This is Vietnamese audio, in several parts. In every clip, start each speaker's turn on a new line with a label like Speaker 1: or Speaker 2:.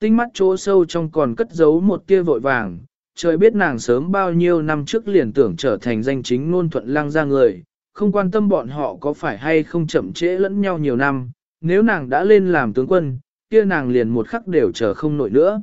Speaker 1: Tinh mắt chỗ sâu trong còn cất giấu một tia vội vàng, trời biết nàng sớm bao nhiêu năm trước liền tưởng trở thành danh chính ngôn thuận Lang ra người, không quan tâm bọn họ có phải hay không chậm trễ lẫn nhau nhiều năm, nếu nàng đã lên làm tướng quân, kia nàng liền một khắc đều chờ không nổi nữa.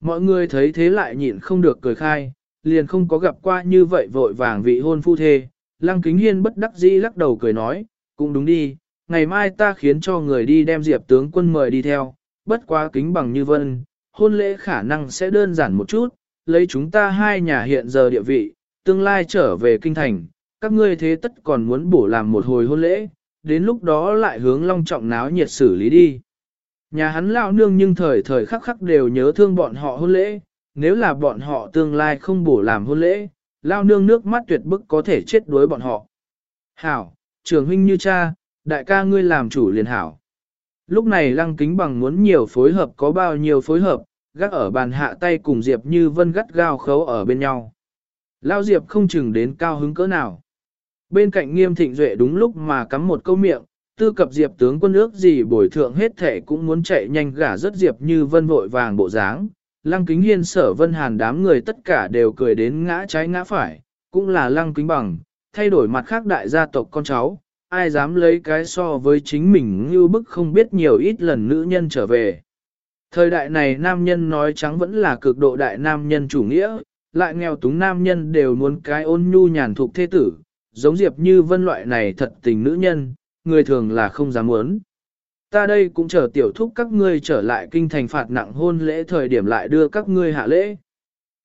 Speaker 1: Mọi người thấy thế lại nhịn không được cười khai, liền không có gặp qua như vậy vội vàng vị hôn phu thê. Lăng kính hiên bất đắc dĩ lắc đầu cười nói, cũng đúng đi, ngày mai ta khiến cho người đi đem diệp tướng quân mời đi theo, bất quá kính bằng như vân, hôn lễ khả năng sẽ đơn giản một chút, lấy chúng ta hai nhà hiện giờ địa vị, tương lai trở về kinh thành, các ngươi thế tất còn muốn bổ làm một hồi hôn lễ, đến lúc đó lại hướng long trọng náo nhiệt xử lý đi. Nhà hắn lão nương nhưng thời thời khắc khắc đều nhớ thương bọn họ hôn lễ, nếu là bọn họ tương lai không bổ làm hôn lễ, lao nương nước mắt tuyệt bức có thể chết đuối bọn họ. Hảo, trường huynh như cha, đại ca ngươi làm chủ liền hảo. Lúc này lăng kính bằng muốn nhiều phối hợp có bao nhiêu phối hợp, gác ở bàn hạ tay cùng Diệp như vân gắt gao khấu ở bên nhau. Lao Diệp không chừng đến cao hứng cỡ nào. Bên cạnh nghiêm thịnh duệ đúng lúc mà cắm một câu miệng, tư cập Diệp tướng quân ước gì bồi thượng hết thể cũng muốn chạy nhanh gả rất Diệp như vân vội vàng bộ dáng. Lăng kính hiên sở vân hàn đám người tất cả đều cười đến ngã trái ngã phải, cũng là lăng kính bằng, thay đổi mặt khác đại gia tộc con cháu, ai dám lấy cái so với chính mình như bức không biết nhiều ít lần nữ nhân trở về. Thời đại này nam nhân nói trắng vẫn là cực độ đại nam nhân chủ nghĩa, lại nghèo túng nam nhân đều muốn cái ôn nhu nhàn thuộc thế tử, giống Diệp như vân loại này thật tình nữ nhân, người thường là không dám muốn. Ta đây cũng chờ tiểu thúc các ngươi trở lại kinh thành phạt nặng hôn lễ thời điểm lại đưa các ngươi hạ lễ.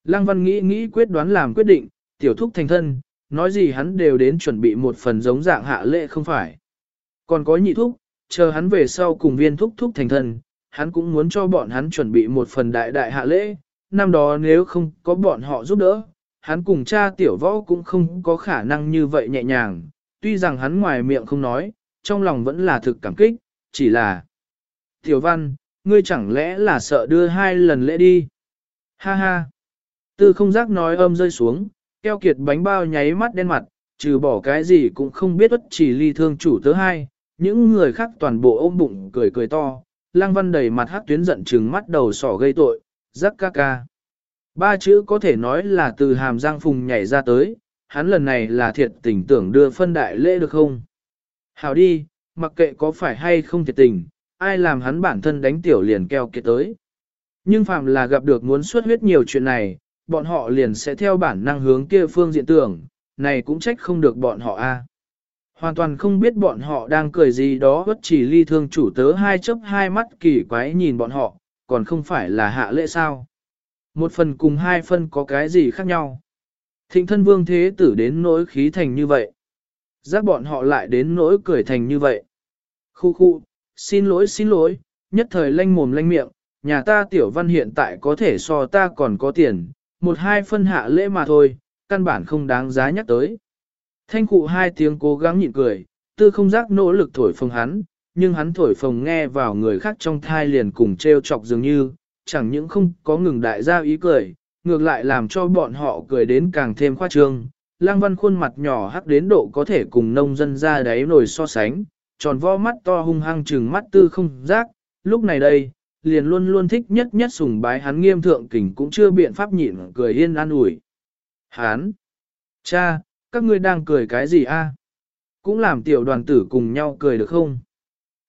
Speaker 1: Lăng văn nghĩ nghĩ quyết đoán làm quyết định, tiểu thúc thành thân, nói gì hắn đều đến chuẩn bị một phần giống dạng hạ lễ không phải. Còn có nhị thúc, chờ hắn về sau cùng viên thúc thúc thành thân, hắn cũng muốn cho bọn hắn chuẩn bị một phần đại đại hạ lễ, năm đó nếu không có bọn họ giúp đỡ, hắn cùng cha tiểu võ cũng không có khả năng như vậy nhẹ nhàng, tuy rằng hắn ngoài miệng không nói, trong lòng vẫn là thực cảm kích, chỉ là Tiểu văn, ngươi chẳng lẽ là sợ đưa hai lần lễ đi? Ha ha! Tư không giác nói âm rơi xuống, keo kiệt bánh bao nháy mắt đen mặt, trừ bỏ cái gì cũng không biết bất chỉ ly thương chủ thứ hai, những người khác toàn bộ ôm bụng cười cười to, lang văn đầy mặt hát tuyến giận trừng mắt đầu sỏ gây tội, rắc ca ca. Ba chữ có thể nói là từ hàm giang phùng nhảy ra tới, hắn lần này là thiệt tình tưởng đưa phân đại lễ được không? Hảo đi, mặc kệ có phải hay không thiệt tình, ai làm hắn bản thân đánh tiểu liền keo kiệt tới. Nhưng phạm là gặp được muốn xuất huyết nhiều chuyện này, bọn họ liền sẽ theo bản năng hướng kia phương diện tưởng, này cũng trách không được bọn họ a. Hoàn toàn không biết bọn họ đang cười gì đó bất chỉ ly thương chủ tớ hai chớp hai mắt kỳ quái nhìn bọn họ, còn không phải là hạ lễ sao. Một phần cùng hai phân có cái gì khác nhau. Thịnh thân vương thế tử đến nỗi khí thành như vậy. Giác bọn họ lại đến nỗi cười thành như vậy. Khu khu, xin lỗi xin lỗi, nhất thời lanh mồm lanh miệng, nhà ta tiểu văn hiện tại có thể so ta còn có tiền, một hai phân hạ lễ mà thôi, căn bản không đáng giá nhắc tới. Thanh cụ hai tiếng cố gắng nhịn cười, tư không giác nỗ lực thổi phồng hắn, nhưng hắn thổi phồng nghe vào người khác trong thai liền cùng treo chọc dường như, chẳng những không có ngừng đại gia ý cười, ngược lại làm cho bọn họ cười đến càng thêm khoa trương. Lăng văn khuôn mặt nhỏ hắc đến độ có thể cùng nông dân ra đáy nồi so sánh, tròn vo mắt to hung hăng trừng mắt tư không giác, lúc này đây, liền luôn luôn thích nhất nhất sùng bái hắn nghiêm thượng kình cũng chưa biện pháp nhịn cười yên an ủi. Hán! Cha, các ngươi đang cười cái gì a? Cũng làm tiểu đoàn tử cùng nhau cười được không?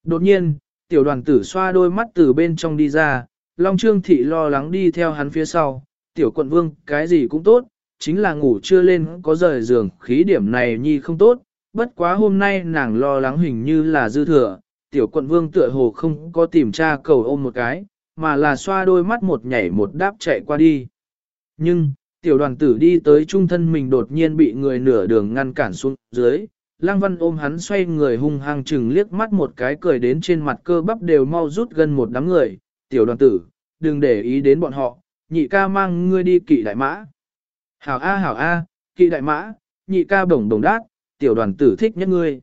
Speaker 1: Đột nhiên, tiểu đoàn tử xoa đôi mắt từ bên trong đi ra, Long Trương Thị lo lắng đi theo hắn phía sau, tiểu quận vương cái gì cũng tốt, chính là ngủ chưa lên có rời giường khí điểm này nhi không tốt, bất quá hôm nay nàng lo lắng hình như là dư thừa, tiểu quận vương tựa hồ không có tìm tra cầu ôm một cái, mà là xoa đôi mắt một nhảy một đáp chạy qua đi. Nhưng, tiểu đoàn tử đi tới trung thân mình đột nhiên bị người nửa đường ngăn cản xuống dưới, Lăng Văn ôm hắn xoay người hung hăng chừng liếc mắt một cái cười đến trên mặt cơ bắp đều mau rút gần một đám người, tiểu đoàn tử, đừng để ý đến bọn họ, nhị ca mang ngươi đi kỵ đại mã. Hảo A hảo A, kỵ đại mã, nhị ca bổng đồng đát, tiểu đoàn tử thích nhất ngươi.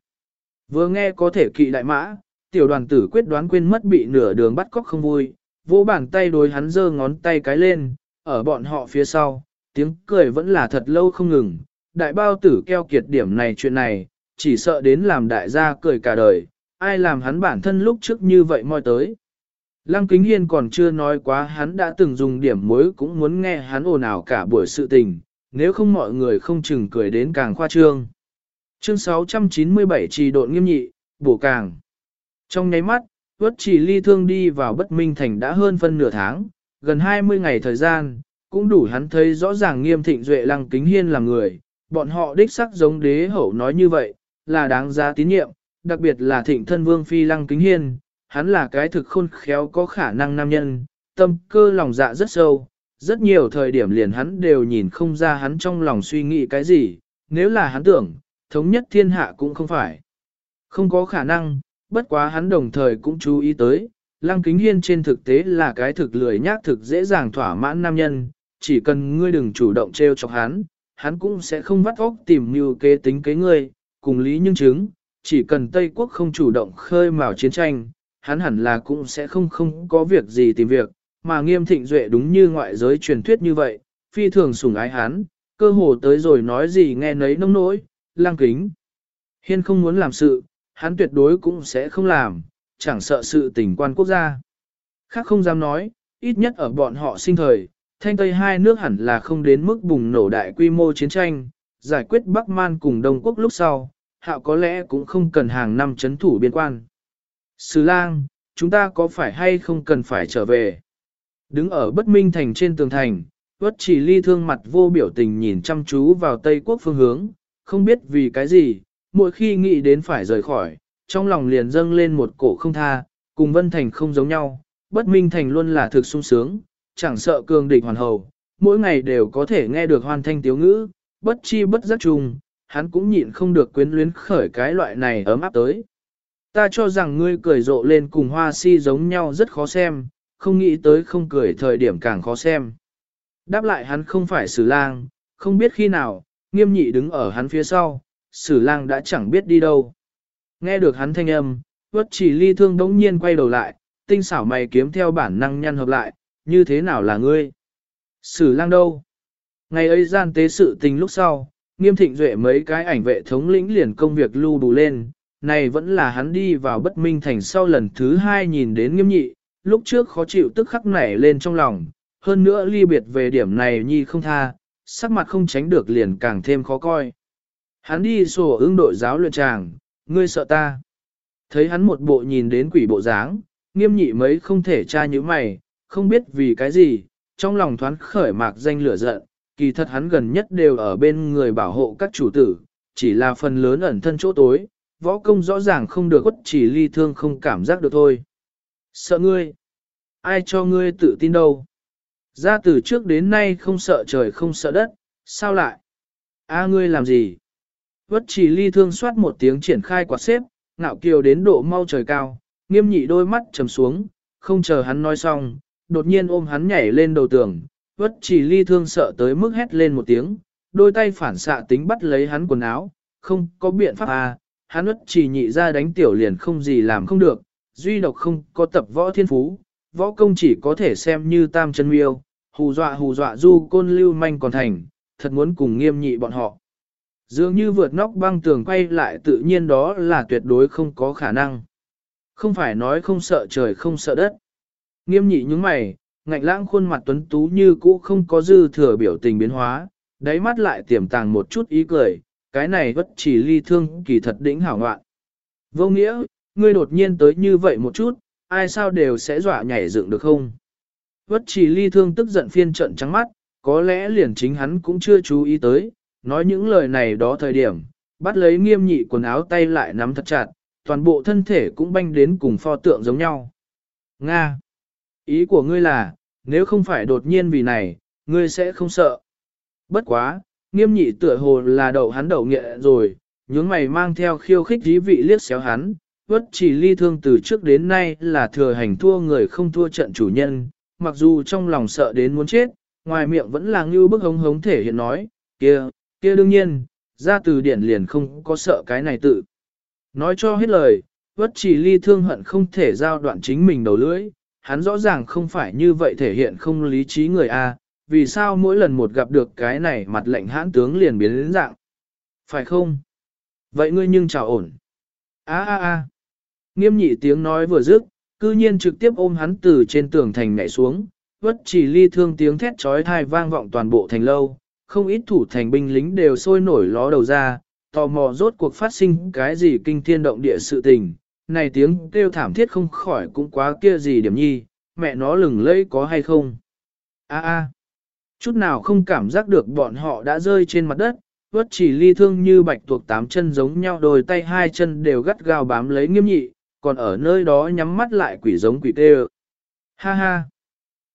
Speaker 1: Vừa nghe có thể kỵ đại mã, tiểu đoàn tử quyết đoán quên mất bị nửa đường bắt cóc không vui, vỗ bàn tay đối hắn giơ ngón tay cái lên, ở bọn họ phía sau, tiếng cười vẫn là thật lâu không ngừng, đại bao tử keo kiệt điểm này chuyện này, chỉ sợ đến làm đại gia cười cả đời, ai làm hắn bản thân lúc trước như vậy moi tới. Lăng Kính Hiên còn chưa nói quá hắn đã từng dùng điểm muối cũng muốn nghe hắn ồn ào cả buổi sự tình, nếu không mọi người không chừng cười đến càng khoa trương. Chương 697 trì độn nghiêm nhị, bổ càng. Trong nháy mắt, Vất chỉ ly thương đi vào bất minh thành đã hơn phân nửa tháng, gần 20 ngày thời gian, cũng đủ hắn thấy rõ ràng nghiêm thịnh duệ lăng kính hiên là người, bọn họ đích sắc giống đế hậu nói như vậy, là đáng giá tín nhiệm, đặc biệt là thịnh thân vương phi lăng kính hiên, hắn là cái thực khôn khéo có khả năng nam nhân, tâm cơ lòng dạ rất sâu, rất nhiều thời điểm liền hắn đều nhìn không ra hắn trong lòng suy nghĩ cái gì, nếu là hắn tưởng, thống nhất thiên hạ cũng không phải. Không có khả năng, bất quá hắn đồng thời cũng chú ý tới, Lăng Kính Hiên trên thực tế là cái thực lười nhác thực dễ dàng thỏa mãn nam nhân, chỉ cần ngươi đừng chủ động treo chọc hắn, hắn cũng sẽ không vắt óc tìm mưu kế tính kế ngươi, cùng lý nhưng chứng, chỉ cần Tây Quốc không chủ động khơi mào chiến tranh, hắn hẳn là cũng sẽ không không có việc gì tìm việc, mà nghiêm thịnh duệ đúng như ngoại giới truyền thuyết như vậy, phi thường sủng ái hắn, cơ hồ tới rồi nói gì nghe nấy nông nỗi, Lăng Kính. Hiên không muốn làm sự, hắn tuyệt đối cũng sẽ không làm, chẳng sợ sự tình quan quốc gia. Khác không dám nói, ít nhất ở bọn họ sinh thời, thanh tây hai nước hẳn là không đến mức bùng nổ đại quy mô chiến tranh, giải quyết Bắc Man cùng Đông Quốc lúc sau, hạo có lẽ cũng không cần hàng năm chấn thủ biên quan. Sứ lang, chúng ta có phải hay không cần phải trở về? Đứng ở bất minh thành trên tường thành, Quất chỉ ly thương mặt vô biểu tình nhìn chăm chú vào Tây Quốc phương hướng, không biết vì cái gì, mỗi khi nghĩ đến phải rời khỏi, trong lòng liền dâng lên một cổ không tha, cùng Vân Thành không giống nhau, bất minh thành luôn là thực sung sướng, chẳng sợ cường địch hoàn hầu, mỗi ngày đều có thể nghe được hoàn thanh tiếu ngữ, bất chi bất giác chung, hắn cũng nhịn không được quyến luyến khởi cái loại này ấm áp tới. Ta cho rằng ngươi cười rộ lên cùng hoa si giống nhau rất khó xem, không nghĩ tới không cười thời điểm càng khó xem. Đáp lại hắn không phải xử lang, không biết khi nào, nghiêm nhị đứng ở hắn phía sau, sử lang đã chẳng biết đi đâu. Nghe được hắn thanh âm, vất chỉ ly thương đống nhiên quay đầu lại, tinh xảo mày kiếm theo bản năng nhăn hợp lại, như thế nào là ngươi? Sử lang đâu? Ngày ấy gian tế sự tình lúc sau, nghiêm thịnh duệ mấy cái ảnh vệ thống lĩnh liền công việc lưu đủ lên, này vẫn là hắn đi vào bất minh thành sau lần thứ hai nhìn đến nghiêm nhị, lúc trước khó chịu tức khắc nảy lên trong lòng, hơn nữa ly biệt về điểm này nhi không tha, sắc mặt không tránh được liền càng thêm khó coi. Hắn đi sổ ứng đội giáo luyện tràng, ngươi sợ ta. Thấy hắn một bộ nhìn đến quỷ bộ dáng, nghiêm nhị mấy không thể tra như mày, không biết vì cái gì, trong lòng thoáng khởi mạc danh lửa giận, kỳ thật hắn gần nhất đều ở bên người bảo hộ các chủ tử, chỉ là phần lớn ẩn thân chỗ tối, võ công rõ ràng không được quất chỉ ly thương không cảm giác được thôi. Sợ ngươi? Ai cho ngươi tự tin đâu? Ra từ trước đến nay không sợ trời không sợ đất, sao lại? A ngươi làm gì? Vất chỉ ly thương soát một tiếng triển khai quạt xếp, ngạo kiều đến độ mau trời cao, nghiêm nhị đôi mắt trầm xuống, không chờ hắn nói xong, đột nhiên ôm hắn nhảy lên đầu tường, vất chỉ ly thương sợ tới mức hét lên một tiếng, đôi tay phản xạ tính bắt lấy hắn quần áo, không có biện pháp à, hắn vất chỉ nhị ra đánh tiểu liền không gì làm không được, duy độc không có tập võ thiên phú, võ công chỉ có thể xem như tam chân miêu, hù dọa hù dọa du côn lưu manh còn thành, thật muốn cùng nghiêm nhị bọn họ. Dường như vượt nóc băng tường quay lại tự nhiên đó là tuyệt đối không có khả năng. Không phải nói không sợ trời không sợ đất. Nghiêm nhị những mày, ngạnh lãng khuôn mặt tuấn tú như cũ không có dư thừa biểu tình biến hóa, đáy mắt lại tiềm tàng một chút ý cười, cái này bất chỉ ly thương kỳ thật đỉnh hảo ngoạn. Vô nghĩa, ngươi đột nhiên tới như vậy một chút, ai sao đều sẽ dọa nhảy dựng được không? Bất chỉ ly thương tức giận phiên trận trắng mắt, có lẽ liền chính hắn cũng chưa chú ý tới, nói những lời này đó thời điểm, bắt lấy nghiêm nhị quần áo tay lại nắm thật chặt, toàn bộ thân thể cũng banh đến cùng pho tượng giống nhau. Nga! Ý của ngươi là, nếu không phải đột nhiên vì này, ngươi sẽ không sợ. Bất quá, nghiêm nhị tựa hồ là đậu hắn đậu nghệ rồi, nhướng mày mang theo khiêu khích dí vị liếc xéo hắn, bất chỉ ly thương từ trước đến nay là thừa hành thua người không thua trận chủ nhân, mặc dù trong lòng sợ đến muốn chết, ngoài miệng vẫn là như bức hống hống thể hiện nói, kia, kia đương nhiên, ra từ điển liền không có sợ cái này tự. Nói cho hết lời, bất chỉ ly thương hận không thể giao đoạn chính mình đầu lưỡi, hắn rõ ràng không phải như vậy thể hiện không lý trí người A, vì sao mỗi lần một gặp được cái này mặt lệnh hãn tướng liền biến đến dạng. Phải không? Vậy ngươi nhưng chào ổn. A a a. Nghiêm nhị tiếng nói vừa dứt, Cư nhiên trực tiếp ôm hắn từ trên tường thành nhảy xuống, vất chỉ ly thương tiếng thét trói thai vang vọng toàn bộ thành lâu, không ít thủ thành binh lính đều sôi nổi ló đầu ra, tò mò rốt cuộc phát sinh cái gì kinh thiên động địa sự tình, này tiếng kêu thảm thiết không khỏi cũng quá kia gì điểm nhi, mẹ nó lừng lẫy có hay không. A a, chút nào không cảm giác được bọn họ đã rơi trên mặt đất, vớt chỉ ly thương như bạch tuộc tám chân giống nhau đôi tay hai chân đều gắt gao bám lấy nghiêm nhị, còn ở nơi đó nhắm mắt lại quỷ giống quỷ tê Ha ha!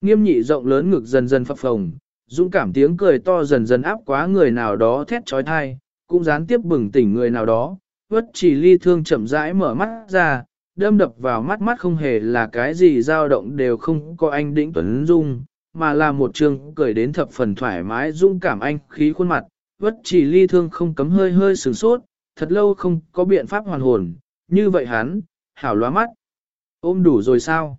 Speaker 1: Nghiêm nhị rộng lớn ngực dần dần phập phồng, dũng cảm tiếng cười to dần dần áp quá người nào đó thét trói thai, cũng gián tiếp bừng tỉnh người nào đó, vất chỉ ly thương chậm rãi mở mắt ra, đâm đập vào mắt mắt không hề là cái gì dao động đều không có anh đĩnh tuấn dung, mà là một trường cười đến thập phần thoải mái dũng cảm anh khí khuôn mặt, vất chỉ ly thương không cấm hơi hơi sửng sốt, thật lâu không có biện pháp hoàn hồn, như vậy hắn, hảo loa mắt. Ôm đủ rồi sao?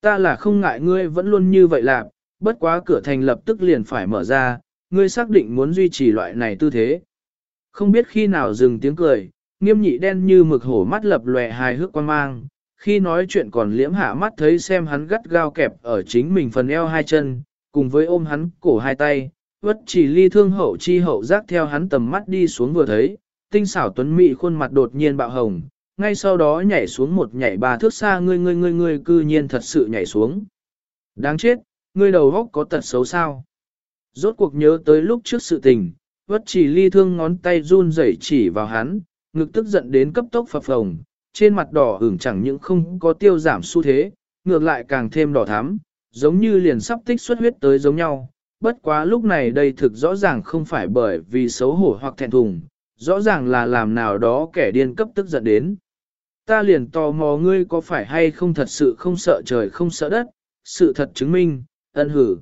Speaker 1: Ta là không ngại ngươi vẫn luôn như vậy làm, bất quá cửa thành lập tức liền phải mở ra, ngươi xác định muốn duy trì loại này tư thế. Không biết khi nào dừng tiếng cười, nghiêm nhị đen như mực hổ mắt lập lòe hài hước quan mang, khi nói chuyện còn liễm hạ mắt thấy xem hắn gắt gao kẹp ở chính mình phần eo hai chân, cùng với ôm hắn cổ hai tay, vất chỉ ly thương hậu chi hậu giác theo hắn tầm mắt đi xuống vừa thấy, tinh xảo tuấn mị khuôn mặt đột nhiên bạo hồng, ngay sau đó nhảy xuống một nhảy ba thước xa ngươi ngươi ngươi ngươi cư nhiên thật sự nhảy xuống. Đáng chết, ngươi đầu góc có tật xấu sao? Rốt cuộc nhớ tới lúc trước sự tình, vất chỉ ly thương ngón tay run rẩy chỉ vào hắn, ngực tức giận đến cấp tốc phập phồng, trên mặt đỏ ửng chẳng những không có tiêu giảm xu thế, ngược lại càng thêm đỏ thắm, giống như liền sắp tích xuất huyết tới giống nhau. Bất quá lúc này đây thực rõ ràng không phải bởi vì xấu hổ hoặc thẹn thùng, rõ ràng là làm nào đó kẻ điên cấp tức giận đến. Ta liền tò mò ngươi có phải hay không thật sự không sợ trời không sợ đất, sự thật chứng minh, ân hử.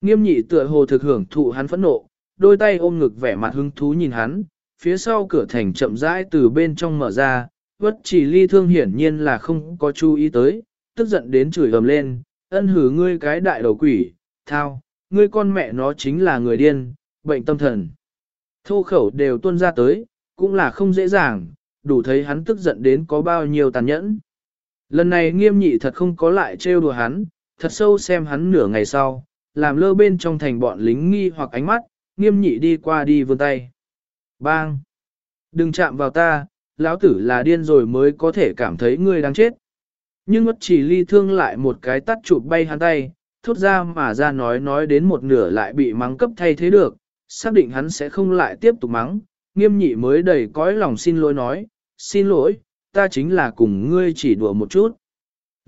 Speaker 1: Nghiêm nhị tựa hồ thực hưởng thụ hắn phẫn nộ, đôi tay ôm ngực vẻ mặt hứng thú nhìn hắn, phía sau cửa thành chậm rãi từ bên trong mở ra, vất chỉ ly thương hiển nhiên là không có chú ý tới, tức giận đến chửi ầm lên, ân hử ngươi cái đại đầu quỷ, thao, ngươi con mẹ nó chính là người điên, bệnh tâm thần. Thô khẩu đều tuôn ra tới, cũng là không dễ dàng, đủ thấy hắn tức giận đến có bao nhiêu tàn nhẫn. Lần này nghiêm nhị thật không có lại trêu đùa hắn, thật sâu xem hắn nửa ngày sau, làm lơ bên trong thành bọn lính nghi hoặc ánh mắt, nghiêm nhị đi qua đi vươn tay. Bang! Đừng chạm vào ta, lão tử là điên rồi mới có thể cảm thấy ngươi đang chết. Nhưng mất chỉ ly thương lại một cái tắt chụp bay hắn tay, thốt ra mà ra nói nói đến một nửa lại bị mắng cấp thay thế được, xác định hắn sẽ không lại tiếp tục mắng, nghiêm nhị mới đầy cõi lòng xin lỗi nói, xin lỗi, ta chính là cùng ngươi chỉ đùa một chút.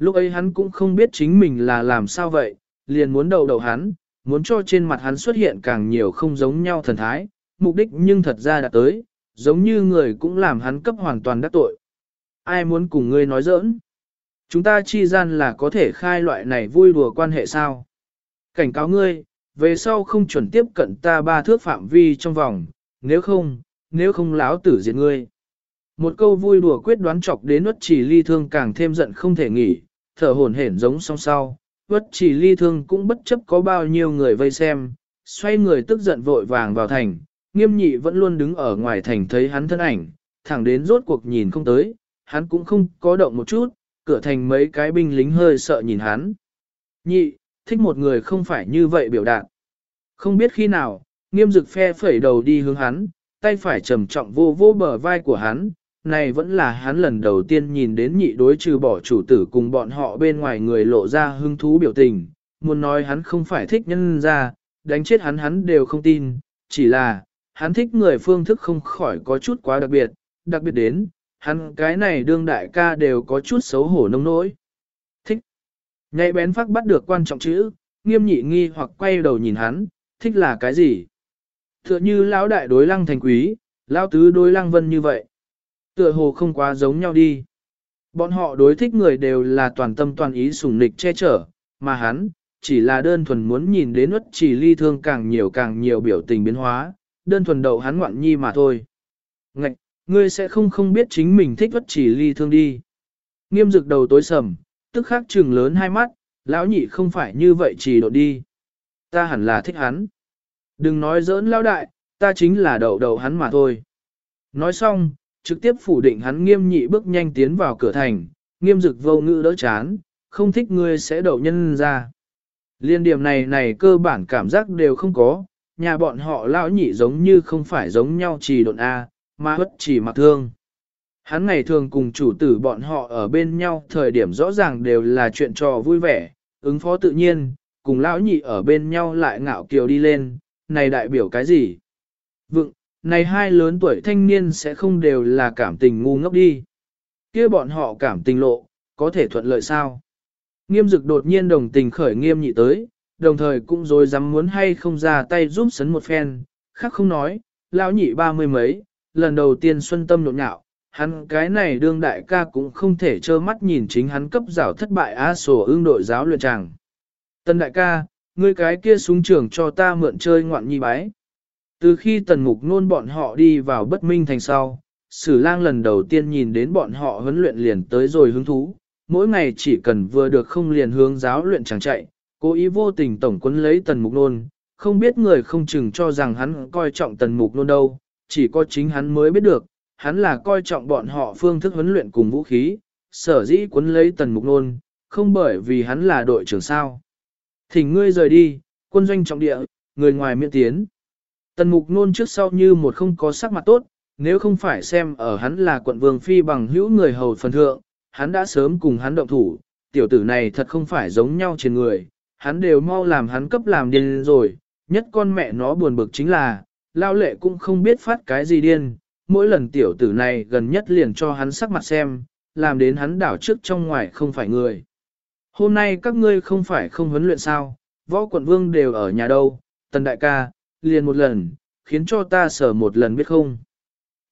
Speaker 1: Lúc ấy hắn cũng không biết chính mình là làm sao vậy, liền muốn đầu đầu hắn, muốn cho trên mặt hắn xuất hiện càng nhiều không giống nhau thần thái, mục đích nhưng thật ra đã tới, giống như người cũng làm hắn cấp hoàn toàn đắc tội. Ai muốn cùng ngươi nói giỡn? Chúng ta chi gian là có thể khai loại này vui đùa quan hệ sao? Cảnh cáo ngươi, về sau không chuẩn tiếp cận ta ba thước phạm vi trong vòng, nếu không, nếu không lão tử diệt ngươi. Một câu vui đùa quyết đoán chọc đến nuốt chỉ ly thương càng thêm giận không thể nghỉ, thở hổn hển giống song sau. bất chỉ ly thương cũng bất chấp có bao nhiêu người vây xem, xoay người tức giận vội vàng vào thành, nghiêm nhị vẫn luôn đứng ở ngoài thành thấy hắn thân ảnh, thẳng đến rốt cuộc nhìn không tới, hắn cũng không có động một chút, cửa thành mấy cái binh lính hơi sợ nhìn hắn. Nhị, thích một người không phải như vậy biểu đạt. Không biết khi nào, nghiêm dực phe phẩy đầu đi hướng hắn, tay phải trầm trọng vô vô bờ vai của hắn, này vẫn là hắn lần đầu tiên nhìn đến nhị đối trừ bỏ chủ tử cùng bọn họ bên ngoài người lộ ra hứng thú biểu tình, muốn nói hắn không phải thích nhân ra, đánh chết hắn hắn đều không tin, chỉ là, hắn thích người phương thức không khỏi có chút quá đặc biệt, đặc biệt đến, hắn cái này đương đại ca đều có chút xấu hổ nông nỗi. Thích. Nhạy bén phát bắt được quan trọng chữ, nghiêm nhị nghi hoặc quay đầu nhìn hắn, thích là cái gì? Tựa như lão đại đối lăng thành quý, lão tứ đối lăng vân như vậy. Tựa hồ không quá giống nhau đi. Bọn họ đối thích người đều là toàn tâm toàn ý sủng nịch che chở, mà hắn, chỉ là đơn thuần muốn nhìn đến uất chỉ ly thương càng nhiều càng nhiều biểu tình biến hóa, đơn thuần đậu hắn ngoạn nhi mà thôi. Ngạch, ngươi sẽ không không biết chính mình thích uất chỉ ly thương đi. Nghiêm dực đầu tối sầm, tức khắc trừng lớn hai mắt, lão nhị không phải như vậy chỉ độ đi. Ta hẳn là thích hắn. Đừng nói giỡn lão đại, ta chính là đậu đầu hắn mà thôi. Nói xong, trực tiếp phủ định hắn nghiêm nhị bước nhanh tiến vào cửa thành, nghiêm dực vô ngữ đỡ chán, không thích ngươi sẽ đậu nhân ra. Liên điểm này này cơ bản cảm giác đều không có, nhà bọn họ lão nhị giống như không phải giống nhau chỉ độn A, mà hất chỉ mặc thương. Hắn ngày thường cùng chủ tử bọn họ ở bên nhau thời điểm rõ ràng đều là chuyện trò vui vẻ, ứng phó tự nhiên, cùng lão nhị ở bên nhau lại ngạo kiều đi lên, này đại biểu cái gì? Vựng, này hai lớn tuổi thanh niên sẽ không đều là cảm tình ngu ngốc đi. kia bọn họ cảm tình lộ, có thể thuận lợi sao? Nghiêm dực đột nhiên đồng tình khởi nghiêm nhị tới, đồng thời cũng rồi dám muốn hay không ra tay giúp sấn một phen, khác không nói, lão nhị ba mươi mấy, lần đầu tiên xuân tâm nộn nhạo, hắn cái này đương đại ca cũng không thể trơ mắt nhìn chính hắn cấp rảo thất bại á sổ ương đội giáo luyện chàng Tân đại ca, ngươi cái kia súng trường cho ta mượn chơi ngoạn nhi bái. Từ khi tần mục nôn bọn họ đi vào bất minh thành sau, sử lang lần đầu tiên nhìn đến bọn họ huấn luyện liền tới rồi hứng thú, mỗi ngày chỉ cần vừa được không liền hướng giáo luyện chẳng chạy, cố ý vô tình tổng quấn lấy tần mục nôn, không biết người không chừng cho rằng hắn coi trọng tần mục nôn đâu, chỉ có chính hắn mới biết được, hắn là coi trọng bọn họ phương thức huấn luyện cùng vũ khí, sở dĩ quấn lấy tần mục nôn, không bởi vì hắn là đội trưởng sao. Thỉnh ngươi rời đi, quân doanh trọng địa, người ngoài miễn tiến. Tần mục nôn trước sau như một không có sắc mặt tốt, nếu không phải xem ở hắn là quận vương phi bằng hữu người hầu phần thượng, hắn đã sớm cùng hắn động thủ, tiểu tử này thật không phải giống nhau trên người, hắn đều mau làm hắn cấp làm điên rồi, nhất con mẹ nó buồn bực chính là, lao lệ cũng không biết phát cái gì điên, mỗi lần tiểu tử này gần nhất liền cho hắn sắc mặt xem, làm đến hắn đảo trước trong ngoài không phải người. Hôm nay các ngươi không phải không huấn luyện sao, võ quận vương đều ở nhà đâu, tần đại ca, liền một lần, khiến cho ta sở một lần biết không.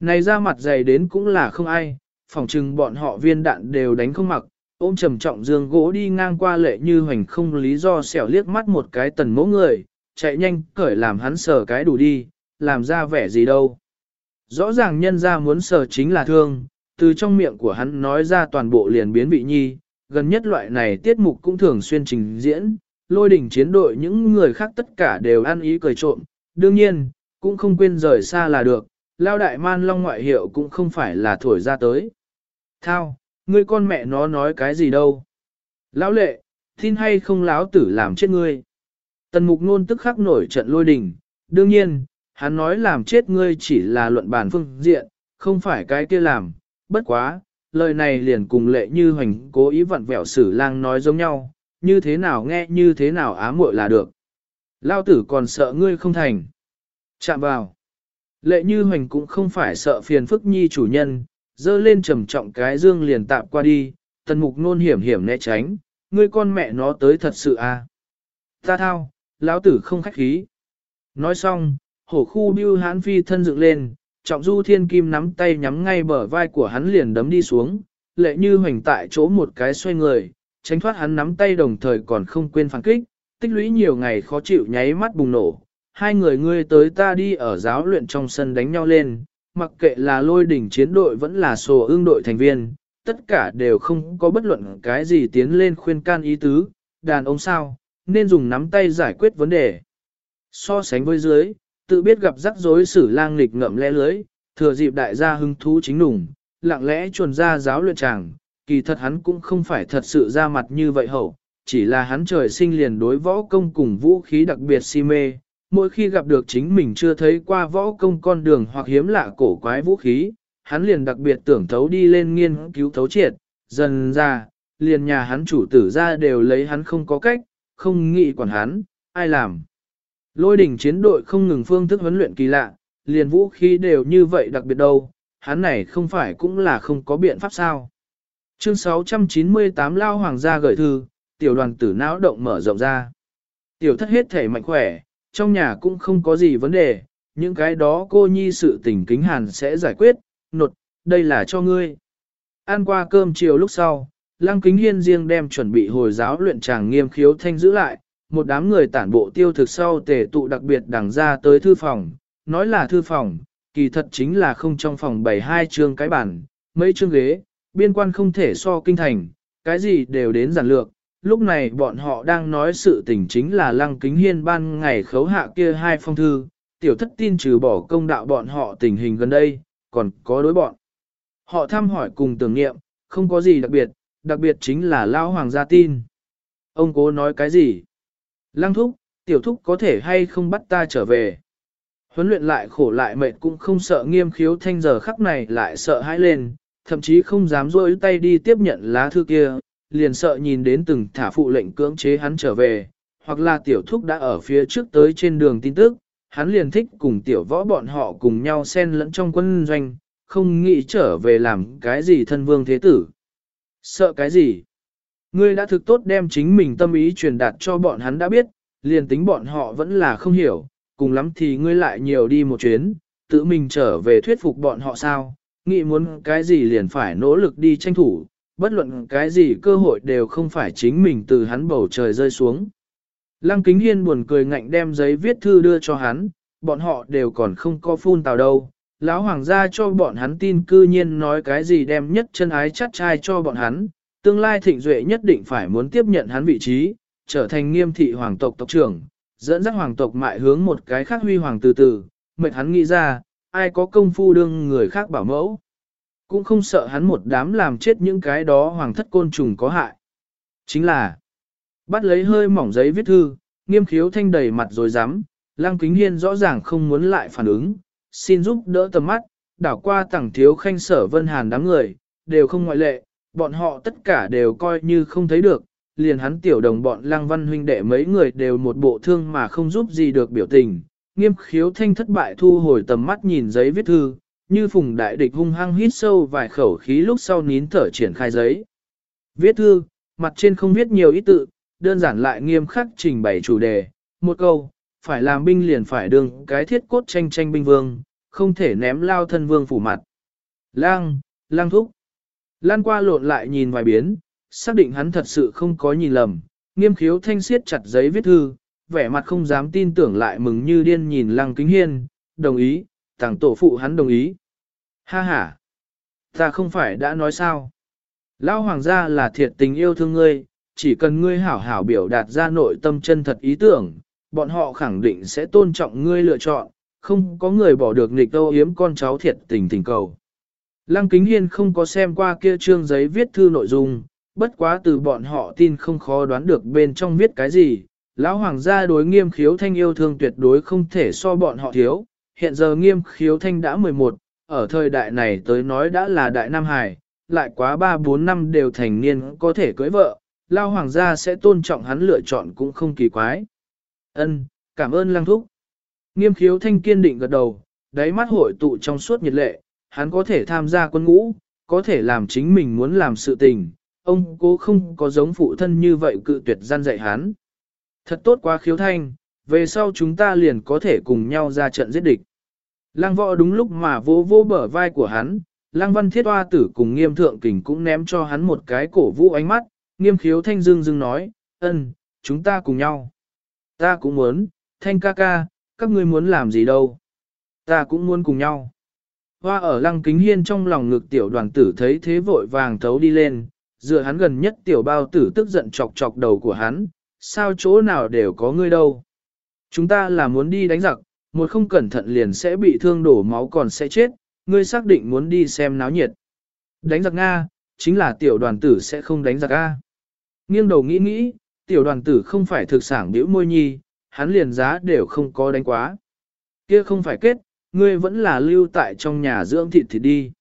Speaker 1: Này ra mặt dày đến cũng là không ai, phỏng chừng bọn họ viên đạn đều đánh không mặc, ôm trầm trọng dương gỗ đi ngang qua lệ như hoành không lý do xẻo liếc mắt một cái tần mẫu người, chạy nhanh cởi làm hắn sờ cái đủ đi, làm ra vẻ gì đâu. Rõ ràng nhân ra muốn sờ chính là thương, từ trong miệng của hắn nói ra toàn bộ liền biến vị nhi, gần nhất loại này tiết mục cũng thường xuyên trình diễn, lôi đỉnh chiến đội những người khác tất cả đều ăn ý cười trộm, đương nhiên, cũng không quên rời xa là được, lao đại man long ngoại hiệu cũng không phải là thổi ra tới. Thao, ngươi con mẹ nó nói cái gì đâu? Lão lệ, tin hay không láo tử làm chết ngươi? Tần mục nôn tức khắc nổi trận lôi đình, đương nhiên, hắn nói làm chết ngươi chỉ là luận bàn phương diện, không phải cái kia làm, bất quá, lời này liền cùng lệ như hoành cố ý vặn vẹo sử lang nói giống nhau, như thế nào nghe như thế nào ám muội là được. Lao tử còn sợ ngươi không thành. Chạm vào. Lệ như hoành cũng không phải sợ phiền phức nhi chủ nhân, dơ lên trầm trọng cái dương liền tạm qua đi, tần mục nôn hiểm hiểm né tránh, ngươi con mẹ nó tới thật sự à. Ta thao, lão tử không khách khí. Nói xong, hổ khu biêu hán phi thân dựng lên, trọng du thiên kim nắm tay nhắm ngay bờ vai của hắn liền đấm đi xuống, lệ như hoành tại chỗ một cái xoay người, tránh thoát hắn nắm tay đồng thời còn không quên phản kích, tích lũy nhiều ngày khó chịu nháy mắt bùng nổ. Hai người ngươi tới ta đi ở giáo luyện trong sân đánh nhau lên, mặc kệ là lôi đỉnh chiến đội vẫn là sổ ương đội thành viên, tất cả đều không có bất luận cái gì tiến lên khuyên can ý tứ, đàn ông sao, nên dùng nắm tay giải quyết vấn đề. So sánh với dưới, tự biết gặp rắc rối xử lang nghịch ngậm lẽ lưới, thừa dịp đại gia hưng thú chính đủng, lặng lẽ chuồn ra giáo luyện chàng, kỳ thật hắn cũng không phải thật sự ra mặt như vậy hậu, chỉ là hắn trời sinh liền đối võ công cùng vũ khí đặc biệt si mê, mỗi khi gặp được chính mình chưa thấy qua võ công con đường hoặc hiếm lạ cổ quái vũ khí, hắn liền đặc biệt tưởng thấu đi lên nghiên cứu thấu triệt, dần ra, liền nhà hắn chủ tử ra đều lấy hắn không có cách, không nghĩ quản hắn, ai làm. Lôi đỉnh chiến đội không ngừng phương thức huấn luyện kỳ lạ, liền vũ khí đều như vậy đặc biệt đâu, hắn này không phải cũng là không có biện pháp sao. Chương 698 Lao Hoàng gia gửi thư, tiểu đoàn tử não động mở rộng ra. Tiểu thất hết thể mạnh khỏe, trong nhà cũng không có gì vấn đề, những cái đó cô nhi sự tình kính hàn sẽ giải quyết, nột, đây là cho ngươi. Ăn qua cơm chiều lúc sau, Lăng Kính Hiên riêng đem chuẩn bị hồi giáo luyện tràng nghiêm khiếu thanh giữ lại, một đám người tản bộ tiêu thực sau tề tụ đặc biệt đằng ra tới thư phòng, nói là thư phòng, kỳ thật chính là không trong phòng bày hai chương cái bản, mấy chương ghế, biên quan không thể so kinh thành, cái gì đều đến giản lược. Lúc này bọn họ đang nói sự tình chính là lăng kính hiên ban ngày khấu hạ kia hai phong thư, tiểu thất tin trừ bỏ công đạo bọn họ tình hình gần đây, còn có đối bọn. Họ thăm hỏi cùng tưởng nghiệm, không có gì đặc biệt, đặc biệt chính là Lão Hoàng gia tin. Ông cố nói cái gì? Lăng thúc, tiểu thúc có thể hay không bắt ta trở về? Huấn luyện lại khổ lại mệt cũng không sợ nghiêm khiếu thanh giờ khắc này lại sợ hãi lên, thậm chí không dám rôi tay đi tiếp nhận lá thư kia, liền sợ nhìn đến từng thả phụ lệnh cưỡng chế hắn trở về, hoặc là tiểu thúc đã ở phía trước tới trên đường tin tức, hắn liền thích cùng tiểu võ bọn họ cùng nhau xen lẫn trong quân doanh, không nghĩ trở về làm cái gì thân vương thế tử. Sợ cái gì? Ngươi đã thực tốt đem chính mình tâm ý truyền đạt cho bọn hắn đã biết, liền tính bọn họ vẫn là không hiểu, cùng lắm thì ngươi lại nhiều đi một chuyến, tự mình trở về thuyết phục bọn họ sao, nghĩ muốn cái gì liền phải nỗ lực đi tranh thủ, bất luận cái gì cơ hội đều không phải chính mình từ hắn bầu trời rơi xuống. Lăng Kính Hiên buồn cười ngạnh đem giấy viết thư đưa cho hắn, bọn họ đều còn không có phun tào đâu. Lão hoàng gia cho bọn hắn tin cư nhiên nói cái gì đem nhất chân ái chắt trai cho bọn hắn, tương lai thịnh duệ nhất định phải muốn tiếp nhận hắn vị trí, trở thành nghiêm thị hoàng tộc tộc trưởng, dẫn dắt hoàng tộc mại hướng một cái khác huy hoàng từ từ, mệt hắn nghĩ ra, ai có công phu đương người khác bảo mẫu. Cũng không sợ hắn một đám làm chết những cái đó hoàng thất côn trùng có hại. Chính là, bắt lấy hơi mỏng giấy viết thư, nghiêm khiếu thanh đầy mặt rồi dám, lăng kính hiên rõ ràng không muốn lại phản ứng, xin giúp đỡ tầm mắt, đảo qua tẳng thiếu khanh sở vân hàn đám người, đều không ngoại lệ, bọn họ tất cả đều coi như không thấy được, liền hắn tiểu đồng bọn lăng văn huynh đệ mấy người đều một bộ thương mà không giúp gì được biểu tình, nghiêm khiếu thanh thất bại thu hồi tầm mắt nhìn giấy viết thư, như phùng đại địch hung hăng hít sâu vài khẩu khí lúc sau nín thở triển khai giấy. Viết thư, mặt trên không viết nhiều ý tự, đơn giản lại nghiêm khắc trình bày chủ đề, một câu, phải làm binh liền phải đương cái thiết cốt tranh tranh binh vương, không thể ném lao thân vương phủ mặt. Lang, lang thúc. Lan qua lộn lại nhìn vài biến, xác định hắn thật sự không có nhìn lầm, nghiêm khiếu thanh siết chặt giấy viết thư, vẻ mặt không dám tin tưởng lại mừng như điên nhìn lăng kính hiên, đồng ý, tàng tổ phụ hắn đồng ý. Ha ha, ta không phải đã nói sao. Lão hoàng gia là thiệt tình yêu thương ngươi, chỉ cần ngươi hảo hảo biểu đạt ra nội tâm chân thật ý tưởng, bọn họ khẳng định sẽ tôn trọng ngươi lựa chọn, không có người bỏ được nghịch đâu yếm con cháu thiệt tình tình cầu. Lăng Kính Hiên không có xem qua kia trương giấy viết thư nội dung, bất quá từ bọn họ tin không khó đoán được bên trong viết cái gì. Lão hoàng gia đối nghiêm khiếu thanh yêu thương tuyệt đối không thể so bọn họ thiếu, hiện giờ nghiêm khiếu thanh đã 11, ở thời đại này tới nói đã là đại nam hải, lại quá 3-4 năm đều thành niên có thể cưới vợ, Lao hoàng gia sẽ tôn trọng hắn lựa chọn cũng không kỳ quái. Ân, cảm ơn lăng thúc. Nghiêm khiếu thanh kiên định gật đầu, đáy mắt hội tụ trong suốt nhiệt lệ, hắn có thể tham gia quân ngũ, có thể làm chính mình muốn làm sự tình, ông cố không có giống phụ thân như vậy cự tuyệt gian dạy hắn. Thật tốt quá khiếu thanh, về sau chúng ta liền có thể cùng nhau ra trận giết địch. Lăng võ đúng lúc mà vỗ vỗ bờ vai của hắn, lăng văn thiết hoa tử cùng nghiêm thượng kình cũng ném cho hắn một cái cổ vũ ánh mắt, nghiêm khiếu thanh dương dương nói, ân, chúng ta cùng nhau. Ta cũng muốn, thanh ca ca, các ngươi muốn làm gì đâu. Ta cũng muốn cùng nhau. Hoa ở lăng kính hiên trong lòng ngực tiểu đoàn tử thấy thế vội vàng thấu đi lên, dựa hắn gần nhất tiểu bao tử tức giận chọc chọc đầu của hắn, sao chỗ nào đều có ngươi đâu. Chúng ta là muốn đi đánh giặc, một không cẩn thận liền sẽ bị thương đổ máu còn sẽ chết, ngươi xác định muốn đi xem náo nhiệt. Đánh giặc Nga, chính là tiểu đoàn tử sẽ không đánh giặc A. Nghiêng đầu nghĩ nghĩ, tiểu đoàn tử không phải thực sản biểu môi nhi, hắn liền giá đều không có đánh quá. Kia không phải kết, ngươi vẫn là lưu tại trong nhà dưỡng thịt thịt đi.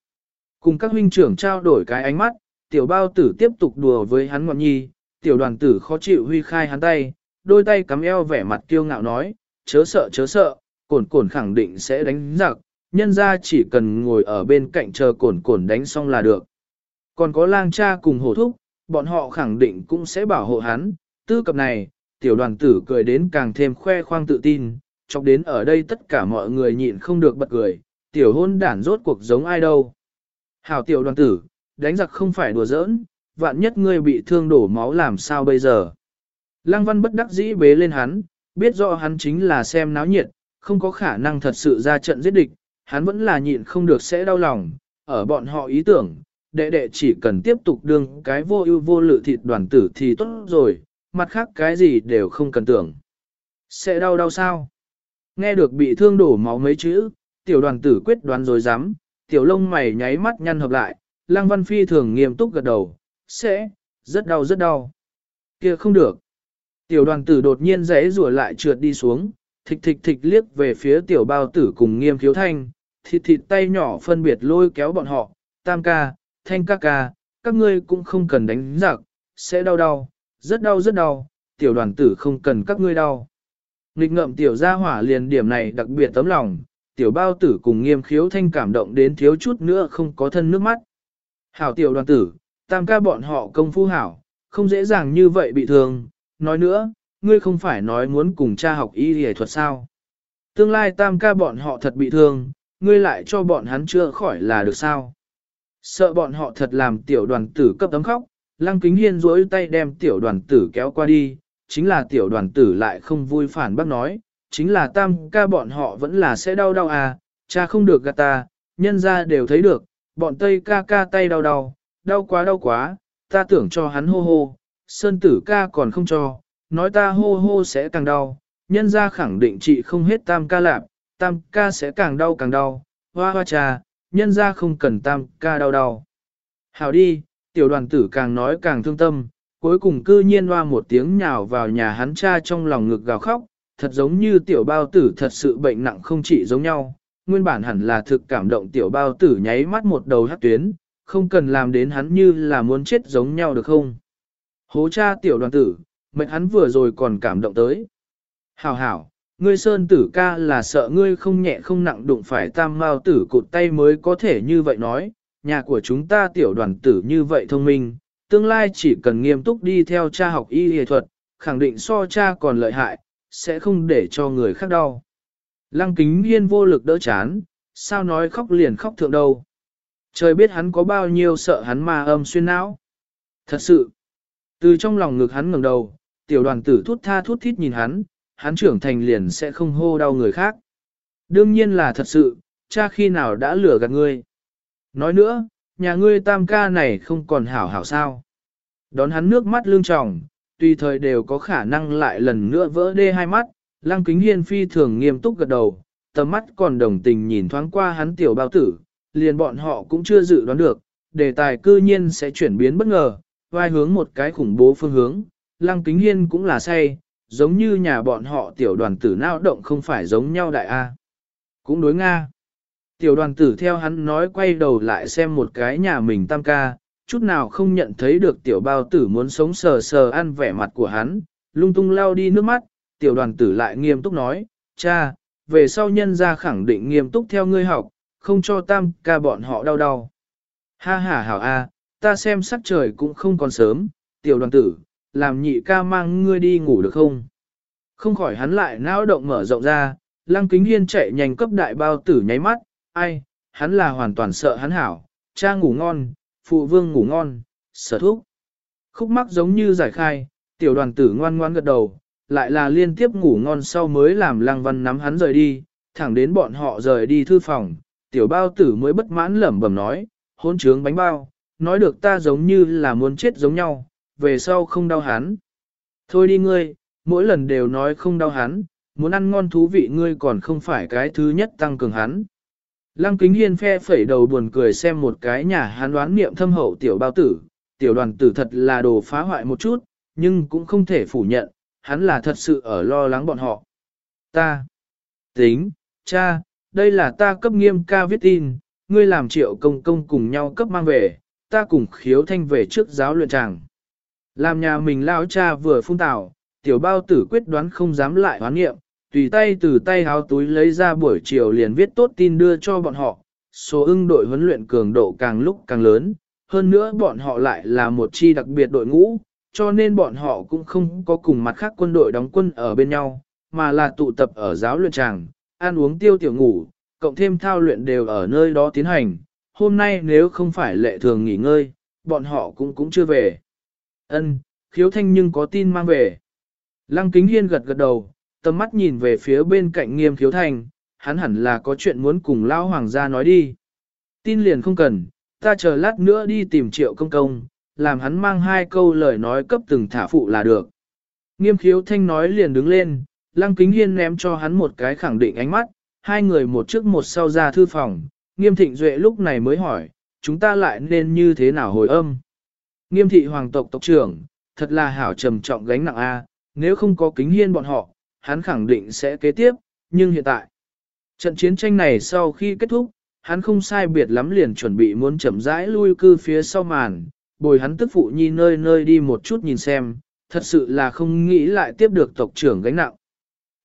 Speaker 1: Cùng các huynh trưởng trao đổi cái ánh mắt, tiểu bao tử tiếp tục đùa với hắn ngọn nhi, tiểu đoàn tử khó chịu huy khai hắn tay, đôi tay cắm eo vẻ mặt kiêu ngạo nói, chớ sợ chớ sợ, cổn cổn khẳng định sẽ đánh giặc, nhân ra chỉ cần ngồi ở bên cạnh chờ cổn cổn đánh xong là được. Còn có lang cha cùng hổ thúc, bọn họ khẳng định cũng sẽ bảo hộ hắn, tư cập này, tiểu đoàn tử cười đến càng thêm khoe khoang tự tin, chọc đến ở đây tất cả mọi người nhịn không được bật cười, tiểu hôn đản rốt cuộc giống ai đâu. Hảo tiểu đoàn tử, đánh giặc không phải đùa giỡn, vạn nhất ngươi bị thương đổ máu làm sao bây giờ. Lăng văn bất đắc dĩ bế lên hắn, biết rõ hắn chính là xem náo nhiệt, không có khả năng thật sự ra trận giết địch, hắn vẫn là nhịn không được sẽ đau lòng, ở bọn họ ý tưởng, đệ đệ chỉ cần tiếp tục đương cái vô ưu vô lự thịt đoàn tử thì tốt rồi, mặt khác cái gì đều không cần tưởng. Sẽ đau đau sao? Nghe được bị thương đổ máu mấy chữ, tiểu đoàn tử quyết đoán rồi dám, tiểu lông mày nháy mắt nhăn hợp lại, lăng văn phi thường nghiêm túc gật đầu, sẽ, rất đau rất đau. kia không được. Tiểu đoàn tử đột nhiên rẽ rùa lại trượt đi xuống, thịch thịch thịch liếc về phía tiểu bao tử cùng nghiêm khiếu thanh, thịt thịt tay nhỏ phân biệt lôi kéo bọn họ, tam ca, thanh ca ca, các ngươi cũng không cần đánh giặc, sẽ đau đau, rất đau rất đau, tiểu đoàn tử không cần các ngươi đau. Nghịch ngậm tiểu gia hỏa liền điểm này đặc biệt tấm lòng, tiểu bao tử cùng nghiêm khiếu thanh cảm động đến thiếu chút nữa không có thân nước mắt. Hảo tiểu đoàn tử, tam ca bọn họ công phu hảo, không dễ dàng như vậy bị thương, nói nữa, ngươi không phải nói muốn cùng cha học y y thuật sao. Tương lai tam ca bọn họ thật bị thương, ngươi lại cho bọn hắn chưa khỏi là được sao. Sợ bọn họ thật làm tiểu đoàn tử cấp tấm khóc, lăng kính hiên rỗi tay đem tiểu đoàn tử kéo qua đi, chính là tiểu đoàn tử lại không vui phản bác nói, chính là tam ca bọn họ vẫn là sẽ đau đau à, cha không được gạt ta, nhân ra đều thấy được, bọn tây ca ca tay đau đau, đau quá đau quá, ta tưởng cho hắn hô hô, sơn tử ca còn không cho, nói ta hô hô sẽ càng đau, nhân ra khẳng định chị không hết tam ca lạp, tam ca sẽ càng đau càng đau, hoa hoa trà, nhân ra không cần tam ca đau đau. Hảo đi, tiểu đoàn tử càng nói càng thương tâm, cuối cùng cư nhiên hoa một tiếng nhào vào nhà hắn cha trong lòng ngực gào khóc, thật giống như tiểu bao tử thật sự bệnh nặng không chỉ giống nhau, nguyên bản hẳn là thực cảm động tiểu bao tử nháy mắt một đầu hát tuyến, không cần làm đến hắn như là muốn chết giống nhau được không. Hố cha tiểu đoàn tử, mệnh hắn vừa rồi còn cảm động tới. Hảo hảo, ngươi sơn tử ca là sợ ngươi không nhẹ không nặng đụng phải tam mao tử cụt tay mới có thể như vậy nói, nhà của chúng ta tiểu đoàn tử như vậy thông minh, tương lai chỉ cần nghiêm túc đi theo cha học y y thuật, khẳng định so cha còn lợi hại, sẽ không để cho người khác đau. Lăng kính yên vô lực đỡ chán, sao nói khóc liền khóc thượng đâu. Trời biết hắn có bao nhiêu sợ hắn ma âm xuyên não. Thật sự, từ trong lòng ngực hắn ngẩng đầu, tiểu đoàn tử thút tha thút thít nhìn hắn, hắn trưởng thành liền sẽ không hô đau người khác. Đương nhiên là thật sự, cha khi nào đã lừa gạt ngươi. Nói nữa, nhà ngươi tam ca này không còn hảo hảo sao. Đón hắn nước mắt lương tròng, tùy thời đều có khả năng lại lần nữa vỡ đê hai mắt, lăng kính hiên phi thường nghiêm túc gật đầu, tầm mắt còn đồng tình nhìn thoáng qua hắn tiểu bao tử, liền bọn họ cũng chưa dự đoán được, đề tài cư nhiên sẽ chuyển biến bất ngờ, vai hướng một cái khủng bố phương hướng, lăng kính hiên cũng là say, giống như nhà bọn họ tiểu đoàn tử nao động không phải giống nhau đại A. Cũng đối Nga. Tiểu đoàn tử theo hắn nói quay đầu lại xem một cái nhà mình tam ca, chút nào không nhận thấy được tiểu bao tử muốn sống sờ sờ ăn vẻ mặt của hắn, lung tung lao đi nước mắt, tiểu đoàn tử lại nghiêm túc nói, cha, về sau nhân ra khẳng định nghiêm túc theo ngươi học, không cho tam ca bọn họ đau đau. Ha ha hảo a, ta xem sắc trời cũng không còn sớm, tiểu đoàn tử, làm nhị ca mang ngươi đi ngủ được không? Không khỏi hắn lại não động mở rộng ra, lăng kính hiên chạy nhanh cấp đại bao tử nháy mắt, ai, hắn là hoàn toàn sợ hắn hảo, cha ngủ ngon, phụ vương ngủ ngon, sở thúc. Khúc mắc giống như giải khai, tiểu đoàn tử ngoan ngoan gật đầu, lại là liên tiếp ngủ ngon sau mới làm lăng văn nắm hắn rời đi, thẳng đến bọn họ rời đi thư phòng, tiểu bao tử mới bất mãn lẩm bẩm nói, hôn trướng bánh bao, nói được ta giống như là muốn chết giống nhau, về sau không đau hắn. Thôi đi ngươi, mỗi lần đều nói không đau hắn, muốn ăn ngon thú vị ngươi còn không phải cái thứ nhất tăng cường hắn. Lăng kính hiên phe phẩy đầu buồn cười xem một cái nhà hắn đoán niệm thâm hậu tiểu bao tử, tiểu đoàn tử thật là đồ phá hoại một chút, nhưng cũng không thể phủ nhận, hắn là thật sự ở lo lắng bọn họ. Ta, tính, cha, đây là ta cấp nghiêm ca viết tin, ngươi làm triệu công công cùng nhau cấp mang về, ta cùng khiếu thanh về trước giáo luyện tràng. Làm nhà mình lao cha vừa phun tảo, tiểu bao tử quyết đoán không dám lại hoán nghiệm, tùy tay từ tay háo túi lấy ra buổi chiều liền viết tốt tin đưa cho bọn họ. Số ưng đội huấn luyện cường độ càng lúc càng lớn, hơn nữa bọn họ lại là một chi đặc biệt đội ngũ, cho nên bọn họ cũng không có cùng mặt khác quân đội đóng quân ở bên nhau, mà là tụ tập ở giáo luyện tràng, ăn uống tiêu tiểu ngủ, cộng thêm thao luyện đều ở nơi đó tiến hành. Hôm nay nếu không phải lệ thường nghỉ ngơi, bọn họ cũng cũng chưa về. Ân, khiếu thanh nhưng có tin mang về. Lăng kính hiên gật gật đầu, tầm mắt nhìn về phía bên cạnh nghiêm khiếu thanh, hắn hẳn là có chuyện muốn cùng lão hoàng gia nói đi. Tin liền không cần, ta chờ lát nữa đi tìm triệu công công, làm hắn mang hai câu lời nói cấp từng thả phụ là được. Nghiêm khiếu thanh nói liền đứng lên, lăng kính hiên ném cho hắn một cái khẳng định ánh mắt, hai người một trước một sau ra thư phòng, nghiêm thịnh duệ lúc này mới hỏi, chúng ta lại nên như thế nào hồi âm. Nghiêm thị hoàng tộc tộc trưởng, thật là hảo trầm trọng gánh nặng A, nếu không có kính hiên bọn họ, hắn khẳng định sẽ kế tiếp, nhưng hiện tại, trận chiến tranh này sau khi kết thúc, hắn không sai biệt lắm liền chuẩn bị muốn chậm rãi lui cư phía sau màn, bồi hắn tức phụ nhi nơi nơi đi một chút nhìn xem, thật sự là không nghĩ lại tiếp được tộc trưởng gánh nặng.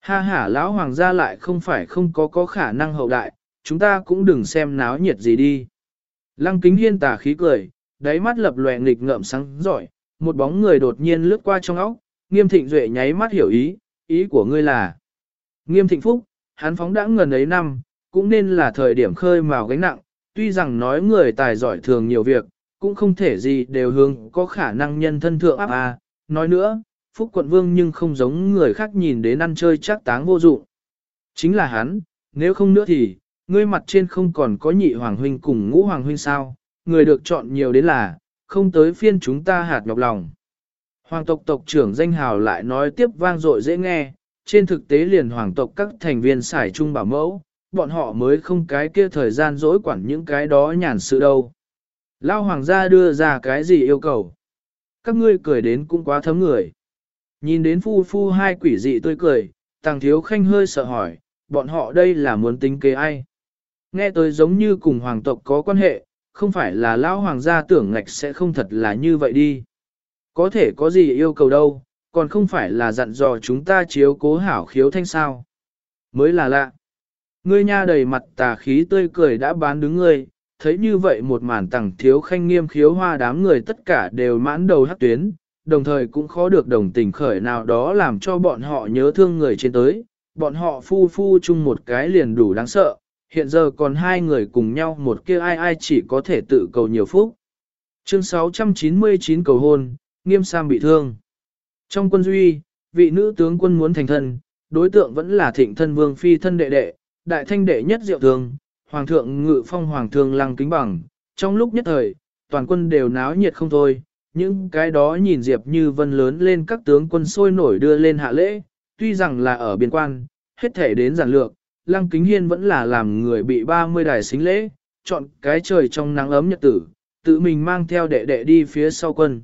Speaker 1: Ha ha lão hoàng gia lại không phải không có có khả năng hậu đại, chúng ta cũng đừng xem náo nhiệt gì đi. Lăng kính hiên tà khí cười, đáy mắt lập lòe nghịch ngợm sáng giỏi, một bóng người đột nhiên lướt qua trong óc, nghiêm thịnh duệ nháy mắt hiểu ý, ý của ngươi là. Nghiêm thịnh phúc, hắn phóng đã ngần ấy năm, cũng nên là thời điểm khơi mào gánh nặng, tuy rằng nói người tài giỏi thường nhiều việc, cũng không thể gì đều hướng có khả năng nhân thân thượng áp à, nói nữa, phúc quận vương nhưng không giống người khác nhìn đến ăn chơi chắc táng vô dụng. Chính là hắn, nếu không nữa thì, ngươi mặt trên không còn có nhị hoàng huynh cùng ngũ hoàng huynh sao, người được chọn nhiều đến là, không tới phiên chúng ta hạt nhọc lòng. Hoàng tộc tộc trưởng danh hào lại nói tiếp vang dội dễ nghe, trên thực tế liền hoàng tộc các thành viên xài chung bảo mẫu, bọn họ mới không cái kia thời gian dỗi quản những cái đó nhàn sự đâu. Lao hoàng gia đưa ra cái gì yêu cầu? Các ngươi cười đến cũng quá thấm người. Nhìn đến phu phu hai quỷ dị tươi cười, tàng thiếu khanh hơi sợ hỏi, bọn họ đây là muốn tính kế ai? Nghe tới giống như cùng hoàng tộc có quan hệ, không phải là lão hoàng gia tưởng ngạch sẽ không thật là như vậy đi. Có thể có gì yêu cầu đâu, còn không phải là dặn dò chúng ta chiếu cố hảo khiếu thanh sao. Mới là lạ. Ngươi nha đầy mặt tà khí tươi cười đã bán đứng ngươi, thấy như vậy một màn tẳng thiếu khanh nghiêm khiếu hoa đám người tất cả đều mãn đầu hắc tuyến, đồng thời cũng khó được đồng tình khởi nào đó làm cho bọn họ nhớ thương người trên tới, bọn họ phu phu chung một cái liền đủ đáng sợ, hiện giờ còn hai người cùng nhau một kia ai ai chỉ có thể tự cầu nhiều phúc. Chương 699 cầu hôn, nghiêm sam bị thương. Trong quân duy, vị nữ tướng quân muốn thành thân, đối tượng vẫn là thịnh thân vương phi thân đệ đệ, đại thanh đệ nhất diệu thường, hoàng thượng ngự phong hoàng thương lăng kính bằng. Trong lúc nhất thời, toàn quân đều náo nhiệt không thôi, những cái đó nhìn Diệp Như Vân lớn lên các tướng quân sôi nổi đưa lên hạ lễ, tuy rằng là ở biên quan, hết thể đến giản lược, Lăng Kính Hiên vẫn là làm người bị 30 đài xính lễ, chọn cái trời trong nắng ấm nhật tử, tự mình mang theo đệ đệ đi phía sau quân.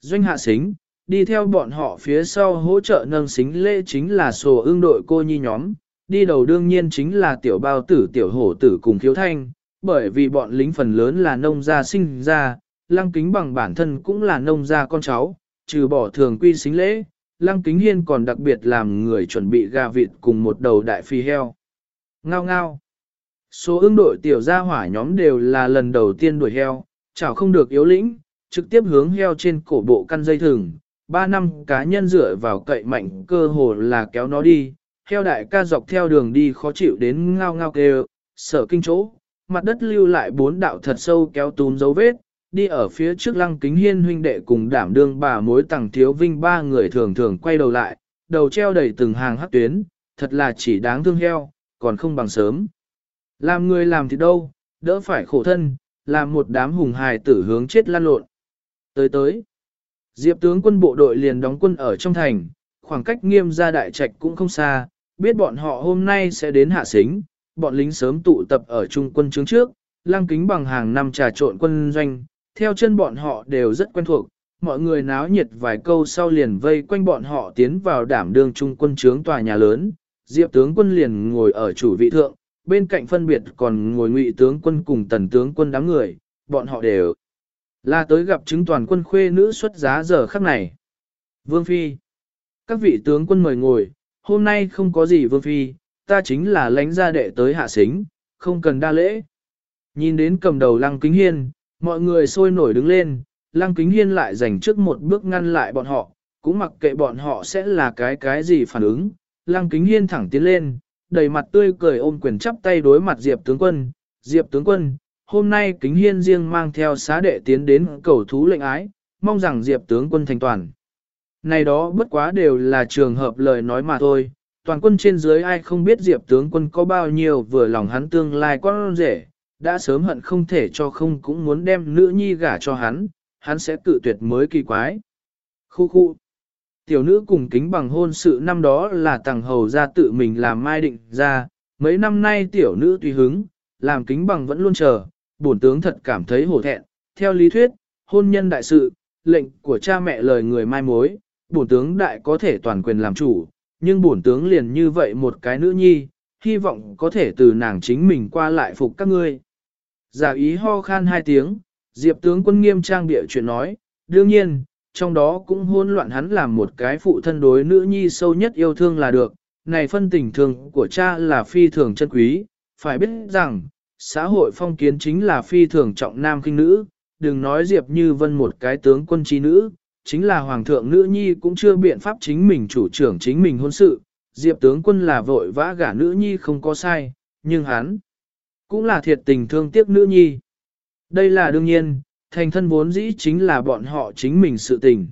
Speaker 1: Doanh hạ xính, đi theo bọn họ phía sau hỗ trợ nâng xính lễ chính là sổ ương đội cô nhi nhóm, đi đầu đương nhiên chính là tiểu bao tử tiểu hổ tử cùng khiếu thanh, bởi vì bọn lính phần lớn là nông gia sinh ra, lăng kính bằng bản thân cũng là nông gia con cháu, trừ bỏ thường quy xính lễ, lăng kính hiên còn đặc biệt làm người chuẩn bị gà vịt cùng một đầu đại phi heo. Ngao ngao. Số ứng đội tiểu gia hỏa nhóm đều là lần đầu tiên đuổi heo, chảo không được yếu lĩnh, trực tiếp hướng heo trên cổ bộ căn dây thừng. Ba năm cá nhân dựa vào cậy mạnh cơ hồ là kéo nó đi, heo đại ca dọc theo đường đi khó chịu đến ngao ngao kêu, sở kinh chỗ, mặt đất lưu lại bốn đạo thật sâu kéo túm dấu vết, đi ở phía trước lăng kính hiên huynh đệ cùng đảm đương bà mối tặng thiếu vinh ba người thường thường quay đầu lại, đầu treo đầy từng hàng hắc tuyến, thật là chỉ đáng thương heo, còn không bằng sớm. Làm người làm thì đâu, đỡ phải khổ thân, làm một đám hùng hài tử hướng chết lan lộn. Tới tới, Diệp tướng quân bộ đội liền đóng quân ở trong thành, khoảng cách nghiêm ra đại trạch cũng không xa, biết bọn họ hôm nay sẽ đến hạ xính, bọn lính sớm tụ tập ở trung quân chứng trước, lăng kính bằng hàng năm trà trộn quân doanh, theo chân bọn họ đều rất quen thuộc, mọi người náo nhiệt vài câu sau liền vây quanh bọn họ tiến vào đảm đương trung quân trướng tòa nhà lớn, Diệp tướng quân liền ngồi ở chủ vị thượng, bên cạnh phân biệt còn ngồi ngụy tướng quân cùng tần tướng quân đám người, bọn họ đều là tới gặp chứng toàn quân khuê nữ xuất giá giờ khắc này. Vương Phi Các vị tướng quân mời ngồi, hôm nay không có gì Vương Phi, ta chính là lãnh gia đệ tới hạ xính, không cần đa lễ. Nhìn đến cầm đầu lăng kính hiên, mọi người sôi nổi đứng lên, lăng kính hiên lại dành trước một bước ngăn lại bọn họ, cũng mặc kệ bọn họ sẽ là cái cái gì phản ứng. Lăng kính hiên thẳng tiến lên, đầy mặt tươi cười ôm quyền chắp tay đối mặt Diệp tướng quân. Diệp tướng quân, hôm nay kính hiên riêng mang theo xá đệ tiến đến cầu thú lệnh ái, mong rằng Diệp tướng quân thành toàn. Này đó bất quá đều là trường hợp lời nói mà thôi, toàn quân trên dưới ai không biết Diệp tướng quân có bao nhiêu vừa lòng hắn tương lai con rể, đã sớm hận không thể cho không cũng muốn đem nữ nhi gả cho hắn, hắn sẽ cự tuyệt mới kỳ quái. Khu khu. Tiểu nữ cùng kính bằng hôn sự năm đó là tàng hầu ra tự mình làm mai định ra, mấy năm nay tiểu nữ tùy hứng, làm kính bằng vẫn luôn chờ, bổn tướng thật cảm thấy hổ thẹn. Theo lý thuyết, hôn nhân đại sự, lệnh của cha mẹ lời người mai mối, bổn tướng đại có thể toàn quyền làm chủ, nhưng bổn tướng liền như vậy một cái nữ nhi, hy vọng có thể từ nàng chính mình qua lại phục các ngươi. Giả ý ho khan hai tiếng, Diệp tướng quân nghiêm trang địa chuyện nói, đương nhiên, trong đó cũng hôn loạn hắn làm một cái phụ thân đối nữ nhi sâu nhất yêu thương là được, này phân tình thương của cha là phi thường chân quý, phải biết rằng, xã hội phong kiến chính là phi thường trọng nam kinh nữ, đừng nói Diệp Như Vân một cái tướng quân trí nữ, chính là hoàng thượng nữ nhi cũng chưa biện pháp chính mình chủ trưởng chính mình hôn sự, Diệp tướng quân là vội vã gả nữ nhi không có sai, nhưng hắn cũng là thiệt tình thương tiếc nữ nhi. Đây là đương nhiên, thành thân vốn dĩ chính là bọn họ chính mình sự tình.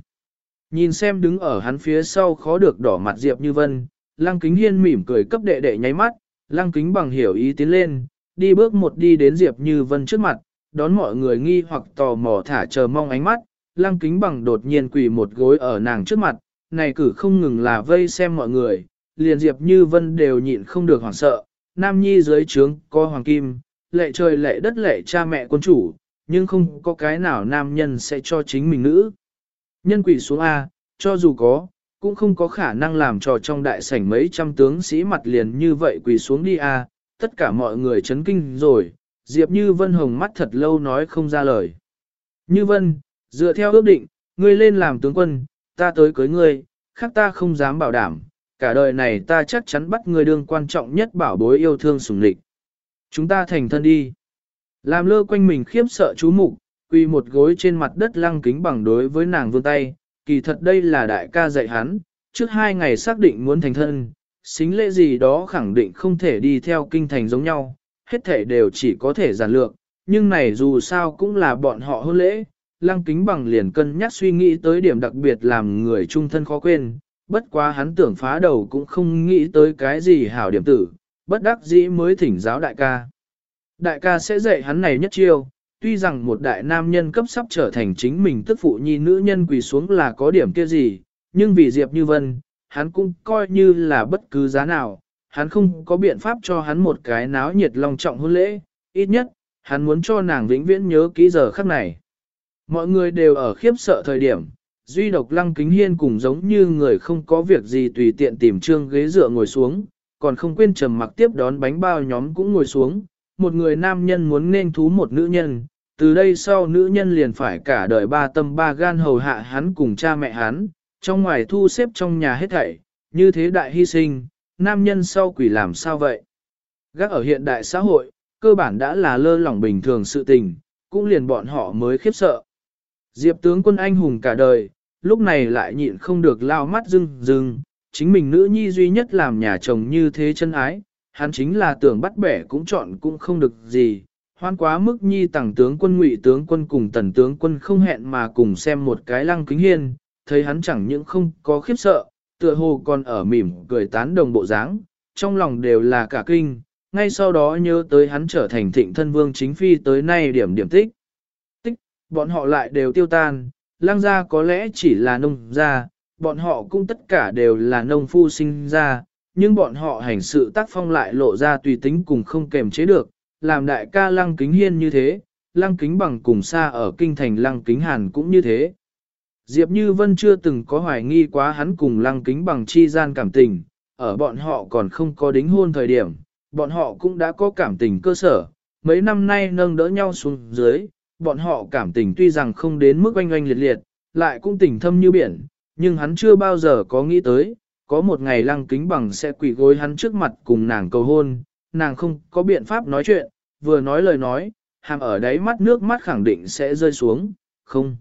Speaker 1: Nhìn xem đứng ở hắn phía sau khó được đỏ mặt Diệp Như Vân, Lăng Kính Hiên mỉm cười cấp đệ đệ nháy mắt, Lăng Kính bằng hiểu ý tiến lên, đi bước một đi đến Diệp Như Vân trước mặt, đón mọi người nghi hoặc tò mò thả chờ mong ánh mắt, Lăng Kính bằng đột nhiên quỳ một gối ở nàng trước mặt, này cử không ngừng là vây xem mọi người, liền Diệp Như Vân đều nhịn không được hoảng sợ, Nam Nhi dưới trướng có hoàng kim, lệ trời lệ đất lệ cha mẹ quân chủ, nhưng không có cái nào nam nhân sẽ cho chính mình nữ. Nhân quỷ xuống A, cho dù có, cũng không có khả năng làm cho trong đại sảnh mấy trăm tướng sĩ mặt liền như vậy quỳ xuống đi A, tất cả mọi người chấn kinh rồi, Diệp Như Vân hồng mắt thật lâu nói không ra lời. Như Vân, dựa theo ước định, ngươi lên làm tướng quân, ta tới cưới ngươi, khác ta không dám bảo đảm, cả đời này ta chắc chắn bắt ngươi đương quan trọng nhất bảo bối yêu thương sủng lịch. Chúng ta thành thân đi. Làm lơ quanh mình khiếp sợ chú mục, quỳ một gối trên mặt đất lăng kính bằng đối với nàng vương tay, kỳ thật đây là đại ca dạy hắn, trước hai ngày xác định muốn thành thân, xính lễ gì đó khẳng định không thể đi theo kinh thành giống nhau, hết thể đều chỉ có thể giản lược, nhưng này dù sao cũng là bọn họ hôn lễ, lăng kính bằng liền cân nhắc suy nghĩ tới điểm đặc biệt làm người trung thân khó quên, bất quá hắn tưởng phá đầu cũng không nghĩ tới cái gì hảo điểm tử, bất đắc dĩ mới thỉnh giáo đại ca. Đại ca sẽ dạy hắn này nhất chiêu, tuy rằng một đại nam nhân cấp sắp trở thành chính mình tức phụ nhi nữ nhân quỳ xuống là có điểm kia gì, nhưng vì Diệp Như Vân, hắn cũng coi như là bất cứ giá nào, hắn không có biện pháp cho hắn một cái náo nhiệt long trọng hôn lễ, ít nhất, hắn muốn cho nàng vĩnh viễn nhớ kỹ giờ khắc này. Mọi người đều ở khiếp sợ thời điểm, duy độc lăng kính hiên cùng giống như người không có việc gì tùy tiện tìm trương ghế dựa ngồi xuống, còn không quên trầm mặc tiếp đón bánh bao nhóm cũng ngồi xuống, một người nam nhân muốn nên thú một nữ nhân, từ đây sau nữ nhân liền phải cả đời ba tâm ba gan hầu hạ hắn cùng cha mẹ hắn, trong ngoài thu xếp trong nhà hết thảy, như thế đại hy sinh, nam nhân sau quỷ làm sao vậy? Gác ở hiện đại xã hội, cơ bản đã là lơ lỏng bình thường sự tình, cũng liền bọn họ mới khiếp sợ. Diệp tướng quân anh hùng cả đời, lúc này lại nhịn không được lao mắt rưng rưng, chính mình nữ nhi duy nhất làm nhà chồng như thế chân ái, hắn chính là tưởng bắt bẻ cũng chọn cũng không được gì. Hoan quá mức nhi tàng tướng quân ngụy tướng quân cùng tần tướng quân không hẹn mà cùng xem một cái lăng kính hiên, thấy hắn chẳng những không có khiếp sợ, tựa hồ còn ở mỉm cười tán đồng bộ dáng, trong lòng đều là cả kinh, ngay sau đó nhớ tới hắn trở thành thịnh thân vương chính phi tới nay điểm điểm tích. Bọn họ lại đều tiêu tan, lăng gia có lẽ chỉ là nông gia, bọn họ cũng tất cả đều là nông phu sinh ra, nhưng bọn họ hành sự tác phong lại lộ ra tùy tính cùng không kềm chế được, làm đại ca lăng kính hiên như thế, lăng kính bằng cùng xa ở kinh thành lăng kính hàn cũng như thế. Diệp Như Vân chưa từng có hoài nghi quá hắn cùng lăng kính bằng chi gian cảm tình, ở bọn họ còn không có đính hôn thời điểm, bọn họ cũng đã có cảm tình cơ sở, mấy năm nay nâng đỡ nhau xuống dưới, bọn họ cảm tình tuy rằng không đến mức oanh oanh liệt liệt, lại cũng tình thâm như biển, nhưng hắn chưa bao giờ có nghĩ tới, có một ngày lăng kính bằng sẽ quỳ gối hắn trước mặt cùng nàng cầu hôn, nàng không có biện pháp nói chuyện, vừa nói lời nói, hàm ở đáy mắt nước mắt khẳng định sẽ rơi xuống, không.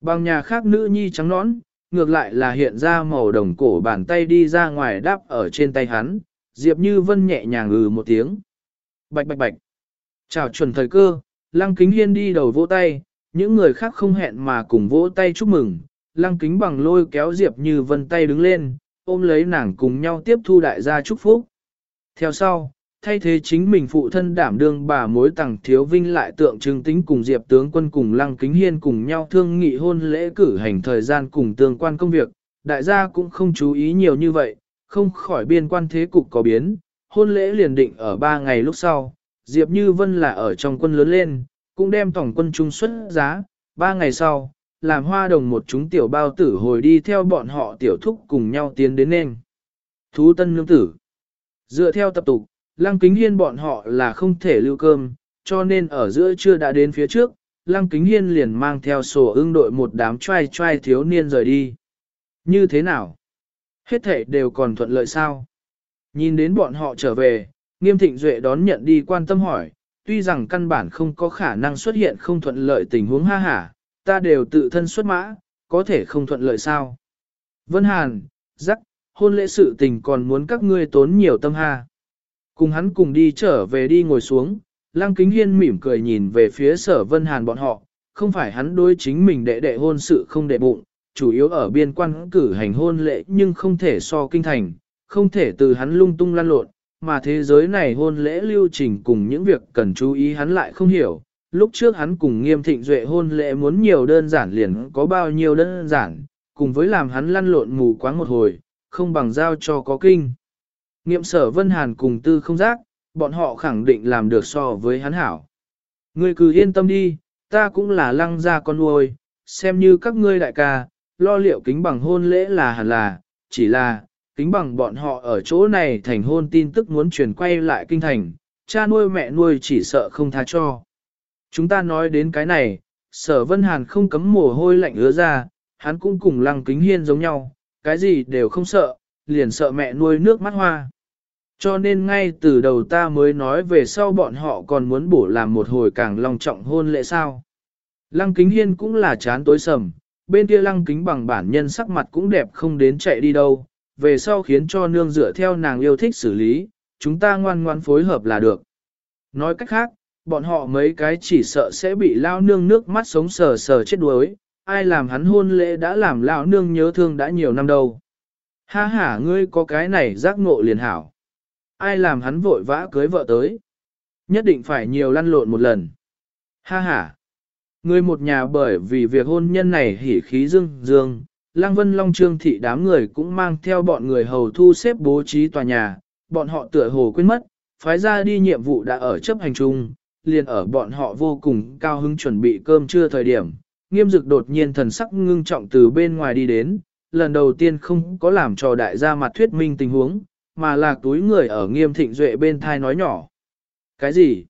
Speaker 1: Bằng nhà khác nữ nhi trắng nõn, ngược lại là hiện ra màu đồng cổ bàn tay đi ra ngoài đáp ở trên tay hắn, Diệp Như Vân nhẹ nhàng ừ một tiếng. Bạch bạch bạch. Chào chuẩn thời cơ, Lăng Kính Hiên đi đầu vỗ tay, những người khác không hẹn mà cùng vỗ tay chúc mừng. Lăng Kính bằng lôi kéo Diệp Như Vân tay đứng lên, ôm lấy nàng cùng nhau tiếp thu đại gia chúc phúc. Theo sau, thay thế chính mình phụ thân đảm đương bà mối tặng thiếu vinh lại tượng trưng tính cùng Diệp tướng quân cùng Lăng Kính Hiên cùng nhau thương nghị hôn lễ cử hành thời gian cùng tương quan công việc, đại gia cũng không chú ý nhiều như vậy, không khỏi biên quan thế cục có biến, hôn lễ liền định ở ba ngày lúc sau, Diệp Như Vân là ở trong quân lớn lên, cũng đem tổng quân trung xuất giá, ba ngày sau, làm hoa đồng một chúng tiểu bao tử hồi đi theo bọn họ tiểu thúc cùng nhau tiến đến nên. Thú tân nương tử. Dựa theo tập tục, lăng kính hiên bọn họ là không thể lưu cơm, cho nên ở giữa trưa đã đến phía trước, lăng kính hiên liền mang theo sổ ưng đội một đám trai trai thiếu niên rời đi. Như thế nào? Hết thể đều còn thuận lợi sao? Nhìn đến bọn họ trở về, nghiêm thịnh duệ đón nhận đi quan tâm hỏi, tuy rằng căn bản không có khả năng xuất hiện không thuận lợi tình huống ha hả, ta đều tự thân xuất mã, có thể không thuận lợi sao? Vân Hàn, rắc, hôn lễ sự tình còn muốn các ngươi tốn nhiều tâm ha. Cùng hắn cùng đi trở về đi ngồi xuống, Lăng Kính Hiên mỉm cười nhìn về phía sở Vân Hàn bọn họ, không phải hắn đối chính mình đệ đệ hôn sự không đệ bụng, chủ yếu ở biên quan cử hành hôn lễ nhưng không thể so kinh thành, không thể từ hắn lung tung lan lộn, mà thế giới này hôn lễ lưu trình cùng những việc cần chú ý hắn lại không hiểu. Lúc trước hắn cùng nghiêm thịnh duệ hôn lễ muốn nhiều đơn giản liền có bao nhiêu đơn giản, cùng với làm hắn lăn lộn mù quáng một hồi, không bằng giao cho có kinh. Nghiệm sở Vân Hàn cùng tư không giác, bọn họ khẳng định làm được so với hắn hảo. Ngươi cứ yên tâm đi, ta cũng là lăng gia con nuôi, xem như các ngươi đại ca, lo liệu kính bằng hôn lễ là hẳn là, chỉ là, kính bằng bọn họ ở chỗ này thành hôn tin tức muốn truyền quay lại kinh thành, cha nuôi mẹ nuôi chỉ sợ không tha cho. Chúng ta nói đến cái này, sở vân hàn không cấm mồ hôi lạnh ứa ra, hắn cũng cùng lăng kính hiên giống nhau, cái gì đều không sợ, liền sợ mẹ nuôi nước mắt hoa. Cho nên ngay từ đầu ta mới nói về sau bọn họ còn muốn bổ làm một hồi càng long trọng hôn lễ sao. Lăng kính hiên cũng là chán tối sầm, bên kia lăng kính bằng bản nhân sắc mặt cũng đẹp không đến chạy đi đâu, về sau khiến cho nương dựa theo nàng yêu thích xử lý, chúng ta ngoan ngoan phối hợp là được. Nói cách khác, bọn họ mấy cái chỉ sợ sẽ bị lao nương nước mắt sống sờ sờ chết đuối, ai làm hắn hôn lễ đã làm lao nương nhớ thương đã nhiều năm đâu. Ha ha ngươi có cái này giác ngộ liền hảo. Ai làm hắn vội vã cưới vợ tới. Nhất định phải nhiều lăn lộn một lần. Ha ha. ngươi một nhà bởi vì việc hôn nhân này hỉ khí dương dương, Lăng Vân Long Trương thị đám người cũng mang theo bọn người hầu thu xếp bố trí tòa nhà, bọn họ tựa hồ quên mất, phái ra đi nhiệm vụ đã ở chấp hành chung, liền ở bọn họ vô cùng cao hứng chuẩn bị cơm trưa thời điểm. Nghiêm dực đột nhiên thần sắc ngưng trọng từ bên ngoài đi đến, lần đầu tiên không có làm cho đại gia mặt thuyết minh tình huống, mà là túi người ở nghiêm thịnh duệ bên thai nói nhỏ. Cái gì?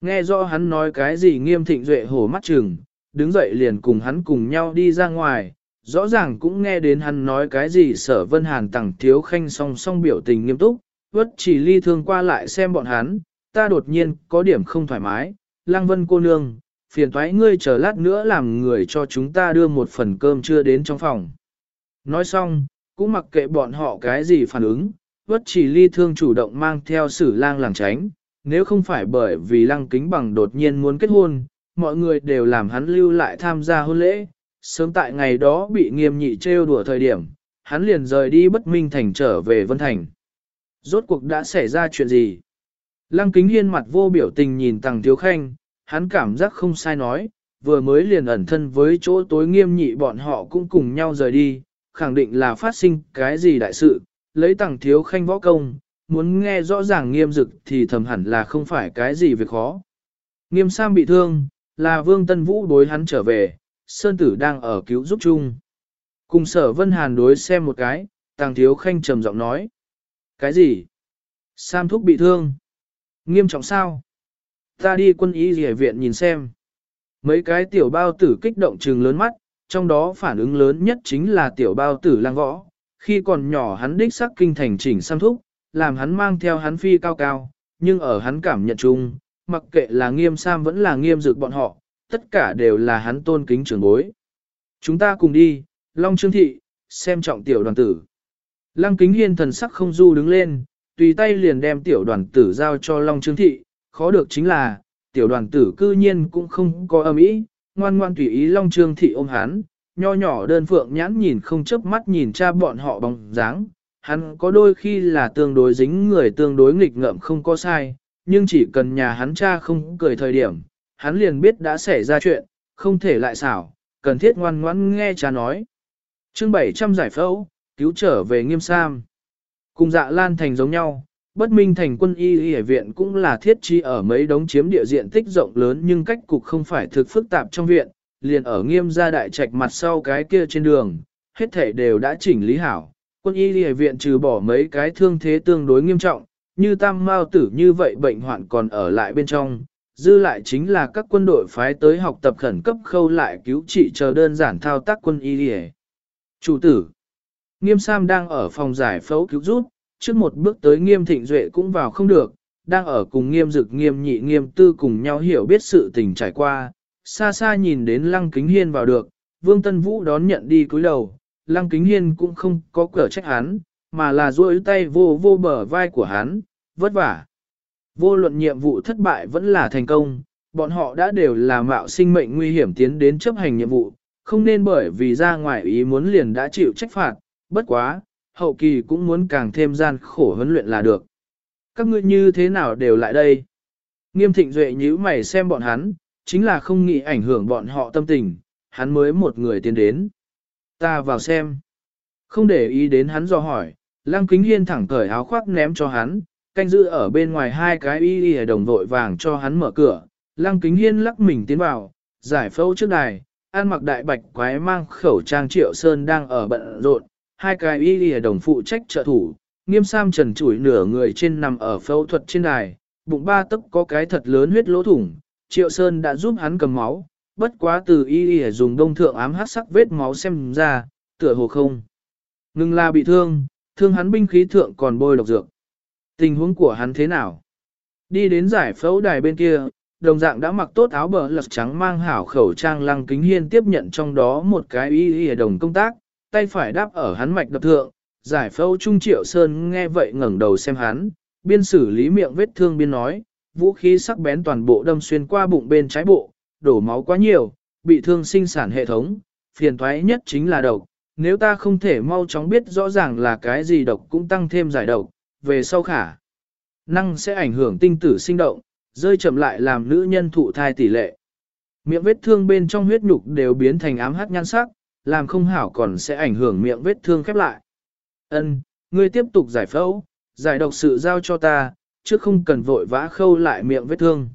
Speaker 1: Nghe rõ hắn nói cái gì nghiêm thịnh duệ hổ mắt chừng, đứng dậy liền cùng hắn cùng nhau đi ra ngoài, rõ ràng cũng nghe đến hắn nói cái gì sở vân hàn tẳng thiếu khanh song song biểu tình nghiêm túc, vất chỉ ly thương qua lại xem bọn hắn, ta đột nhiên có điểm không thoải mái, lang vân cô nương, phiền thoái ngươi chờ lát nữa làm người cho chúng ta đưa một phần cơm trưa đến trong phòng. Nói xong, cũng mặc kệ bọn họ cái gì phản ứng, vất chỉ ly thương chủ động mang theo sử lang làng tránh, nếu không phải bởi vì lăng kính bằng đột nhiên muốn kết hôn, mọi người đều làm hắn lưu lại tham gia hôn lễ, sớm tại ngày đó bị nghiêm nhị trêu đùa thời điểm, hắn liền rời đi bất minh thành trở về Vân Thành. Rốt cuộc đã xảy ra chuyện gì? Lăng kính hiên mặt vô biểu tình nhìn tàng thiếu khanh, hắn cảm giác không sai nói, vừa mới liền ẩn thân với chỗ tối nghiêm nhị bọn họ cũng cùng nhau rời đi, khẳng định là phát sinh cái gì đại sự, lấy tàng thiếu khanh võ công, muốn nghe rõ ràng nghiêm dực thì thầm hẳn là không phải cái gì việc khó. Nghiêm Sam bị thương, là Vương Tân Vũ đối hắn trở về, Sơn Tử đang ở cứu giúp chung. Cùng sở Vân Hàn đối xem một cái, Tàng Thiếu Khanh trầm giọng nói. Cái gì? Sam Thúc bị thương. Nghiêm trọng sao? Ta đi quân y rỉa viện nhìn xem. Mấy cái tiểu bao tử kích động trừng lớn mắt, trong đó phản ứng lớn nhất chính là tiểu bao tử lang võ. Khi còn nhỏ hắn đích sắc kinh thành chỉnh Sam Thúc, làm hắn mang theo hắn phi cao cao, nhưng ở hắn cảm nhận chung, mặc kệ là nghiêm Sam vẫn là nghiêm dược bọn họ, tất cả đều là hắn tôn kính trưởng bối. Chúng ta cùng đi, Long Trương Thị, xem trọng tiểu đoàn tử. Lăng kính hiên thần sắc không du đứng lên, tùy tay liền đem tiểu đoàn tử giao cho Long Trương Thị, khó được chính là, tiểu đoàn tử cư nhiên cũng không có âm ý, ngoan ngoan tùy ý Long Trương Thị ôm hắn, nho nhỏ đơn phượng nhãn nhìn không chớp mắt nhìn cha bọn họ bóng dáng, hắn có đôi khi là tương đối dính người tương đối nghịch ngợm không có sai, nhưng chỉ cần nhà hắn cha không cười thời điểm, hắn liền biết đã xảy ra chuyện, không thể lại xảo, cần thiết ngoan ngoãn nghe cha nói. chương 700 giải phẫu, cứu trở về nghiêm sam. Cùng dạ lan thành giống nhau, bất minh thành quân y y viện cũng là thiết trí ở mấy đống chiếm địa diện tích rộng lớn nhưng cách cục không phải thực phức tạp trong viện, liền ở nghiêm gia đại trạch mặt sau cái kia trên đường, hết thể đều đã chỉnh lý hảo. Quân y y viện trừ bỏ mấy cái thương thế tương đối nghiêm trọng, như tam mao tử như vậy bệnh hoạn còn ở lại bên trong, dư lại chính là các quân đội phái tới học tập khẩn cấp khâu lại cứu trị chờ đơn giản thao tác quân y đi Chủ tử, nghiêm sam đang ở phòng giải phẫu cứu rút trước một bước tới nghiêm thịnh duệ cũng vào không được, đang ở cùng nghiêm dực nghiêm nhị nghiêm tư cùng nhau hiểu biết sự tình trải qua, xa xa nhìn đến lăng kính hiên vào được, vương tân vũ đón nhận đi cúi đầu, lăng kính hiên cũng không có cửa trách hắn, mà là duỗi tay vô vô bờ vai của hắn, vất vả. Vô luận nhiệm vụ thất bại vẫn là thành công, bọn họ đã đều là mạo sinh mệnh nguy hiểm tiến đến chấp hành nhiệm vụ, không nên bởi vì ra ngoài ý muốn liền đã chịu trách phạt, bất quá, hậu kỳ cũng muốn càng thêm gian khổ huấn luyện là được. Các ngươi như thế nào đều lại đây? Nghiêm thịnh duệ nhíu mày xem bọn hắn, chính là không nghĩ ảnh hưởng bọn họ tâm tình, hắn mới một người tiến đến. Ta vào xem. Không để ý đến hắn do hỏi, Lăng Kính Hiên thẳng cởi áo khoác ném cho hắn, canh giữ ở bên ngoài hai cái y y đồng vội vàng cho hắn mở cửa. Lăng Kính Hiên lắc mình tiến vào, giải phẫu trước đài, an mặc đại bạch quái mang khẩu trang triệu sơn đang ở bận rộn, hai cái y y đồng phụ trách trợ thủ, nghiêm sam trần chủi nửa người trên nằm ở phẫu thuật trên đài, bụng ba tấc có cái thật lớn huyết lỗ thủng, triệu sơn đã giúp hắn cầm máu, bất quá từ y y dùng đông thượng ám hát sắc vết máu xem ra, tựa hồ không. Ngưng la bị thương, thương hắn binh khí thượng còn bôi độc dược. Tình huống của hắn thế nào? Đi đến giải phẫu đài bên kia, đồng dạng đã mặc tốt áo bờ lật trắng mang hảo khẩu trang lăng kính hiên tiếp nhận trong đó một cái y y đồng công tác, tay phải đáp ở hắn mạch đập thượng, giải phẫu trung triệu sơn nghe vậy ngẩng đầu xem hắn, biên xử lý miệng vết thương biên nói, vũ khí sắc bén toàn bộ đâm xuyên qua bụng bên trái bộ, đổ máu quá nhiều, bị thương sinh sản hệ thống, phiền toái nhất chính là độc, nếu ta không thể mau chóng biết rõ ràng là cái gì độc cũng tăng thêm giải độc, về sau khả. Năng sẽ ảnh hưởng tinh tử sinh động, rơi chậm lại làm nữ nhân thụ thai tỷ lệ. Miệng vết thương bên trong huyết nhục đều biến thành ám hắc nhan sắc, làm không hảo còn sẽ ảnh hưởng miệng vết thương khép lại. Ân, ngươi tiếp tục giải phẫu, giải độc sự giao cho ta, chứ không cần vội vã khâu lại miệng vết thương.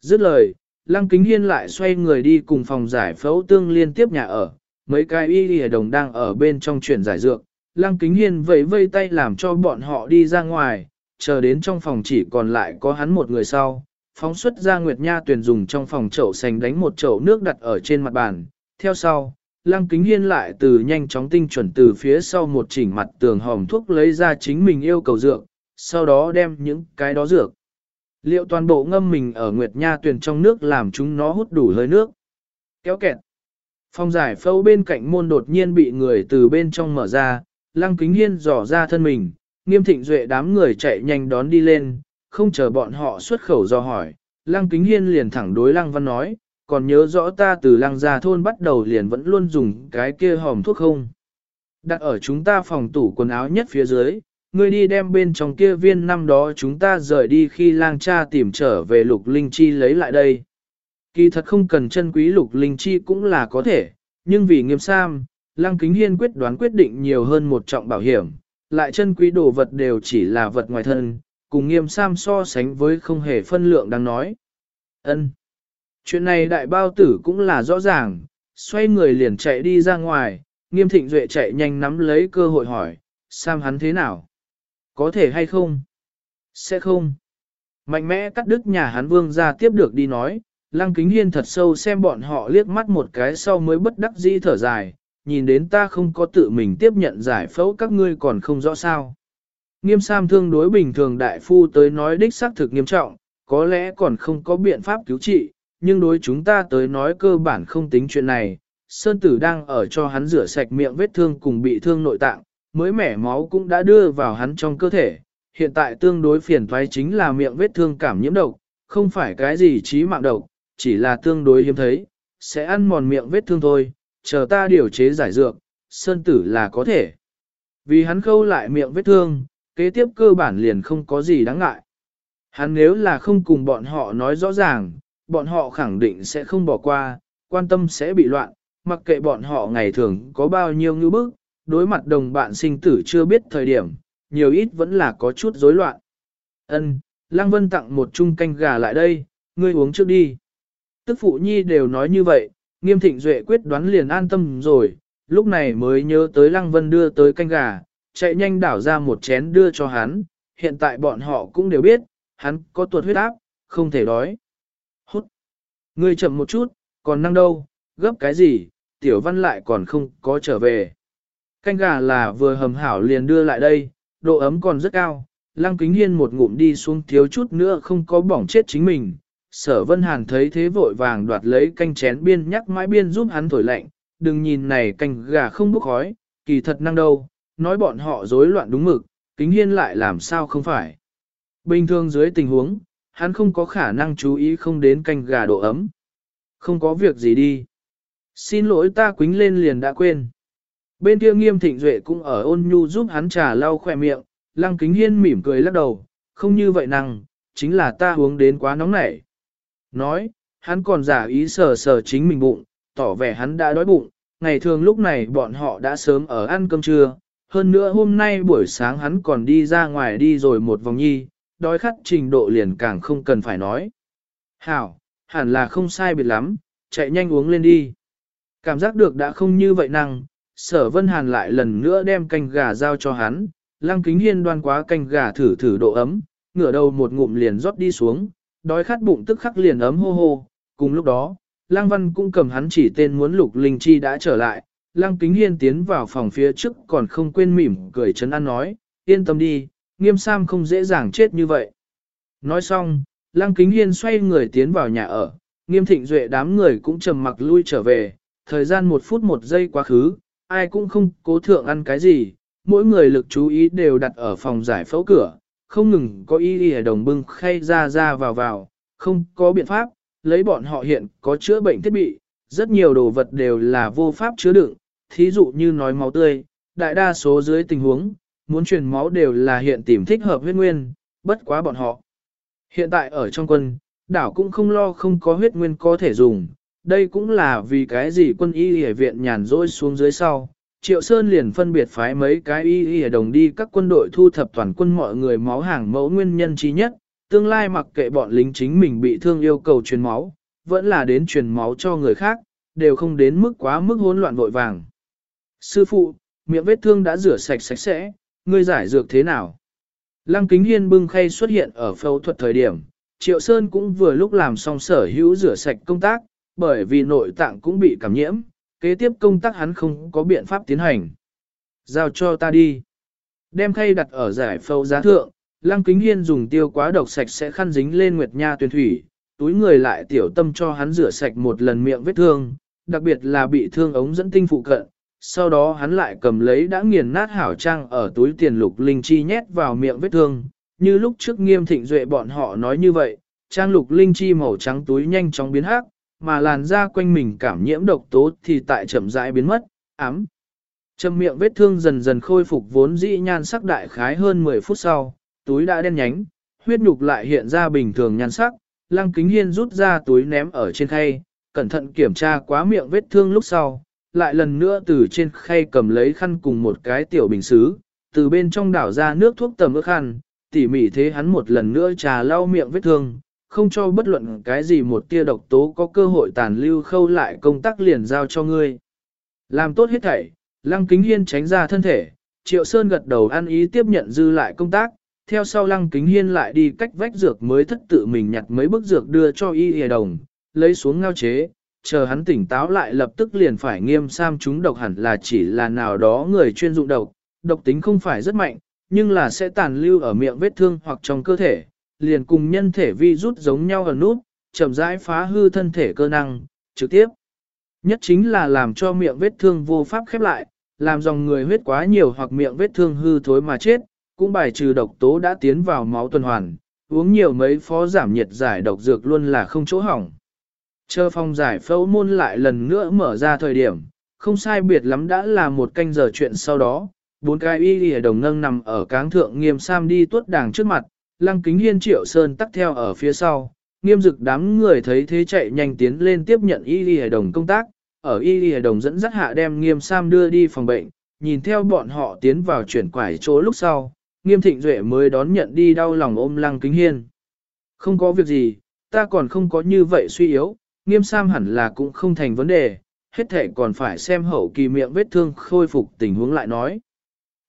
Speaker 1: Dứt lời, Lăng Kính Hiên lại xoay người đi cùng phòng giải phẫu tương liên tiếp nhà ở, mấy cái y y đồng đang ở bên trong chuyển giải dược. Lăng Kính Hiên vẫy vây tay làm cho bọn họ đi ra ngoài, chờ đến trong phòng chỉ còn lại có hắn một người sau. Phóng xuất ra Nguyệt Nha tuyển dùng trong phòng chậu sành đánh một chậu nước đặt ở trên mặt bàn. Theo sau, Lăng Kính Hiên lại từ nhanh chóng tinh chuẩn từ phía sau một chỉnh mặt tường hòm thuốc lấy ra chính mình yêu cầu dược, sau đó đem những cái đó dược. Liệu toàn bộ ngâm mình ở Nguyệt Nha tuyển trong nước làm chúng nó hút đủ hơi nước. Kéo kẹt. Phòng giải phâu bên cạnh môn đột nhiên bị người từ bên trong mở ra, Lăng Kính Hiên dò ra thân mình, nghiêm thịnh duệ đám người chạy nhanh đón đi lên, không chờ bọn họ xuất khẩu do hỏi. Lăng Kính Hiên liền thẳng đối Lăng Văn nói, còn nhớ rõ ta từ Lăng Gia Thôn bắt đầu liền vẫn luôn dùng cái kia hòm thuốc không. Đặt ở chúng ta phòng tủ quần áo nhất phía dưới, ngươi đi đem bên trong kia viên năm đó chúng ta rời đi khi lang cha tìm trở về lục linh chi lấy lại đây. Kỳ thật không cần chân quý lục linh chi cũng là có thể, nhưng vì nghiêm sam, lăng kính hiên quyết đoán quyết định nhiều hơn một trọng bảo hiểm, lại chân quý đồ vật đều chỉ là vật ngoài thân, cùng nghiêm sam so sánh với không hề phân lượng đang nói. ân Chuyện này đại bao tử cũng là rõ ràng, xoay người liền chạy đi ra ngoài, nghiêm thịnh duệ chạy nhanh nắm lấy cơ hội hỏi, Sam hắn thế nào? Có thể hay không? Sẽ không. Mạnh mẽ cắt đứt nhà hắn vương ra tiếp được đi nói, lăng kính hiên thật sâu xem bọn họ liếc mắt một cái sau mới bất đắc dĩ thở dài, nhìn đến ta không có tự mình tiếp nhận giải phẫu các ngươi còn không rõ sao. Nghiêm Sam thương đối bình thường đại phu tới nói đích xác thực nghiêm trọng, có lẽ còn không có biện pháp cứu trị, nhưng đối chúng ta tới nói cơ bản không tính chuyện này. Sơn tử đang ở cho hắn rửa sạch miệng vết thương cùng bị thương nội tạng, mới mẻ máu cũng đã đưa vào hắn trong cơ thể. Hiện tại tương đối phiền toái chính là miệng vết thương cảm nhiễm độc, không phải cái gì chí mạng độc, chỉ là tương đối hiếm thấy, sẽ ăn mòn miệng vết thương thôi, chờ ta điều chế giải dược, sơn tử là có thể. Vì hắn khâu lại miệng vết thương, kế tiếp cơ bản liền không có gì đáng ngại. Hắn nếu là không cùng bọn họ nói rõ ràng, bọn họ khẳng định sẽ không bỏ qua, quan tâm sẽ bị loạn, mặc kệ bọn họ ngày thường có bao nhiêu ngư bức, đối mặt đồng bạn sinh tử chưa biết thời điểm, nhiều ít vẫn là có chút rối loạn. Ân, Lăng Vân tặng một chung canh gà lại đây, ngươi uống trước đi. Tức phụ nhi đều nói như vậy, nghiêm thịnh duệ quyết đoán liền an tâm rồi, lúc này mới nhớ tới Lăng Vân đưa tới canh gà, chạy nhanh đảo ra một chén đưa cho hắn, hiện tại bọn họ cũng đều biết, hắn có tuột huyết áp, không thể đói. Hút! Ngươi chậm một chút, còn năng đâu, gấp cái gì, tiểu văn lại còn không có trở về. Canh gà là vừa hầm hảo liền đưa lại đây, độ ấm còn rất cao, lăng kính hiên một ngụm đi xuống thiếu chút nữa không có bỏng chết chính mình. Sở Vân Hàn thấy thế vội vàng đoạt lấy canh chén biên nhắc mãi biên giúp hắn thổi lạnh, đừng nhìn này canh gà không bốc khói, kỳ thật năng đâu, nói bọn họ rối loạn đúng mực, kính hiên lại làm sao không phải. Bình thường dưới tình huống, hắn không có khả năng chú ý không đến canh gà độ ấm. Không có việc gì đi. Xin lỗi ta quính lên liền đã quên. Bên kia nghiêm thịnh duệ cũng ở ôn nhu giúp hắn trà lau khỏe miệng, lăng kính hiên mỉm cười lắc đầu, không như vậy năng, chính là ta uống đến quá nóng nảy. Nói, hắn còn giả ý sờ sờ chính mình bụng, tỏ vẻ hắn đã đói bụng, ngày thường lúc này bọn họ đã sớm ở ăn cơm trưa, hơn nữa hôm nay buổi sáng hắn còn đi ra ngoài đi rồi một vòng nhi, đói khát trình độ liền càng không cần phải nói. Hảo, hẳn là không sai biệt lắm, chạy nhanh uống lên đi. Cảm giác được đã không như vậy năng, sở vân hàn lại lần nữa đem canh gà giao cho hắn, lăng kính hiên đoan quá canh gà thử thử độ ấm, ngửa đầu một ngụm liền rót đi xuống, đói khát bụng tức khắc liền ấm hô hô, cùng lúc đó, lăng văn cũng cầm hắn chỉ tên muốn lục linh chi đã trở lại, lăng kính hiên tiến vào phòng phía trước còn không quên mỉm cười chấn an nói, yên tâm đi, nghiêm sam không dễ dàng chết như vậy. Nói xong, lăng kính hiên xoay người tiến vào nhà ở, nghiêm thịnh duệ đám người cũng trầm mặc lui trở về, thời gian một phút một giây quá khứ, ai cũng không cố thượng ăn cái gì, mỗi người lực chú ý đều đặt ở phòng giải phẫu cửa, không ngừng có y y đồng bưng khay ra ra vào vào, không có biện pháp, lấy bọn họ hiện có chữa bệnh thiết bị, rất nhiều đồ vật đều là vô pháp chứa đựng, thí dụ như nói máu tươi, đại đa số dưới tình huống, muốn truyền máu đều là hiện tìm thích hợp huyết nguyên, bất quá bọn họ. Hiện tại ở trong quân, đảo cũng không lo không có huyết nguyên có thể dùng, đây cũng là vì cái gì quân y y viện nhàn rỗi xuống dưới sau. Triệu Sơn liền phân biệt phái mấy cái y y đồng đi các quân đội thu thập toàn quân mọi người máu hàng mẫu nguyên nhân trí nhất, tương lai mặc kệ bọn lính chính mình bị thương yêu cầu truyền máu, vẫn là đến truyền máu cho người khác, đều không đến mức quá mức hỗn loạn vội vàng. Sư phụ, miệng vết thương đã rửa sạch sạch sẽ, ngươi giải dược thế nào? Lăng kính hiên bưng khay xuất hiện ở phẫu thuật thời điểm, Triệu Sơn cũng vừa lúc làm xong sở hữu rửa sạch công tác, bởi vì nội tạng cũng bị cảm nhiễm, kế tiếp công tác hắn không có biện pháp tiến hành. Giao cho ta đi. Đem khay đặt ở giải phẫu giá thượng, Lăng Kính Hiên dùng tiêu quá độc sạch sẽ khăn dính lên Nguyệt Nha tuyển thủy, túi người lại tiểu tâm cho hắn rửa sạch một lần miệng vết thương, đặc biệt là bị thương ống dẫn tinh phụ cận. Sau đó hắn lại cầm lấy đã nghiền nát hảo trang ở túi tiền lục linh chi nhét vào miệng vết thương, như lúc trước nghiêm thịnh duệ bọn họ nói như vậy, trang lục linh chi màu trắng túi nhanh chóng biến hắc, mà làn da quanh mình cảm nhiễm độc tố thì tại chậm rãi biến mất, ám. Châm miệng vết thương dần dần khôi phục vốn dĩ nhan sắc đại khái hơn 10 phút sau, túi đã đen nhánh, huyết nhục lại hiện ra bình thường nhan sắc, lăng kính hiên rút ra túi ném ở trên khay, cẩn thận kiểm tra quá miệng vết thương lúc sau, lại lần nữa từ trên khay cầm lấy khăn cùng một cái tiểu bình xứ, từ bên trong đảo ra nước thuốc tầm ước khăn, tỉ mỉ thế hắn một lần nữa trà lau miệng vết thương, không cho bất luận cái gì một tia độc tố có cơ hội tàn lưu khâu lại công tác liền giao cho ngươi. Làm tốt hết thảy, Lăng Kính Hiên tránh ra thân thể, Triệu Sơn gật đầu ăn ý tiếp nhận dư lại công tác, theo sau Lăng Kính Hiên lại đi cách vách dược mới thất tự mình nhặt mấy bức dược đưa cho y hề đồng, lấy xuống ngao chế, chờ hắn tỉnh táo lại lập tức liền phải nghiêm sam chúng độc hẳn là chỉ là nào đó người chuyên dụng độc, độc tính không phải rất mạnh, nhưng là sẽ tàn lưu ở miệng vết thương hoặc trong cơ thể, liền cùng nhân thể vi rút giống nhau ở nút, chậm rãi phá hư thân thể cơ năng, trực tiếp. Nhất chính là làm cho miệng vết thương vô pháp khép lại, làm dòng người huyết quá nhiều hoặc miệng vết thương hư thối mà chết, cũng bài trừ độc tố đã tiến vào máu tuần hoàn, uống nhiều mấy phó giảm nhiệt giải độc dược luôn là không chỗ hỏng. Chờ phong giải phẫu môn lại lần nữa mở ra thời điểm, không sai biệt lắm đã là một canh giờ chuyện sau đó, bốn cái y lìa đồng nâng nằm ở cáng thượng nghiêm sam đi tuốt đàng trước mặt, lăng kính hiên triệu sơn tắt theo ở phía sau, nghiêm dực đám người thấy thế chạy nhanh tiến lên tiếp nhận y lìa đồng công tác, ở y lìa đồng dẫn dắt hạ đem nghiêm sam đưa đi phòng bệnh, nhìn theo bọn họ tiến vào chuyển quải chỗ lúc sau, nghiêm thịnh duệ mới đón nhận đi đau lòng ôm lăng kính hiên. Không có việc gì, ta còn không có như vậy suy yếu, nghiêm sam hẳn là cũng không thành vấn đề, hết thể còn phải xem hậu kỳ miệng vết thương khôi phục tình huống lại nói.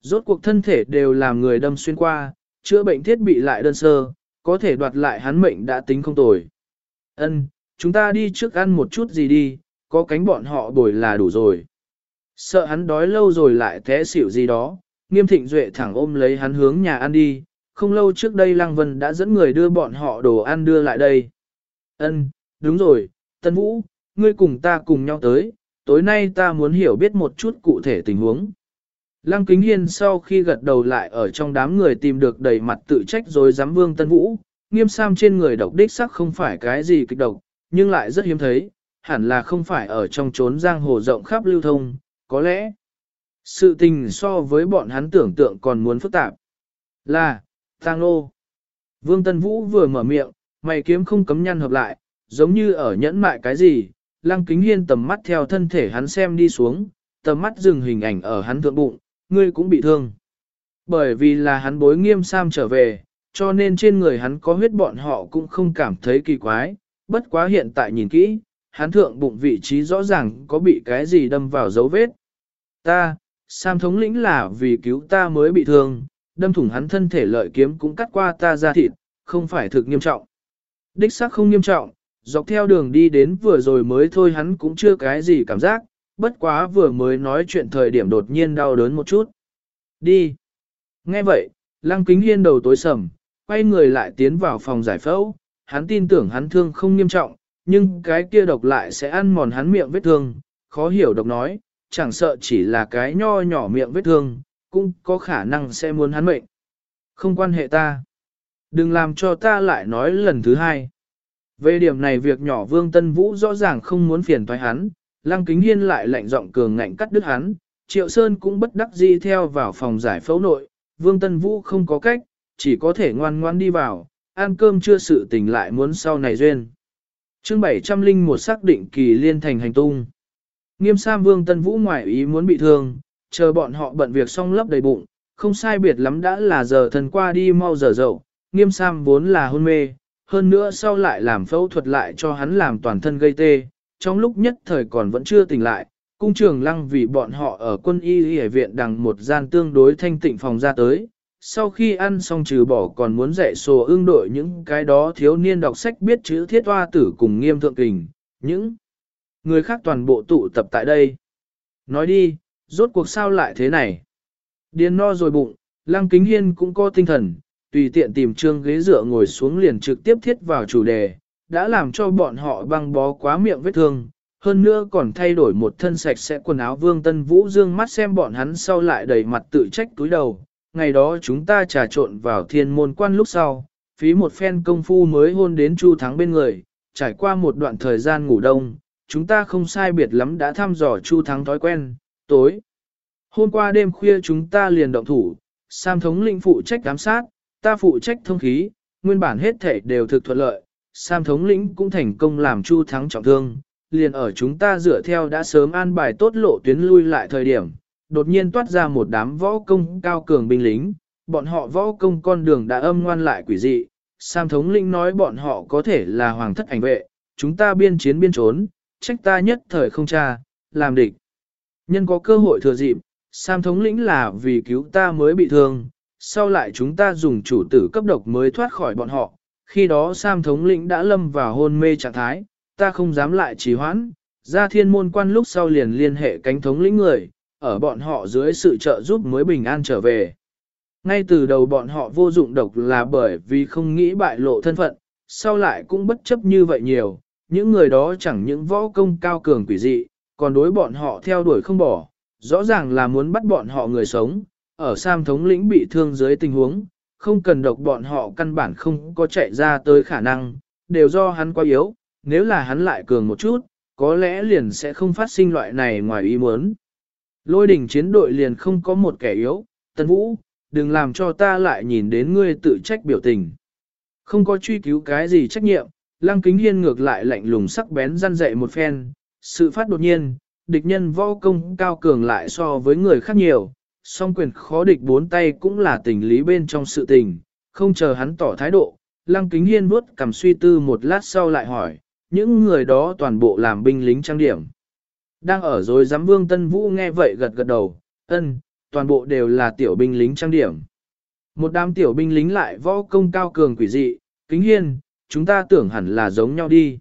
Speaker 1: Rốt cuộc thân thể đều làm người đâm xuyên qua, chữa bệnh thiết bị lại đơn sơ, có thể đoạt lại hắn mệnh đã tính không tồi. Ân, chúng ta đi trước ăn một chút gì đi, có cánh bọn họ bồi là đủ rồi. Sợ hắn đói lâu rồi lại té xỉu gì đó, nghiêm thịnh duệ thẳng ôm lấy hắn hướng nhà ăn đi, không lâu trước đây Lăng Vân đã dẫn người đưa bọn họ đồ ăn đưa lại đây. Ân, đúng rồi, Tân Vũ, ngươi cùng ta cùng nhau tới, tối nay ta muốn hiểu biết một chút cụ thể tình huống. Lăng Kính Hiên sau khi gật đầu lại ở trong đám người tìm được đầy mặt tự trách rồi dám vương Tân Vũ, nghiêm sam trên người độc đích sắc không phải cái gì kịch độc, nhưng lại rất hiếm thấy, hẳn là không phải ở trong trốn giang hồ rộng khắp lưu thông, có lẽ sự tình so với bọn hắn tưởng tượng còn muốn phức tạp. Là, Tăng lô. Vương Tân Vũ vừa mở miệng, mày kiếm không cấm nhăn hợp lại, giống như ở nhẫn mại cái gì, lăng kính hiên tầm mắt theo thân thể hắn xem đi xuống, tầm mắt dừng hình ảnh ở hắn thượng bụng, ngươi cũng bị thương. Bởi vì là hắn bối nghiêm sam trở về, cho nên trên người hắn có huyết bọn họ cũng không cảm thấy kỳ quái, bất quá hiện tại nhìn kỹ, hắn thượng bụng vị trí rõ ràng có bị cái gì đâm vào dấu vết. Ta, Sam thống lĩnh là vì cứu ta mới bị thương, đâm thủng hắn thân thể lợi kiếm cũng cắt qua ta ra thịt, không phải thực nghiêm trọng. Đích xác không nghiêm trọng, dọc theo đường đi đến vừa rồi mới thôi hắn cũng chưa cái gì cảm giác, bất quá vừa mới nói chuyện thời điểm đột nhiên đau đớn một chút. Đi. Nghe vậy, lăng kính hiên đầu tối sầm, quay người lại tiến vào phòng giải phẫu, hắn tin tưởng hắn thương không nghiêm trọng, nhưng cái kia độc lại sẽ ăn mòn hắn miệng vết thương, khó hiểu độc nói, chẳng sợ chỉ là cái nho nhỏ miệng vết thương, cũng có khả năng sẽ muốn hắn mệnh. Không quan hệ ta. Đừng làm cho ta lại nói lần thứ hai. Về điểm này việc nhỏ Vương Tân Vũ rõ ràng không muốn phiền toái hắn, Lăng Kính Hiên lại lạnh giọng cường ngạnh cắt đứt hắn, Triệu Sơn cũng bất đắc dĩ theo vào phòng giải phẫu nội, Vương Tân Vũ không có cách, chỉ có thể ngoan ngoan đi vào, ăn cơm chưa sự tình lại muốn sau này duyên. chương 701 xác định kỳ liên thành hành tung. Nghiêm Sam Vương Tân Vũ ngoại ý muốn bị thương, chờ bọn họ bận việc xong lấp đầy bụng, không sai biệt lắm đã là giờ thần qua đi mau giờ dậu, Nghiêm Sam vốn là hôn mê, hơn nữa sau lại làm phẫu thuật lại cho hắn làm toàn thân gây tê, trong lúc nhất thời còn vẫn chưa tỉnh lại, cung trường lăng vì bọn họ ở quân y y viện đằng một gian tương đối thanh tịnh phòng ra tới. Sau khi ăn xong trừ bỏ còn muốn dạy sổ ương đội những cái đó thiếu niên đọc sách biết chữ thiết hoa tử cùng nghiêm thượng kình, những người khác toàn bộ tụ tập tại đây. Nói đi, rốt cuộc sao lại thế này? Điền no rồi bụng, lăng kính hiên cũng có tinh thần, tùy tiện tìm trương ghế dựa ngồi xuống liền trực tiếp thiết vào chủ đề, đã làm cho bọn họ băng bó quá miệng vết thương, hơn nữa còn thay đổi một thân sạch sẽ quần áo vương tân vũ dương mắt xem bọn hắn sau lại đầy mặt tự trách túi đầu. Ngày đó chúng ta trà trộn vào thiên môn quan lúc sau, phí một phen công phu mới hôn đến Chu Thắng bên người, trải qua một đoạn thời gian ngủ đông, chúng ta không sai biệt lắm đã thăm dò Chu Thắng thói quen, tối. Hôm qua đêm khuya chúng ta liền động thủ, Sam thống lĩnh phụ trách giám sát, ta phụ trách thông khí, nguyên bản hết thể đều thực thuận lợi, Sam thống lĩnh cũng thành công làm Chu Thắng trọng thương, liền ở chúng ta dựa theo đã sớm an bài tốt lộ tuyến lui lại thời điểm, đột nhiên toát ra một đám võ công cao cường binh lính, bọn họ võ công con đường đã âm ngoan lại quỷ dị, Sam thống lĩnh nói bọn họ có thể là hoàng thất ảnh vệ, chúng ta biên chiến biên trốn, trách ta nhất thời không tra, làm địch. Nhân có cơ hội thừa dịp, Sam thống lĩnh là vì cứu ta mới bị thương, sau lại chúng ta dùng chủ tử cấp độc mới thoát khỏi bọn họ, khi đó Sam thống lĩnh đã lâm vào hôn mê trạng thái, ta không dám lại trì hoãn, ra thiên môn quan lúc sau liền liên hệ cánh thống lĩnh người, ở bọn họ dưới sự trợ giúp mới bình an trở về. Ngay từ đầu bọn họ vô dụng độc là bởi vì không nghĩ bại lộ thân phận, sau lại cũng bất chấp như vậy nhiều, những người đó chẳng những võ công cao cường quỷ dị, còn đối bọn họ theo đuổi không bỏ, rõ ràng là muốn bắt bọn họ người sống, ở Sam thống lĩnh bị thương dưới tình huống, không cần độc bọn họ căn bản không có chạy ra tới khả năng, đều do hắn quá yếu, nếu là hắn lại cường một chút, có lẽ liền sẽ không phát sinh loại này ngoài ý muốn. Lôi đỉnh chiến đội liền không có một kẻ yếu, Tân Vũ, đừng làm cho ta lại nhìn đến ngươi tự trách biểu tình. Không có truy cứu cái gì trách nhiệm, Lăng Kính Hiên ngược lại lạnh lùng sắc bén răn dậy một phen, sự phát đột nhiên, địch nhân võ công cao cường lại so với người khác nhiều, song quyền khó địch bốn tay cũng là tình lý bên trong sự tình, không chờ hắn tỏ thái độ, Lăng Kính Hiên vuốt cầm suy tư một lát sau lại hỏi, những người đó toàn bộ làm binh lính trang điểm. Đang ở rồi giám vương Tân Vũ nghe vậy gật gật đầu, ân, toàn bộ đều là tiểu binh lính trang điểm. Một đám tiểu binh lính lại võ công cao cường quỷ dị, kính hiên, chúng ta tưởng hẳn là giống nhau đi.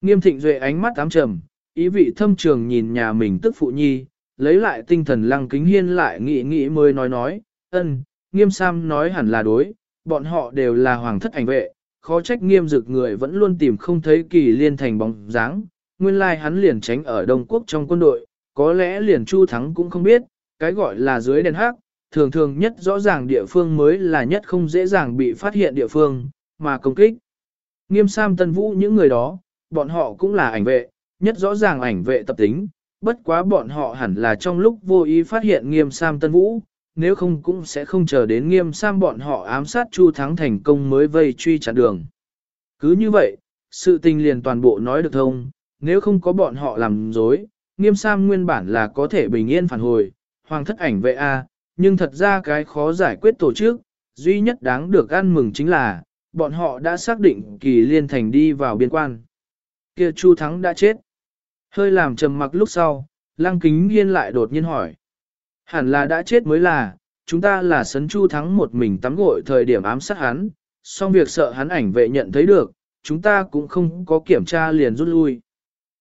Speaker 1: Nghiêm thịnh duệ ánh mắt ám trầm, ý vị thâm trường nhìn nhà mình tức phụ nhi, lấy lại tinh thần lăng kính hiên lại nghĩ nghĩ mới nói nói, ân, nghiêm sam nói hẳn là đối, bọn họ đều là hoàng thất ảnh vệ, khó trách nghiêm dực người vẫn luôn tìm không thấy kỳ liên thành bóng dáng, nguyên lai hắn liền tránh ở Đông Quốc trong quân đội, có lẽ liền Chu Thắng cũng không biết, cái gọi là dưới đèn hắc, thường thường nhất rõ ràng địa phương mới là nhất không dễ dàng bị phát hiện địa phương, mà công kích. Nghiêm Sam Tân Vũ những người đó, bọn họ cũng là ảnh vệ, nhất rõ ràng ảnh vệ tập tính, bất quá bọn họ hẳn là trong lúc vô ý phát hiện Nghiêm Sam Tân Vũ, nếu không cũng sẽ không chờ đến Nghiêm Sam bọn họ ám sát Chu Thắng thành công mới vây truy chặn đường. Cứ như vậy, sự tình liền toàn bộ nói được thông, nếu không có bọn họ làm dối, Nghiêm Sam nguyên bản là có thể bình yên phản hồi, hoàng thất ảnh vệ A, nhưng thật ra cái khó giải quyết tổ chức, duy nhất đáng được ăn mừng chính là, bọn họ đã xác định kỳ liên thành đi vào biên quan. Kia Chu Thắng đã chết. Hơi làm trầm mặc lúc sau, Lăng Kính Hiên lại đột nhiên hỏi. Hẳn là đã chết mới là, chúng ta là sấn Chu Thắng một mình tắm gội thời điểm ám sát hắn, song việc sợ hắn ảnh vệ nhận thấy được, chúng ta cũng không có kiểm tra liền rút lui.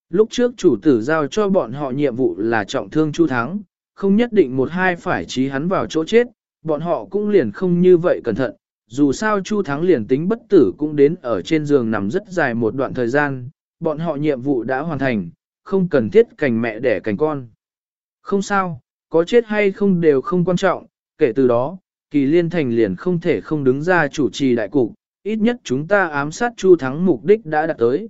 Speaker 1: Lúc trước chủ tử giao cho bọn họ nhiệm vụ là trọng thương Chu Thắng, không nhất định một hai phải trí hắn vào chỗ chết, bọn họ cũng liền không như vậy cẩn thận. Dù sao Chu Thắng liền tính bất tử cũng đến ở trên giường nằm rất dài một đoạn thời gian, bọn họ nhiệm vụ đã hoàn thành, không cần thiết cành mẹ đẻ cành con. Không sao, có chết hay không đều không quan trọng, kể từ đó, kỳ liên thành liền không thể không đứng ra chủ trì đại cục, ít nhất chúng ta ám sát Chu Thắng mục đích đã đạt tới.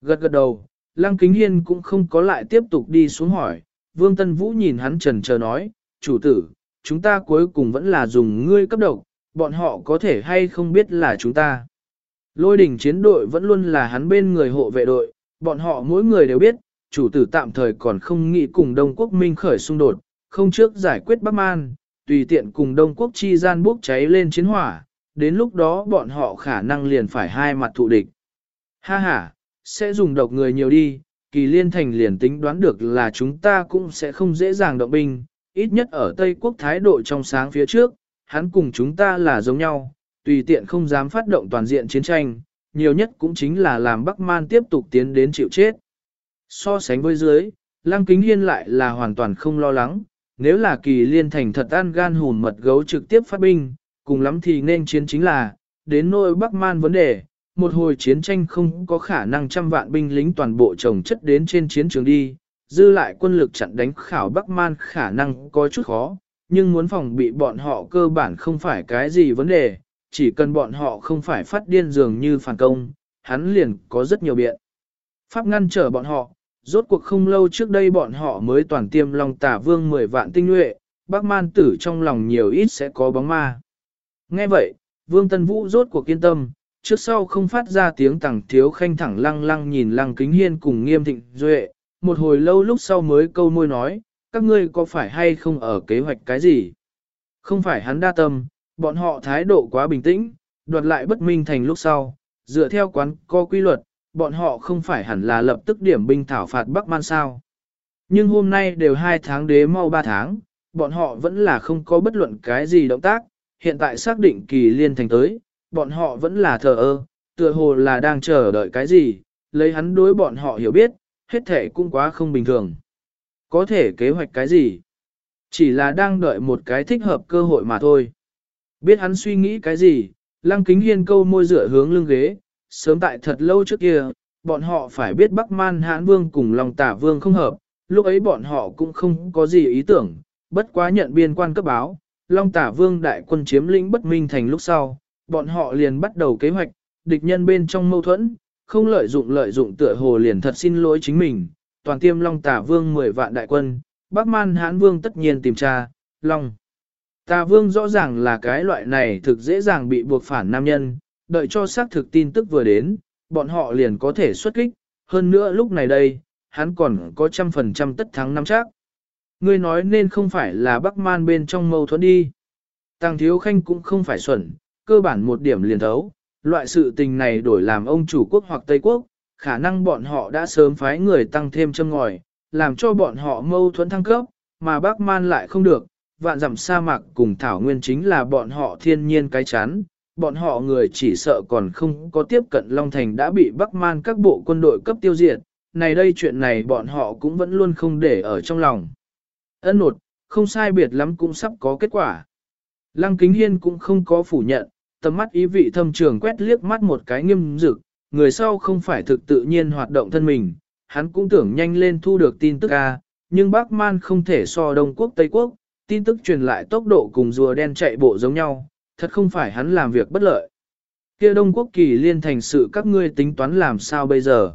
Speaker 1: Gật gật đầu, Lăng Kính Hiên cũng không có lại tiếp tục đi xuống hỏi, Vương Tân Vũ nhìn hắn trần chờ nói, chủ tử, chúng ta cuối cùng vẫn là dùng ngươi cấp độc, bọn họ có thể hay không biết là chúng ta. Lôi đỉnh chiến đội vẫn luôn là hắn bên người hộ vệ đội, bọn họ mỗi người đều biết, chủ tử tạm thời còn không nghĩ cùng Đông Quốc Minh khởi xung đột, không trước giải quyết Bắc Man, tùy tiện cùng Đông Quốc chi gian bốc cháy lên chiến hỏa, đến lúc đó bọn họ khả năng liền phải hai mặt thụ địch. Ha ha, sẽ dùng độc người nhiều đi, kỳ liên thành liền tính đoán được là chúng ta cũng sẽ không dễ dàng động binh, ít nhất ở Tây Quốc thái độ trong sáng phía trước, hắn cùng chúng ta là giống nhau, tùy tiện không dám phát động toàn diện chiến tranh, nhiều nhất cũng chính là làm Bắc Man tiếp tục tiến đến chịu chết. So sánh với dưới, Lăng Kính Hiên lại là hoàn toàn không lo lắng, nếu là kỳ liên thành thật ăn gan hùn mật gấu trực tiếp phát binh, cùng lắm thì nên chiến chính là, đến nỗi Bắc Man vấn đề, một hồi chiến tranh không có khả năng trăm vạn binh lính toàn bộ trồng chất đến trên chiến trường đi, dư lại quân lực chặn đánh khảo Bắc Man khả năng có chút khó, nhưng muốn phòng bị bọn họ cơ bản không phải cái gì vấn đề, chỉ cần bọn họ không phải phát điên dường như phản công, hắn liền có rất nhiều biện. Pháp ngăn trở bọn họ, rốt cuộc không lâu trước đây bọn họ mới toàn tiêm lòng tả vương 10 vạn tinh nhuệ, bác man tử trong lòng nhiều ít sẽ có bóng ma. Nghe vậy, vương tân vũ rốt cuộc kiên tâm, trước sau không phát ra tiếng tẳng thiếu khanh thẳng lăng lăng nhìn lăng kính hiên cùng nghiêm thịnh duệ, một hồi lâu lúc sau mới câu môi nói, các ngươi có phải hay không ở kế hoạch cái gì? Không phải hắn đa tâm, bọn họ thái độ quá bình tĩnh, đoạt lại bất minh thành lúc sau, dựa theo quán co quy luật, bọn họ không phải hẳn là lập tức điểm binh thảo phạt Bắc Man sao. Nhưng hôm nay đều hai tháng đế mau ba tháng, bọn họ vẫn là không có bất luận cái gì động tác, hiện tại xác định kỳ liên thành tới, bọn họ vẫn là thờ ơ, tựa hồ là đang chờ đợi cái gì, lấy hắn đối bọn họ hiểu biết, hết thể cũng quá không bình thường. Có thể kế hoạch cái gì? Chỉ là đang đợi một cái thích hợp cơ hội mà thôi. Biết hắn suy nghĩ cái gì, lăng kính hiên câu môi rửa hướng lưng ghế, sớm tại thật lâu trước kia, bọn họ phải biết Bắc Man Hãn Vương cùng Long Tả Vương không hợp, lúc ấy bọn họ cũng không có gì ý tưởng, bất quá nhận biên quan cấp báo, Long Tả Vương đại quân chiếm lĩnh bất minh thành lúc sau, bọn họ liền bắt đầu kế hoạch, địch nhân bên trong mâu thuẫn, không lợi dụng lợi dụng tựa hồ liền thật xin lỗi chính mình, toàn tiêm Long Tả Vương 10 vạn đại quân, Bắc Man hãn Vương tất nhiên tìm tra, Long. Tà Vương rõ ràng là cái loại này thực dễ dàng bị buộc phản nam nhân, đợi cho xác thực tin tức vừa đến, bọn họ liền có thể xuất kích, hơn nữa lúc này đây, hắn còn có trăm phần trăm tất thắng năm chắc. Ngươi nói nên không phải là Bắc Man bên trong mâu thuẫn đi. Tăng Thiếu Khanh cũng không phải xuẩn, cơ bản một điểm liền thấu, loại sự tình này đổi làm ông chủ quốc hoặc Tây quốc, khả năng bọn họ đã sớm phái người tăng thêm châm ngòi, làm cho bọn họ mâu thuẫn thăng cấp, mà Bắc Man lại không được, vạn dặm sa mạc cùng Thảo Nguyên chính là bọn họ thiên nhiên cái chán, bọn họ người chỉ sợ còn không có tiếp cận Long Thành đã bị Bắc Man các bộ quân đội cấp tiêu diệt, này đây chuyện này bọn họ cũng vẫn luôn không để ở trong lòng. Ân nột, không sai biệt lắm cũng sắp có kết quả. Lăng Kính Hiên cũng không có phủ nhận, tầm mắt ý vị thâm trường quét liếc mắt một cái nghiêm dực, người sau không phải thực tự nhiên hoạt động thân mình, hắn cũng tưởng nhanh lên thu được tin tức A, nhưng Bắc Man không thể so Đông Quốc Tây Quốc, tin tức truyền lại tốc độ cùng rùa đen chạy bộ giống nhau, thật không phải hắn làm việc bất lợi. kia Đông Quốc kỳ liên thành sự các ngươi tính toán làm sao bây giờ?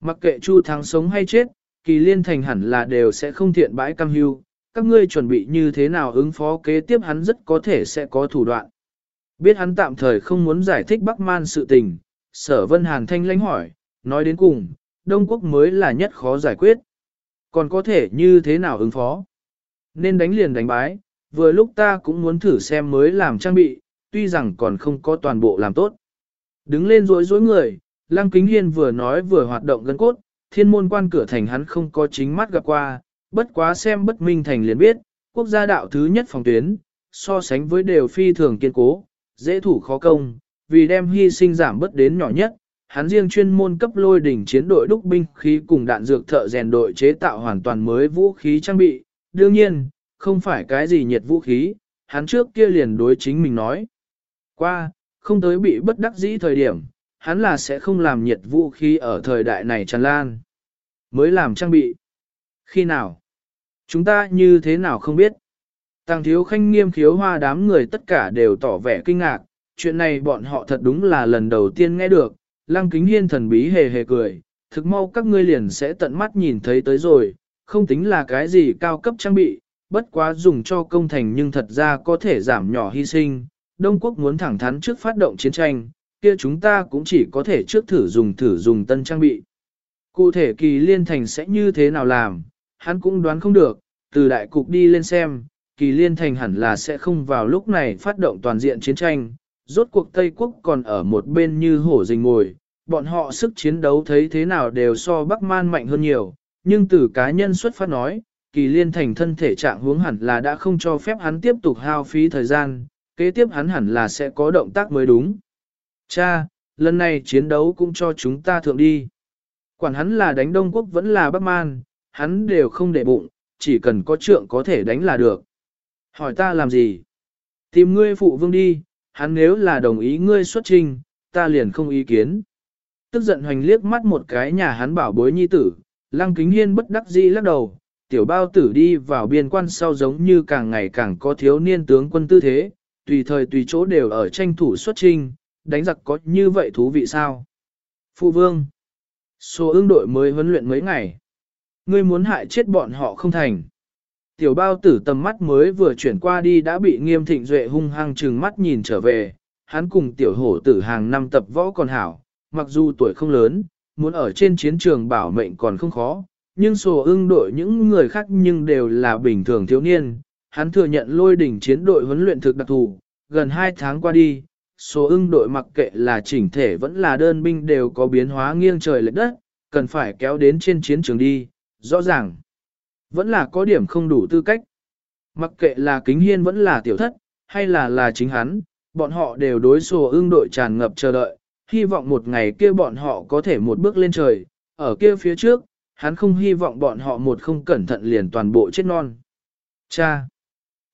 Speaker 1: Mặc kệ Chu Thắng sống hay chết, kỳ liên thành hẳn là đều sẽ không thiện bãi cam hưu, các ngươi chuẩn bị như thế nào ứng phó kế tiếp hắn rất có thể sẽ có thủ đoạn. Biết hắn tạm thời không muốn giải thích Bắc Man sự tình, sở vân hàn thanh lãnh hỏi, nói đến cùng, Đông Quốc mới là nhất khó giải quyết. Còn có thể như thế nào ứng phó? Nên đánh liền đánh bái, vừa lúc ta cũng muốn thử xem mới làm trang bị, tuy rằng còn không có toàn bộ làm tốt. Đứng lên rối rối người, Lăng Kính Hiên vừa nói vừa hoạt động gân cốt, thiên môn quan cửa thành hắn không có chính mắt gặp qua, bất quá xem bất minh thành liền biết, quốc gia đạo thứ nhất phòng tuyến, so sánh với đều phi thường kiên cố, dễ thủ khó công, vì đem hy sinh giảm bất đến nhỏ nhất, hắn riêng chuyên môn cấp lôi đỉnh chiến đội đúc binh khí cùng đạn dược thợ rèn đội chế tạo hoàn toàn mới vũ khí trang bị, đương nhiên, không phải cái gì nhiệt vũ khí, hắn trước kia liền đối chính mình nói. Qua, không tới bị bất đắc dĩ thời điểm, hắn là sẽ không làm nhiệt vũ khí ở thời đại này tràn lan. Mới làm trang bị. Khi nào? Chúng ta như thế nào không biết? Tàng thiếu khanh nghiêm khiếu hoa đám người tất cả đều tỏ vẻ kinh ngạc, chuyện này bọn họ thật đúng là lần đầu tiên nghe được, lăng kính hiên thần bí hề hề cười, thực mau các ngươi liền sẽ tận mắt nhìn thấy tới rồi, không tính là cái gì cao cấp trang bị, bất quá dùng cho công thành nhưng thật ra có thể giảm nhỏ hy sinh, Đông Quốc muốn thẳng thắn trước phát động chiến tranh, kia chúng ta cũng chỉ có thể trước thử dùng thử dùng tân trang bị. Cụ thể kỳ liên thành sẽ như thế nào làm, hắn cũng đoán không được, từ đại cục đi lên xem, kỳ liên thành hẳn là sẽ không vào lúc này phát động toàn diện chiến tranh, rốt cuộc Tây Quốc còn ở một bên như hổ rình ngồi, bọn họ sức chiến đấu thấy thế nào đều so Bắc Man mạnh hơn nhiều, nhưng từ cá nhân xuất phát nói, kỳ liên thành thân thể trạng hướng hẳn là đã không cho phép hắn tiếp tục hao phí thời gian, kế tiếp hắn hẳn là sẽ có động tác mới đúng. Cha, lần này chiến đấu cũng cho chúng ta thượng đi. Quản hắn là đánh Đông Quốc vẫn là Bắc Man, hắn đều không để bụng, chỉ cần có trượng có thể đánh là được. Hỏi ta làm gì? Tìm ngươi phụ vương đi, hắn nếu là đồng ý ngươi xuất trình, ta liền không ý kiến. Tức giận hoành liếc mắt một cái nhà hắn bảo bối nhi tử, lăng kính hiên bất đắc dĩ lắc đầu, tiểu bao tử đi vào biên quan sau giống như càng ngày càng có thiếu niên tướng quân tư thế, tùy thời tùy chỗ đều ở tranh thủ xuất trình, đánh giặc có như vậy thú vị sao? Phụ vương, số ương đội mới huấn luyện mấy ngày. Ngươi muốn hại chết bọn họ không thành. Tiểu bao tử tầm mắt mới vừa chuyển qua đi đã bị nghiêm thịnh duệ hung hăng trừng mắt nhìn trở về, hắn cùng tiểu hổ tử hàng năm tập võ còn hảo, mặc dù tuổi không lớn, muốn ở trên chiến trường bảo mệnh còn không khó, nhưng sổ ưng đội những người khác nhưng đều là bình thường thiếu niên. Hắn thừa nhận lôi đỉnh chiến đội huấn luyện thực đặc thù, gần 2 tháng qua đi, số ưng đội mặc kệ là chỉnh thể vẫn là đơn binh đều có biến hóa nghiêng trời lệch đất, cần phải kéo đến trên chiến trường đi, rõ ràng. Vẫn là có điểm không đủ tư cách. Mặc kệ là kính hiên vẫn là tiểu thất, hay là là chính hắn, bọn họ đều đối sổ ưng đội tràn ngập chờ đợi, hy vọng một ngày kia bọn họ có thể một bước lên trời, ở kia phía trước, hắn không hy vọng bọn họ một không cẩn thận liền toàn bộ chết non. Cha!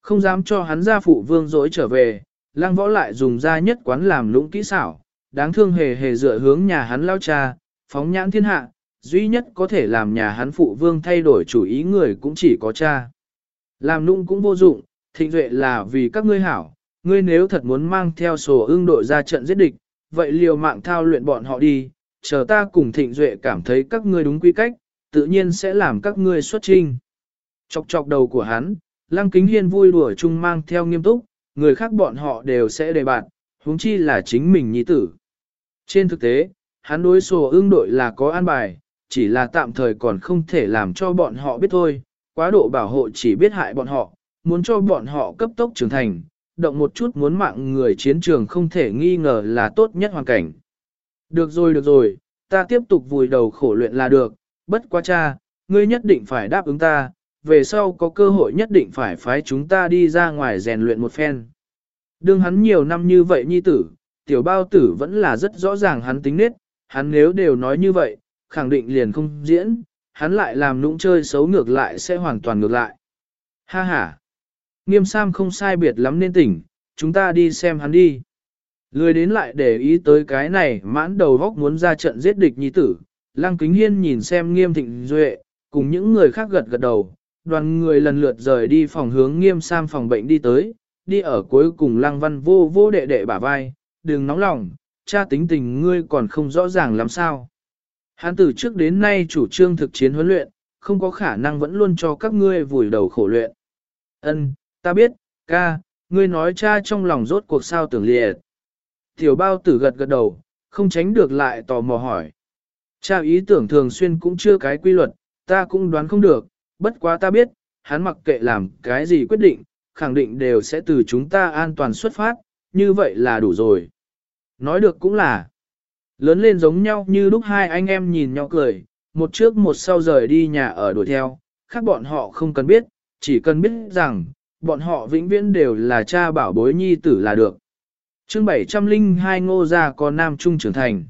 Speaker 1: Không dám cho hắn ra phụ vương dối trở về, lang võ lại dùng ra nhất quán làm lũng kỹ xảo, đáng thương hề hề dựa hướng nhà hắn lao cha, phóng nhãn thiên hạ, duy nhất có thể làm nhà hắn phụ vương thay đổi chủ ý người cũng chỉ có cha. Làm lũng cũng vô dụng, thịnh duệ là vì các ngươi hảo, ngươi nếu thật muốn mang theo sổ ưng đội ra trận giết địch, vậy liều mạng thao luyện bọn họ đi, chờ ta cùng thịnh duệ cảm thấy các ngươi đúng quy cách, tự nhiên sẽ làm các ngươi xuất trinh. Chọc chọc đầu của hắn, lăng kính hiên vui đùa chung mang theo nghiêm túc, người khác bọn họ đều sẽ đề bạt, huống chi là chính mình nhi tử. Trên thực tế, hắn đối sổ ương đội là có an bài, chỉ là tạm thời còn không thể làm cho bọn họ biết thôi, quá độ bảo hộ chỉ biết hại bọn họ, muốn cho bọn họ cấp tốc trưởng thành, động một chút muốn mạng người chiến trường không thể nghi ngờ là tốt nhất hoàn cảnh. Được rồi được rồi, ta tiếp tục vùi đầu khổ luyện là được, bất quá cha, ngươi nhất định phải đáp ứng ta, về sau có cơ hội nhất định phải phái chúng ta đi ra ngoài rèn luyện một phen. Đương hắn nhiều năm như vậy nhi tử, tiểu bao tử vẫn là rất rõ ràng hắn tính nết, hắn nếu đều nói như vậy, khẳng định liền không diễn, hắn lại làm nũng chơi xấu ngược lại sẽ hoàn toàn ngược lại. Ha ha! Nghiêm Sam không sai biệt lắm nên tỉnh, chúng ta đi xem hắn đi. Lười đến lại để ý tới cái này mãn đầu góc muốn ra trận giết địch nhi tử. Lăng Kính Hiên nhìn xem nghiêm thịnh duệ, cùng những người khác gật gật đầu, đoàn người lần lượt rời đi phòng hướng nghiêm sam phòng bệnh đi tới, đi ở cuối cùng lăng văn vô vô đệ đệ bả vai, đừng nóng lòng, cha tính tình ngươi còn không rõ ràng làm sao. Hán từ trước đến nay chủ trương thực chiến huấn luyện, không có khả năng vẫn luôn cho các ngươi vùi đầu khổ luyện. Ân, ta biết, ca, ngươi nói cha trong lòng rốt cuộc sao tưởng liệt. Tiểu bao tử gật gật đầu, không tránh được lại tò mò hỏi. Cha ý tưởng thường xuyên cũng chưa cái quy luật, ta cũng đoán không được, bất quá ta biết, hắn mặc kệ làm cái gì quyết định, khẳng định đều sẽ từ chúng ta an toàn xuất phát, như vậy là đủ rồi. Nói được cũng là, lớn lên giống nhau như lúc hai anh em nhìn nhau cười, một trước một sau rời đi nhà ở đuổi theo, khác bọn họ không cần biết, chỉ cần biết rằng, bọn họ vĩnh viễn đều là cha bảo bối nhi tử là được. chương 702 ngô gia có nam trung trưởng thành.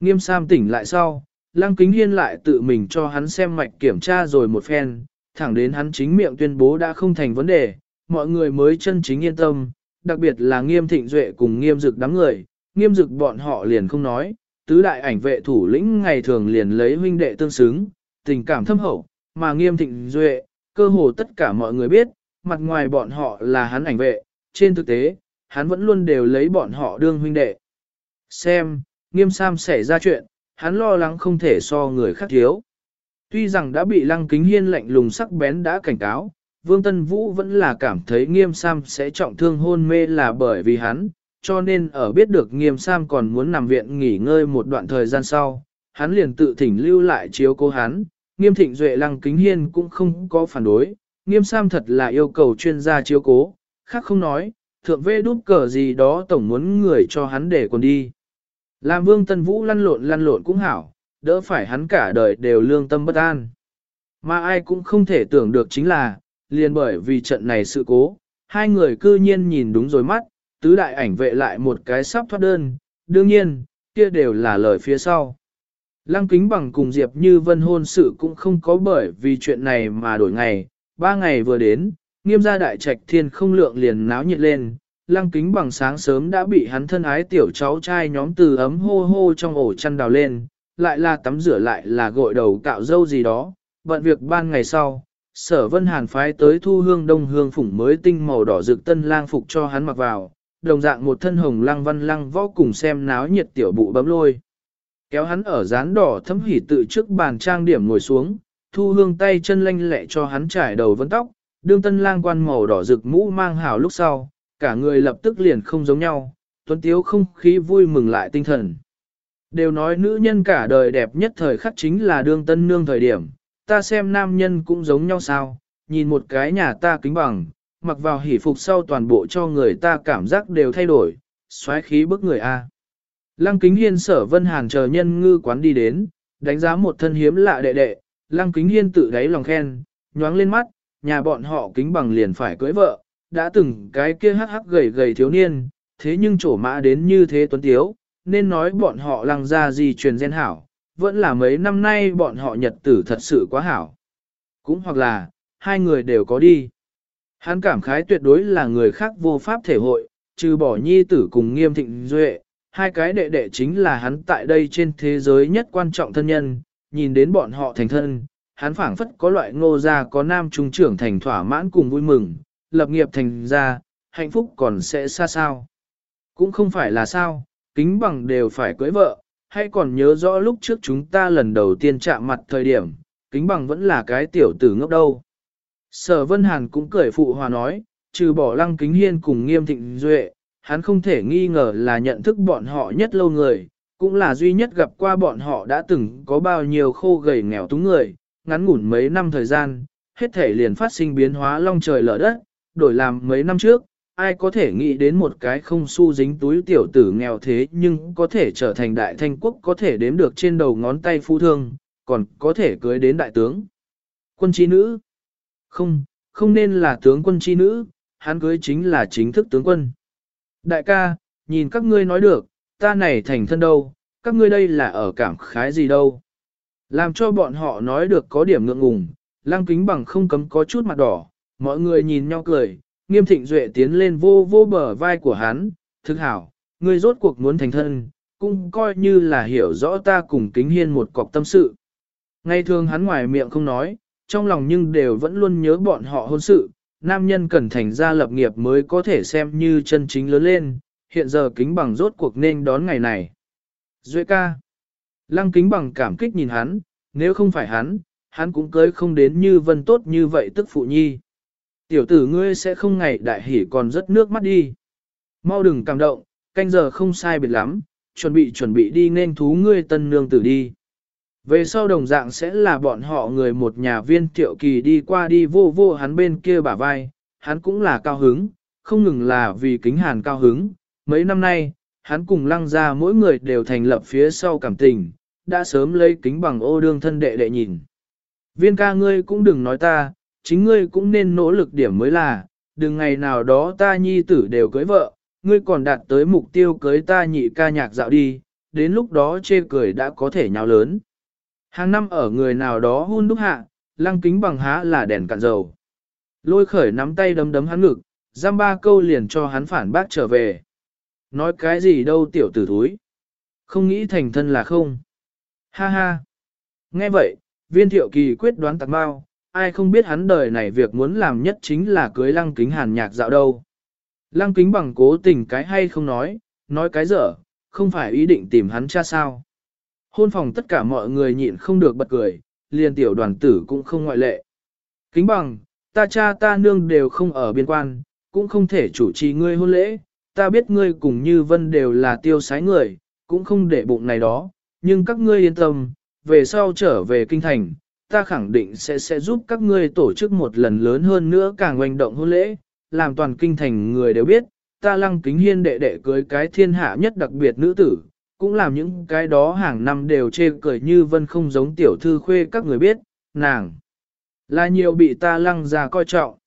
Speaker 1: Nghiêm Sam tỉnh lại sau, Lăng Kính Hiên lại tự mình cho hắn xem mạch kiểm tra rồi một phen, thẳng đến hắn chính miệng tuyên bố đã không thành vấn đề, mọi người mới chân chính yên tâm, đặc biệt là nghiêm thịnh duệ cùng nghiêm dực đám người, nghiêm dực bọn họ liền không nói, tứ đại ảnh vệ thủ lĩnh ngày thường liền lấy huynh đệ tương xứng, tình cảm thâm hậu, mà nghiêm thịnh duệ, cơ hồ tất cả mọi người biết, mặt ngoài bọn họ là hắn ảnh vệ, trên thực tế, hắn vẫn luôn đều lấy bọn họ đương huynh đệ. Xem, nghiêm sam xảy ra chuyện, hắn lo lắng không thể so người khác thiếu. Tuy rằng đã bị lăng kính hiên lạnh lùng sắc bén đã cảnh cáo, Vương Tân Vũ vẫn là cảm thấy nghiêm sam sẽ trọng thương hôn mê là bởi vì hắn, cho nên ở biết được nghiêm sam còn muốn nằm viện nghỉ ngơi một đoạn thời gian sau, hắn liền tự thỉnh lưu lại chiếu cố hắn, nghiêm thịnh duệ lăng kính hiên cũng không có phản đối, nghiêm sam thật là yêu cầu chuyên gia chiếu cố, khác không nói, thượng vê đút cờ gì đó tổng muốn người cho hắn để còn đi. Làm vương tân vũ lăn lộn lăn lộn cũng hảo, đỡ phải hắn cả đời đều lương tâm bất an. Mà ai cũng không thể tưởng được chính là, liền bởi vì trận này sự cố, hai người cư nhiên nhìn đúng rồi mắt, tứ đại ảnh vệ lại một cái sắp thoát đơn, đương nhiên, kia đều là lời phía sau. Lăng kính bằng cùng Diệp Như Vân hôn sự cũng không có bởi vì chuyện này mà đổi ngày, ba ngày vừa đến, nghiêm gia đại trạch thiên không lượng liền náo nhiệt lên, lăng kính bằng sáng sớm đã bị hắn thân ái tiểu cháu trai nhóm từ ấm hô hô trong ổ chăn đào lên, lại là tắm rửa lại là gội đầu cạo dâu gì đó, bận việc ban ngày sau. Sở Vân Hàn phái tới thu hương đông hương phủng mới tinh màu đỏ rực tân lang phục cho hắn mặc vào, đồng dạng một thân hồng lăng văn lăng võ cùng xem náo nhiệt tiểu bụ bấm lôi. Kéo hắn ở dán đỏ thấm hỉ tự trước bàn trang điểm ngồi xuống, thu hương tay chân lanh lẹ cho hắn trải đầu vấn tóc, đương tân lang quan màu đỏ rực mũ mang hảo lúc sau, cả người lập tức liền không giống nhau, tuấn tiếu không khí vui mừng lại tinh thần. Đều nói nữ nhân cả đời đẹp nhất thời khắc chính là đương tân nương thời điểm, ta xem nam nhân cũng giống nhau sao, nhìn một cái nhà ta kính bằng, mặc vào hỉ phục sau toàn bộ cho người ta cảm giác đều thay đổi, xoáy khí bức người A. Lăng kính hiên sở vân hàn chờ nhân ngư quán đi đến, đánh giá một thân hiếm lạ đệ đệ, lăng kính hiên tự đáy lòng khen, nhoáng lên mắt, nhà bọn họ kính bằng liền phải cưới vợ, đã từng cái kia hắc hắc gầy gầy thiếu niên, thế nhưng trổ mã đến như thế tuấn tiếu, nên nói bọn họ lăng ra gì truyền gen hảo, vẫn là mấy năm nay bọn họ nhật tử thật sự quá hảo. Cũng hoặc là, hai người đều có đi. Hắn cảm khái tuyệt đối là người khác vô pháp thể hội, trừ bỏ nhi tử cùng nghiêm thịnh duệ, hai cái đệ đệ chính là hắn tại đây trên thế giới nhất quan trọng thân nhân, nhìn đến bọn họ thành thân, hắn phảng phất có loại ngô gia có nam trung trưởng thành thỏa mãn cùng vui mừng, lập nghiệp thành ra, hạnh phúc còn sẽ xa sao. Cũng không phải là sao, kính bằng đều phải cưới vợ, hay còn nhớ rõ lúc trước chúng ta lần đầu tiên chạm mặt thời điểm, kính bằng vẫn là cái tiểu tử ngốc đâu. Sở Vân Hàn cũng cười phụ hòa nói, trừ bỏ lăng kính hiên cùng nghiêm thịnh duệ, hắn không thể nghi ngờ là nhận thức bọn họ nhất lâu người, cũng là duy nhất gặp qua bọn họ đã từng có bao nhiêu khô gầy nghèo túng người, ngắn ngủn mấy năm thời gian, hết thể liền phát sinh biến hóa long trời lở đất, đổi làm mấy năm trước, ai có thể nghĩ đến một cái không xu dính túi tiểu tử nghèo thế nhưng có thể trở thành đại thanh quốc có thể đếm được trên đầu ngón tay phu thương, còn có thể cưới đến đại tướng. Quân chi nữ? Không, không nên là tướng quân chi nữ, hắn cưới chính là chính thức tướng quân. Đại ca, nhìn các ngươi nói được, ta này thành thân đâu, các ngươi đây là ở cảm khái gì đâu. Làm cho bọn họ nói được có điểm ngượng ngùng, lang kính bằng không cấm có chút mặt đỏ, mọi người nhìn nhau cười, nghiêm thịnh duệ tiến lên vô vô bờ vai của hắn, thực hảo, ngươi rốt cuộc muốn thành thân, cũng coi như là hiểu rõ ta cùng kính hiên một cọc tâm sự. Ngày thường hắn ngoài miệng không nói, trong lòng nhưng đều vẫn luôn nhớ bọn họ hôn sự, nam nhân cần thành ra lập nghiệp mới có thể xem như chân chính lớn lên, hiện giờ kính bằng rốt cuộc nên đón ngày này. Duệ ca. Lăng kính bằng cảm kích nhìn hắn, nếu không phải hắn, hắn cũng cưới không đến như vân tốt như vậy tức phụ nhi. Tiểu tử ngươi sẽ không ngày đại hỉ còn rất nước mắt đi. Mau đừng cảm động, canh giờ không sai biệt lắm, chuẩn bị chuẩn bị đi nên thú ngươi tân nương tử đi. Về sau đồng dạng sẽ là bọn họ người một nhà viên tiểu kỳ đi qua đi vô vô hắn bên kia bả vai, hắn cũng là cao hứng, không ngừng là vì kính hàn cao hứng. Mấy năm nay, hắn cùng lăng ra mỗi người đều thành lập phía sau cảm tình, đã sớm lấy kính bằng ô đương thân đệ đệ nhìn. Viên ca ngươi cũng đừng nói ta, chính ngươi cũng nên nỗ lực điểm mới là, đừng ngày nào đó ta nhi tử đều cưới vợ, ngươi còn đạt tới mục tiêu cưới ta nhị ca nhạc dạo đi, đến lúc đó chê cười đã có thể nhào lớn. Hàng năm ở người nào đó hun đúc hạ, lăng kính bằng há là đèn cạn dầu. Lôi khởi nắm tay đấm đấm hắn ngực, giam ba câu liền cho hắn phản bác trở về. Nói cái gì đâu tiểu tử thúi. Không nghĩ thành thân là không. Ha ha. Nghe vậy, viên thiệu kỳ quyết đoán tạc bao, ai không biết hắn đời này việc muốn làm nhất chính là cưới lăng kính hàn nhạc dạo đâu. Lăng kính bằng cố tình cái hay không nói, nói cái dở, không phải ý định tìm hắn cha sao. Hôn phòng tất cả mọi người nhịn không được bật cười, liền tiểu đoàn tử cũng không ngoại lệ. Kính bằng, ta cha ta nương đều không ở biên quan, cũng không thể chủ trì ngươi hôn lễ, ta biết ngươi cùng như vân đều là tiêu sái người, cũng không để bụng này đó, nhưng các ngươi yên tâm, về sau trở về kinh thành, ta khẳng định sẽ sẽ giúp các ngươi tổ chức một lần lớn hơn nữa càng hoành động hôn lễ, làm toàn kinh thành người đều biết, ta lăng kính hiên đệ đệ cưới cái thiên hạ nhất đặc biệt nữ tử, cũng làm những cái đó hàng năm đều chê cười như vân không giống tiểu thư khuê các người biết, nàng là nhiều bị ta lăng ra coi trọng.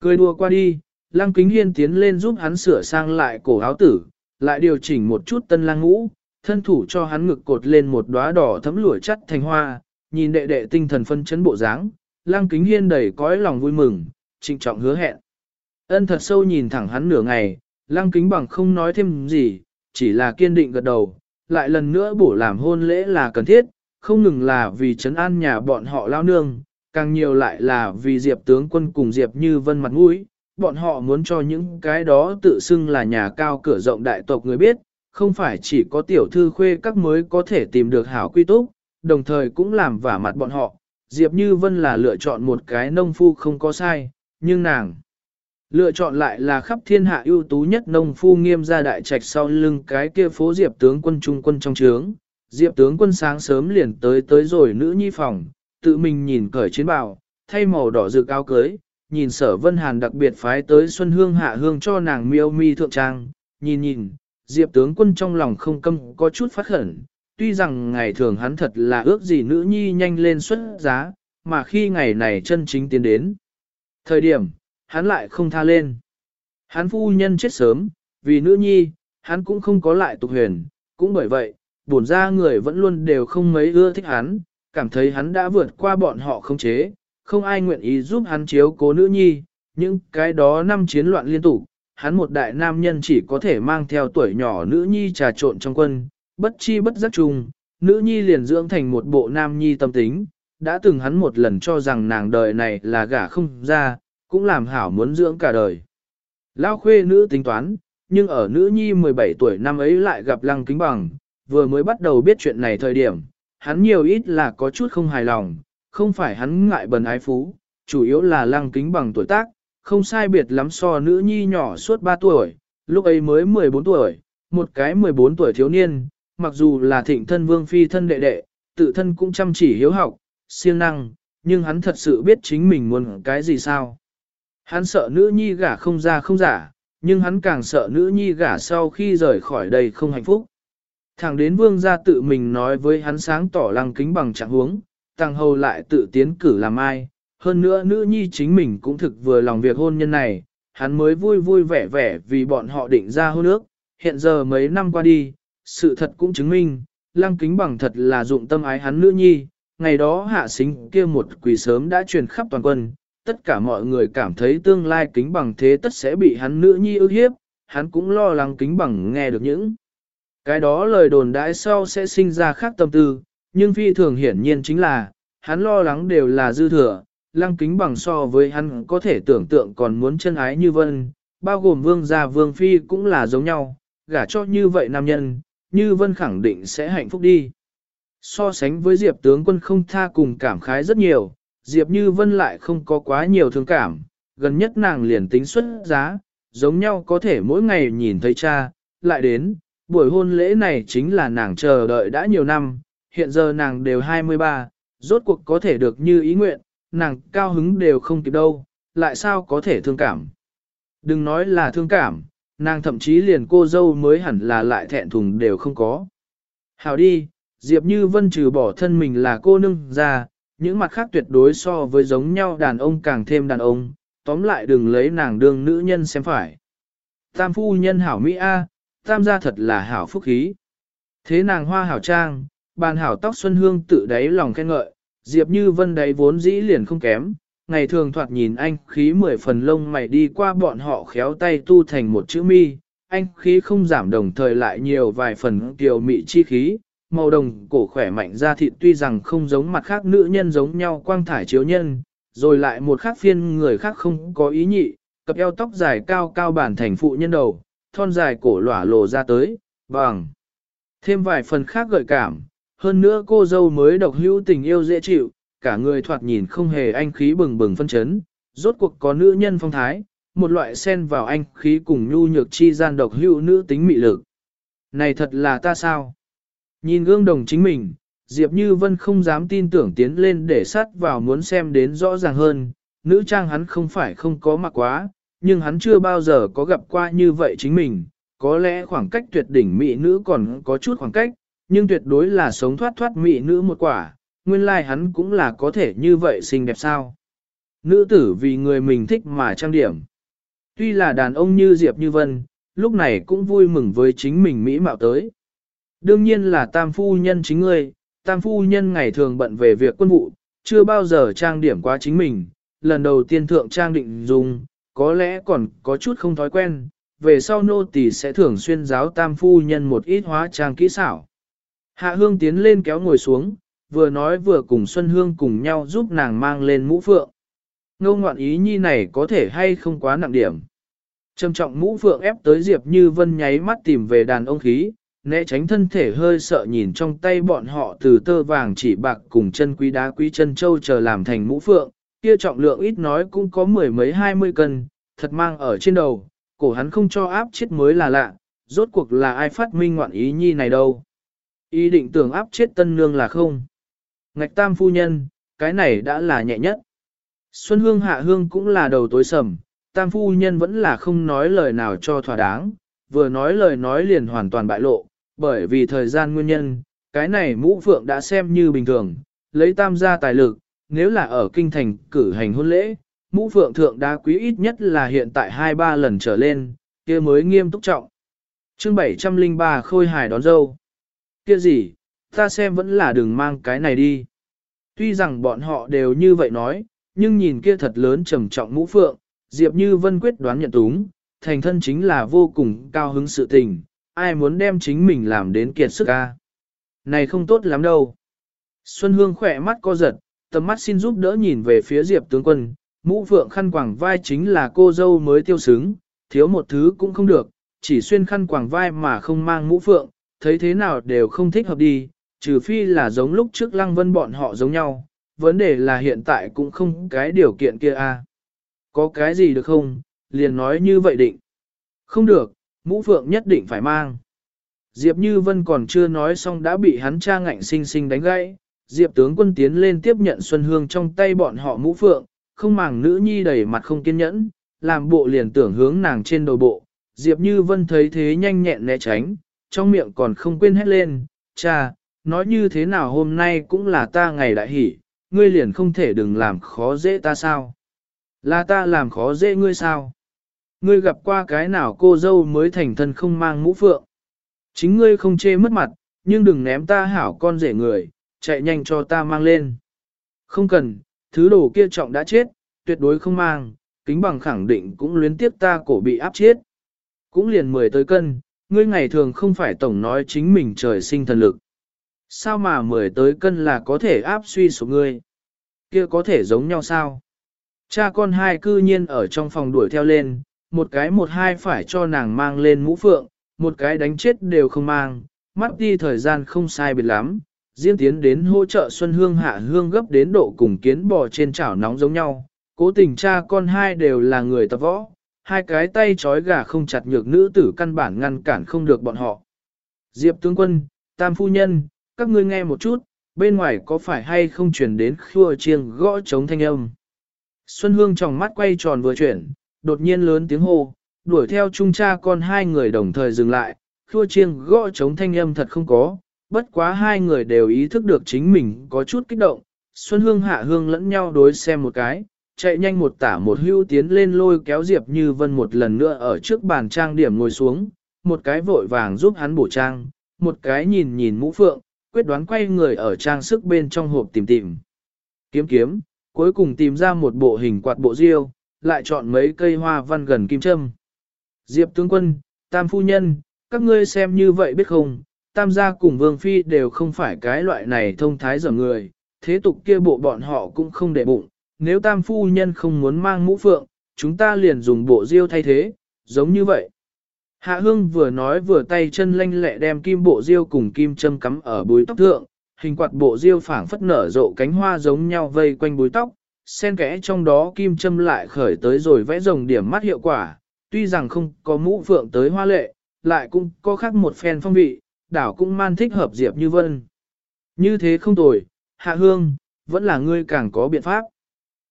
Speaker 1: Cười đùa qua đi, lăng kính hiên tiến lên giúp hắn sửa sang lại cổ áo tử, lại điều chỉnh một chút tân lang ngũ, thân thủ cho hắn ngực cột lên một đóa đỏ thấm lụa chắt thành hoa, nhìn đệ đệ tinh thần phân chấn bộ dáng, lăng kính hiên đầy cõi lòng vui mừng, trịnh trọng hứa hẹn. Ân thật sâu nhìn thẳng hắn nửa ngày, lăng kính bằng không nói thêm gì, chỉ là kiên định gật đầu, lại lần nữa bổ làm hôn lễ là cần thiết, không ngừng là vì trấn an nhà bọn họ lao nương, càng nhiều lại là vì Diệp tướng quân cùng Diệp Như Vân mặt mũi, bọn họ muốn cho những cái đó tự xưng là nhà cao cửa rộng đại tộc người biết, không phải chỉ có tiểu thư khuê các mới có thể tìm được hảo quy túc, đồng thời cũng làm vả mặt bọn họ. Diệp Như Vân là lựa chọn một cái nông phu không có sai, nhưng nàng lựa chọn lại là khắp thiên hạ ưu tú nhất nông phu nghiêm gia đại trạch sau lưng cái kia phố Diệp tướng quân trung quân trong trướng. Diệp tướng quân sáng sớm liền tới tới rồi nữ nhi phòng, tự mình nhìn cởi chiến bào, thay màu đỏ rực áo cưới, nhìn sở vân hàn đặc biệt phái tới xuân hương hạ hương cho nàng miêu mi thượng trang, nhìn nhìn, Diệp tướng quân trong lòng không câm có chút phát khẩn, tuy rằng ngày thường hắn thật là ước gì nữ nhi nhanh lên xuất giá, mà khi ngày này chân chính tiến đến. Thời điểm, hắn lại không tha lên. Hắn phu nhân chết sớm, vì nữ nhi, hắn cũng không có lại tục huyền, cũng bởi vậy, bổn ra người vẫn luôn đều không mấy ưa thích hắn, cảm thấy hắn đã vượt qua bọn họ không chế, không ai nguyện ý giúp hắn chiếu cố nữ nhi, những cái đó năm chiến loạn liên tục, hắn một đại nam nhân chỉ có thể mang theo tuổi nhỏ nữ nhi trà trộn trong quân, bất chi bất giác chung, nữ nhi liền dưỡng thành một bộ nam nhi tâm tính, đã từng hắn một lần cho rằng nàng đời này là gả không ra, cũng làm hảo muốn dưỡng cả đời. Lao khuê nữ tính toán, nhưng ở nữ nhi 17 tuổi năm ấy lại gặp lăng kính bằng, vừa mới bắt đầu biết chuyện này thời điểm, hắn nhiều ít là có chút không hài lòng, không phải hắn ngại bần ái phú, chủ yếu là lăng kính bằng tuổi tác, không sai biệt lắm so nữ nhi nhỏ suốt 3 tuổi, lúc ấy mới 14 tuổi, một cái 14 tuổi thiếu niên, mặc dù là thịnh thân vương phi thân đệ đệ, tự thân cũng chăm chỉ hiếu học, siêng năng, nhưng hắn thật sự biết chính mình muốn cái gì sao. Hắn sợ nữ nhi gả không ra không giả, nhưng hắn càng sợ nữ nhi gả sau khi rời khỏi đây không hạnh phúc. Thẳng đến vương gia tự mình nói với hắn sáng tỏ lăng kính bằng trạng huống, tàng hầu lại tự tiến cử làm ai, hơn nữa nữ nhi chính mình cũng thực vừa lòng việc hôn nhân này, hắn mới vui vui vẻ vẻ vì bọn họ định ra hôn ước, hiện giờ mấy năm qua đi, sự thật cũng chứng minh, lăng kính bằng thật là dụng tâm ái hắn nữ nhi, ngày đó hạ xính kia một quỷ sớm đã truyền khắp toàn quân, tất cả mọi người cảm thấy tương lai kính bằng thế tất sẽ bị hắn nữ nhi ức hiếp, hắn cũng lo lắng kính bằng nghe được những. Cái đó lời đồn đãi sau sẽ sinh ra khác tâm tư, nhưng phi thường hiển nhiên chính là, hắn lo lắng đều là dư thừa, lăng kính bằng so với hắn có thể tưởng tượng còn muốn chân ái như vân, bao gồm vương gia vương phi cũng là giống nhau, gả cho như vậy nam nhân, như vân khẳng định sẽ hạnh phúc đi. So sánh với Diệp tướng quân không tha cùng cảm khái rất nhiều, Diệp Như Vân lại không có quá nhiều thương cảm, gần nhất nàng liền tính xuất giá, giống nhau có thể mỗi ngày nhìn thấy cha, lại đến, buổi hôn lễ này chính là nàng chờ đợi đã nhiều năm, hiện giờ nàng đều 23, rốt cuộc có thể được như ý nguyện, nàng cao hứng đều không kịp đâu, lại sao có thể thương cảm. Đừng nói là thương cảm, nàng thậm chí liền cô dâu mới hẳn là lại thẹn thùng đều không có. Hào đi, Diệp Như Vân trừ bỏ thân mình là cô nương ra, những mặt khác tuyệt đối so với giống nhau đàn ông càng thêm đàn ông, tóm lại đừng lấy nàng đương nữ nhân xem phải. Tam phu nhân hảo Mỹ A, tam gia thật là hảo phúc khí. Thế nàng hoa hảo trang, bàn hảo tóc xuân hương tự đáy lòng khen ngợi, Diệp Như Vân đấy vốn dĩ liền không kém, ngày thường thoạt nhìn anh khí mười phần lông mày đi qua bọn họ khéo tay tu thành một chữ mi, anh khí không giảm đồng thời lại nhiều vài phần kiều mị chi khí, màu đồng cổ khỏe mạnh ra thịt tuy rằng không giống mặt khác nữ nhân giống nhau quang thải chiếu nhân, rồi lại một khác phiên người khác không có ý nhị, cặp eo tóc dài cao cao bản thành phụ nhân đầu, thon dài cổ lỏa lồ ra tới, bằng. Thêm vài phần khác gợi cảm, hơn nữa cô dâu mới độc hữu tình yêu dễ chịu, cả người thoạt nhìn không hề anh khí bừng bừng phân chấn, rốt cuộc có nữ nhân phong thái, một loại sen vào anh khí cùng nhu nhược chi gian độc hữu nữ tính mị lực. Này thật là ta sao? Nhìn gương đồng chính mình, Diệp Như Vân không dám tin tưởng tiến lên để sát vào muốn xem đến rõ ràng hơn, nữ trang hắn không phải không có mặc quá, nhưng hắn chưa bao giờ có gặp qua như vậy chính mình, có lẽ khoảng cách tuyệt đỉnh mỹ nữ còn có chút khoảng cách, nhưng tuyệt đối là sống thoát thoát mỹ nữ một quả, nguyên lai like hắn cũng là có thể như vậy xinh đẹp sao. Nữ tử vì người mình thích mà trang điểm. Tuy là đàn ông như Diệp Như Vân, lúc này cũng vui mừng với chính mình mỹ mạo tới. Đương nhiên là tam phu nhân chính ngươi, tam phu nhân ngày thường bận về việc quân vụ, chưa bao giờ trang điểm quá chính mình, lần đầu tiên thượng trang định dùng, có lẽ còn có chút không thói quen, về sau nô tỳ sẽ thường xuyên giáo tam phu nhân một ít hóa trang kỹ xảo. Hạ hương tiến lên kéo ngồi xuống, vừa nói vừa cùng Xuân Hương cùng nhau giúp nàng mang lên mũ phượng. Ngô ngoạn ý nhi này có thể hay không quá nặng điểm. Trầm trọng mũ phượng ép tới Diệp Như Vân nháy mắt tìm về đàn ông khí, né tránh thân thể hơi sợ nhìn trong tay bọn họ từ tơ vàng chỉ bạc cùng chân quý đá quý chân châu chờ làm thành mũ phượng, kia trọng lượng ít nói cũng có mười mấy hai mươi cân, thật mang ở trên đầu, cổ hắn không cho áp chết mới là lạ, rốt cuộc là ai phát minh ngoạn ý nhi này đâu. Ý định tưởng áp chết tân nương là không. Ngạch tam phu nhân, cái này đã là nhẹ nhất. Xuân hương hạ hương cũng là đầu tối sầm, tam phu nhân vẫn là không nói lời nào cho thỏa đáng, vừa nói lời nói liền hoàn toàn bại lộ, bởi vì thời gian nguyên nhân, cái này mũ phượng đã xem như bình thường, lấy tam gia tài lực, nếu là ở kinh thành cử hành hôn lễ, mũ phượng thượng đá quý ít nhất là hiện tại 2-3 lần trở lên, kia mới nghiêm túc trọng. chương 703 khôi hài đón dâu. Kia gì, ta xem vẫn là đừng mang cái này đi. Tuy rằng bọn họ đều như vậy nói, nhưng nhìn kia thật lớn trầm trọng mũ phượng, Diệp Như Vân quyết đoán nhận túng, thành thân chính là vô cùng cao hứng sự tình, ai muốn đem chính mình làm đến kiệt sức ca. Này không tốt lắm đâu. Xuân Hương khỏe mắt co giật, tầm mắt xin giúp đỡ nhìn về phía Diệp tướng quân, mũ phượng khăn quàng vai chính là cô dâu mới tiêu xứng, thiếu một thứ cũng không được, chỉ xuyên khăn quàng vai mà không mang mũ phượng, thấy thế nào đều không thích hợp đi, trừ phi là giống lúc trước lăng vân bọn họ giống nhau, vấn đề là hiện tại cũng không cái điều kiện kia a. À. Có cái gì được không, liền nói như vậy định. Không được, mũ phượng nhất định phải mang. Diệp Như Vân còn chưa nói xong đã bị hắn cha ngạnh sinh sinh đánh gãy. Diệp tướng quân tiến lên tiếp nhận Xuân Hương trong tay bọn họ mũ phượng, không màng nữ nhi đầy mặt không kiên nhẫn, làm bộ liền tưởng hướng nàng trên đầu bộ, Diệp Như Vân thấy thế nhanh nhẹn né tránh, trong miệng còn không quên hét lên, cha, nói như thế nào hôm nay cũng là ta ngày đại hỷ, ngươi liền không thể đừng làm khó dễ ta sao? Là ta làm khó dễ ngươi sao? Ngươi gặp qua cái nào cô dâu mới thành thân không mang mũ phượng? Chính ngươi không chê mất mặt, nhưng đừng ném ta hảo con rể người, chạy nhanh cho ta mang lên. Không cần, thứ đồ kia trọng đã chết, tuyệt đối không mang, kính bằng khẳng định cũng luyến tiếp ta cổ bị áp chết. Cũng liền mười tới cân, ngươi ngày thường không phải tổng nói chính mình trời sinh thần lực. Sao mà mười tới cân là có thể áp suy số ngươi? Kia có thể giống nhau sao? Cha con hai cư nhiên ở trong phòng đuổi theo lên, một cái một hai phải cho nàng mang lên mũ phượng, một cái đánh chết đều không mang, mắt đi thời gian không sai biệt lắm, riêng tiến đến hỗ trợ Xuân Hương hạ hương gấp đến độ cùng kiến bò trên chảo nóng giống nhau, cố tình cha con hai đều là người tập võ, hai cái tay trói gà không chặt nhược nữ tử căn bản ngăn cản không được bọn họ. Diệp tướng quân, tam phu nhân, các ngươi nghe một chút, bên ngoài có phải hay không truyền đến khua chiêng gõ chống thanh âm. Xuân Hương trong mắt quay tròn vừa chuyển, đột nhiên lớn tiếng hô, đuổi theo chung cha con hai người đồng thời dừng lại, khua chiêng gõ chống thanh âm thật không có, bất quá hai người đều ý thức được chính mình có chút kích động, Xuân Hương hạ hương lẫn nhau đối xem một cái, chạy nhanh một tả một hưu tiến lên lôi kéo Diệp Như Vân một lần nữa ở trước bàn trang điểm ngồi xuống, một cái vội vàng giúp hắn bổ trang, một cái nhìn nhìn mũ phượng, quyết đoán quay người ở trang sức bên trong hộp tìm tìm. Kiếm kiếm, cuối cùng tìm ra một bộ hình quạt bộ diêu, lại chọn mấy cây hoa văn gần kim châm. Diệp tướng quân, tam phu nhân, các ngươi xem như vậy biết không, tam gia cùng vương phi đều không phải cái loại này thông thái dở người, thế tục kia bộ bọn họ cũng không để bụng, nếu tam phu nhân không muốn mang mũ phượng, chúng ta liền dùng bộ diêu thay thế, giống như vậy. Hạ hương vừa nói vừa tay chân lanh lẹ đem kim bộ diêu cùng kim châm cắm ở búi tóc thượng, hình quạt bộ diêu phảng phất nở rộ cánh hoa giống nhau vây quanh búi tóc, xen kẽ trong đó kim châm lại khởi tới rồi vẽ rồng điểm mắt hiệu quả, tuy rằng không có mũ phượng tới hoa lệ, lại cũng có khác một phen phong vị, đảo cũng man thích hợp Diệp Như Vân. Như thế không tồi, Hạ Hương, vẫn là ngươi càng có biện pháp.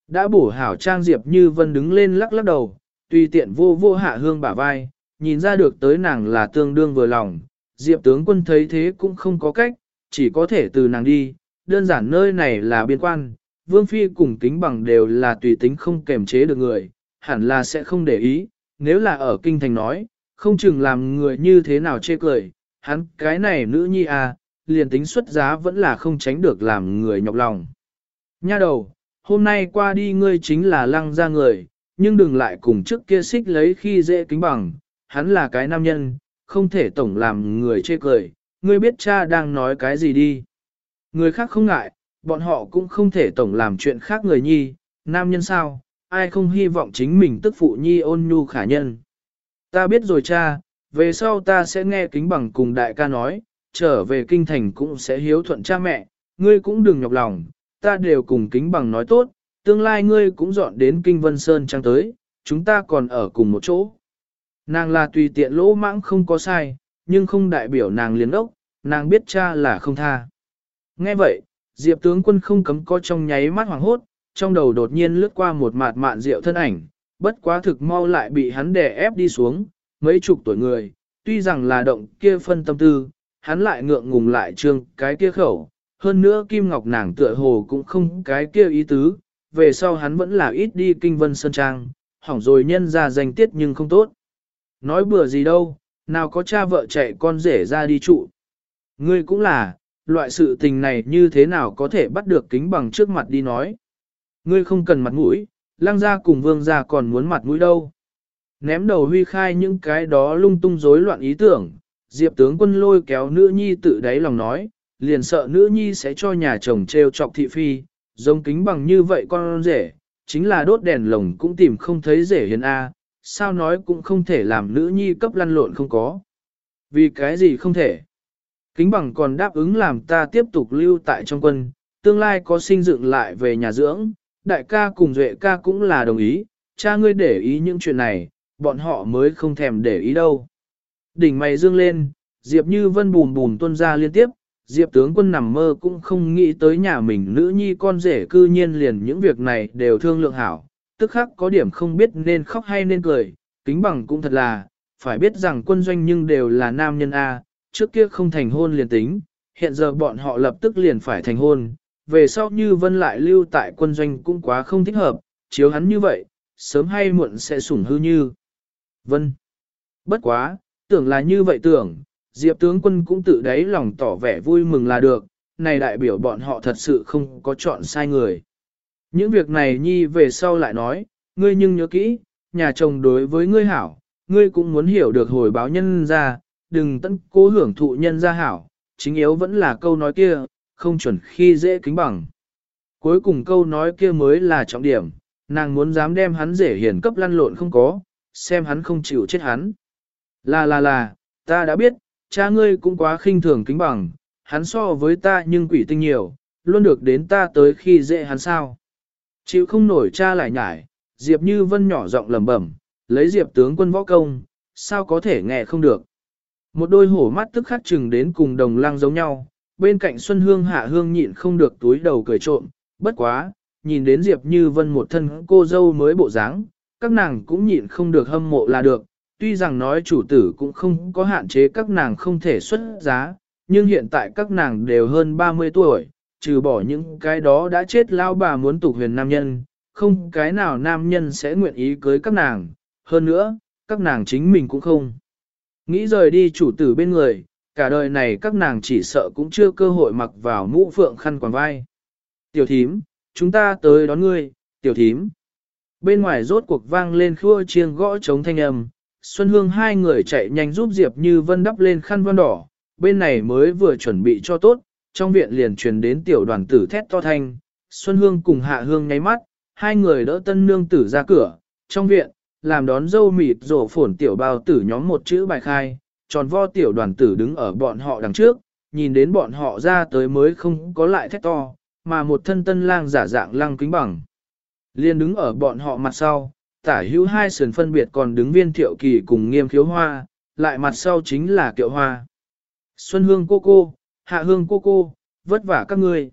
Speaker 1: Đã bổ hảo trang Diệp Như Vân đứng lên lắc lắc đầu, tùy tiện vô vô Hạ Hương bả vai, nhìn ra được tới nàng là tương đương vừa lòng. Diệp tướng quân thấy thế cũng không có cách, chỉ có thể từ nàng đi, đơn giản nơi này là biên quan, Vương Phi cùng tính bằng đều là tùy tính không kềm chế được người, hẳn là sẽ không để ý, nếu là ở kinh thành nói, không chừng làm người như thế nào chê cười, hắn cái này nữ nhi à, liền tính xuất giá vẫn là không tránh được làm người nhọc lòng. Nha đầu, hôm nay qua đi ngươi chính là lăng ra người, nhưng đừng lại cùng trước kia xích lấy khi dễ kính bằng, hắn là cái nam nhân, không thể tổng làm người chê cười, ngươi biết cha đang nói cái gì đi. Người khác không ngại, bọn họ cũng không thể tổng làm chuyện khác người nhi, nam nhân sao, ai không hy vọng chính mình tức phụ nhi ôn nhu khả nhân. Ta biết rồi cha, về sau ta sẽ nghe kính bằng cùng đại ca nói, trở về kinh thành cũng sẽ hiếu thuận cha mẹ, ngươi cũng đừng nhọc lòng, ta đều cùng kính bằng nói tốt, tương lai ngươi cũng dọn đến kinh vân sơn trang tới, chúng ta còn ở cùng một chỗ. Nàng là tùy tiện lỗ mãng không có sai, nhưng không đại biểu nàng liền ốc, nàng biết cha là không tha. Nghe vậy, Diệp tướng quân không cấm có trong nháy mắt hoàng hốt, trong đầu đột nhiên lướt qua một mạt mạn rượu thân ảnh, bất quá thực mau lại bị hắn đè ép đi xuống, mấy chục tuổi người, tuy rằng là động kia phân tâm tư, hắn lại ngượng ngùng lại trương cái kia khẩu, hơn nữa Kim Ngọc nàng tựa hồ cũng không cái kia ý tứ, về sau hắn vẫn là ít đi kinh vân sơn trang, hỏng rồi nhân ra danh tiết nhưng không tốt. Nói bừa gì đâu, nào có cha vợ chạy con rể ra đi trụ. Ngươi cũng là, loại sự tình này như thế nào có thể bắt được kính bằng trước mặt đi nói. Ngươi không cần mặt mũi, lang gia cùng vương gia còn muốn mặt mũi đâu. Ném đầu huy khai những cái đó lung tung rối loạn ý tưởng, diệp tướng quân lôi kéo nữ nhi tự đáy lòng nói, liền sợ nữ nhi sẽ cho nhà chồng treo chọc thị phi, giống kính bằng như vậy con rể, chính là đốt đèn lồng cũng tìm không thấy rể hiền A, sao nói cũng không thể làm nữ nhi cấp lăn lộn không có. Vì cái gì không thể? Kính bằng còn đáp ứng làm ta tiếp tục lưu tại trong quân, tương lai có sinh dựng lại về nhà dưỡng, đại ca cùng duệ ca cũng là đồng ý, cha ngươi để ý những chuyện này, bọn họ mới không thèm để ý đâu. Đỉnh mày dương lên, Diệp Như Vân bùn bùn tuân ra liên tiếp, Diệp tướng quân nằm mơ cũng không nghĩ tới nhà mình nữ nhi con rể cư nhiên liền những việc này đều thương lượng hảo, tức khắc có điểm không biết nên khóc hay nên cười, kính bằng cũng thật là, phải biết rằng quân doanh nhưng đều là nam nhân A, trước kia không thành hôn liền tính, hiện giờ bọn họ lập tức liền phải thành hôn, về sau như vân lại lưu tại quân doanh cũng quá không thích hợp, chiếu hắn như vậy, sớm hay muộn sẽ sủng hư như. Vân. Bất quá, tưởng là như vậy tưởng, Diệp tướng quân cũng tự đáy lòng tỏ vẻ vui mừng là được, này đại biểu bọn họ thật sự không có chọn sai người. Những việc này nhi về sau lại nói, ngươi nhưng nhớ kỹ, nhà chồng đối với ngươi hảo, ngươi cũng muốn hiểu được hồi báo nhân ra, đừng tận cố hưởng thụ nhân ra hảo, chính yếu vẫn là câu nói kia, không chuẩn khi dễ kính bằng. Cuối cùng câu nói kia mới là trọng điểm, nàng muốn dám đem hắn dễ hiển cấp lăn lộn không có, xem hắn không chịu chết hắn. Là là là, ta đã biết, cha ngươi cũng quá khinh thường kính bằng, hắn so với ta nhưng quỷ tinh nhiều, luôn được đến ta tới khi dễ hắn sao. Chịu không nổi cha lại nhải, Diệp Như Vân nhỏ giọng lẩm bẩm, lấy Diệp tướng quân võ công, sao có thể nghe không được. Một đôi hổ mắt tức khắc chừng đến cùng đồng lăng giống nhau, bên cạnh Xuân Hương hạ hương nhịn không được túi đầu cười trộm, bất quá, nhìn đến Diệp Như Vân một thân cô dâu mới bộ dáng, các nàng cũng nhịn không được hâm mộ là được, tuy rằng nói chủ tử cũng không có hạn chế các nàng không thể xuất giá, nhưng hiện tại các nàng đều hơn 30 tuổi, trừ bỏ những cái đó đã chết lao bà muốn tục huyền nam nhân, không cái nào nam nhân sẽ nguyện ý cưới các nàng, hơn nữa, các nàng chính mình cũng không. Nghĩ rời đi chủ tử bên người, cả đời này các nàng chỉ sợ cũng chưa cơ hội mặc vào mũ phượng khăn quàng vai. Tiểu thím, chúng ta tới đón ngươi, tiểu thím. Bên ngoài rốt cuộc vang lên khua chiêng gõ chống thanh âm, Xuân Hương hai người chạy nhanh giúp Diệp Như Vân đắp lên khăn vân đỏ, bên này mới vừa chuẩn bị cho tốt, trong viện liền truyền đến tiểu đoàn tử thét to thanh, Xuân Hương cùng Hạ Hương nháy mắt, hai người đỡ tân nương tử ra cửa, trong viện, làm đón dâu mịt rổ phổn tiểu bao tử nhóm một chữ bài khai, tròn vo tiểu đoàn tử đứng ở bọn họ đằng trước, nhìn đến bọn họ ra tới mới không có lại thét to, mà một thân tân lang giả dạng lăng kính bằng. Liên đứng ở bọn họ mặt sau, tả hữu hai sườn phân biệt còn đứng viên thiệu kỳ cùng nghiêm khiếu hoa, lại mặt sau chính là kiệu hoa. Xuân hương cô cô, hạ hương cô cô, vất vả các ngươi.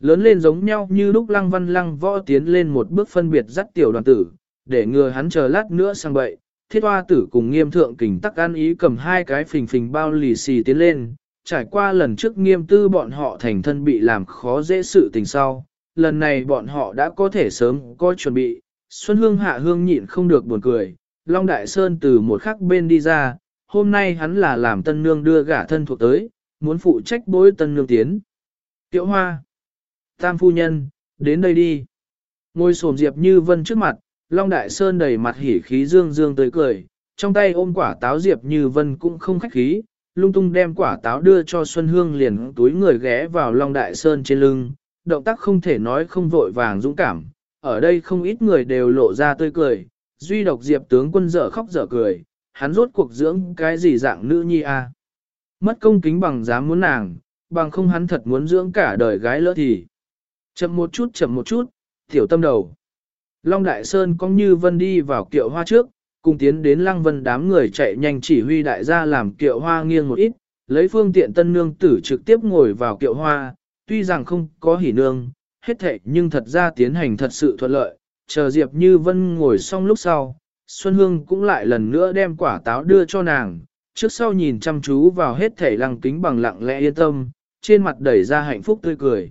Speaker 1: Lớn lên giống nhau như lúc lăng văn lăng võ tiến lên một bước phân biệt dắt tiểu đoàn tử, để ngừa hắn chờ lát nữa sang bậy. Thiết hoa tử cùng nghiêm thượng kình tắc an ý cầm hai cái phình phình bao lì xì tiến lên, trải qua lần trước nghiêm tư bọn họ thành thân bị làm khó dễ sự tình sau. Lần này bọn họ đã có thể sớm có chuẩn bị, Xuân Hương hạ hương nhịn không được buồn cười, Long Đại Sơn từ một khắc bên đi ra, hôm nay hắn là làm tân nương đưa gả thân thuộc tới, muốn phụ trách bối tân nương tiến. Tiệu hoa, tam phu nhân, đến đây đi. Ngồi sổm Diệp Như Vân trước mặt, Long Đại Sơn đầy mặt hỉ khí dương dương tới cười, trong tay ôm quả táo Diệp Như Vân cũng không khách khí, lung tung đem quả táo đưa cho Xuân Hương liền túi người ghé vào Long Đại Sơn trên lưng, động tác không thể nói không vội vàng dũng cảm, ở đây không ít người đều lộ ra tươi cười, duy độc Diệp tướng quân dở khóc dở cười, hắn rốt cuộc dưỡng cái gì dạng nữ nhi a? À? Mất công kính bằng dám muốn nàng, bằng không hắn thật muốn dưỡng cả đời gái lỡ thì. Chậm một chút chậm một chút, tiểu tâm đầu. Long Đại Sơn cong như vân đi vào kiệu hoa trước, cùng tiến đến lăng vân đám người chạy nhanh chỉ huy đại gia làm kiệu hoa nghiêng một ít, lấy phương tiện tân nương tử trực tiếp ngồi vào kiệu hoa, tuy rằng không có hỉ nương, hết thệ nhưng thật ra tiến hành thật sự thuận lợi, chờ Diệp Như Vân ngồi xong lúc sau, Xuân Hương cũng lại lần nữa đem quả táo đưa cho nàng, trước sau nhìn chăm chú vào hết thể lăng kính bằng lặng lẽ yên tâm, trên mặt đẩy ra hạnh phúc tươi cười.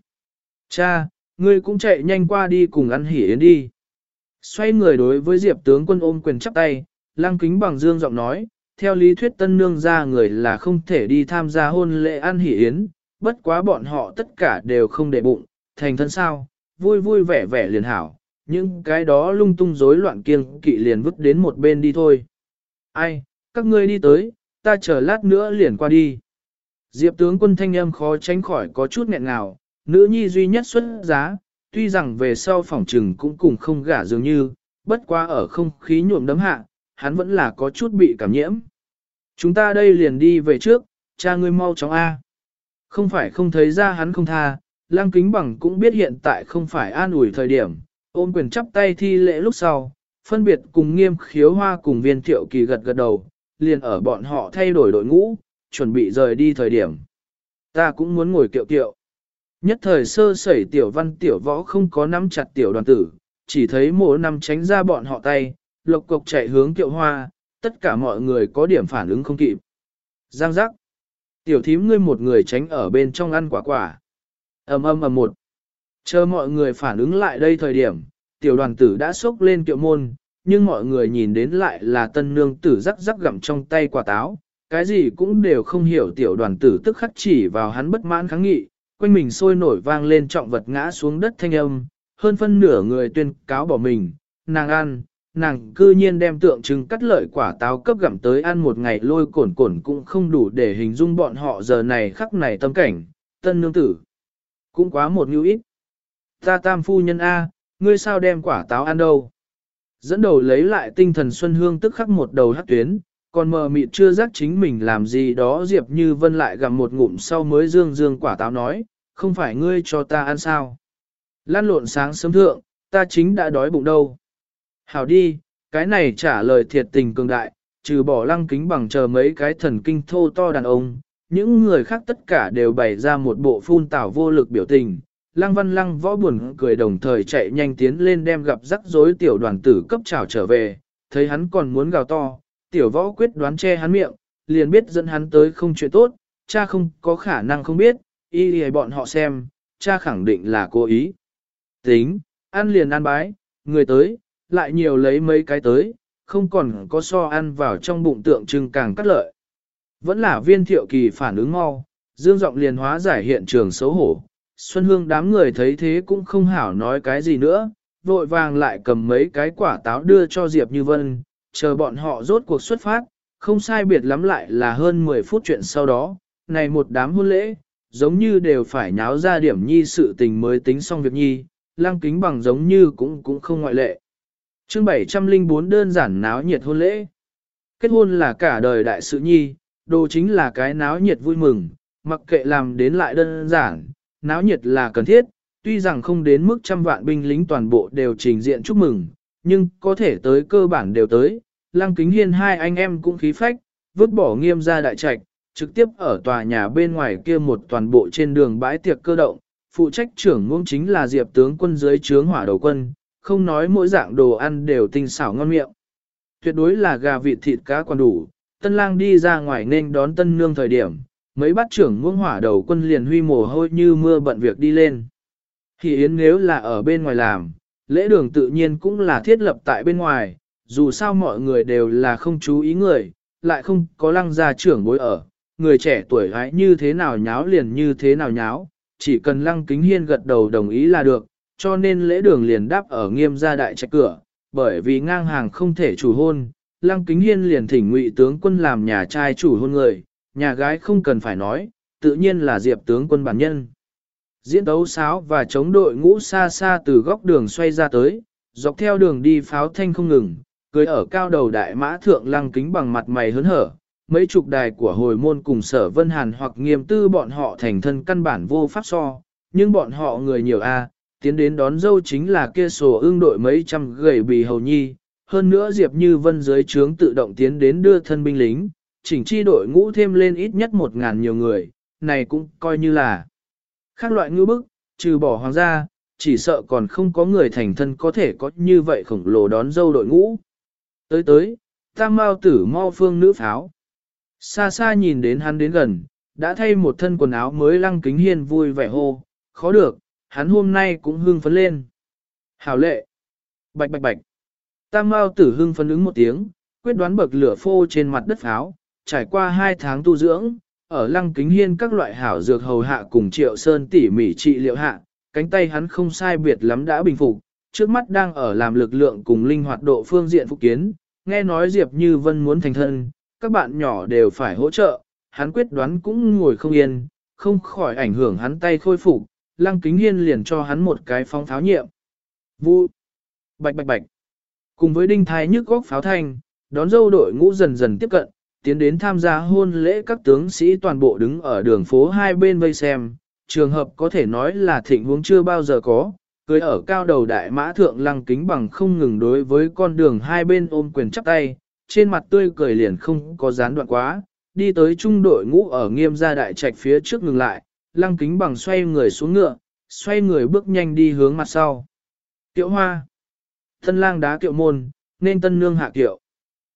Speaker 1: Cha, ngươi cũng chạy nhanh qua đi cùng ăn hỉ yến đi. Xoay người đối với Diệp tướng quân ôm quyền chắp tay, lăng kính bằng dương giọng nói, theo lý thuyết tân nương ra người là không thể đi tham gia hôn lễ ăn hỉ yến, bất quá bọn họ tất cả đều không để bụng, thành thân sao, vui vui vẻ vẻ liền hảo, những cái đó lung tung rối loạn kiêng kỵ liền vứt đến một bên đi thôi. Ai, các ngươi đi tới, ta chờ lát nữa liền qua đi. Diệp tướng quân thanh âm khó tránh khỏi có chút nghẹn ngào, nữ nhi duy nhất xuất giá, tuy rằng về sau phòng trừng cũng cùng không gả dường như, bất quá ở không khí nhuộm đấm hạ, hắn vẫn là có chút bị cảm nhiễm. Chúng ta đây liền đi về trước, cha ngươi mau chóng A. Không phải không thấy ra hắn không tha, Lang Kính Bằng cũng biết hiện tại không phải an ủi thời điểm, ôm quyền chắp tay thi lễ lúc sau, phân biệt cùng nghiêm khiếu hoa cùng viên thiệu kỳ gật gật đầu, liền ở bọn họ thay đổi đội ngũ, chuẩn bị rời đi thời điểm. Ta cũng muốn ngồi kiệu kiệu. Nhất thời sơ sẩy tiểu văn tiểu võ không có nắm chặt tiểu đoàn tử, chỉ thấy mộ nằm tránh ra bọn họ tay, lộc cộc chạy hướng kiệu hoa, tất cả mọi người có điểm phản ứng không kịp. Giang giác. Tiểu thím ngươi một người tránh ở bên trong ăn quả quả. ầm ầm ầm một. Chờ mọi người phản ứng lại đây thời điểm, tiểu đoàn tử đã xốc lên kiệu môn, nhưng mọi người nhìn đến lại là tân nương tử rắc rắc gặm trong tay quả táo, cái gì cũng đều không hiểu tiểu đoàn tử tức khắc chỉ vào hắn bất mãn kháng nghị, quanh mình sôi nổi vang lên trọng vật ngã xuống đất thanh âm, hơn phân nửa người tuyên cáo bỏ mình, nàng ăn, nàng cư nhiên đem tượng trưng cắt lợi quả táo cấp gặm tới ăn một ngày lôi cổn cổn cũng không đủ để hình dung bọn họ giờ này khắc này tâm cảnh, tân nương tử. Cũng quá một nhu ít. Ta tam phu nhân A, ngươi sao đem quả táo ăn đâu? Dẫn đầu lấy lại tinh thần Xuân Hương tức khắc một đầu hát tuyến, còn mờ mịt chưa giác chính mình làm gì đó Diệp Như Vân lại gặm một ngụm sau mới dương dương quả táo nói, không phải ngươi cho ta ăn sao? Lan lộn sáng sớm thượng, ta chính đã đói bụng đâu. Hảo đi, cái này trả lời thiệt tình cường đại, trừ bỏ lăng kính bằng chờ mấy cái thần kinh thô to đàn ông, những người khác tất cả đều bày ra một bộ phun tảo vô lực biểu tình. Lăng văn lăng võ buồn cười đồng thời chạy nhanh tiến lên đem gặp rắc rối tiểu đoàn tử cấp trào trở về, thấy hắn còn muốn gào to, tiểu võ quyết đoán che hắn miệng, liền biết dẫn hắn tới không chuyện tốt, cha không có khả năng không biết, y lì bọn họ xem, cha khẳng định là cố ý. Tính, ăn liền ăn bái, người tới, lại nhiều lấy mấy cái tới, không còn có so ăn vào trong bụng tượng trưng càng cắt lợi. Vẫn là viên thiệu kỳ phản ứng mau, dương giọng liền hóa giải hiện trường xấu hổ. Xuân Hương đám người thấy thế cũng không hảo nói cái gì nữa, vội vàng lại cầm mấy cái quả táo đưa cho Diệp Như Vân, chờ bọn họ rốt cuộc xuất phát, không sai biệt lắm lại là hơn 10 phút chuyện sau đó, này một đám hôn lễ, giống như đều phải nháo ra điểm nhi sự tình mới tính xong việc nhi, lăng kính bằng giống như cũng cũng không ngoại lệ. chương 704 đơn giản náo nhiệt hôn lễ. Kết hôn là cả đời đại sự nhi, đồ chính là cái náo nhiệt vui mừng, mặc kệ làm đến lại đơn giản, náo nhiệt là cần thiết, tuy rằng không đến mức trăm vạn binh lính toàn bộ đều trình diện chúc mừng, nhưng có thể tới cơ bản đều tới. Lăng kính hiên hai anh em cũng khí phách, vứt bỏ nghiêm ra đại trạch, trực tiếp ở tòa nhà bên ngoài kia một toàn bộ trên đường bãi tiệc cơ động, phụ trách trưởng ngôn chính là diệp tướng quân dưới trướng hỏa đầu quân, không nói mỗi dạng đồ ăn đều tinh xảo ngon miệng. Tuyệt đối là gà vịt thịt cá còn đủ, tân lang đi ra ngoài nên đón tân nương thời điểm, mấy bát trưởng muông hỏa đầu quân liền huy mồ hôi như mưa bận việc đi lên. Thì yến nếu là ở bên ngoài làm, lễ đường tự nhiên cũng là thiết lập tại bên ngoài, dù sao mọi người đều là không chú ý người, lại không có lăng gia trưởng bối ở, người trẻ tuổi gái như thế nào nháo liền như thế nào nháo, chỉ cần lăng kính hiên gật đầu đồng ý là được, cho nên lễ đường liền đáp ở nghiêm gia đại trạch cửa, bởi vì ngang hàng không thể chủ hôn, lăng kính hiên liền thỉnh ngụy tướng quân làm nhà trai chủ hôn người, nhà gái không cần phải nói, tự nhiên là diệp tướng quân bản nhân. Diễn đấu sáo và chống đội ngũ xa xa từ góc đường xoay ra tới, dọc theo đường đi pháo thanh không ngừng, cưới ở cao đầu đại mã thượng lăng kính bằng mặt mày hớn hở, mấy chục đài của hồi môn cùng sở vân hàn hoặc nghiêm tư bọn họ thành thân căn bản vô pháp so, nhưng bọn họ người nhiều a tiến đến đón dâu chính là kia sổ ương đội mấy trăm gầy bì hầu nhi, hơn nữa Diệp Như Vân dưới trướng tự động tiến đến đưa thân binh lính, chỉnh chi đội ngũ thêm lên ít nhất một ngàn nhiều người, này cũng coi như là khác loại ngư bức, trừ bỏ hoàng gia, chỉ sợ còn không có người thành thân có thể có như vậy khổng lồ đón dâu đội ngũ. Tới tới, tam mao tử mau phương nữ pháo. Xa xa nhìn đến hắn đến gần, đã thay một thân quần áo mới lăng kính hiên vui vẻ hô, khó được, hắn hôm nay cũng hưng phấn lên. Hảo lệ. Bạch bạch bạch. Tam Mao tử hưng phấn ứng một tiếng, quyết đoán bậc lửa phô trên mặt đất pháo, trải qua hai tháng tu dưỡng, ở lăng kính hiên các loại hảo dược hầu hạ cùng triệu sơn tỉ mỉ trị liệu hạ, cánh tay hắn không sai biệt lắm đã bình phục, trước mắt đang ở làm lực lượng cùng linh hoạt độ phương diện phục kiến, nghe nói Diệp Như Vân muốn thành thân, các bạn nhỏ đều phải hỗ trợ, hắn quyết đoán cũng ngồi không yên, không khỏi ảnh hưởng hắn tay khôi phục, lăng kính hiên liền cho hắn một cái phong pháo nhiệm. Vu, bạch bạch bạch, cùng với đinh thái nhức góc pháo thanh, đón dâu đội ngũ dần dần tiếp cận, tiến đến tham gia hôn lễ các tướng sĩ toàn bộ đứng ở đường phố hai bên vây xem, trường hợp có thể nói là thịnh huống chưa bao giờ có, cưới ở cao đầu đại mã thượng lăng kính bằng không ngừng đối với con đường hai bên ôm quyền chắp tay, trên mặt tươi cười liền không có gián đoạn quá, đi tới trung đội ngũ ở nghiêm gia đại trạch phía trước ngừng lại, lăng kính bằng xoay người xuống ngựa, xoay người bước nhanh đi hướng mặt sau. Kiệu hoa, thân lang đá kiệu môn, nên tân nương hạ kiệu.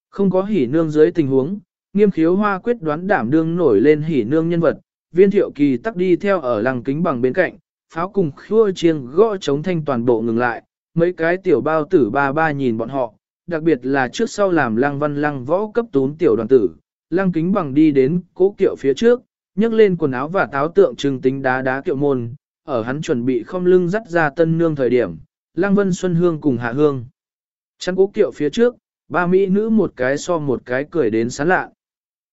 Speaker 1: Không có hỉ nương dưới tình huống, nghiêm khiếu hoa quyết đoán đảm đương nổi lên hỉ nương nhân vật, viên thiệu kỳ tắc đi theo ở lăng kính bằng bên cạnh, pháo cùng khua chiêng gõ chống thanh toàn bộ ngừng lại, mấy cái tiểu bao tử ba ba nhìn bọn họ, đặc biệt là trước sau làm lăng văn lăng võ cấp tún tiểu đoàn tử, lăng kính bằng đi đến cố kiệu phía trước, nhấc lên quần áo và táo tượng trưng tính đá đá kiệu môn, ở hắn chuẩn bị không lưng dắt ra tân nương thời điểm, lăng vân xuân hương cùng hạ hương. Chắn cố kiệu phía trước, ba mỹ nữ một cái so một cái cười đến sán lạ.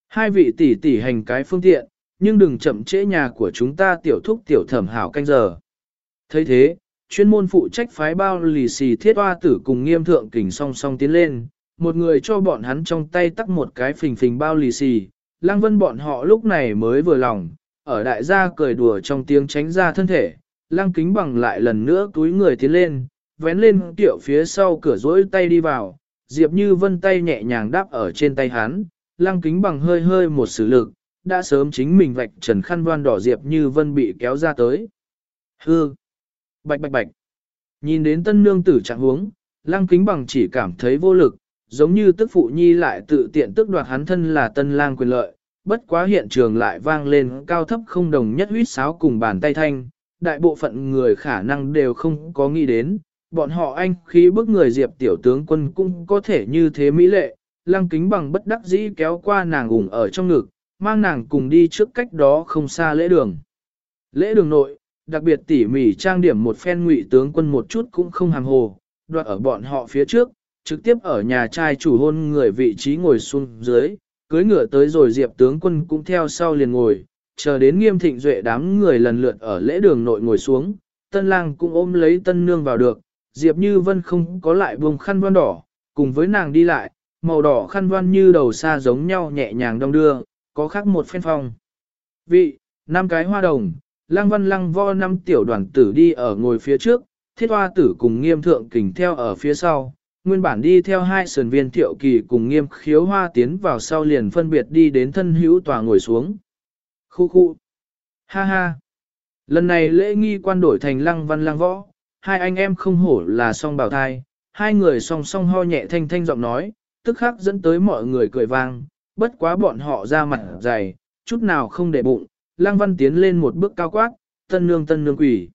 Speaker 1: Hai vị tỷ tỷ hành cái phương tiện, nhưng đừng chậm trễ nhà của chúng ta tiểu thúc tiểu thẩm hảo canh giờ. thấy thế, chuyên môn phụ trách phái bao lì xì thiết hoa tử cùng nghiêm thượng kình song song tiến lên, một người cho bọn hắn trong tay tắt một cái phình phình bao lì xì, lang vân bọn họ lúc này mới vừa lòng, ở đại gia cười đùa trong tiếng tránh ra thân thể, lang kính bằng lại lần nữa túi người tiến lên, vén lên tiểu phía sau cửa rỗi tay đi vào, Diệp Như Vân tay nhẹ nhàng đáp ở trên tay hắn, lang kính bằng hơi hơi một sử lực, đã sớm chính mình vạch trần khăn đoan đỏ Diệp Như Vân bị kéo ra tới. Hư! Bạch bạch bạch! Nhìn đến tân nương tử trạng huống, lang kính bằng chỉ cảm thấy vô lực, giống như tức phụ nhi lại tự tiện tức đoạt hắn thân là tân lang quyền lợi, bất quá hiện trường lại vang lên cao thấp không đồng nhất huyết sáo cùng bàn tay thanh, đại bộ phận người khả năng đều không có nghĩ đến, bọn họ anh khí bức người diệp tiểu tướng quân cũng có thể như thế mỹ lệ, lăng kính bằng bất đắc dĩ kéo qua nàng ủng ở trong ngực, mang nàng cùng đi trước cách đó không xa lễ đường. Lễ đường nội, đặc biệt tỉ mỉ trang điểm một phen ngụy tướng quân một chút cũng không hàng hồ, đoạt ở bọn họ phía trước, trực tiếp ở nhà trai chủ hôn người vị trí ngồi xuống dưới, cưới ngựa tới rồi diệp tướng quân cũng theo sau liền ngồi, chờ đến nghiêm thịnh duệ đám người lần lượt ở lễ đường nội ngồi xuống, tân lang cũng ôm lấy tân nương vào được, diệp như vân không có lại vùng khăn văn đỏ, cùng với nàng đi lại, màu đỏ khăn voan như đầu xa giống nhau nhẹ nhàng đong đưa, có khác một phen phong. Vị, năm cái hoa đồng, lang văn lăng vo năm tiểu đoàn tử đi ở ngồi phía trước, thiết hoa tử cùng nghiêm thượng kình theo ở phía sau, nguyên bản đi theo hai sườn viên thiệu kỳ cùng nghiêm khiếu hoa tiến vào sau liền phân biệt đi đến thân hữu tòa ngồi xuống. Khu khu. Ha ha. Lần này lễ nghi quan đổi thành lăng văn lăng võ, hai anh em không hổ là song bảo thai, hai người song song ho nhẹ thanh thanh giọng nói, tức khắc dẫn tới mọi người cười vang, bất quá bọn họ ra mặt dày, chút nào không để bụng, lăng văn tiến lên một bước cao quát, tân nương tân nương quỷ.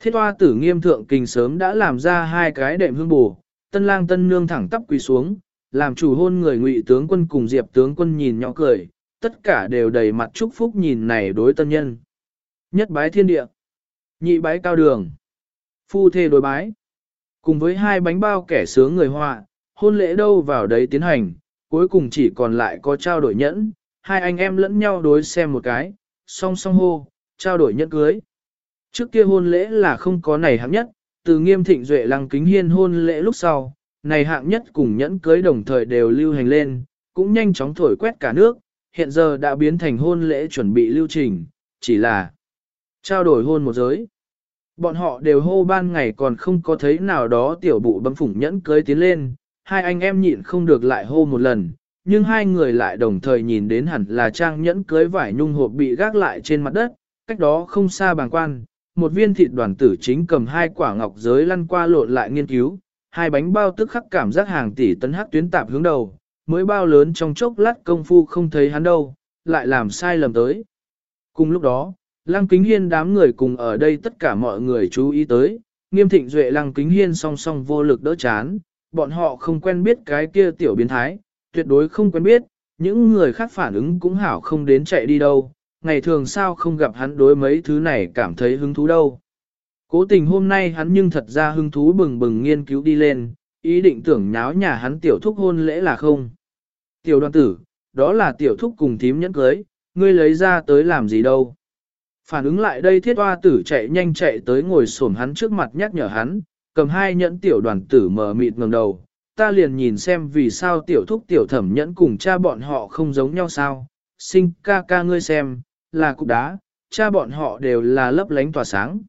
Speaker 1: Thiết hoa tử nghiêm thượng kình sớm đã làm ra hai cái đệm hương bù, tân lang tân nương thẳng tắp quỳ xuống, làm chủ hôn người ngụy tướng quân cùng diệp tướng quân nhìn nhỏ cười, tất cả đều đầy mặt chúc phúc nhìn này đối tân nhân. Nhất bái thiên địa, nhị bái cao đường, phu thê đối bái, cùng với hai bánh bao kẻ sướng người họa, hôn lễ đâu vào đấy tiến hành, cuối cùng chỉ còn lại có trao đổi nhẫn, hai anh em lẫn nhau đối xem một cái, song song hô, trao đổi nhẫn cưới. Trước kia hôn lễ là không có này hạng nhất, từ nghiêm thịnh duệ lăng kính hiên hôn lễ lúc sau, này hạng nhất cùng nhẫn cưới đồng thời đều lưu hành lên, cũng nhanh chóng thổi quét cả nước, hiện giờ đã biến thành hôn lễ chuẩn bị lưu trình, chỉ là trao đổi hôn một giới. Bọn họ đều hô ban ngày còn không có thấy nào đó tiểu bụ bấm phủng nhẫn cưới tiến lên, hai anh em nhịn không được lại hô một lần, nhưng hai người lại đồng thời nhìn đến hẳn là trang nhẫn cưới vải nhung hộp bị gác lại trên mặt đất, cách đó không xa bàng quan, một viên thịt đoàn tử chính cầm hai quả ngọc giới lăn qua lộn lại nghiên cứu, hai bánh bao tức khắc cảm giác hàng tỷ tấn hắc tuyến tạp hướng đầu, mới bao lớn trong chốc lát công phu không thấy hắn đâu, lại làm sai lầm tới. Cùng lúc đó, Lăng Kính Hiên đám người cùng ở đây tất cả mọi người chú ý tới, nghiêm thịnh duệ Lăng Kính Hiên song song vô lực đỡ chán, bọn họ không quen biết cái kia tiểu biến thái, tuyệt đối không quen biết, những người khác phản ứng cũng hảo không đến chạy đi đâu, ngày thường sao không gặp hắn đối mấy thứ này cảm thấy hứng thú đâu. Cố tình hôm nay hắn nhưng thật ra hứng thú bừng bừng nghiên cứu đi lên, ý định tưởng nháo nhà hắn tiểu thúc hôn lễ là không. Tiểu đoàn tử, đó là tiểu thúc cùng thím nhẫn cưới, ngươi lấy ra tới làm gì đâu. Phản ứng lại đây thiết hoa tử chạy nhanh chạy tới ngồi xổm hắn trước mặt nhắc nhở hắn, cầm hai nhẫn tiểu đoàn tử mở mịt ngẩng đầu, ta liền nhìn xem vì sao tiểu thúc tiểu thẩm nhẫn cùng cha bọn họ không giống nhau sao, sinh ca ca ngươi xem, là cục đá, cha bọn họ đều là lấp lánh tỏa sáng.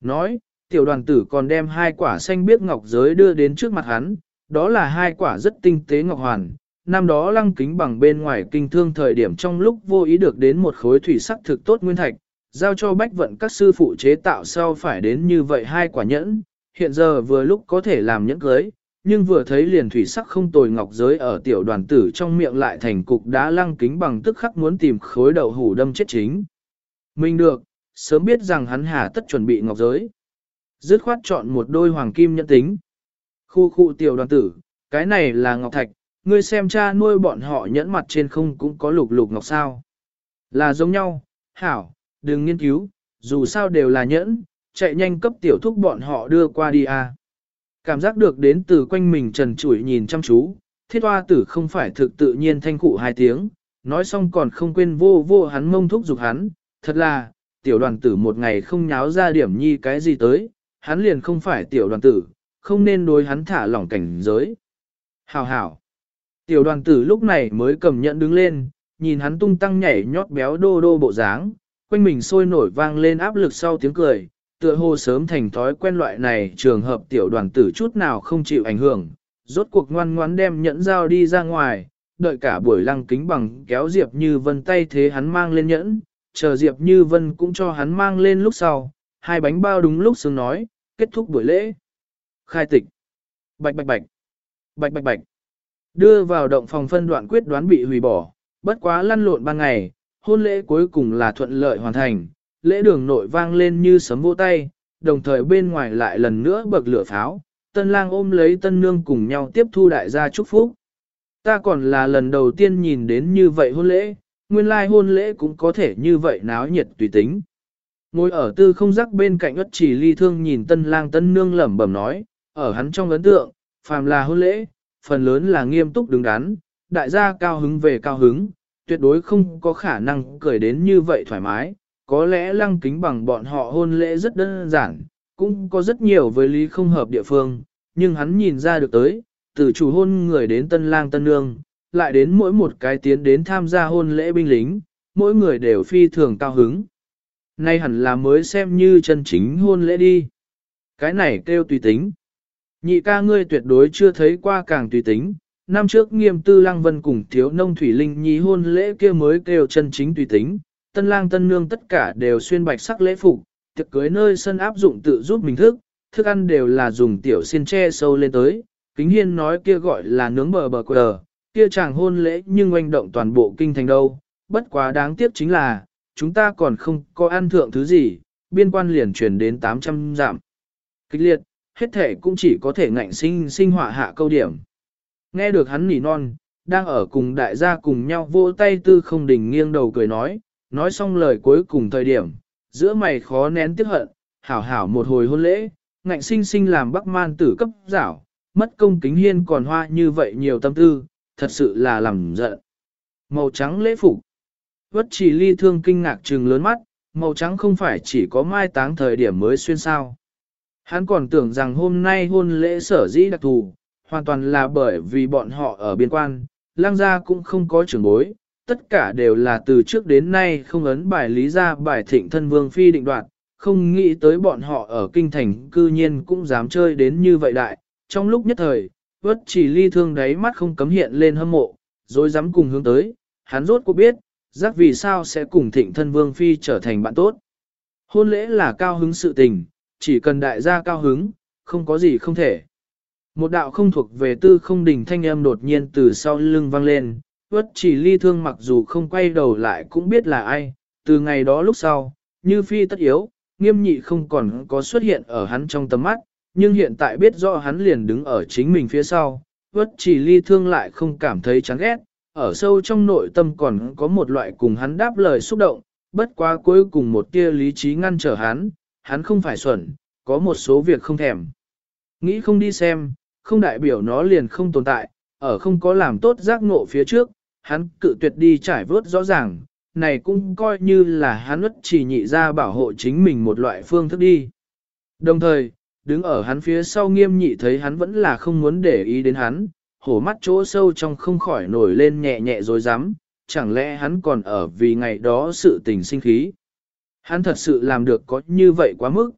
Speaker 1: Nói, tiểu đoàn tử còn đem hai quả xanh biếc ngọc giới đưa đến trước mặt hắn, đó là hai quả rất tinh tế ngọc hoàn. Năm đó lăng kính bằng bên ngoài kinh thương thời điểm trong lúc vô ý được đến một khối thủy sắc thực tốt nguyên thạch, giao cho bách vận các sư phụ chế tạo sau phải đến như vậy hai quả nhẫn, hiện giờ vừa lúc có thể làm nhẫn cưới, nhưng vừa thấy liền thủy sắc không tồi ngọc giới ở tiểu đoàn tử trong miệng lại thành cục đá lăng kính bằng tức khắc muốn tìm khối đậu hủ đâm chết chính. Mình được, sớm biết rằng hắn hà tất chuẩn bị ngọc giới. Dứt khoát chọn một đôi hoàng kim nhân tính. Khu khu tiểu đoàn tử, cái này là ngọc thạch, ngươi xem cha nuôi bọn họ nhẫn mặt trên không cũng có lục lục ngọc sao. Là giống nhau, hảo, đừng nghiên cứu, dù sao đều là nhẫn, chạy nhanh cấp tiểu thúc bọn họ đưa qua đi à. Cảm giác được đến từ quanh mình trần trụi nhìn chăm chú, thiết hoa tử không phải thực tự nhiên thanh cụ hai tiếng, nói xong còn không quên vô vô hắn mông thúc giục hắn, thật là, tiểu đoàn tử một ngày không nháo ra điểm nhi cái gì tới, hắn liền không phải tiểu đoàn tử, không nên đối hắn thả lỏng cảnh giới. Hảo hảo. Tiểu đoàn tử lúc này mới cầm nhận đứng lên, nhìn hắn tung tăng nhảy nhót béo đô đô bộ dáng, quanh mình sôi nổi vang lên áp lực sau tiếng cười, tựa hồ sớm thành thói quen loại này trường hợp tiểu đoàn tử chút nào không chịu ảnh hưởng, rốt cuộc ngoan ngoãn đem nhẫn dao đi ra ngoài, đợi cả buổi lăng kính bằng kéo Diệp Như Vân tay thế hắn mang lên nhẫn, chờ Diệp Như Vân cũng cho hắn mang lên lúc sau, hai bánh bao đúng lúc sướng nói, kết thúc buổi lễ. Khai tịch. Bạch bạch bạch. Bạch bạch bạch. Đưa vào động phòng phân đoạn quyết đoán bị hủy bỏ, bất quá lăn lộn ban ngày, hôn lễ cuối cùng là thuận lợi hoàn thành, lễ đường nội vang lên như sấm vỗ tay, đồng thời bên ngoài lại lần nữa bậc lửa pháo, tân lang ôm lấy tân nương cùng nhau tiếp thu đại gia chúc phúc. Ta còn là lần đầu tiên nhìn đến như vậy hôn lễ, nguyên lai hôn lễ cũng có thể như vậy náo nhiệt tùy tính. Ngồi ở tư không rắc bên cạnh ất chỉ ly thương nhìn tân lang tân nương lẩm bẩm nói, ở hắn trong ấn tượng, phàm là hôn lễ, phần lớn là nghiêm túc đứng đắn, đại gia cao hứng về cao hứng, tuyệt đối không có khả năng cười đến như vậy thoải mái, có lẽ lăng kính bằng bọn họ hôn lễ rất đơn giản, cũng có rất nhiều với lý không hợp địa phương, nhưng hắn nhìn ra được tới, từ chủ hôn người đến tân lang tân nương, lại đến mỗi một cái tiến đến tham gia hôn lễ binh lính, mỗi người đều phi thường cao hứng. Nay hẳn là mới xem như chân chính hôn lễ đi. Cái này kêu tùy tính. Nhị ca ngươi tuyệt đối chưa thấy qua càng tùy tính. Năm trước nghiêm tư lăng vân cùng thiếu nông thủy linh nhi hôn lễ kia mới kêu chân chính tùy tính. Tân lang tân nương tất cả đều xuyên bạch sắc lễ phục, tiệc cưới nơi sân áp dụng tự giúp mình thức, thức ăn đều là dùng tiểu xiên tre sâu lên tới. Kính hiên nói kia gọi là nướng bờ bờ quờ, kia chàng hôn lễ nhưng oanh động toàn bộ kinh thành đâu. Bất quá đáng tiếc chính là, chúng ta còn không có ăn thượng thứ gì, biên quan liền truyền đến 800 giảm. Kích liệt, hết thể cũng chỉ có thể ngạnh sinh sinh họa hạ câu điểm. Nghe được hắn nỉ non, đang ở cùng đại gia cùng nhau vỗ tay tư không đình nghiêng đầu cười nói, nói xong lời cuối cùng thời điểm, giữa mày khó nén tiếc hận, hảo hảo một hồi hôn lễ, ngạnh sinh sinh làm bắc man tử cấp giảo, mất công kính hiên còn hoa như vậy nhiều tâm tư, thật sự là làm giận. Màu trắng lễ phục. Vất chỉ ly thương kinh ngạc trừng lớn mắt, màu trắng không phải chỉ có mai táng thời điểm mới xuyên sao. Hắn còn tưởng rằng hôm nay hôn lễ sở dĩ đặc thù, hoàn toàn là bởi vì bọn họ ở biên quan, lang gia cũng không có trưởng bối, tất cả đều là từ trước đến nay không ấn bài lý ra bài thịnh thân vương phi định đoạt, không nghĩ tới bọn họ ở kinh thành cư nhiên cũng dám chơi đến như vậy đại, trong lúc nhất thời, vất chỉ ly thương đáy mắt không cấm hiện lên hâm mộ, rồi dám cùng hướng tới, hắn rốt cuộc biết, giác vì sao sẽ cùng thịnh thân vương phi trở thành bạn tốt. Hôn lễ là cao hứng sự tình, chỉ cần đại gia cao hứng, không có gì không thể. Một đạo không thuộc về tư không đình thanh âm đột nhiên từ sau lưng vang lên, vất chỉ ly thương mặc dù không quay đầu lại cũng biết là ai, từ ngày đó lúc sau, như phi tất yếu, nghiêm nhị không còn có xuất hiện ở hắn trong tầm mắt, nhưng hiện tại biết rõ hắn liền đứng ở chính mình phía sau, vất chỉ ly thương lại không cảm thấy chán ghét, ở sâu trong nội tâm còn có một loại cùng hắn đáp lời xúc động, bất quá cuối cùng một tia lý trí ngăn trở hắn, hắn không phải xuẩn, có một số việc không thèm. Nghĩ không đi xem, không đại biểu nó liền không tồn tại, ở không có làm tốt giác ngộ phía trước, hắn cự tuyệt đi trải vớt rõ ràng, này cũng coi như là hắn ức chỉ nhị ra bảo hộ chính mình một loại phương thức đi. Đồng thời, đứng ở hắn phía sau nghiêm nhị thấy hắn vẫn là không muốn để ý đến hắn, hổ mắt chỗ sâu trong không khỏi nổi lên nhẹ nhẹ rồi dám, chẳng lẽ hắn còn ở vì ngày đó sự tình sinh khí. Hắn thật sự làm được có như vậy quá mức.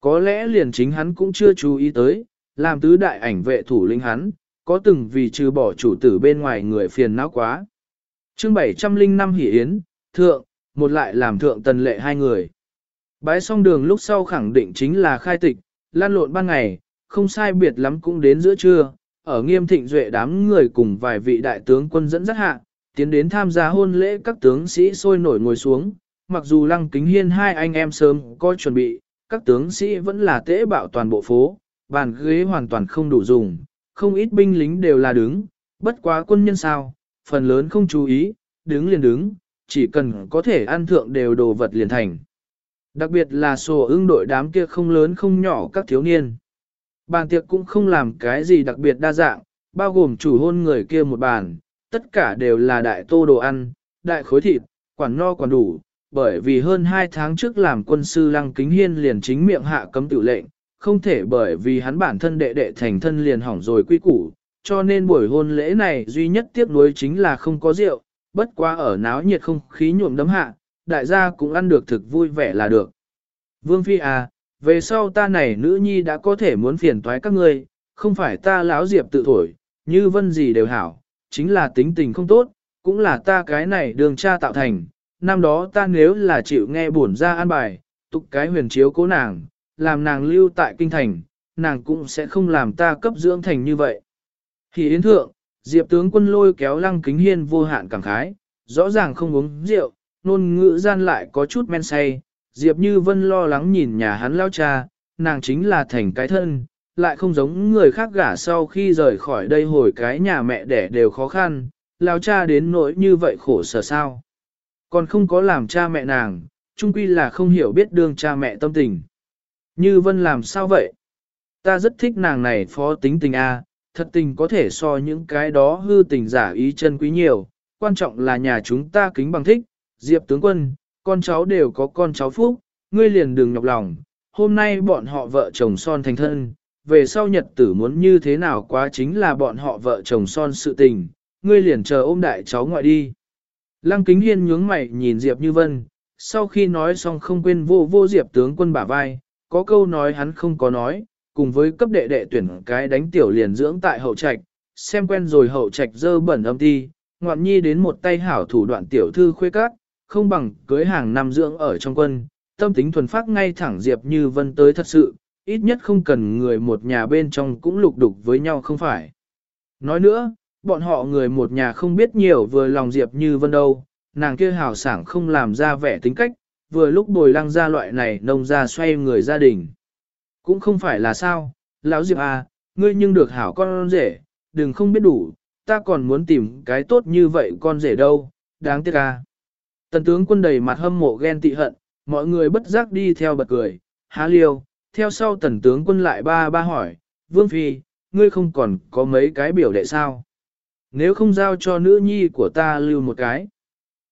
Speaker 1: Có lẽ liền chính hắn cũng chưa chú ý tới, làm tứ đại ảnh vệ thủ lĩnh hắn, có từng vì trừ bỏ chủ tử bên ngoài người phiền não quá. chương 705 hỷ yến, thượng, một lại làm thượng tần lệ hai người. Bái xong đường lúc sau khẳng định chính là khai tịch, lan lộn ban ngày, không sai biệt lắm cũng đến giữa trưa, ở nghiêm thịnh duệ đám người cùng vài vị đại tướng quân dẫn dắt hạ, tiến đến tham gia hôn lễ các tướng sĩ sôi nổi ngồi xuống, mặc dù lăng kính hiên hai anh em sớm có chuẩn bị, các tướng sĩ vẫn là tễ bạo toàn bộ phố, bàn ghế hoàn toàn không đủ dùng, không ít binh lính đều là đứng, bất quá quân nhân sao, phần lớn không chú ý, đứng liền đứng, chỉ cần có thể ăn thượng đều đồ vật liền thành. Đặc biệt là sổ ưng đội đám kia không lớn không nhỏ các thiếu niên. Bàn tiệc cũng không làm cái gì đặc biệt đa dạng, bao gồm chủ hôn người kia một bàn, tất cả đều là đại tô đồ ăn, đại khối thịt, quản no quản đủ, bởi vì hơn 2 tháng trước làm quân sư Lăng Kính Hiên liền chính miệng hạ cấm tự lệnh, không thể bởi vì hắn bản thân đệ đệ thành thân liền hỏng rồi quy củ, cho nên buổi hôn lễ này duy nhất tiếc nuối chính là không có rượu, bất quá ở náo nhiệt không khí nhuộm đấm hạ, đại gia cũng ăn được thực vui vẻ là được. Vương Phi à, về sau ta này nữ nhi đã có thể muốn phiền toái các ngươi, không phải ta lão diệp tự thổi, như vân gì đều hảo, chính là tính tình không tốt, cũng là ta cái này đường cha tạo thành, năm đó ta nếu là chịu nghe bổn ra an bài, tục cái huyền chiếu cố nàng, làm nàng lưu tại kinh thành, nàng cũng sẽ không làm ta cấp dưỡng thành như vậy. Thì yến thượng, diệp tướng quân lôi kéo lăng kính hiên vô hạn cảm khái, rõ ràng không uống rượu, nôn ngữ gian lại có chút men say, diệp như vân lo lắng nhìn nhà hắn lao cha, nàng chính là thành cái thân, lại không giống người khác gả sau khi rời khỏi đây hồi cái nhà mẹ đẻ đều khó khăn, lao cha đến nỗi như vậy khổ sở sao. Còn không có làm cha mẹ nàng, chung quy là không hiểu biết đương cha mẹ tâm tình. Như Vân làm sao vậy? Ta rất thích nàng này phó tính tình A, thật tình có thể so những cái đó hư tình giả ý chân quý nhiều, quan trọng là nhà chúng ta kính bằng thích, Diệp tướng quân, con cháu đều có con cháu phúc, ngươi liền đừng nhọc lòng, hôm nay bọn họ vợ chồng son thành thân, về sau nhật tử muốn như thế nào quá chính là bọn họ vợ chồng son sự tình, ngươi liền chờ ôm đại cháu ngoại đi. Lăng kính hiên nhướng mày nhìn Diệp Như Vân, sau khi nói xong không quên vô vô Diệp tướng quân bả vai, có câu nói hắn không có nói, cùng với cấp đệ đệ tuyển cái đánh tiểu liền dưỡng tại hậu trạch, xem quen rồi hậu trạch dơ bẩn âm ti, ngoạn nhi đến một tay hảo thủ đoạn tiểu thư khuê các, không bằng cưới hàng năm dưỡng ở trong quân, tâm tính thuần phát ngay thẳng Diệp Như Vân tới thật sự, ít nhất không cần người một nhà bên trong cũng lục đục với nhau không phải. Nói nữa, bọn họ người một nhà không biết nhiều vừa lòng Diệp Như Vân đâu, nàng kia hào sảng không làm ra vẻ tính cách, vừa lúc bồi lăng ra loại này nông ra xoay người gia đình. Cũng không phải là sao, lão Diệp à, ngươi nhưng được hảo con rể, đừng không biết đủ, ta còn muốn tìm cái tốt như vậy con rể đâu, đáng tiếc à. Tần tướng quân đầy mặt hâm mộ ghen tị hận, mọi người bất giác đi theo bật cười, há liêu, theo sau tần tướng quân lại ba ba hỏi, Vương Phi, ngươi không còn có mấy cái biểu đệ sao? Nếu không giao cho nữ nhi của ta lưu một cái.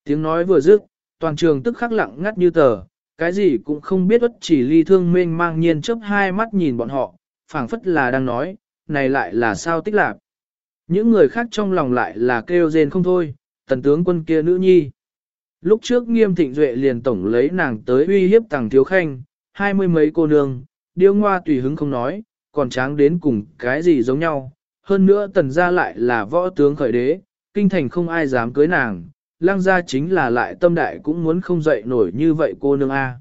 Speaker 1: Tiếng nói vừa dứt, toàn trường tức khắc lặng ngắt như tờ, cái gì cũng không biết ất chỉ ly thương mênh mang nhiên chớp hai mắt nhìn bọn họ, phảng phất là đang nói, này lại là sao tích lạc. Những người khác trong lòng lại là kêu rên không thôi, tần tướng quân kia nữ nhi. Lúc trước nghiêm thịnh duệ liền tổng lấy nàng tới uy hiếp tàng thiếu khanh, hai mươi mấy cô nương, điêu ngoa tùy hứng không nói, còn tráng đến cùng cái gì giống nhau. Hơn nữa tần gia lại là võ tướng khởi đế, kinh thành không ai dám cưới nàng, lang gia chính là lại tâm đại cũng muốn không dậy nổi như vậy cô nương A.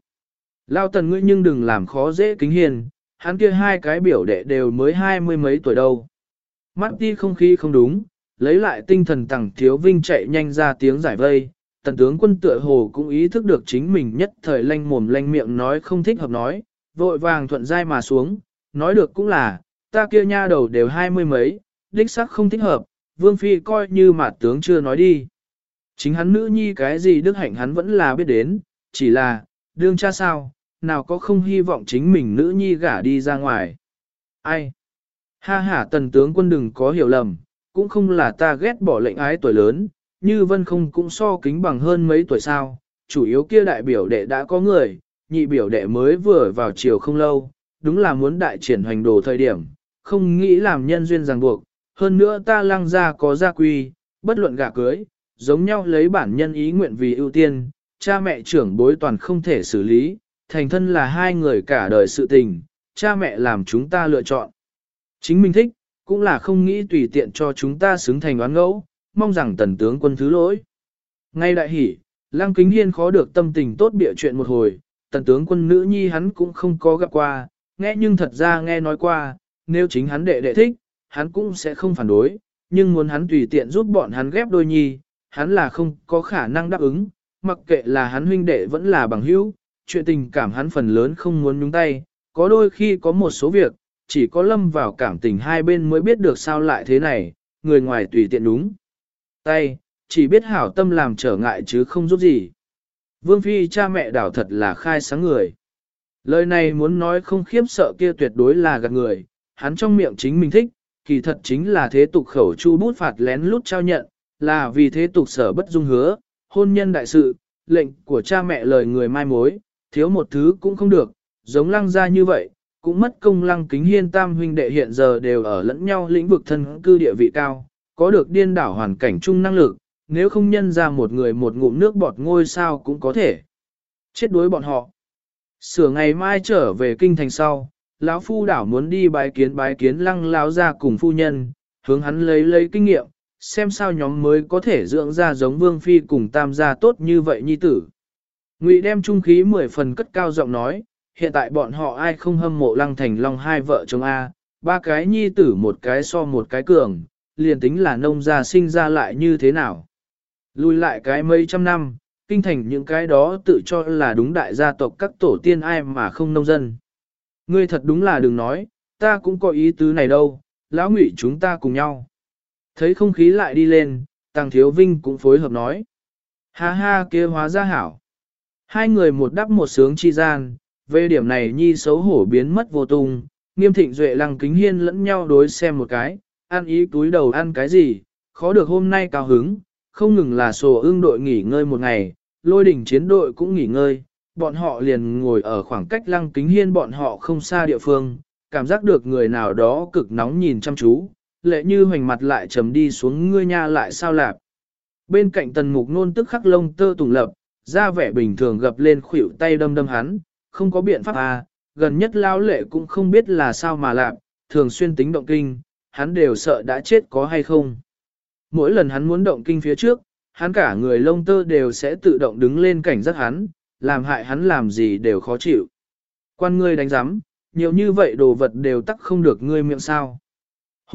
Speaker 1: Lao tần ngươi nhưng đừng làm khó dễ kính hiền, hắn kia hai cái biểu đệ đều mới hai mươi mấy tuổi đâu. Mắt đi không khí không đúng, lấy lại tinh thần tẳng thiếu vinh chạy nhanh ra tiếng giải vây, tần tướng quân tựa hồ cũng ý thức được chính mình nhất thời lanh mồm lanh miệng nói không thích hợp nói, vội vàng thuận dai mà xuống, nói được cũng là, ta kia nha đầu đều hai mươi mấy, đích sắc không thích hợp, vương phi coi như mà tướng chưa nói đi. Chính hắn nữ nhi cái gì đức hạnh hắn vẫn là biết đến, chỉ là, đương cha sao, nào có không hy vọng chính mình nữ nhi gả đi ra ngoài. Ai? Ha ha tần tướng quân đừng có hiểu lầm, cũng không là ta ghét bỏ lệnh ái tuổi lớn, như vân không cũng so kính bằng hơn mấy tuổi sao, chủ yếu kia đại biểu đệ đã có người, nhị biểu đệ mới vừa vào chiều không lâu, đúng là muốn đại triển hoành đồ thời điểm, không nghĩ làm nhân duyên ràng buộc, hơn nữa ta lăng ra có gia quy, bất luận gả cưới, giống nhau lấy bản nhân ý nguyện vì ưu tiên, cha mẹ trưởng bối toàn không thể xử lý, thành thân là hai người cả đời sự tình, cha mẹ làm chúng ta lựa chọn. Chính mình thích, cũng là không nghĩ tùy tiện cho chúng ta xứng thành oán ngẫu, mong rằng tần tướng quân thứ lỗi. Ngay đại hỉ, Lăng Kính Hiên khó được tâm tình tốt bịa chuyện một hồi, tần tướng quân nữ nhi hắn cũng không có gặp qua, nghe nhưng thật ra nghe nói qua, nếu chính hắn đệ đệ thích, hắn cũng sẽ không phản đối, nhưng muốn hắn tùy tiện giúp bọn hắn ghép đôi nhi, hắn là không có khả năng đáp ứng, mặc kệ là hắn huynh đệ vẫn là bằng hữu, chuyện tình cảm hắn phần lớn không muốn nhúng tay, có đôi khi có một số việc, chỉ có lâm vào cảm tình hai bên mới biết được sao lại thế này, người ngoài tùy tiện đúng. Tay, chỉ biết hảo tâm làm trở ngại chứ không giúp gì. Vương Phi cha mẹ đảo thật là khai sáng người. Lời này muốn nói không khiếp sợ kia tuyệt đối là gạt người, hắn trong miệng chính mình thích, kỳ thật chính là thế tục khẩu chu bút phạt lén lút trao nhận, là vì thế tục sở bất dung hứa, hôn nhân đại sự, lệnh của cha mẹ lời người mai mối, thiếu một thứ cũng không được, giống lăng ra như vậy, cũng mất công lăng kính hiên tam huynh đệ hiện giờ đều ở lẫn nhau lĩnh vực thân cư địa vị cao, có được điên đảo hoàn cảnh chung năng lực, nếu không nhân ra một người một ngụm nước bọt ngôi sao cũng có thể. Chết đuối bọn họ. Sửa ngày mai trở về kinh thành sau, lão phu đảo muốn đi bái kiến bái kiến lăng lão ra cùng phu nhân, hướng hắn lấy lấy kinh nghiệm, xem sao nhóm mới có thể dưỡng ra giống vương phi cùng tam gia tốt như vậy nhi tử. Ngụy đem trung khí mười phần cất cao giọng nói, hiện tại bọn họ ai không hâm mộ lăng thành long hai vợ chồng A, ba cái nhi tử một cái so một cái cường, liền tính là nông gia sinh ra lại như thế nào. Lùi lại cái mấy trăm năm, kinh thành những cái đó tự cho là đúng đại gia tộc các tổ tiên ai mà không nông dân. Ngươi thật đúng là đừng nói, ta cũng có ý tứ này đâu, lão ngụy chúng ta cùng nhau. Thấy không khí lại đi lên, Tăng Thiếu Vinh cũng phối hợp nói. Ha ha kia hóa ra hảo. Hai người một đắp một sướng chi gian, về điểm này nhi xấu hổ biến mất vô tung, nghiêm thịnh duệ lăng kính hiên lẫn nhau đối xem một cái, ăn ý túi đầu ăn cái gì, khó được hôm nay cao hứng, không ngừng là sổ ương đội nghỉ ngơi một ngày, lôi đỉnh chiến đội cũng nghỉ ngơi, bọn họ liền ngồi ở khoảng cách lăng kính hiên bọn họ không xa địa phương, cảm giác được người nào đó cực nóng nhìn chăm chú, lệ như hoành mặt lại trầm đi xuống ngươi nha lại sao lạp. Bên cạnh tần mục nôn tức khắc lông tơ tùng lập, ra vẻ bình thường gập lên khuỷu tay đâm đâm hắn, không có biện pháp à, gần nhất lao lệ cũng không biết là sao mà lạp, thường xuyên tính động kinh, hắn đều sợ đã chết có hay không. Mỗi lần hắn muốn động kinh phía trước, hắn cả người lông tơ đều sẽ tự động đứng lên cảnh giác hắn, làm hại hắn làm gì đều khó chịu. Quan ngươi đánh giám, nhiều như vậy đồ vật đều tắc không được ngươi miệng sao.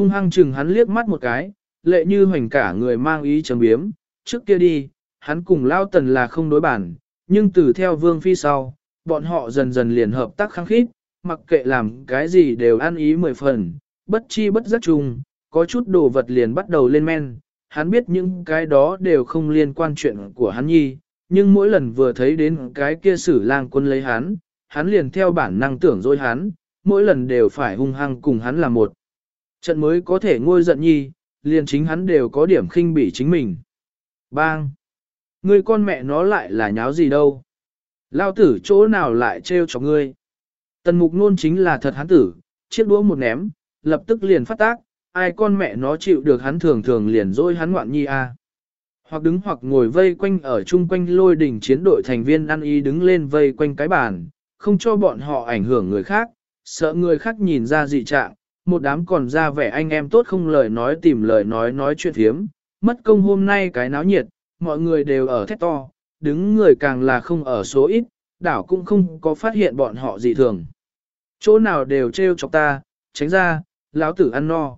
Speaker 1: Hung hăng chừng hắn liếc mắt một cái, lệ như hoành cả người mang ý chấm biếm, trước kia đi, hắn cùng lao tần là không đối bản, nhưng từ theo vương phi sau, bọn họ dần dần liền hợp tác khăng khít, mặc kệ làm cái gì đều ăn ý mười phần, bất chi bất giác chung, có chút đồ vật liền bắt đầu lên men, hắn biết những cái đó đều không liên quan chuyện của hắn nhi, nhưng mỗi lần vừa thấy đến cái kia sử lang quân lấy hắn, hắn liền theo bản năng tưởng dối hắn, mỗi lần đều phải hung hăng cùng hắn là một. Trận mới có thể ngôi giận nhi, liền chính hắn đều có điểm khinh bỉ chính mình. Bang! Ngươi con mẹ nó lại là nháo gì đâu? Lao tử chỗ nào lại trêu cho ngươi? Tần mục nôn chính là thật hắn tử, chiếc đũa một ném, lập tức liền phát tác, ai con mẹ nó chịu được hắn thường thường liền dôi hắn ngoạn nhi a. À. Hoặc đứng hoặc ngồi vây quanh ở chung quanh lôi đỉnh chiến đội thành viên ăn y đứng lên vây quanh cái bàn, không cho bọn họ ảnh hưởng người khác, sợ người khác nhìn ra dị trạng, một đám còn ra vẻ anh em tốt không lời nói tìm lời nói nói chuyện thiếm, mất công hôm nay cái náo nhiệt, mọi người đều ở thét to, đứng người càng là không ở số ít, đảo cũng không có phát hiện bọn họ dị thường. Chỗ nào đều trêu chọc ta, tránh ra, lão tử ăn no.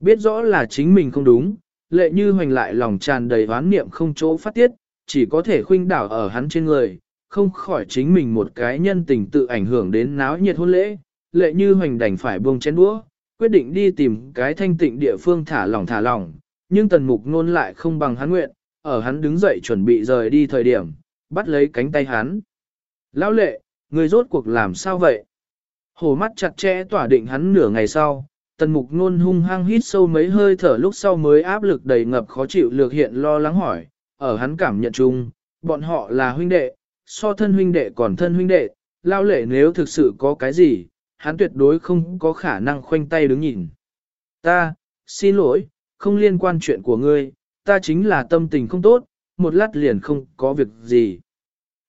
Speaker 1: Biết rõ là chính mình không đúng, lệ như hoành lại lòng tràn đầy oán niệm không chỗ phát tiết, chỉ có thể khuynh đảo ở hắn trên người, không khỏi chính mình một cái nhân tình tự ảnh hưởng đến náo nhiệt hôn lễ, lệ như hoành đành phải buông chén đũa, quyết định đi tìm cái thanh tịnh địa phương thả lỏng thả lỏng, nhưng tần mục nôn lại không bằng hắn nguyện, ở hắn đứng dậy chuẩn bị rời đi thời điểm, bắt lấy cánh tay hắn. Lão lệ, người rốt cuộc làm sao vậy? Hổ mắt chặt chẽ tỏa định hắn nửa ngày sau, tần mục nôn hung hăng hít sâu mấy hơi thở lúc sau mới áp lực đầy ngập khó chịu lược hiện lo lắng hỏi, ở hắn cảm nhận chung, bọn họ là huynh đệ, so thân huynh đệ còn thân huynh đệ, lao lệ nếu thực sự có cái gì, hắn tuyệt đối không có khả năng khoanh tay đứng nhìn. Ta, xin lỗi, không liên quan chuyện của ngươi, ta chính là tâm tình không tốt, một lát liền không có việc gì.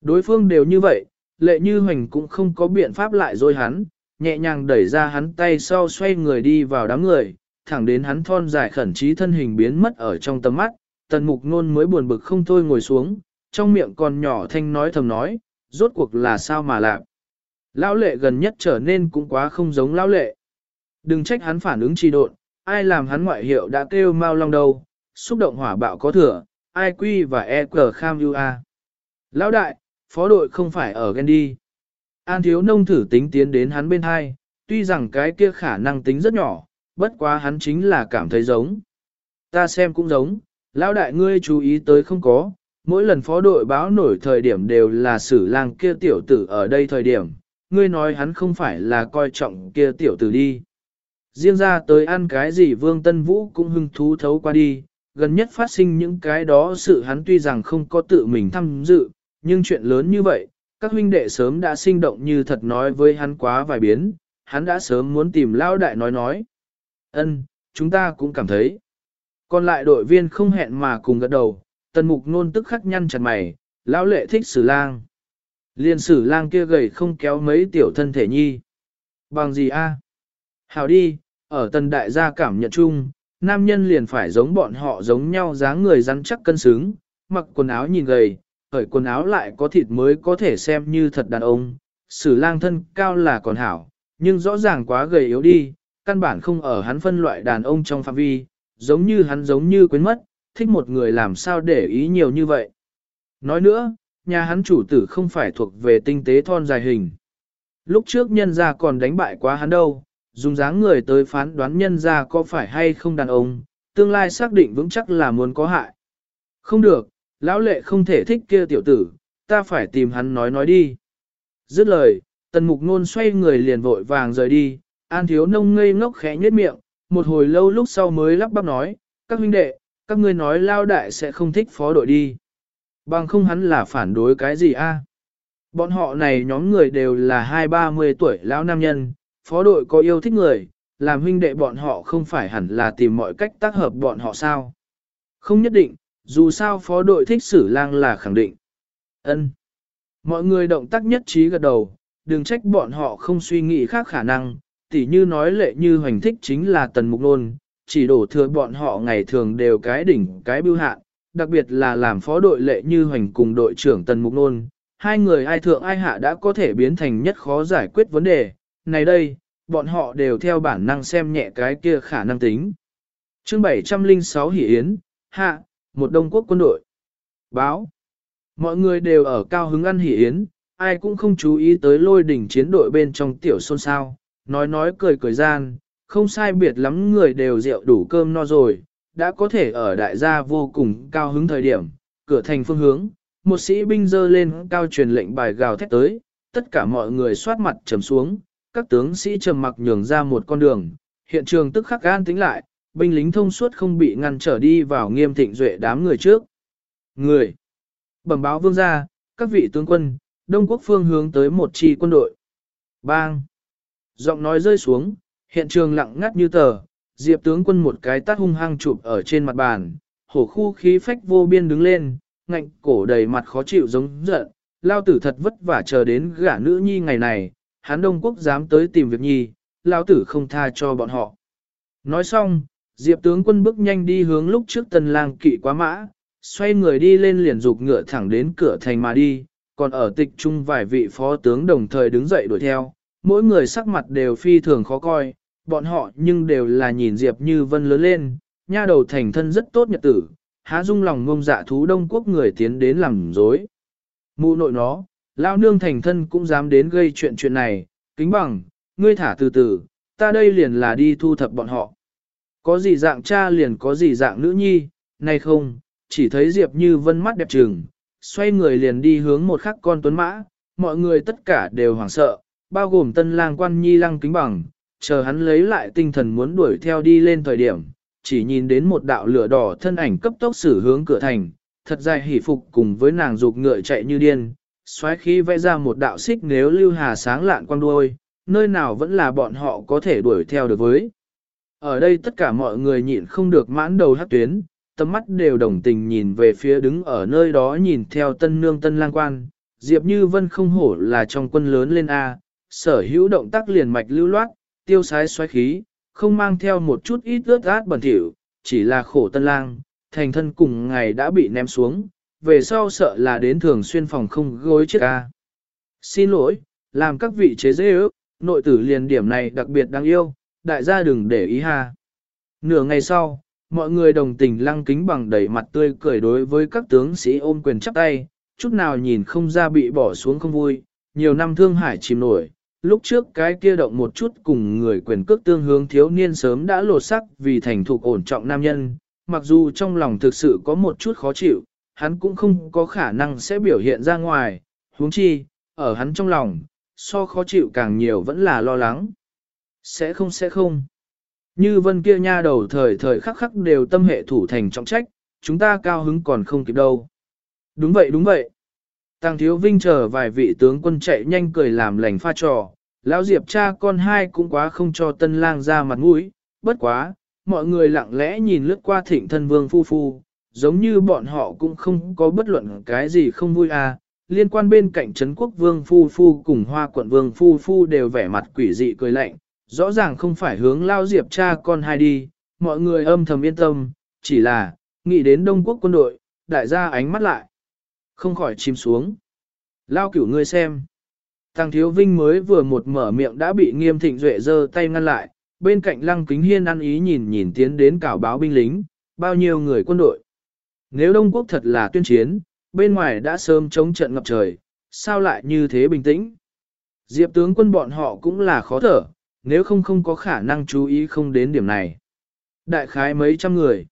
Speaker 1: Đối phương đều như vậy, lệ như hoành cũng không có biện pháp lại dối hắn, nhẹ nhàng đẩy ra hắn tay sau xoay người đi vào đám người, thẳng đến hắn thon dài khẩn trí thân hình biến mất ở trong tầm mắt, tần mục nôn mới buồn bực không thôi ngồi xuống, trong miệng còn nhỏ thanh nói thầm nói, rốt cuộc là sao mà làm. Lão lệ gần nhất trở nên cũng quá không giống lão lệ. Đừng trách hắn phản ứng trì độn, ai làm hắn ngoại hiệu đã kêu mau long đầu, xúc động hỏa bạo có thừa, ai quy và e cờ kham ua. Lão đại, phó đội không phải ở ghen đi. An thiếu nông thử tính tiến đến hắn bên hai, tuy rằng cái kia khả năng tính rất nhỏ, bất quá hắn chính là cảm thấy giống. Ta xem cũng giống, lão đại ngươi chú ý tới không có, mỗi lần phó đội báo nổi thời điểm đều là sử lang kia tiểu tử ở đây thời điểm, ngươi nói hắn không phải là coi trọng kia tiểu tử đi. Riêng ra tới ăn cái gì Vương Tân Vũ cũng hưng thú thấu qua đi, gần nhất phát sinh những cái đó sự hắn tuy rằng không có tự mình tham dự, nhưng chuyện lớn như vậy, các huynh đệ sớm đã sinh động như thật nói với hắn quá vài biến, hắn đã sớm muốn tìm lao đại nói nói. Ân, chúng ta cũng cảm thấy. Còn lại đội viên không hẹn mà cùng gật đầu, tần mục nôn tức khắc nhăn chặt mày, lão lệ thích sử lang. Liên sử lang kia gầy không kéo mấy tiểu thân thể nhi. Bằng gì a? Hào đi, ở tần đại gia cảm nhận chung, nam nhân liền phải giống bọn họ giống nhau dáng người rắn chắc cân xứng, mặc quần áo nhìn gầy, khởi quần áo lại có thịt mới có thể xem như thật đàn ông. Sử lang thân cao là còn hảo, nhưng rõ ràng quá gầy yếu đi, căn bản không ở hắn phân loại đàn ông trong phạm vi, giống như hắn giống như quên mất, thích một người làm sao để ý nhiều như vậy. Nói nữa, nhà hắn chủ tử không phải thuộc về tinh tế thon dài hình. Lúc trước nhân gia còn đánh bại quá hắn đâu, dùng dáng người tới phán đoán nhân gia có phải hay không đàn ông, tương lai xác định vững chắc là muốn có hại. Không được, lão lệ không thể thích kia tiểu tử, ta phải tìm hắn nói nói đi. Dứt lời, tần mục nôn xoay người liền vội vàng rời đi, an thiếu nông ngây ngốc khẽ nhếch miệng, một hồi lâu lúc sau mới lắp bắp nói, các huynh đệ, các ngươi nói lao đại sẽ không thích phó đội đi. Bằng không hắn là phản đối cái gì a? Bọn họ này nhóm người đều là hai ba mươi tuổi lão nam nhân, phó đội có yêu thích người, làm huynh đệ bọn họ không phải hẳn là tìm mọi cách tác hợp bọn họ sao. Không nhất định, dù sao phó đội thích sử lang là khẳng định. ân Mọi người động tác nhất trí gật đầu, đừng trách bọn họ không suy nghĩ khác khả năng, tỉ như nói lệ như hoành thích chính là tần mục nôn, chỉ đổ thừa bọn họ ngày thường đều cái đỉnh cái bưu hạn, đặc biệt là làm phó đội lệ như hoành cùng đội trưởng tần mục nôn, hai người ai thượng ai hạ đã có thể biến thành nhất khó giải quyết vấn đề, này đây, bọn họ đều theo bản năng xem nhẹ cái kia khả năng tính. chương 706 Hỷ Yến, hạ, một Đông Quốc quân đội. Báo. Mọi người đều ở cao hứng ăn Hỷ Yến, ai cũng không chú ý tới lôi đỉnh chiến đội bên trong tiểu xôn xao, nói nói cười cười gian, không sai biệt lắm người đều rượu đủ cơm no rồi, đã có thể ở đại gia vô cùng cao hứng thời điểm, cửa thành phương hướng, một sĩ binh dơ lên cao truyền lệnh bài gào thét tới, tất cả mọi người soát mặt trầm xuống, các tướng sĩ trầm mặc nhường ra một con đường, hiện trường tức khắc gan tính lại, binh lính thông suốt không bị ngăn trở đi vào nghiêm thịnh duệ đám người trước. Người! Bẩm báo vương gia, các vị tướng quân, Đông Quốc phương hướng tới một chi quân đội. Bang! Giọng nói rơi xuống, hiện trường lặng ngắt như tờ, Diệp tướng quân một cái tát hung hăng chụp ở trên mặt bàn, hổ khu khí phách vô biên đứng lên, ngạnh cổ đầy mặt khó chịu giống giận, lao tử thật vất vả chờ đến gả nữ nhi ngày này, Hán Đông Quốc dám tới tìm việc nhi, lao tử không tha cho bọn họ. Nói xong, Diệp tướng quân bước nhanh đi hướng lúc trước tần lang kỵ quá mã, xoay người đi lên liền dục ngựa thẳng đến cửa thành mà đi, còn ở tịch trung vài vị phó tướng đồng thời đứng dậy đuổi theo, mỗi người sắc mặt đều phi thường khó coi, bọn họ nhưng đều là nhìn Diệp Như Vân lớn lên, nha đầu thành thân rất tốt nhật tử, há dung lòng ngông dạ thú đông quốc người tiến đến làm dối. Mụ nội nó, lao nương thành thân cũng dám đến gây chuyện chuyện này, kính bằng, ngươi thả từ từ, ta đây liền là đi thu thập bọn họ. Có gì dạng cha liền có gì dạng nữ nhi, nay không, chỉ thấy Diệp Như Vân mắt đẹp trừng, xoay người liền đi hướng một khắc con tuấn mã, mọi người tất cả đều hoảng sợ, bao gồm tân lang quan nhi lăng kính bằng, chờ hắn lấy lại tinh thần muốn đuổi theo đi lên thời điểm, chỉ nhìn đến một đạo lửa đỏ thân ảnh cấp tốc xử hướng cửa thành, thật dài hỉ phục cùng với nàng dục ngựa chạy như điên, xoáy khí vẽ ra một đạo xích nếu lưu hà sáng lạn quang đuôi, nơi nào vẫn là bọn họ có thể đuổi theo được với. Ở đây tất cả mọi người nhịn không được mãn đầu hát tuyến, tầm mắt đều đồng tình nhìn về phía đứng ở nơi đó nhìn theo tân nương tân lang quan, Diệp Như Vân không hổ là trong quân lớn lên A, sở hữu động tác liền mạch lưu loát, tiêu sái xoáy khí, không mang theo một chút ít ướt át bẩn thỉu, chỉ là khổ tân lang, thành thân cùng ngày đã bị ném xuống, về sau sợ là đến thường xuyên phòng không gối chết ca. Xin lỗi, làm các vị chế dễ ước, nội tử liền điểm này đặc biệt đáng yêu, đại gia đừng để ý ha. Nửa ngày sau, mọi người đồng tình lăng kính bằng đầy mặt tươi cười đối với các tướng sĩ ôm quyền chắp tay, chút nào nhìn không ra bị bỏ xuống không vui, nhiều năm thương hải chìm nổi. Lúc trước cái kia động một chút cùng người quyền cước tương hướng thiếu niên sớm đã lột sắc vì thành thục ổn trọng nam nhân, mặc dù trong lòng thực sự có một chút khó chịu, hắn cũng không có khả năng sẽ biểu hiện ra ngoài, huống chi, ở hắn trong lòng, so khó chịu càng nhiều vẫn là lo lắng. Sẽ không sẽ không. Như vân kia nha đầu thời thời khắc khắc đều tâm hệ thủ thành trọng trách, chúng ta cao hứng còn không kịp đâu. Đúng vậy đúng vậy. Tàng thiếu vinh chờ vài vị tướng quân chạy nhanh cười làm lành pha trò, lão diệp cha con hai cũng quá không cho tân lang ra mặt mũi, bất quá, mọi người lặng lẽ nhìn lướt qua thịnh thân vương phu phu, giống như bọn họ cũng không có bất luận cái gì không vui à, liên quan bên cạnh Trấn quốc vương phu phu cùng hoa quận vương phu phu đều vẻ mặt quỷ dị cười lạnh, rõ ràng không phải hướng lao diệp cha con hai đi, mọi người âm thầm yên tâm, chỉ là, nghĩ đến Đông quốc quân đội, đại gia ánh mắt lại, không khỏi chìm xuống. Lao cửu ngươi xem. Thằng thiếu vinh mới vừa một mở miệng đã bị nghiêm thịnh duệ giơ tay ngăn lại, bên cạnh lăng kính hiên ăn ý nhìn nhìn tiến đến cảo báo binh lính, bao nhiêu người quân đội. Nếu Đông Quốc thật là tuyên chiến, bên ngoài đã sớm chống trận ngập trời, sao lại như thế bình tĩnh? Diệp tướng quân bọn họ cũng là khó thở, nếu không không có khả năng chú ý không đến điểm này. Đại khái mấy trăm người.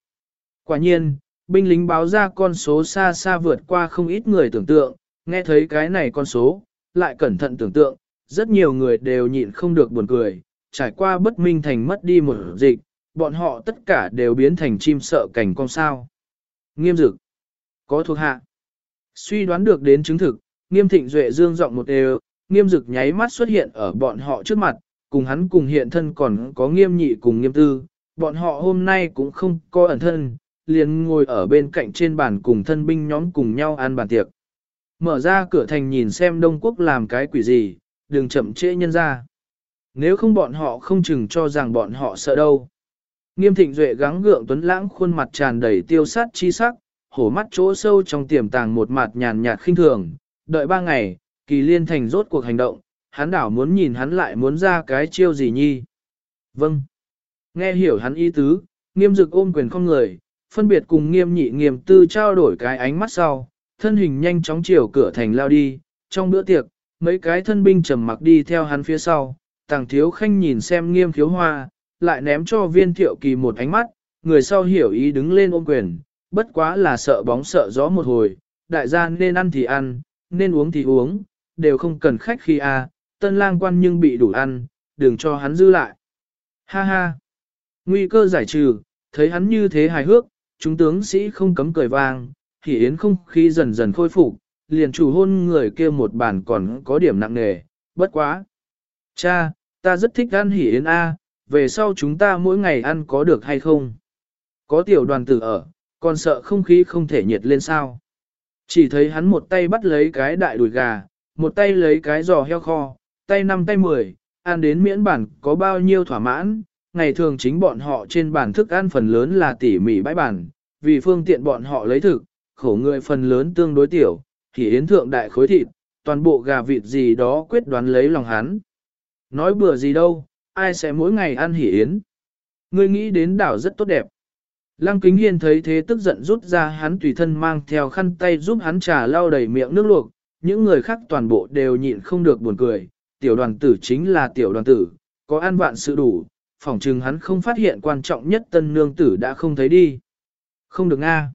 Speaker 1: Quả nhiên, binh lính báo ra con số xa xa vượt qua không ít người tưởng tượng, nghe thấy cái này con số, lại cẩn thận tưởng tượng, rất nhiều người đều nhịn không được buồn cười, trải qua bất minh thành mất đi một dịch, bọn họ tất cả đều biến thành chim sợ cảnh con sao. Nghiêm dực. Có thuộc hạ. Suy đoán được đến chứng thực, nghiêm thịnh duệ dương giọng một đều, nghiêm dực nháy mắt xuất hiện ở bọn họ trước mặt, cùng hắn cùng hiện thân còn có nghiêm nhị cùng nghiêm tư, bọn họ hôm nay cũng không có ẩn thân, liền ngồi ở bên cạnh trên bàn cùng thân binh nhóm cùng nhau ăn bàn tiệc. Mở ra cửa thành nhìn xem Đông Quốc làm cái quỷ gì, đừng chậm trễ nhân ra. Nếu không bọn họ không chừng cho rằng bọn họ sợ đâu. Nghiêm thịnh duệ gắng gượng tuấn lãng khuôn mặt tràn đầy tiêu sát chi sắc, hổ mắt chỗ sâu trong tiềm tàng một mặt nhàn nhạt khinh thường, đợi ba ngày, kỳ liên thành rốt cuộc hành động, hắn đảo muốn nhìn hắn lại muốn ra cái chiêu gì nhi. Vâng. Nghe hiểu hắn ý tứ, nghiêm dực ôm quyền không người, phân biệt cùng nghiêm nhị nghiêm tư trao đổi cái ánh mắt sau, thân hình nhanh chóng chiều cửa thành lao đi, trong bữa tiệc, mấy cái thân binh trầm mặc đi theo hắn phía sau, tàng thiếu khanh nhìn xem nghiêm thiếu hoa, lại ném cho viên thiệu kỳ một ánh mắt, người sau hiểu ý đứng lên ôm quyền, bất quá là sợ bóng sợ gió một hồi, đại gia nên ăn thì ăn, nên uống thì uống, đều không cần khách khi a à, tân lang quan nhưng bị đủ ăn, đừng cho hắn dư lại. Ha ha! Nguy cơ giải trừ, thấy hắn như thế hài hước, chúng tướng sĩ không cấm cười vang, thì yến không khí dần dần khôi phục, liền chủ hôn người kia một bàn còn có điểm nặng nề, bất quá. Cha, ta rất thích ăn hỉ yến A, về sau chúng ta mỗi ngày ăn có được hay không? Có tiểu đoàn tử ở, còn sợ không khí không thể nhiệt lên sao? Chỉ thấy hắn một tay bắt lấy cái đại đùi gà, một tay lấy cái giò heo kho, tay năm tay mười, ăn đến miễn bản có bao nhiêu thỏa mãn, ngày thường chính bọn họ trên bàn thức ăn phần lớn là tỉ mỉ bãi bản, vì phương tiện bọn họ lấy thực, khổ người phần lớn tương đối tiểu, thì yến thượng đại khối thịt, toàn bộ gà vịt gì đó quyết đoán lấy lòng hắn. Nói bừa gì đâu, ai sẽ mỗi ngày ăn hỉ yến. Ngươi nghĩ đến đảo rất tốt đẹp. Lăng kính hiên thấy thế tức giận rút ra hắn tùy thân mang theo khăn tay giúp hắn trà lau đầy miệng nước luộc, những người khác toàn bộ đều nhịn không được buồn cười, tiểu đoàn tử chính là tiểu đoàn tử, có ăn vạn sự đủ, phỏng chừng hắn không phát hiện quan trọng nhất tân nương tử đã không thấy đi. Không được a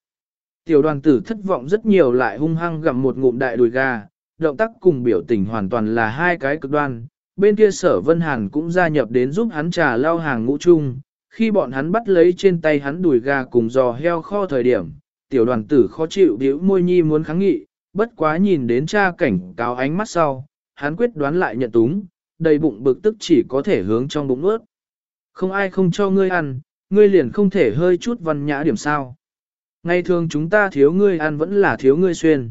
Speaker 1: Tiểu đoàn tử thất vọng rất nhiều lại hung hăng gặm một ngụm đại đùi gà, động tác cùng biểu tình hoàn toàn là hai cái cực đoan. Bên kia sở Vân Hàn cũng gia nhập đến giúp hắn trà lau hàng ngũ chung, khi bọn hắn bắt lấy trên tay hắn đùi gà cùng giò heo kho thời điểm, tiểu đoàn tử khó chịu điếu môi nhi muốn kháng nghị, bất quá nhìn đến cha cảnh cáo ánh mắt sau, hắn quyết đoán lại nhận túng, đầy bụng bực tức chỉ có thể hướng trong bụng ướt. Không ai không cho ngươi ăn, ngươi liền không thể hơi chút văn nhã điểm sao. Ngày thường chúng ta thiếu ngươi ăn vẫn là thiếu ngươi xuyên.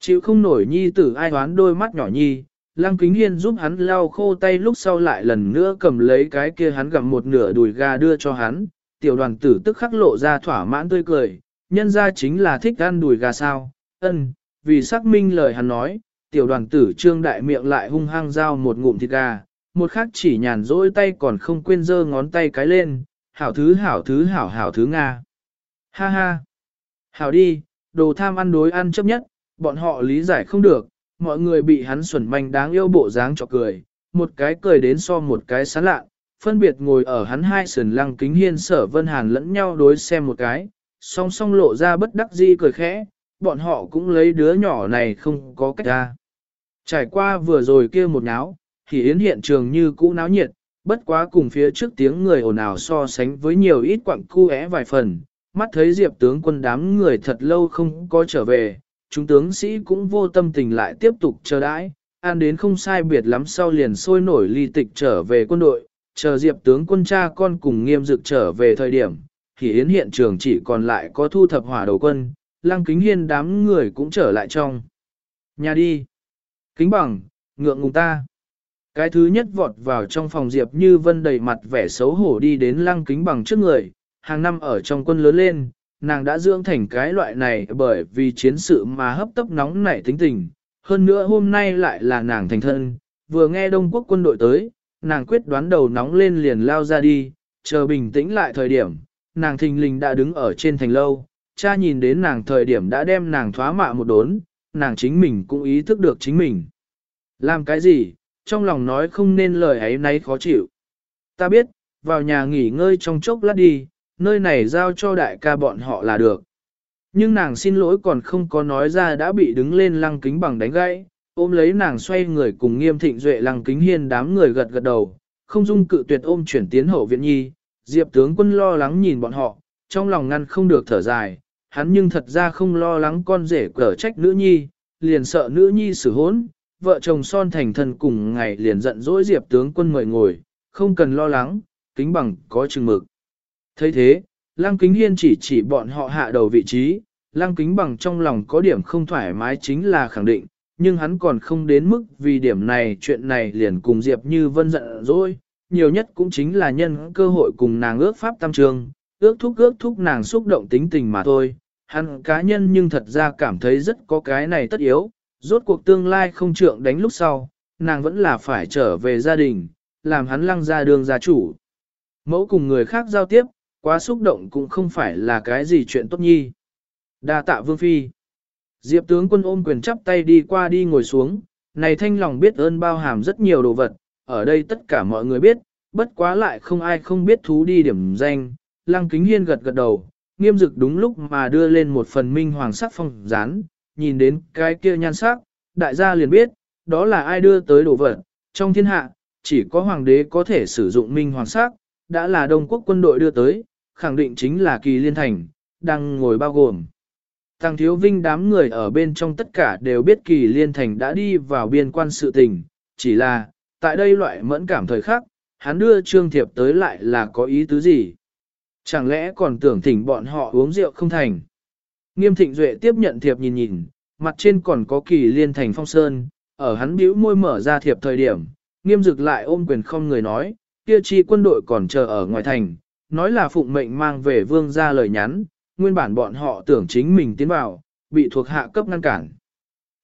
Speaker 1: Chịu không nổi nhi tử ai hoán đôi mắt nhỏ nhi, Lăng Kính Hiên giúp hắn lau khô tay lúc sau lại lần nữa cầm lấy cái kia hắn gặm một nửa đùi gà đưa cho hắn, tiểu đoàn tử tức khắc lộ ra thỏa mãn tươi cười, nhân ra chính là thích ăn đùi gà sao, ân, vì xác minh lời hắn nói, tiểu đoàn tử trương đại miệng lại hung hăng giao một ngụm thịt gà, một khắc chỉ nhàn rỗi tay còn không quên giơ ngón tay cái lên, hảo thứ hảo thứ hảo hảo thứ Nga. Ha ha! Hảo đi, đồ tham ăn đối ăn chấp nhất, bọn họ lý giải không được, mọi người bị hắn xuẩn manh đáng yêu bộ dáng cho cười, một cái cười đến so một cái sán lạ, phân biệt ngồi ở hắn hai sườn lăng kính hiên sở vân hàn lẫn nhau đối xem một cái, song song lộ ra bất đắc dĩ cười khẽ, bọn họ cũng lấy đứa nhỏ này không có cách ra. Trải qua vừa rồi kia một náo, thì yến hiện trường như cũ náo nhiệt, bất quá cùng phía trước tiếng người ồn ào so sánh với nhiều ít quặng cu é vài phần, mắt thấy diệp tướng quân đám người thật lâu không có trở về, chúng tướng sĩ cũng vô tâm tình lại tiếp tục chờ đãi, ăn đến không sai biệt lắm sau liền sôi nổi ly tịch trở về quân đội, chờ diệp tướng quân cha con cùng nghiêm dực trở về thời điểm, thì yến hiện trường chỉ còn lại có thu thập hỏa đầu quân, lăng kính hiên đám người cũng trở lại trong. Nhà đi. Kính bằng, ngượng ngùng ta. Cái thứ nhất vọt vào trong phòng Diệp Như Vân đầy mặt vẻ xấu hổ đi đến lăng kính bằng trước người, hàng năm ở trong quân lớn lên, nàng đã dưỡng thành cái loại này bởi vì chiến sự mà hấp tấp nóng nảy tính tình. Hơn nữa hôm nay lại là nàng thành thân, vừa nghe Đông Quốc quân đội tới, nàng quyết đoán đầu nóng lên liền lao ra đi, chờ bình tĩnh lại thời điểm, nàng thình lình đã đứng ở trên thành lâu, cha nhìn đến nàng thời điểm đã đem nàng thoá mạ một đốn, nàng chính mình cũng ý thức được chính mình. Làm cái gì, trong lòng nói không nên lời ấy nấy khó chịu. Ta biết, vào nhà nghỉ ngơi trong chốc lát đi, nơi này giao cho đại ca bọn họ là được. Nhưng nàng xin lỗi còn không có nói ra đã bị đứng lên lăng kính bằng đánh gãy, ôm lấy nàng xoay người cùng nghiêm thịnh duệ lăng kính hiên đám người gật gật đầu, không dung cự tuyệt ôm chuyển tiến hậu viện nhi, diệp tướng quân lo lắng nhìn bọn họ, trong lòng ngăn không được thở dài, hắn nhưng thật ra không lo lắng con rể cở trách nữ nhi, liền sợ nữ nhi xử hốn, vợ chồng son thành thân cùng ngày liền giận dỗi diệp tướng quân mời ngồi, không cần lo lắng, kính bằng có chừng mực. thấy thế, lăng kính hiên chỉ chỉ bọn họ hạ đầu vị trí, lăng kính bằng trong lòng có điểm không thoải mái chính là khẳng định, nhưng hắn còn không đến mức vì điểm này chuyện này liền cùng diệp như vân giận dỗi, nhiều nhất cũng chính là nhân cơ hội cùng nàng ước pháp tam trường, ước thúc ước thúc nàng xúc động tính tình mà thôi. Hắn cá nhân nhưng thật ra cảm thấy rất có cái này tất yếu, rốt cuộc tương lai không trượng đánh lúc sau, nàng vẫn là phải trở về gia đình, làm hắn lăng ra đường gia chủ. Mẫu cùng người khác giao tiếp, quá xúc động cũng không phải là cái gì chuyện tốt nhi. đa tạ vương phi. Diệp tướng quân ôm quyền chắp tay đi qua đi ngồi xuống, này thanh lòng biết ơn bao hàm rất nhiều đồ vật, ở đây tất cả mọi người biết, bất quá lại không ai không biết thú đi điểm danh, lăng kính hiên gật gật đầu, nghiêm dực đúng lúc mà đưa lên một phần minh hoàng sắc phong rán, nhìn đến cái kia nhan sắc, đại gia liền biết, đó là ai đưa tới đồ vật, trong thiên hạ, chỉ có hoàng đế có thể sử dụng minh hoàng sắc, đã là Đông quốc quân đội đưa tới, khẳng định chính là kỳ liên thành, đang ngồi bao gồm. Tăng thiếu vinh đám người ở bên trong tất cả đều biết kỳ liên thành đã đi vào biên quan sự tình, chỉ là, tại đây loại mẫn cảm thời khắc, hắn đưa trương thiệp tới lại là có ý tứ gì? Chẳng lẽ còn tưởng thỉnh bọn họ uống rượu không thành? Nghiêm thịnh duệ tiếp nhận thiệp nhìn nhìn, mặt trên còn có kỳ liên thành phong sơn, ở hắn bĩu môi mở ra thiệp thời điểm, nghiêm dực lại ôm quyền không người nói, kia chi quân đội còn chờ ở ngoài thành, nói là phụng mệnh mang về vương ra lời nhắn, nguyên bản bọn họ tưởng chính mình tiến vào, bị thuộc hạ cấp ngăn cản.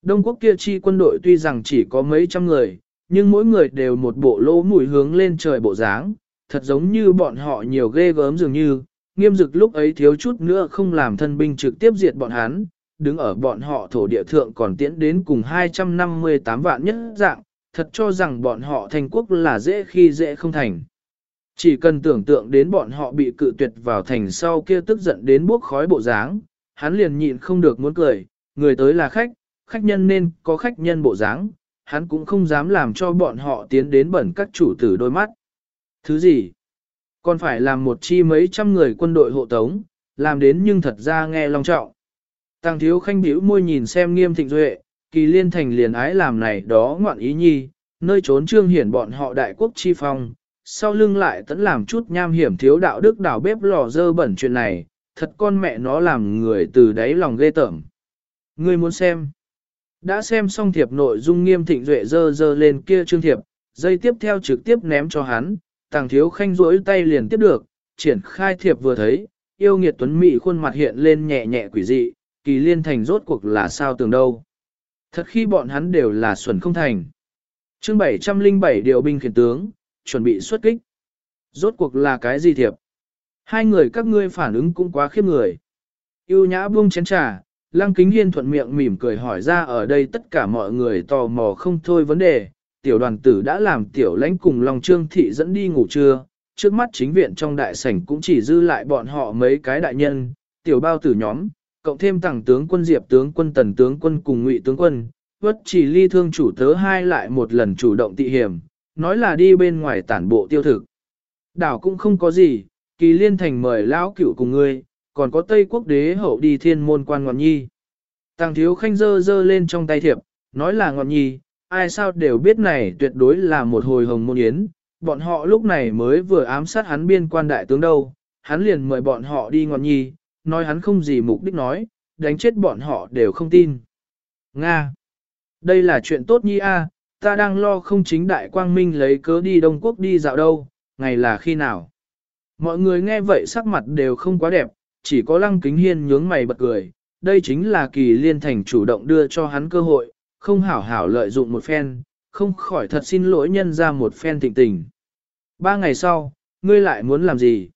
Speaker 1: Đông quốc kia chi quân đội tuy rằng chỉ có mấy trăm người, nhưng mỗi người đều một bộ lỗ mũi hướng lên trời bộ dáng, thật giống như bọn họ nhiều ghê gớm dường như, nghiêm dực lúc ấy thiếu chút nữa không làm thân binh trực tiếp diệt bọn hắn, đứng ở bọn họ thổ địa thượng còn tiến đến cùng 258 vạn nhất dạng, thật cho rằng bọn họ thành quốc là dễ khi dễ không thành. Chỉ cần tưởng tượng đến bọn họ bị cự tuyệt vào thành sau kia tức giận đến bốc khói bộ dáng, hắn liền nhịn không được muốn cười, người tới là khách, khách nhân nên có khách nhân bộ dáng, hắn cũng không dám làm cho bọn họ tiến đến bẩn các chủ tử đôi mắt. Thứ gì? Còn phải làm một chi mấy trăm người quân đội hộ tống, làm đến nhưng thật ra nghe long trọng. Tăng thiếu khanh biểu môi nhìn xem nghiêm thịnh duệ, kỳ liên thành liền ái làm này đó ngoạn ý nhi, nơi trốn trương hiển bọn họ đại quốc chi phong, sau lưng lại tẫn làm chút nham hiểm thiếu đạo đức đảo bếp lò dơ bẩn chuyện này, thật con mẹ nó làm người từ đáy lòng ghê tởm. Ngươi muốn xem. Đã xem xong thiệp nội dung nghiêm thịnh duệ dơ dơ lên kia trương thiệp, dây tiếp theo trực tiếp ném cho hắn, tàng thiếu khanh rỗi tay liền tiếp được, triển khai thiệp vừa thấy, yêu nghiệt tuấn mỹ khuôn mặt hiện lên nhẹ nhẹ quỷ dị, kỳ liên thành rốt cuộc là sao tường đâu. Thật khi bọn hắn đều là xuẩn không thành. chương 707 điều binh khiển tướng, chuẩn bị xuất kích. Rốt cuộc là cái gì thiệp? Hai người các ngươi phản ứng cũng quá khiếp người. Yêu nhã buông chén trà, lăng kính hiên thuận miệng mỉm cười hỏi ra ở đây tất cả mọi người tò mò không thôi vấn đề. Tiểu đoàn tử đã làm tiểu lãnh cùng Long trương thị dẫn đi ngủ trưa, trước mắt chính viện trong đại sảnh cũng chỉ dư lại bọn họ mấy cái đại nhân, tiểu bao tử nhóm, cộng thêm tàng tướng quân diệp tướng quân tần tướng quân cùng ngụy tướng quân, vất chỉ ly thương chủ tớ hai lại một lần chủ động tị hiểm, nói là đi bên ngoài tản bộ tiêu thực. Đảo cũng không có gì, kỳ liên thành mời lão cửu cùng ngươi, còn có Tây quốc đế hậu đi thiên môn quan ngọn nhi. Tàng thiếu khanh dơ dơ lên trong tay thiệp, nói là ngọn nhi, ai sao đều biết này tuyệt đối là một hồi hồng môn yến, bọn họ lúc này mới vừa ám sát hắn biên quan đại tướng đâu, hắn liền mời bọn họ đi ngọn nhi, nói hắn không gì mục đích nói, đánh chết bọn họ đều không tin. Nga! Đây là chuyện tốt nhi a, ta đang lo không chính đại quang minh lấy cớ đi Đông Quốc đi dạo đâu, ngày là khi nào. Mọi người nghe vậy sắc mặt đều không quá đẹp, chỉ có lăng kính hiên nhướng mày bật cười, đây chính là kỳ liên thành chủ động đưa cho hắn cơ hội, không hảo hảo lợi dụng một phen, không khỏi thật xin lỗi nhân ra một phen thịnh tình. Ba ngày sau, ngươi lại muốn làm gì?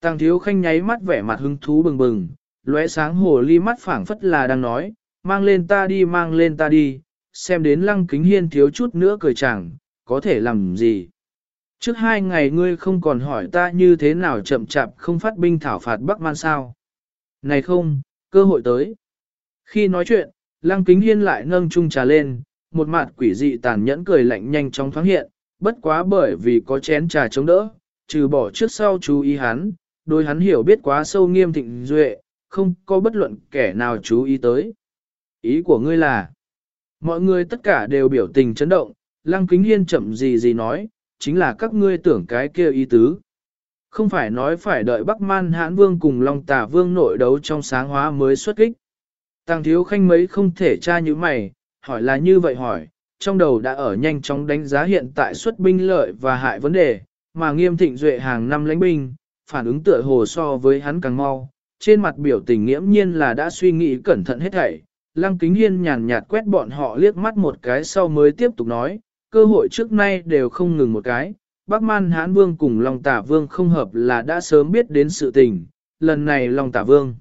Speaker 1: Tàng thiếu khanh nháy mắt vẻ mặt hứng thú bừng bừng, lóe sáng hồ ly mắt phảng phất là đang nói, mang lên ta đi mang lên ta đi, xem đến lăng kính hiên thiếu chút nữa cười chẳng, có thể làm gì. Trước hai ngày ngươi không còn hỏi ta như thế nào chậm chạp không phát binh thảo phạt Bắc Man sao. Này không, cơ hội tới. Khi nói chuyện, lăng kính hiên lại nâng chung trà lên, một mặt quỷ dị tàn nhẫn cười lạnh nhanh chóng thoáng hiện, bất quá bởi vì có chén trà chống đỡ, trừ bỏ trước sau chú ý hắn, đôi hắn hiểu biết quá sâu nghiêm thịnh duệ, không có bất luận kẻ nào chú ý tới. Ý của ngươi là, mọi người tất cả đều biểu tình chấn động, lăng kính hiên chậm gì gì nói, chính là các ngươi tưởng cái kia ý tứ. Không phải nói phải đợi Bắc Man hãn vương cùng Long Tả vương nội đấu trong sáng hóa mới xuất kích. Tàng thiếu khanh mấy không thể tra như mày, hỏi là như vậy hỏi, trong đầu đã ở nhanh chóng đánh giá hiện tại xuất binh lợi và hại vấn đề, mà nghiêm thịnh duệ hàng năm lãnh binh, phản ứng tựa hồ so với hắn càng mau, trên mặt biểu tình nghiễm nhiên là đã suy nghĩ cẩn thận hết thảy. Lăng kính hiên nhàn nhạt quét bọn họ liếc mắt một cái sau mới tiếp tục nói, cơ hội trước nay đều không ngừng một cái. Bắc man hán vương cùng Long tả vương không hợp là đã sớm biết đến sự tình, lần này Long tả vương.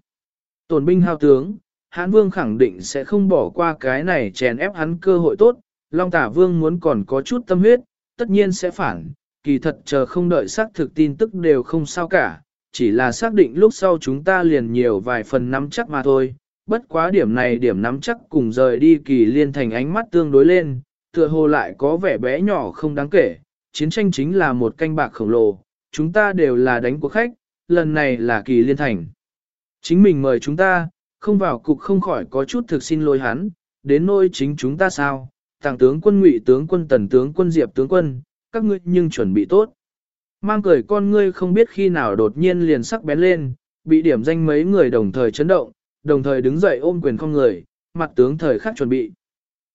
Speaker 1: Tổn binh hao tướng, hán vương khẳng định sẽ không bỏ qua cái này chèn ép hắn cơ hội tốt, Long tả vương muốn còn có chút tâm huyết, tất nhiên sẽ phản, kỳ thật chờ không đợi xác thực tin tức đều không sao cả, chỉ là xác định lúc sau chúng ta liền nhiều vài phần nắm chắc mà thôi. Bất quá điểm này điểm nắm chắc cùng rời đi kỳ liên thành ánh mắt tương đối lên, tựa hồ lại có vẻ bé nhỏ không đáng kể, chiến tranh chính là một canh bạc khổng lồ, chúng ta đều là đánh của khách, lần này là kỳ liên thành. Chính mình mời chúng ta, không vào cục không khỏi có chút thực xin lỗi hắn, đến nôi chính chúng ta sao, tàng tướng quân ngụy tướng quân tần tướng quân diệp tướng quân, các ngươi nhưng chuẩn bị tốt. Mang cười con ngươi không biết khi nào đột nhiên liền sắc bén lên, bị điểm danh mấy người đồng thời chấn động, đồng thời đứng dậy ôm quyền không người, mặt tướng thời khắc chuẩn bị.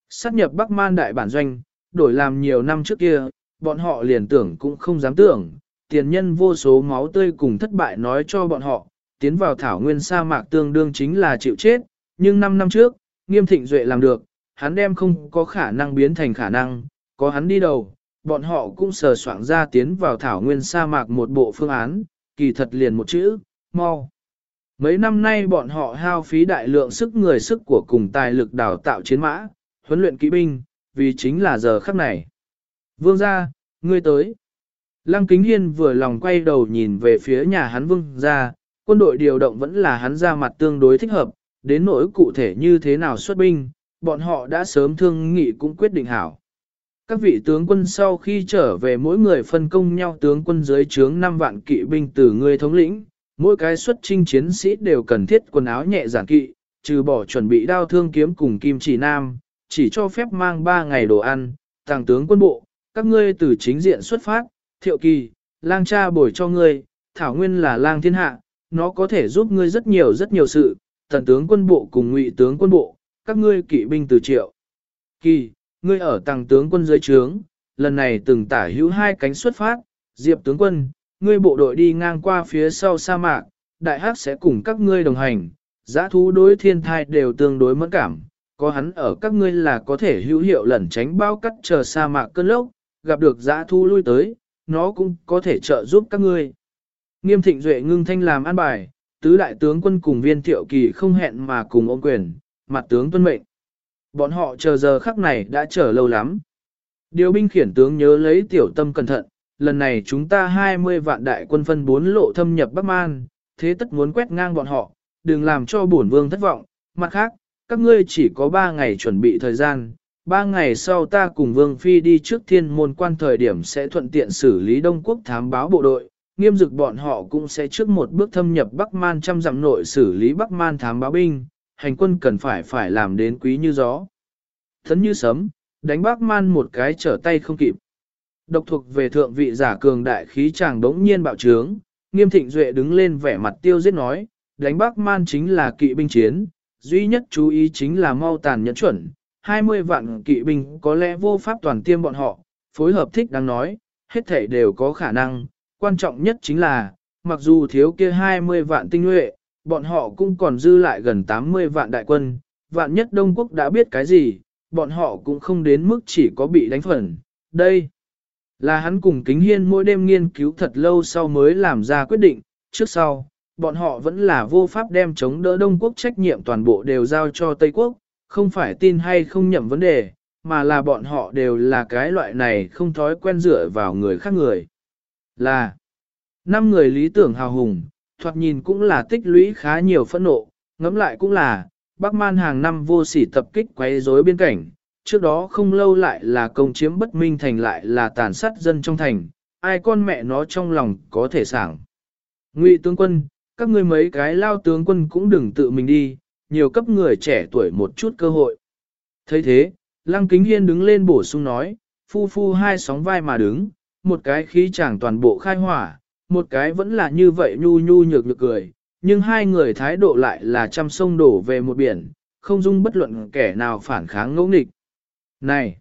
Speaker 1: Sát nhập Bắc Man đại bản doanh, đổi làm nhiều năm trước kia, bọn họ liền tưởng cũng không dám tưởng, tiền nhân vô số máu tươi cùng thất bại nói cho bọn họ, tiến vào thảo nguyên sa mạc tương đương chính là chịu chết, nhưng 5 năm trước, nghiêm thịnh duệ làm được, hắn đem không có khả năng biến thành khả năng, có hắn đi đầu, bọn họ cũng sờ soạn ra tiến vào thảo nguyên sa mạc một bộ phương án, kỳ thật liền một chữ, mau. Mấy năm nay bọn họ hao phí đại lượng sức người sức của cùng tài lực đào tạo chiến mã, huấn luyện kỵ binh, vì chính là giờ khắc này. Vương gia, ngươi tới. Lăng Kính Hiên vừa lòng quay đầu nhìn về phía nhà hắn vương gia, quân đội điều động vẫn là hắn ra mặt tương đối thích hợp, đến nỗi cụ thể như thế nào xuất binh, bọn họ đã sớm thương nghị cũng quyết định hảo. Các vị tướng quân sau khi trở về mỗi người phân công nhau tướng quân dưới trướng 5 vạn kỵ binh từ người thống lĩnh, mỗi cái xuất trinh chiến sĩ đều cần thiết quần áo nhẹ giản kỵ, trừ bỏ chuẩn bị đao thương kiếm cùng kim chỉ nam, chỉ cho phép mang 3 ngày đồ ăn, tàng tướng quân bộ, các ngươi từ chính diện xuất phát, thiệu kỳ, lang cha bồi cho ngươi, thảo nguyên là lang thiên hạ, nó có thể giúp ngươi rất nhiều rất nhiều sự, Thần tướng quân bộ cùng ngụy tướng quân bộ, các ngươi kỵ binh từ triệu. Kỳ, ngươi ở tàng tướng quân dưới trướng, lần này từng tả hữu hai cánh xuất phát, diệp tướng quân, ngươi bộ đội đi ngang qua phía sau sa mạc, đại hắc sẽ cùng các ngươi đồng hành, giã thú đối thiên thai đều tương đối mẫn cảm, có hắn ở các ngươi là có thể hữu hiệu lẩn tránh bao cắt chờ sa mạc cơn lốc, gặp được giã thú lui tới, nó cũng có thể trợ giúp các ngươi. Nghiêm thịnh duệ ngưng thanh làm an bài, tứ đại tướng quân cùng viên thiệu kỳ không hẹn mà cùng ôm quyền, mặt tướng tuân mệnh. Bọn họ chờ giờ khắc này đã chờ lâu lắm. Điều binh khiển tướng nhớ lấy tiểu tâm cẩn thận, lần này chúng ta 20 vạn đại quân phân bốn lộ thâm nhập Bắc Man, thế tất muốn quét ngang bọn họ, đừng làm cho bổn vương thất vọng. Mặt khác, các ngươi chỉ có 3 ngày chuẩn bị thời gian, 3 ngày sau ta cùng vương phi đi trước thiên môn quan thời điểm sẽ thuận tiện xử lý Đông Quốc thám báo bộ đội, nghiêm dực bọn họ cũng sẽ trước một bước thâm nhập Bắc Man trăm dặm nội xử lý Bắc Man thám báo binh, hành quân cần phải phải làm đến quý như gió. Thấn như sấm, đánh Bắc Man một cái trở tay không kịp. Độc thuộc về thượng vị giả cường đại khí chàng đống nhiên bạo trướng, nghiêm thịnh duệ đứng lên vẻ mặt tiêu giết nói, đánh Bắc Man chính là kỵ binh chiến, duy nhất chú ý chính là mau tàn nhẫn chuẩn, 20 vạn kỵ binh có lẽ vô pháp toàn tiêm bọn họ, phối hợp thích đang nói, hết thể đều có khả năng, quan trọng nhất chính là, mặc dù thiếu kia 20 vạn tinh nhuệ, bọn họ cũng còn dư lại gần 80 vạn đại quân, vạn nhất Đông Quốc đã biết cái gì, bọn họ cũng không đến mức chỉ có bị đánh phần. Đây là hắn cùng Kính Hiên mỗi đêm nghiên cứu thật lâu sau mới làm ra quyết định, trước sau, bọn họ vẫn là vô pháp đem chống đỡ Đông Quốc trách nhiệm toàn bộ đều giao cho Tây Quốc, không phải tin hay không nhầm vấn đề, mà là bọn họ đều là cái loại này không thói quen dựa vào người khác người. Là, năm người lý tưởng hào hùng, thoạt nhìn cũng là tích lũy khá nhiều phẫn nộ, ngẫm lại cũng là, Bắc Man hàng năm vô sỉ tập kích quấy rối biên cảnh, trước đó không lâu lại là công chiếm bất minh thành lại là tàn sát dân trong thành, ai con mẹ nó trong lòng có thể sảng. Ngụy tướng quân, các ngươi mấy cái lao tướng quân cũng đừng tự mình đi, nhiều cấp người trẻ tuổi một chút cơ hội. thấy thế, Lăng Kính Hiên đứng lên bổ sung nói, phu phu hai sóng vai mà đứng, một cái khí chàng toàn bộ khai hỏa, một cái vẫn là như vậy nhu nhu nhược nhược cười, nhưng hai người thái độ lại là trăm sông đổ về một biển, không dung bất luận kẻ nào phản kháng ngẫu nghịch. Này!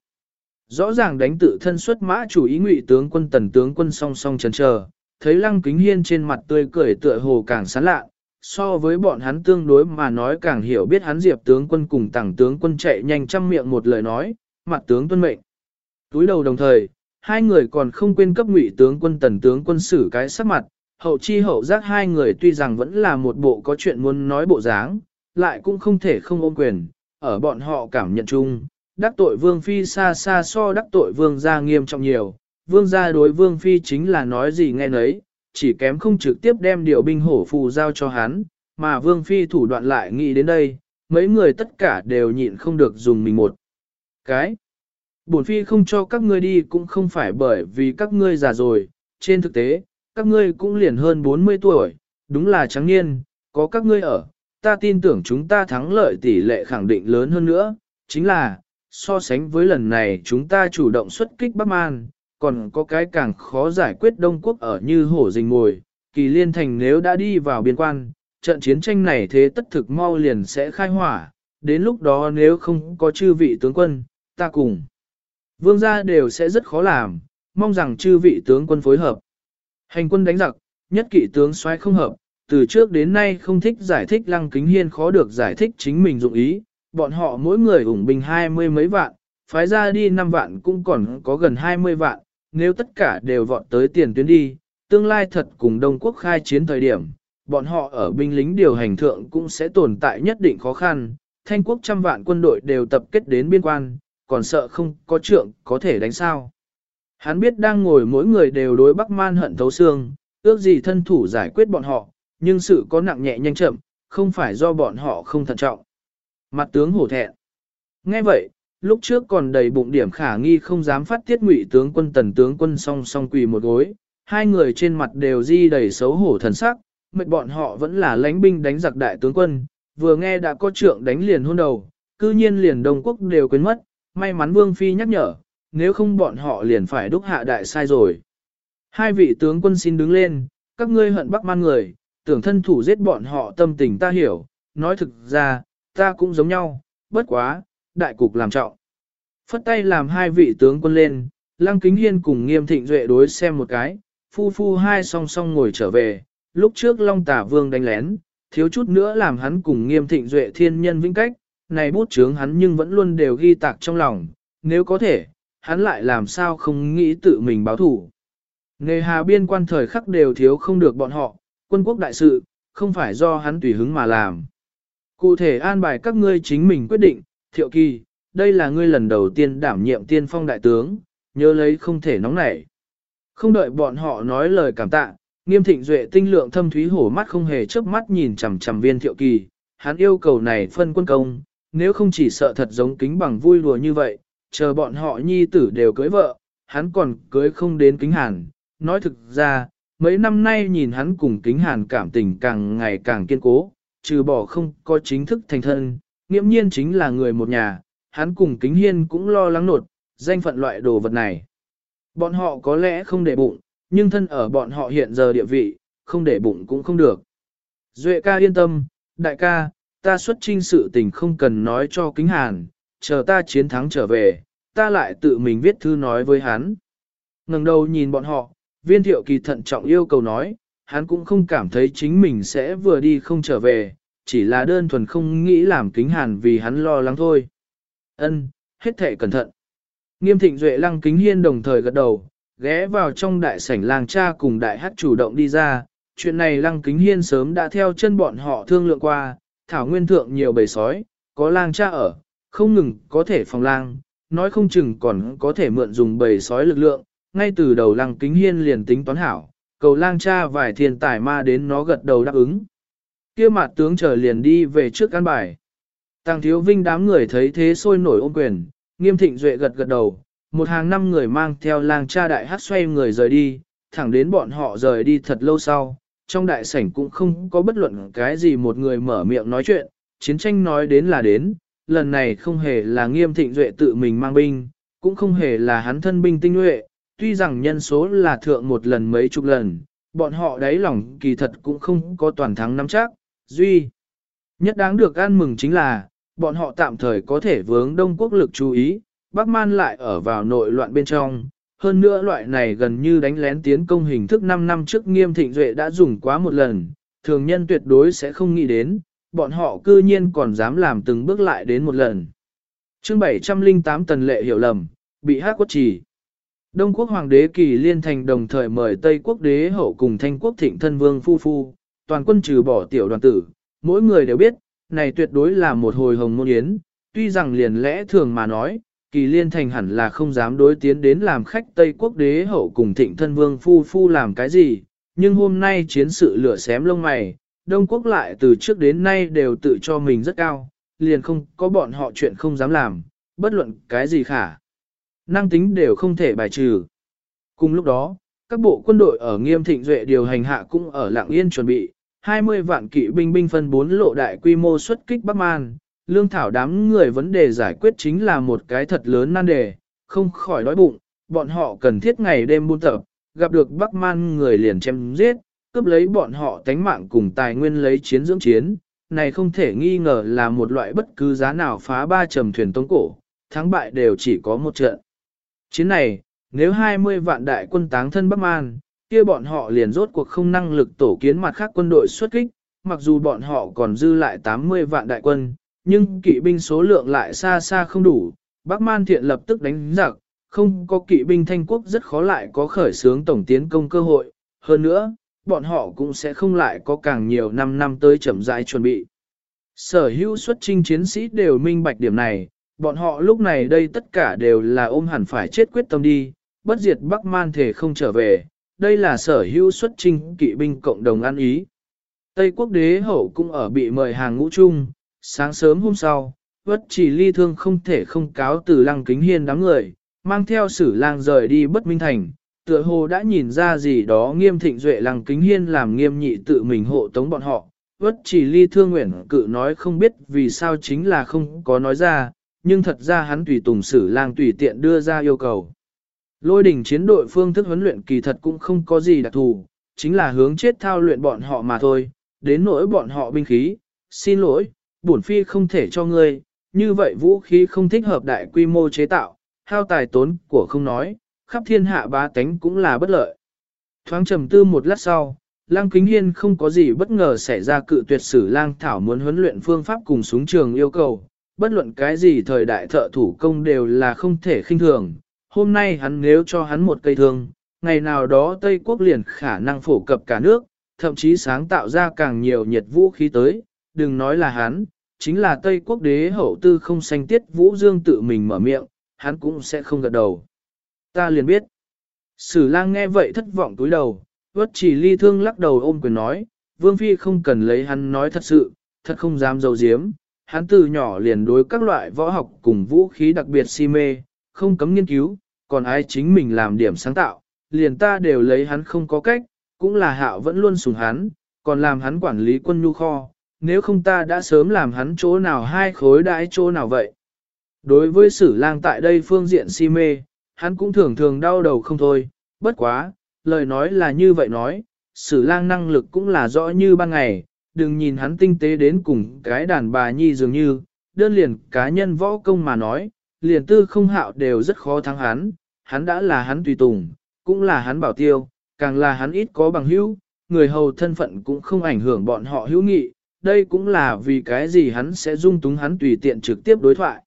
Speaker 1: Rõ ràng đánh tự thân xuất mã chủ ý ngụy tướng quân tần tướng quân song song chần chờ, thấy lăng kính hiên trên mặt tươi cười tựa hồ càng sán lạ, so với bọn hắn tương đối mà nói càng hiểu biết hắn diệp tướng quân cùng tàng tướng quân chạy nhanh trăm miệng một lời nói, mặt tướng tuân mệnh. Túi đầu đồng thời, hai người còn không quên cấp ngụy tướng quân tần tướng quân xử cái sắc mặt, hậu chi hậu giác hai người tuy rằng vẫn là một bộ có chuyện muốn nói bộ dáng, lại cũng không thể không ôm quyền, ở bọn họ cảm nhận chung, đắc tội vương phi xa xa so đắc tội vương gia nghiêm trọng nhiều, vương gia đối vương phi chính là nói gì nghe nấy, chỉ kém không trực tiếp đem điều binh hổ phù giao cho hắn, mà vương phi thủ đoạn lại nghĩ đến đây, mấy người tất cả đều nhịn không được dùng mình một cái. Bổn phi không cho các ngươi đi cũng không phải bởi vì các ngươi già rồi, trên thực tế, các ngươi cũng liền hơn 40 tuổi, đúng là trắng niên, có các ngươi ở, ta tin tưởng chúng ta thắng lợi tỷ lệ khẳng định lớn hơn nữa, chính là, so sánh với lần này chúng ta chủ động xuất kích Bắc Man, còn có cái càng khó giải quyết Đông Quốc ở như hổ rình ngồi, kỳ liên thành nếu đã đi vào biên quan, trận chiến tranh này thế tất thực mau liền sẽ khai hỏa, đến lúc đó nếu không có chư vị tướng quân, ta cùng. Vương gia đều sẽ rất khó làm, mong rằng chư vị tướng quân phối hợp. Hành quân đánh giặc, nhất kỵ tướng xoay không hợp, từ trước đến nay không thích giải thích lăng kính hiên khó được giải thích chính mình dụng ý, bọn họ mỗi người ủng binh hai mươi mấy vạn, phái ra đi năm vạn cũng còn có gần 20 vạn, nếu tất cả đều vọt tới tiền tuyến đi, tương lai thật cùng Đông Quốc khai chiến thời điểm, bọn họ ở binh lính điều hành thượng cũng sẽ tồn tại nhất định khó khăn, thanh quốc trăm vạn quân đội đều tập kết đến biên quan, còn sợ không có trượng có thể đánh sao. Hắn biết đang ngồi mỗi người đều đối Bắc Man hận thấu xương, ước gì thân thủ giải quyết bọn họ, nhưng sự có nặng nhẹ nhanh chậm, không phải do bọn họ không thận trọng. Mặt tướng hổ thẹn. Nghe vậy, lúc trước còn đầy bụng điểm khả nghi không dám phát tiết ngụy tướng quân tần tướng quân song song quỳ một gối, hai người trên mặt đều di đầy xấu hổ thần sắc, mệt bọn họ vẫn là lãnh binh đánh giặc đại tướng quân, vừa nghe đã có trượng đánh liền hôn đầu, cư nhiên liền Đông Quốc đều quên mất, may mắn Vương Phi nhắc nhở, nếu không bọn họ liền phải đúc hạ đại sai rồi. Hai vị tướng quân xin đứng lên, các ngươi hận Bắc Man người, tưởng thân thủ giết bọn họ tâm tình ta hiểu, nói thực ra, ta cũng giống nhau, bất quá, đại cục làm trọng. Phất tay làm hai vị tướng quân lên, Lăng Kính Hiên cùng Nghiêm Thịnh Duệ đối xem một cái, phu phu hai song song ngồi trở về, lúc trước Long Tả Vương đánh lén, thiếu chút nữa làm hắn cùng Nghiêm Thịnh Duệ thiên nhân vĩnh cách, này bút chướng hắn nhưng vẫn luôn đều ghi tạc trong lòng, nếu có thể, hắn lại làm sao không nghĩ tự mình báo thủ. Nghề hà biên quan thời khắc đều thiếu không được bọn họ, quân quốc đại sự, không phải do hắn tùy hứng mà làm. Cụ thể an bài các ngươi chính mình quyết định, thiệu kỳ, đây là ngươi lần đầu tiên đảm nhiệm tiên phong đại tướng, nhớ lấy không thể nóng nảy. Không đợi bọn họ nói lời cảm tạ, nghiêm thịnh duệ tinh lượng thâm thúy hổ mắt không hề chớp mắt nhìn chằm chằm viên thiệu kỳ, hắn yêu cầu này phân quân công, nếu không chỉ sợ thật giống kính bằng vui đùa như vậy, chờ bọn họ nhi tử đều cưới vợ, hắn còn cưới không đến kính hàn. Nói thực ra, mấy năm nay nhìn hắn cùng kính hàn cảm tình càng ngày càng kiên cố, trừ bỏ không có chính thức thành thân, nghiễm nhiên chính là người một nhà, hắn cùng kính hiên cũng lo lắng nột, danh phận loại đồ vật này. Bọn họ có lẽ không để bụng, nhưng thân ở bọn họ hiện giờ địa vị, không để bụng cũng không được. Duệ ca yên tâm, đại ca, ta xuất trinh sự tình không cần nói cho kính hàn, chờ ta chiến thắng trở về, ta lại tự mình viết thư nói với hắn. ngẩng đầu nhìn bọn họ, viên thiệu kỳ thận trọng yêu cầu nói, hắn cũng không cảm thấy chính mình sẽ vừa đi không trở về, chỉ là đơn thuần không nghĩ làm kính hàn vì hắn lo lắng thôi. Ân, hết thể cẩn thận. Nghiêm thịnh duệ lăng kính hiên đồng thời gật đầu, ghé vào trong đại sảnh làng cha cùng đại hát chủ động đi ra. Chuyện này lăng kính hiên sớm đã theo chân bọn họ thương lượng qua, thảo nguyên thượng nhiều bầy sói, có lang cha ở, không ngừng có thể phòng lang, nói không chừng còn có thể mượn dùng bầy sói lực lượng, ngay từ đầu lăng kính hiên liền tính toán hảo, cầu lang cha vài thiên tài ma đến nó gật đầu đáp ứng. kia mặt tướng trở liền đi về trước căn bài. Tàng thiếu vinh đám người thấy thế sôi nổi ôm quyền, nghiêm thịnh duệ gật gật đầu, một hàng năm người mang theo lang cha đại hát xoay người rời đi, thẳng đến bọn họ rời đi thật lâu sau, trong đại sảnh cũng không có bất luận cái gì một người mở miệng nói chuyện, chiến tranh nói đến là đến, lần này không hề là nghiêm thịnh duệ tự mình mang binh, cũng không hề là hắn thân binh tinh nhuệ, tuy rằng nhân số là thượng một lần mấy chục lần, bọn họ đáy lòng kỳ thật cũng không có toàn thắng nắm chắc, duy. Nhất đáng được ăn mừng chính là, bọn họ tạm thời có thể vướng Đông Quốc lực chú ý, Bắc Man lại ở vào nội loạn bên trong. Hơn nữa loại này gần như đánh lén tiến công hình thức 5 năm trước nghiêm thịnh duệ đã dùng quá một lần, thường nhân tuyệt đối sẽ không nghĩ đến, bọn họ cư nhiên còn dám làm từng bước lại đến một lần. chương 708 tần lệ hiểu lầm, bị hát quốc trì. Đông quốc hoàng đế kỳ liên thành đồng thời mời Tây quốc đế hậu cùng thanh quốc thịnh thân vương phu phu, toàn quân trừ bỏ tiểu đoàn tử, mỗi người đều biết, này tuyệt đối là một hồi hồng môn yến, tuy rằng liền lẽ thường mà nói, kỳ liên thành hẳn là không dám đối tiến đến làm khách Tây quốc đế hậu cùng thịnh thân vương phu phu làm cái gì, nhưng hôm nay chiến sự lửa xém lông mày, Đông quốc lại từ trước đến nay đều tự cho mình rất cao, liền không có bọn họ chuyện không dám làm, bất luận cái gì khả. Năng tính đều không thể bài trừ. Cùng lúc đó, các bộ quân đội ở nghiêm thịnh duệ điều hành hạ cũng ở lạng yên chuẩn bị, 20 vạn kỵ binh binh phân bốn lộ đại quy mô xuất kích Bắc Man, lương thảo đám người vấn đề giải quyết chính là một cái thật lớn nan đề, không khỏi đói bụng, bọn họ cần thiết ngày đêm buôn tập, gặp được Bắc Man người liền chém giết, cướp lấy bọn họ tánh mạng cùng tài nguyên lấy chiến dưỡng chiến, này không thể nghi ngờ là một loại bất cứ giá nào phá ba trầm thuyền tống cổ, thắng bại đều chỉ có một trận. Chiến này, nếu 20 vạn đại quân táng thân Bắc Man, kia bọn họ liền rốt cuộc không năng lực tổ kiến mặt khác quân đội xuất kích, mặc dù bọn họ còn dư lại 80 vạn đại quân, nhưng kỵ binh số lượng lại xa xa không đủ, Bắc Man thiện lập tức đánh giặc, không có kỵ binh thanh quốc rất khó lại có khởi xướng tổng tiến công cơ hội, hơn nữa, bọn họ cũng sẽ không lại có càng nhiều năm năm tới chậm rãi chuẩn bị. Sở hữu xuất trinh chiến sĩ đều minh bạch điểm này, bọn họ lúc này đây tất cả đều là ôm hẳn phải chết quyết tâm đi, bất diệt Bắc Man thể không trở về, đây là sở hữu xuất trinh kỵ binh cộng đồng ăn ý. Tây quốc đế hậu cũng ở bị mời hàng ngũ chung, sáng sớm hôm sau, vất chỉ ly thương không thể không cáo từ lăng kính hiên đám người, mang theo sử lang rời đi bất minh thành, tựa hồ đã nhìn ra gì đó nghiêm thịnh duệ lăng kính hiên làm nghiêm nhị tự mình hộ tống bọn họ. Vất chỉ ly thương nguyện cự nói không biết vì sao chính là không có nói ra, nhưng thật ra hắn tùy tùng sử lang tùy tiện đưa ra yêu cầu. Lôi đỉnh chiến đội phương thức huấn luyện kỳ thật cũng không có gì đặc thù, chính là hướng chết thao luyện bọn họ mà thôi, đến nỗi bọn họ binh khí, xin lỗi, bổn phi không thể cho ngươi, như vậy vũ khí không thích hợp đại quy mô chế tạo, hao tài tốn của không nói, khắp thiên hạ bá tánh cũng là bất lợi. Thoáng trầm tư một lát sau, Lang Kính Hiên không có gì bất ngờ xảy ra cự tuyệt sử lang thảo muốn huấn luyện phương pháp cùng súng trường yêu cầu, bất luận cái gì thời đại thợ thủ công đều là không thể khinh thường. Hôm nay hắn nếu cho hắn một cây thương, ngày nào đó Tây Quốc liền khả năng phổ cập cả nước, thậm chí sáng tạo ra càng nhiều nhiệt vũ khí tới, đừng nói là hắn, chính là Tây Quốc đế hậu tư không sanh tiết Vũ Dương tự mình mở miệng, hắn cũng sẽ không gật đầu. Ta liền biết. Sử lang nghe vậy thất vọng túi đầu, vất chỉ ly thương lắc đầu ôm quyền nói, Vương Phi không cần lấy hắn nói thật sự, thật không dám dầu diếm. Hắn từ nhỏ liền đối các loại võ học cùng vũ khí đặc biệt si mê, không cấm nghiên cứu, còn ai chính mình làm điểm sáng tạo, liền ta đều lấy hắn không có cách, cũng là hạo vẫn luôn sùng hắn, còn làm hắn quản lý quân nhu kho, nếu không ta đã sớm làm hắn chỗ nào hai khối đãi chỗ nào vậy. Đối với sử lang tại đây phương diện si mê, hắn cũng thường thường đau đầu không thôi, bất quá, lời nói là như vậy nói, sử lang năng lực cũng là rõ như ban ngày, đừng nhìn hắn tinh tế đến cùng cái đàn bà nhi dường như, đơn liền cá nhân võ công mà nói, liền tư không hạo đều rất khó thắng hắn, hắn đã là hắn tùy tùng, cũng là hắn bảo tiêu, càng là hắn ít có bằng hữu, người hầu thân phận cũng không ảnh hưởng bọn họ hữu nghị, đây cũng là vì cái gì hắn sẽ dung túng hắn tùy tiện trực tiếp đối thoại.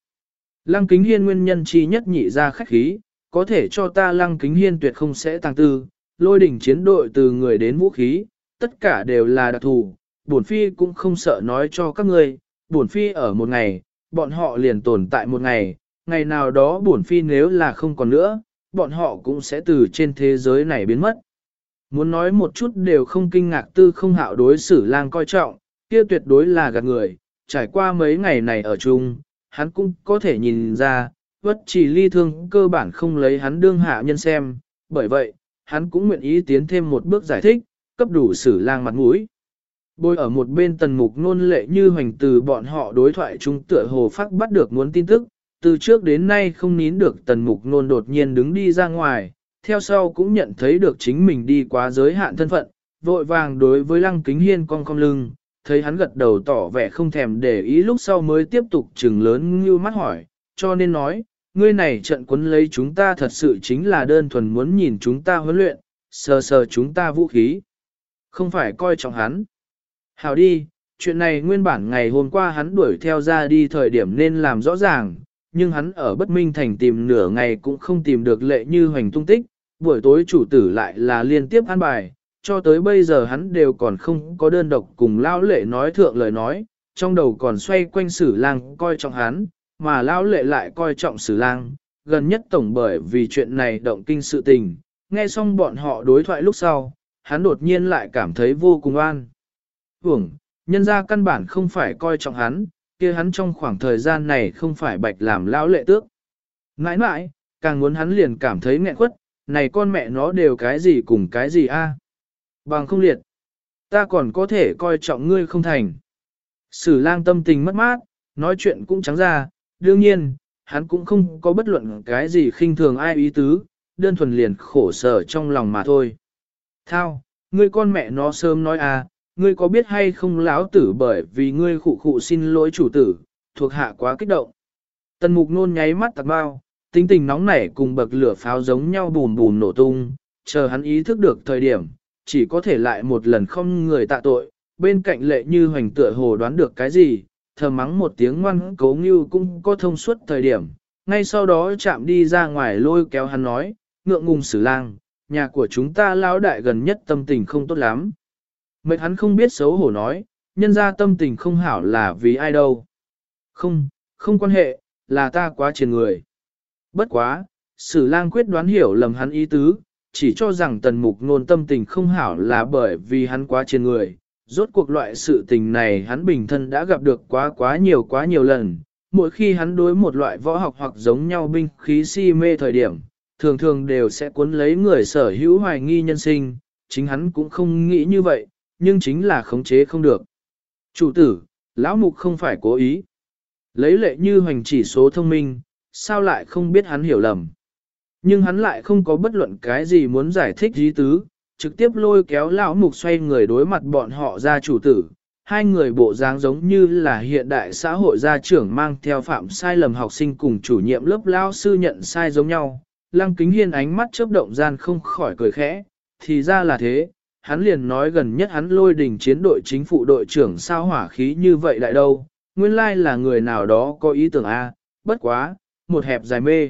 Speaker 1: Lăng kính hiên nguyên nhân chi nhất nhị ra khách khí, có thể cho ta lăng kính hiên tuyệt không sẽ tăng tư, lôi đỉnh chiến đội từ người đến vũ khí, tất cả đều là đặc thù, bổn phi cũng không sợ nói cho các ngươi, bổn phi ở một ngày, bọn họ liền tồn tại một ngày, ngày nào đó bổn phi nếu là không còn nữa, bọn họ cũng sẽ từ trên thế giới này biến mất. Muốn nói một chút đều không kinh ngạc tư không hạo đối xử lang coi trọng, kia tuyệt đối là gạt người, trải qua mấy ngày này ở chung, hắn cũng có thể nhìn ra, bất chỉ ly thương cơ bản không lấy hắn đương hạ nhân xem, bởi vậy, hắn cũng nguyện ý tiến thêm một bước giải thích, cấp đủ xử lang mặt mũi. Bôi ở một bên tần mục nôn lệ như hoành từ bọn họ đối thoại chung tựa hồ phát bắt được muốn tin tức, từ trước đến nay không nín được tần mục nôn đột nhiên đứng đi ra ngoài, theo sau cũng nhận thấy được chính mình đi quá giới hạn thân phận, vội vàng đối với lăng kính hiên cong cong lưng, thấy hắn gật đầu tỏ vẻ không thèm để ý lúc sau mới tiếp tục trừng lớn như mắt hỏi, cho nên nói, ngươi này trận quấn lấy chúng ta thật sự chính là đơn thuần muốn nhìn chúng ta huấn luyện, sờ sờ chúng ta vũ khí. Không phải coi trọng hắn. Hào đi, chuyện này nguyên bản ngày hôm qua hắn đuổi theo ra đi thời điểm nên làm rõ ràng, nhưng hắn ở bất minh thành tìm nửa ngày cũng không tìm được lệ như hoành tung tích, buổi tối chủ tử lại là liên tiếp ăn bài, cho tới bây giờ hắn đều còn không có đơn độc cùng lao lệ nói thượng lời nói, trong đầu còn xoay quanh sử lang coi trọng hắn, mà lao lệ lại coi trọng sử lang, gần nhất tổng bởi vì chuyện này động kinh sự tình, nghe xong bọn họ đối thoại lúc sau, hắn đột nhiên lại cảm thấy vô cùng an. Hưởng, nhân ra căn bản không phải coi trọng hắn, kia hắn trong khoảng thời gian này không phải bạch làm lão lệ tước. Ngãi ngãi, càng muốn hắn liền cảm thấy nghẹn quất, này con mẹ nó đều cái gì cùng cái gì a? Bằng không liệt, ta còn có thể coi trọng ngươi không thành. Sử lang tâm tình mất mát, nói chuyện cũng trắng ra, đương nhiên, hắn cũng không có bất luận cái gì khinh thường ai ý tứ, đơn thuần liền khổ sở trong lòng mà thôi. Thao, ngươi con mẹ nó sớm nói à, ngươi có biết hay không láo tử bởi vì ngươi khụ khụ xin lỗi chủ tử, thuộc hạ quá kích động. Tần mục nôn nháy mắt tạc bao, tính tình nóng nảy cùng bậc lửa pháo giống nhau bùn bùn nổ tung, chờ hắn ý thức được thời điểm, chỉ có thể lại một lần không người tạ tội, bên cạnh lệ như hoành tựa hồ đoán được cái gì, thầm mắng một tiếng ngoan cố như cũng có thông suốt thời điểm, ngay sau đó chạm đi ra ngoài lôi kéo hắn nói, ngượng ngùng xử lang, nhà của chúng ta lão đại gần nhất tâm tình không tốt lắm. Mệt hắn không biết xấu hổ nói, nhân ra tâm tình không hảo là vì ai đâu. Không, không quan hệ, là ta quá trên người. Bất quá, sử lang quyết đoán hiểu lầm hắn ý tứ, chỉ cho rằng tần mục nôn tâm tình không hảo là bởi vì hắn quá trên người. Rốt cuộc loại sự tình này hắn bình thân đã gặp được quá quá nhiều quá nhiều lần. Mỗi khi hắn đối một loại võ học hoặc giống nhau binh khí si mê thời điểm, thường thường đều sẽ cuốn lấy người sở hữu hoài nghi nhân sinh, chính hắn cũng không nghĩ như vậy, nhưng chính là khống chế không được. Chủ tử, lão mục không phải cố ý. Lấy lệ như hoành chỉ số thông minh, sao lại không biết hắn hiểu lầm. Nhưng hắn lại không có bất luận cái gì muốn giải thích dí tứ, trực tiếp lôi kéo lão mục xoay người đối mặt bọn họ ra chủ tử. Hai người bộ dáng giống như là hiện đại xã hội gia trưởng mang theo phạm sai lầm học sinh cùng chủ nhiệm lớp lao sư nhận sai giống nhau. Lăng kính hiên ánh mắt chớp động gian không khỏi cười khẽ, thì ra là thế, hắn liền nói gần nhất hắn lôi đình chiến đội chính phủ đội trưởng sao hỏa khí như vậy đại đâu, nguyên lai là người nào đó có ý tưởng A, bất quá, một hẹp dài mê.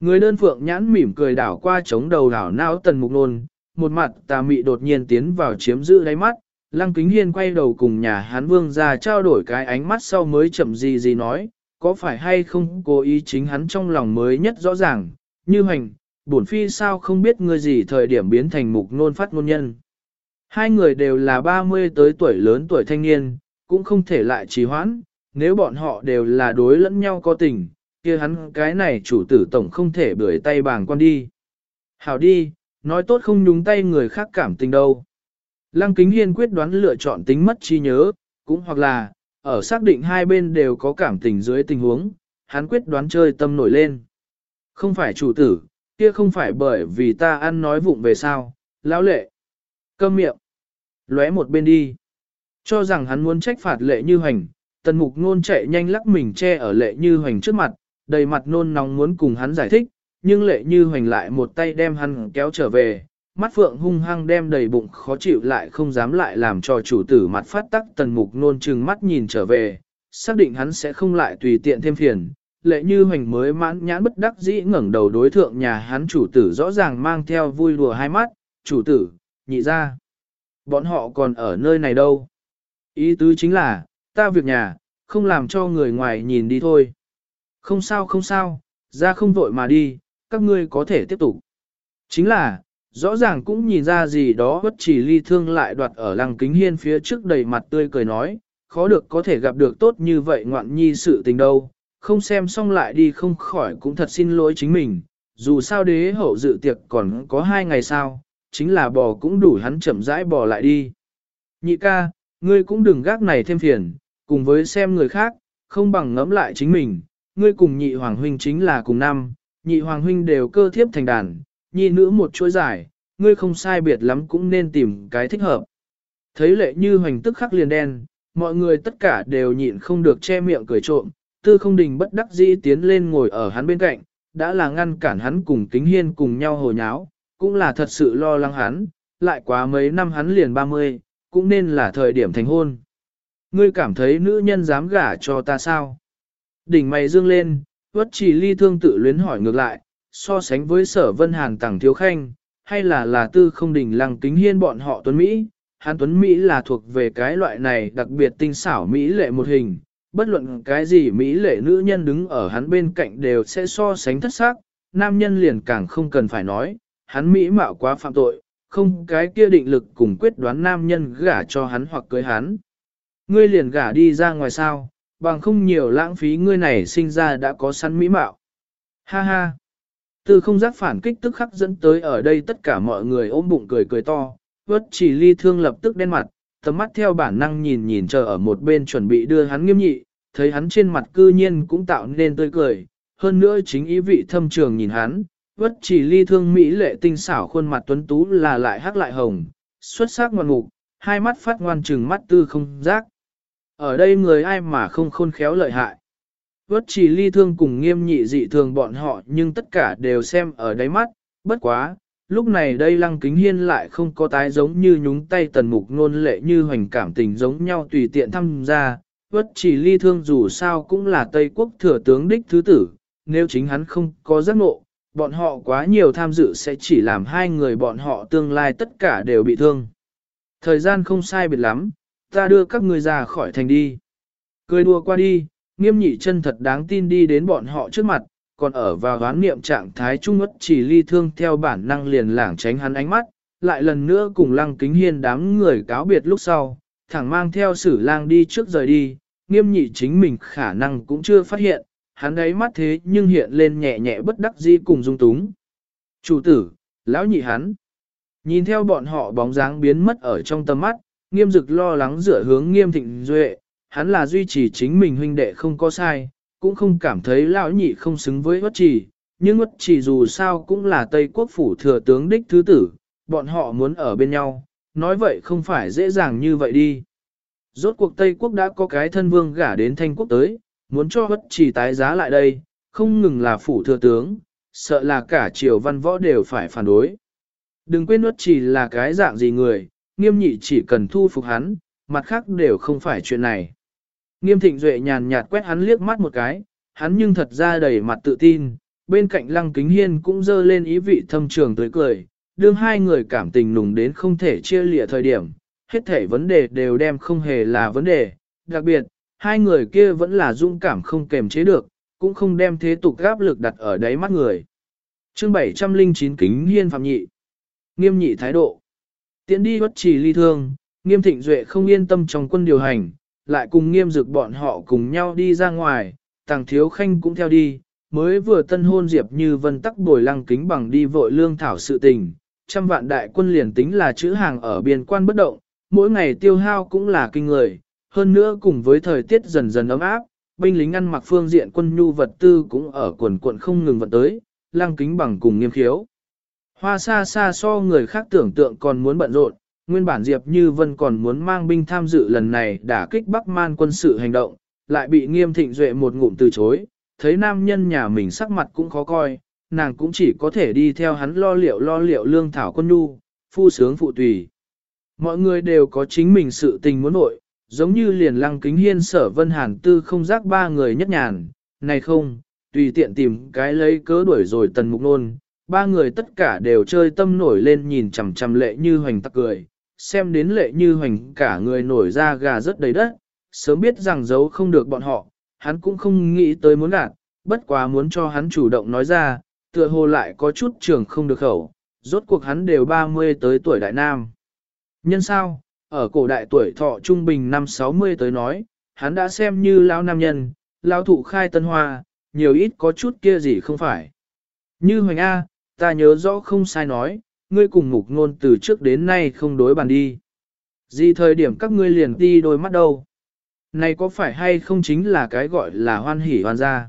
Speaker 1: Người đơn phượng nhãn mỉm cười đảo qua chống đầu đảo não tần mục nôn, một mặt tà mị đột nhiên tiến vào chiếm giữ đáy mắt, lăng kính hiên quay đầu cùng nhà hán vương ra trao đổi cái ánh mắt sau mới chậm gì gì nói, có phải hay không cố ý chính hắn trong lòng mới nhất rõ ràng, như hành, bổn phi sao không biết ngươi gì thời điểm biến thành mục nôn phát ngôn nhân. Hai người đều là 30 tới tuổi lớn tuổi thanh niên, cũng không thể lại trì hoãn, nếu bọn họ đều là đối lẫn nhau có tình, kia hắn cái này chủ tử tổng không thể bưởi tay bàng quan đi. Hảo đi, nói tốt không nhúng tay người khác cảm tình đâu. Lăng Kính Hiên quyết đoán lựa chọn tính mất trí nhớ, cũng hoặc là, ở xác định hai bên đều có cảm tình dưới tình huống, hắn quyết đoán chơi tâm nổi lên. Không phải chủ tử, kia không phải bởi vì ta ăn nói vụng về sao, lão lệ. Câm miệng. lóe một bên đi. Cho rằng hắn muốn trách phạt lệ như hành, tần mục nôn chạy nhanh lắc mình che ở lệ như hành trước mặt, đầy mặt nôn nóng muốn cùng hắn giải thích, nhưng lệ như hoành lại một tay đem hắn kéo trở về, mắt phượng hung hăng đem đầy bụng khó chịu lại không dám lại làm cho chủ tử mặt phát tắc tần mục nôn chừng mắt nhìn trở về, xác định hắn sẽ không lại tùy tiện thêm phiền. Lệ như hoành mới mãn nhãn bất đắc dĩ ngẩng đầu đối thượng nhà hắn chủ tử rõ ràng mang theo vui đùa hai mắt, chủ tử, nhị ra. Bọn họ còn ở nơi này đâu? Ý tứ chính là, ta việc nhà, không làm cho người ngoài nhìn đi thôi. Không sao không sao, ra không vội mà đi, các ngươi có thể tiếp tục. Chính là, rõ ràng cũng nhìn ra gì đó bất chỉ ly thương lại đoạt ở lăng kính hiên phía trước đầy mặt tươi cười nói, khó được có thể gặp được tốt như vậy ngoạn nhi sự tình đâu, không xem xong lại đi không khỏi cũng thật xin lỗi chính mình, dù sao đế hậu dự tiệc còn có hai ngày sau, chính là bò cũng đủ hắn chậm rãi bò lại đi. Nhị ca, ngươi cũng đừng gác này thêm phiền, cùng với xem người khác, không bằng ngẫm lại chính mình, ngươi cùng nhị hoàng huynh chính là cùng năm, nhị hoàng huynh đều cơ thiếp thành đàn, nhị nữ một chuỗi giải, ngươi không sai biệt lắm cũng nên tìm cái thích hợp. Thấy lệ như hoành tức khắc liền đen, mọi người tất cả đều nhịn không được che miệng cười trộm, tư không đình bất đắc dĩ tiến lên ngồi ở hắn bên cạnh, đã là ngăn cản hắn cùng kính hiên cùng nhau hồ nháo, cũng là thật sự lo lắng hắn, lại quá mấy năm hắn liền 30, cũng nên là thời điểm thành hôn. Ngươi cảm thấy nữ nhân dám gả cho ta sao? Đỉnh mày dương lên, bất chỉ ly thương tự luyến hỏi ngược lại, so sánh với sở vân hàn tàng thiếu khanh, hay là là tư không đỉnh lăng kính hiên bọn họ tuấn Mỹ, hàn tuấn Mỹ là thuộc về cái loại này đặc biệt tinh xảo Mỹ lệ một hình, bất luận cái gì Mỹ lệ nữ nhân đứng ở hắn bên cạnh đều sẽ so sánh thất sắc, nam nhân liền càng không cần phải nói, hắn Mỹ mạo quá phạm tội, không cái kia định lực cùng quyết đoán nam nhân gả cho hắn hoặc cưới hắn. Ngươi liền gả đi ra ngoài sao, bằng không nhiều lãng phí ngươi này sinh ra đã có sẵn mỹ mạo. Ha ha! Từ không giác phản kích tức khắc dẫn tới ở đây tất cả mọi người ôm bụng cười cười to, vất chỉ ly thương lập tức đen mặt, tầm mắt theo bản năng nhìn nhìn chờ ở một bên chuẩn bị đưa hắn nghiêm nhị, thấy hắn trên mặt cư nhiên cũng tạo nên tươi cười, hơn nữa chính ý vị thâm trường nhìn hắn, vất chỉ ly thương mỹ lệ tinh xảo khuôn mặt tuấn tú là lại hắc lại hồng, xuất sắc ngoan mục, hai mắt phát ngoan trừng mắt tư không giác. Ở đây người ai mà không khôn khéo lợi hại. Vất chỉ ly thương cùng nghiêm nhị dị thường bọn họ nhưng tất cả đều xem ở đáy mắt, bất quá, lúc này đây lăng kính hiên lại không có tái giống như nhúng tay tần mục nôn lệ như hoành cảm tình giống nhau tùy tiện tham gia. Vất chỉ ly thương dù sao cũng là Tây quốc thừa tướng đích thứ tử, nếu chính hắn không có giác ngộ, bọn họ quá nhiều tham dự sẽ chỉ làm hai người bọn họ tương lai tất cả đều bị thương. Thời gian không sai biệt lắm, ta đưa các ngươi ra khỏi thành đi. Cười đùa qua đi, nghiêm nhị chân thật đáng tin đi đến bọn họ trước mặt, còn ở vào đoán niệm trạng thái trung ất chỉ ly thương theo bản năng liền lảng tránh hắn ánh mắt, lại lần nữa cùng lăng kính hiên đám người cáo biệt lúc sau, thẳng mang theo sử lang đi trước rời đi, nghiêm nhị chính mình khả năng cũng chưa phát hiện, hắn ấy mắt thế nhưng hiện lên nhẹ nhẹ bất đắc dĩ cùng dung túng. Chủ tử, lão nhị hắn, nhìn theo bọn họ bóng dáng biến mất ở trong tầm mắt, nghiêm dực lo lắng dựa hướng nghiêm thịnh duệ, hắn là duy trì chính mình huynh đệ không có sai, cũng không cảm thấy lão nhị không xứng với bất trì, nhưng bất trì dù sao cũng là Tây quốc phủ thừa tướng đích thứ tử, bọn họ muốn ở bên nhau, nói vậy không phải dễ dàng như vậy đi. Rốt cuộc Tây quốc đã có cái thân vương gả đến thanh quốc tới, muốn cho bất trì tái giá lại đây, không ngừng là phủ thừa tướng, sợ là cả triều văn võ đều phải phản đối. Đừng quên bất trì là cái dạng gì người, nghiêm nhị chỉ cần thu phục hắn, mặt khác đều không phải chuyện này. Nghiêm thịnh duệ nhàn nhạt quét hắn liếc mắt một cái, hắn nhưng thật ra đầy mặt tự tin, bên cạnh lăng kính hiên cũng dơ lên ý vị thâm trường tới cười, đương hai người cảm tình nùng đến không thể chia lịa thời điểm, hết thể vấn đề đều đem không hề là vấn đề, đặc biệt, hai người kia vẫn là dung cảm không kềm chế được, cũng không đem thế tục gáp lực đặt ở đáy mắt người. chương 709 kính hiên phạm nhị, nghiêm nhị thái độ, tiễn đi bất trì ly thương, nghiêm thịnh duệ không yên tâm trong quân điều hành, lại cùng nghiêm dực bọn họ cùng nhau đi ra ngoài, tàng thiếu khanh cũng theo đi, mới vừa tân hôn diệp như vân tắc bồi lăng kính bằng đi vội lương thảo sự tình, trăm vạn đại quân liền tính là chữ hàng ở biên quan bất động, mỗi ngày tiêu hao cũng là kinh người, hơn nữa cùng với thời tiết dần dần ấm áp, binh lính ăn mặc phương diện quân nhu vật tư cũng ở quần quận không ngừng vận tới, lăng kính bằng cùng nghiêm khiếu. Hoa xa xa so người khác tưởng tượng còn muốn bận rộn, nguyên bản Diệp Như Vân còn muốn mang binh tham dự lần này đả kích Bắc Man quân sự hành động, lại bị nghiêm thịnh duệ một ngụm từ chối, thấy nam nhân nhà mình sắc mặt cũng khó coi, nàng cũng chỉ có thể đi theo hắn lo liệu lo liệu lương thảo quân nhu, phu sướng phụ tùy. Mọi người đều có chính mình sự tình muốn nội, giống như liền lăng kính hiên sở vân hàn tư không giác ba người nhất nhàn, này không, tùy tiện tìm cái lấy cớ đuổi rồi tần mục nôn, ba người tất cả đều chơi tâm nổi lên nhìn chằm chằm lệ như hoành tắc cười, xem đến lệ như hoành cả người nổi ra gà rất đầy đất, sớm biết rằng giấu không được bọn họ, hắn cũng không nghĩ tới muốn gạt, bất quá muốn cho hắn chủ động nói ra, tựa hồ lại có chút trường không được khẩu, rốt cuộc hắn đều 30 tới tuổi đại nam. Nhân sao, ở cổ đại tuổi thọ trung bình năm 60 tới nói, hắn đã xem như lão nam nhân, lão thụ khai tân hoa, nhiều ít có chút kia gì không phải. Như Hoành A, ta nhớ rõ không sai nói, ngươi cùng mục ngôn từ trước đến nay không đối bàn đi. Gì thời điểm các ngươi liền đi đôi mắt đâu? Này có phải hay không chính là cái gọi là hoan hỉ hoan gia?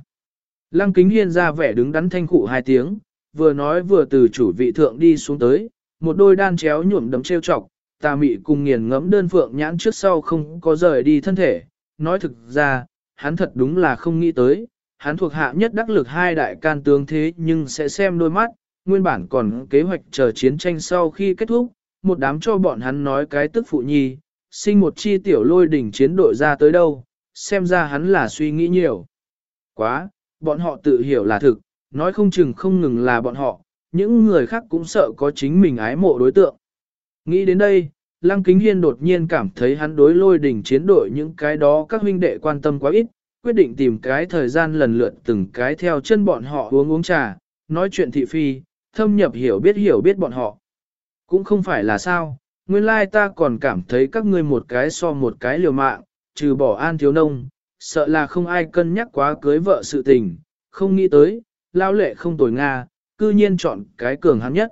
Speaker 1: Lăng kính hiên ra vẻ đứng đắn thanh cụ hai tiếng, vừa nói vừa từ chủ vị thượng đi xuống tới, một đôi đan chéo nhuộm đấm treo chọc, tà mị cùng nghiền ngẫm đơn phượng nhãn trước sau không có rời đi thân thể. Nói thực ra, hắn thật đúng là không nghĩ tới, hắn thuộc hạ nhất đắc lực hai đại can tướng thế nhưng sẽ xem đôi mắt, nguyên bản còn kế hoạch chờ chiến tranh sau khi kết thúc, một đám cho bọn hắn nói cái tức phụ nhi, sinh một chi tiểu lôi đỉnh chiến đội ra tới đâu, xem ra hắn là suy nghĩ nhiều. Quá, bọn họ tự hiểu là thực, nói không chừng không ngừng là bọn họ, những người khác cũng sợ có chính mình ái mộ đối tượng. Nghĩ đến đây, Lăng Kính Hiên đột nhiên cảm thấy hắn đối lôi đỉnh chiến đội những cái đó các huynh đệ quan tâm quá ít, quyết định tìm cái thời gian lần lượt từng cái theo chân bọn họ uống uống trà, nói chuyện thị phi, thâm nhập hiểu biết hiểu biết bọn họ. Cũng không phải là sao, nguyên lai ta còn cảm thấy các ngươi một cái so một cái liều mạng, trừ bỏ an thiếu nông, sợ là không ai cân nhắc quá cưới vợ sự tình, không nghĩ tới, lao lệ không tồi Nga, cư nhiên chọn cái cường hắn nhất.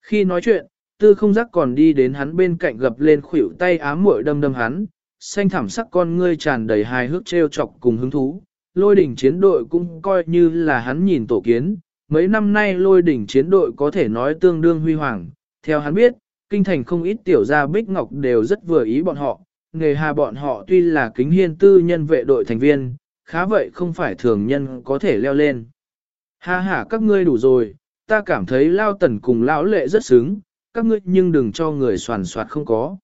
Speaker 1: Khi nói chuyện, tư không giác còn đi đến hắn bên cạnh gập lên khuỷu tay ám muội đâm đâm hắn, xanh thảm sắc con ngươi tràn đầy hài hước trêu chọc cùng hứng thú. Lôi đỉnh chiến đội cũng coi như là hắn nhìn tổ kiến, mấy năm nay lôi đỉnh chiến đội có thể nói tương đương huy hoàng. Theo hắn biết, kinh thành không ít tiểu gia bích ngọc đều rất vừa ý bọn họ, nghề hà bọn họ tuy là kính hiên tư nhân vệ đội thành viên, khá vậy không phải thường nhân có thể leo lên. Ha ha các ngươi đủ rồi, ta cảm thấy lao tần cùng lão lệ rất xứng, các ngươi nhưng đừng cho người soàn soạt không có.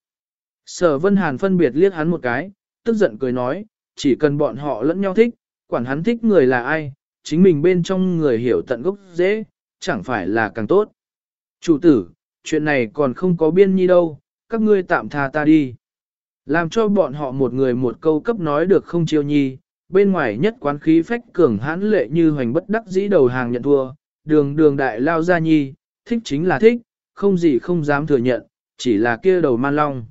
Speaker 1: Sở Vân Hàn phân biệt liếc hắn một cái, tức giận cười nói, chỉ cần bọn họ lẫn nhau thích, quản hắn thích người là ai, chính mình bên trong người hiểu tận gốc dễ, chẳng phải là càng tốt. Chủ tử, chuyện này còn không có biên nhi đâu, các ngươi tạm tha ta đi. Làm cho bọn họ một người một câu cấp nói được không chiêu nhi, bên ngoài nhất quán khí phách cường hãn lệ như hoành bất đắc dĩ đầu hàng nhận thua, đường đường đại lao ra nhi, thích chính là thích, không gì không dám thừa nhận, chỉ là kia đầu man long.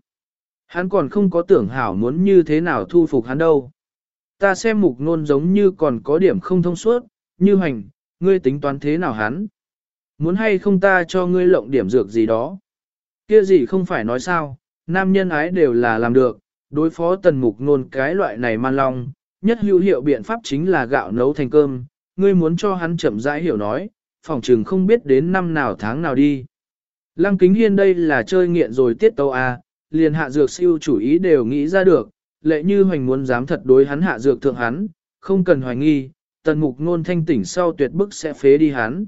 Speaker 1: Hắn còn không có tưởng hảo muốn như thế nào thu phục hắn đâu. Ta xem mục nôn giống như còn có điểm không thông suốt, như hành, ngươi tính toán thế nào hắn. Muốn hay không ta cho ngươi lộng điểm dược gì đó. Kia gì không phải nói sao, nam nhân ái đều là làm được, đối phó tần mục nôn cái loại này man long, nhất hữu hiệu biện pháp chính là gạo nấu thành cơm, ngươi muốn cho hắn chậm rãi hiểu nói, phòng trừng không biết đến năm nào tháng nào đi. Lăng kính hiên đây là chơi nghiện rồi tiết tâu à? liền hạ dược siêu chủ ý đều nghĩ ra được, lệ như hoành muốn dám thật đối hắn hạ dược thượng hắn, không cần hoài nghi, tần mục nôn thanh tỉnh sau tuyệt bức sẽ phế đi hắn.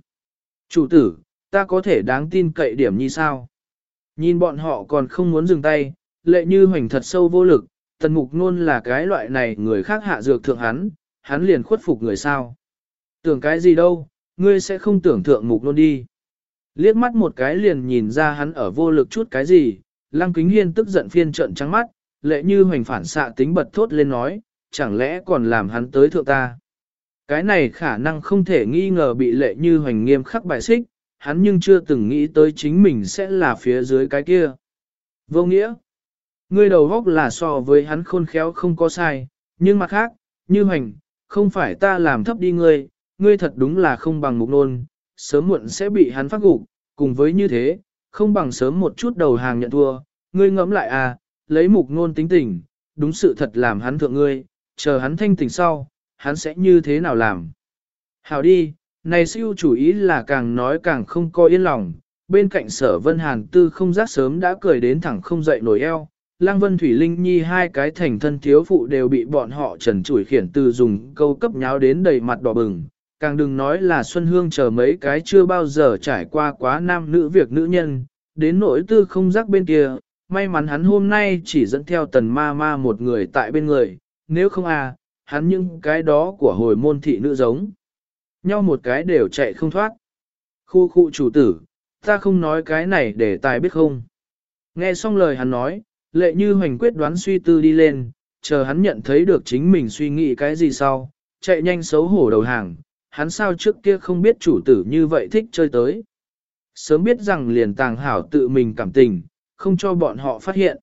Speaker 1: Chủ tử, ta có thể đáng tin cậy điểm như sao? Nhìn bọn họ còn không muốn dừng tay, lệ như hoành thật sâu vô lực, tần mục nôn là cái loại này người khác hạ dược thượng hắn, hắn liền khuất phục người sao. Tưởng cái gì đâu, ngươi sẽ không tưởng thượng mục nôn đi. Liếc mắt một cái liền nhìn ra hắn ở vô lực chút cái gì, lăng kính hiên tức giận phiên trận trắng mắt, lệ như hoành phản xạ tính bật thốt lên nói, chẳng lẽ còn làm hắn tới thượng ta. Cái này khả năng không thể nghi ngờ bị lệ như hoành nghiêm khắc bài xích, hắn nhưng chưa từng nghĩ tới chính mình sẽ là phía dưới cái kia. Vô nghĩa, ngươi đầu góc là so với hắn khôn khéo không có sai, nhưng mặt khác, như hoành, không phải ta làm thấp đi ngươi, ngươi thật đúng là không bằng mục nôn, sớm muộn sẽ bị hắn phát gục, cùng với như thế, không bằng sớm một chút đầu hàng nhận thua, ngươi ngẫm lại à, lấy mục nôn tính tình, đúng sự thật làm hắn thượng ngươi, chờ hắn thanh tỉnh sau, hắn sẽ như thế nào làm. Hảo đi, này siêu chủ ý là càng nói càng không coi yên lòng, bên cạnh sở vân hàn tư không giác sớm đã cười đến thẳng không dậy nổi eo. Lăng Vân Thủy Linh Nhi hai cái thành thân thiếu phụ đều bị bọn họ trần chủi khiển từ dùng câu cấp nháo đến đầy mặt đỏ bừng, càng đừng nói là Xuân Hương chờ mấy cái chưa bao giờ trải qua quá nam nữ việc nữ nhân, đến nỗi tư không giác bên kia, may mắn hắn hôm nay chỉ dẫn theo tần ma ma một người tại bên người, nếu không à, hắn những cái đó của hồi môn thị nữ giống. Nhau một cái đều chạy không thoát. Khu khu chủ tử, ta không nói cái này để tài biết không. Nghe xong lời hắn nói, lệ như hoành quyết đoán suy tư đi lên, chờ hắn nhận thấy được chính mình suy nghĩ cái gì sau, chạy nhanh xấu hổ đầu hàng, hắn sao trước kia không biết chủ tử như vậy thích chơi tới. Sớm biết rằng liền tàng hảo tự mình cảm tình, không cho bọn họ phát hiện.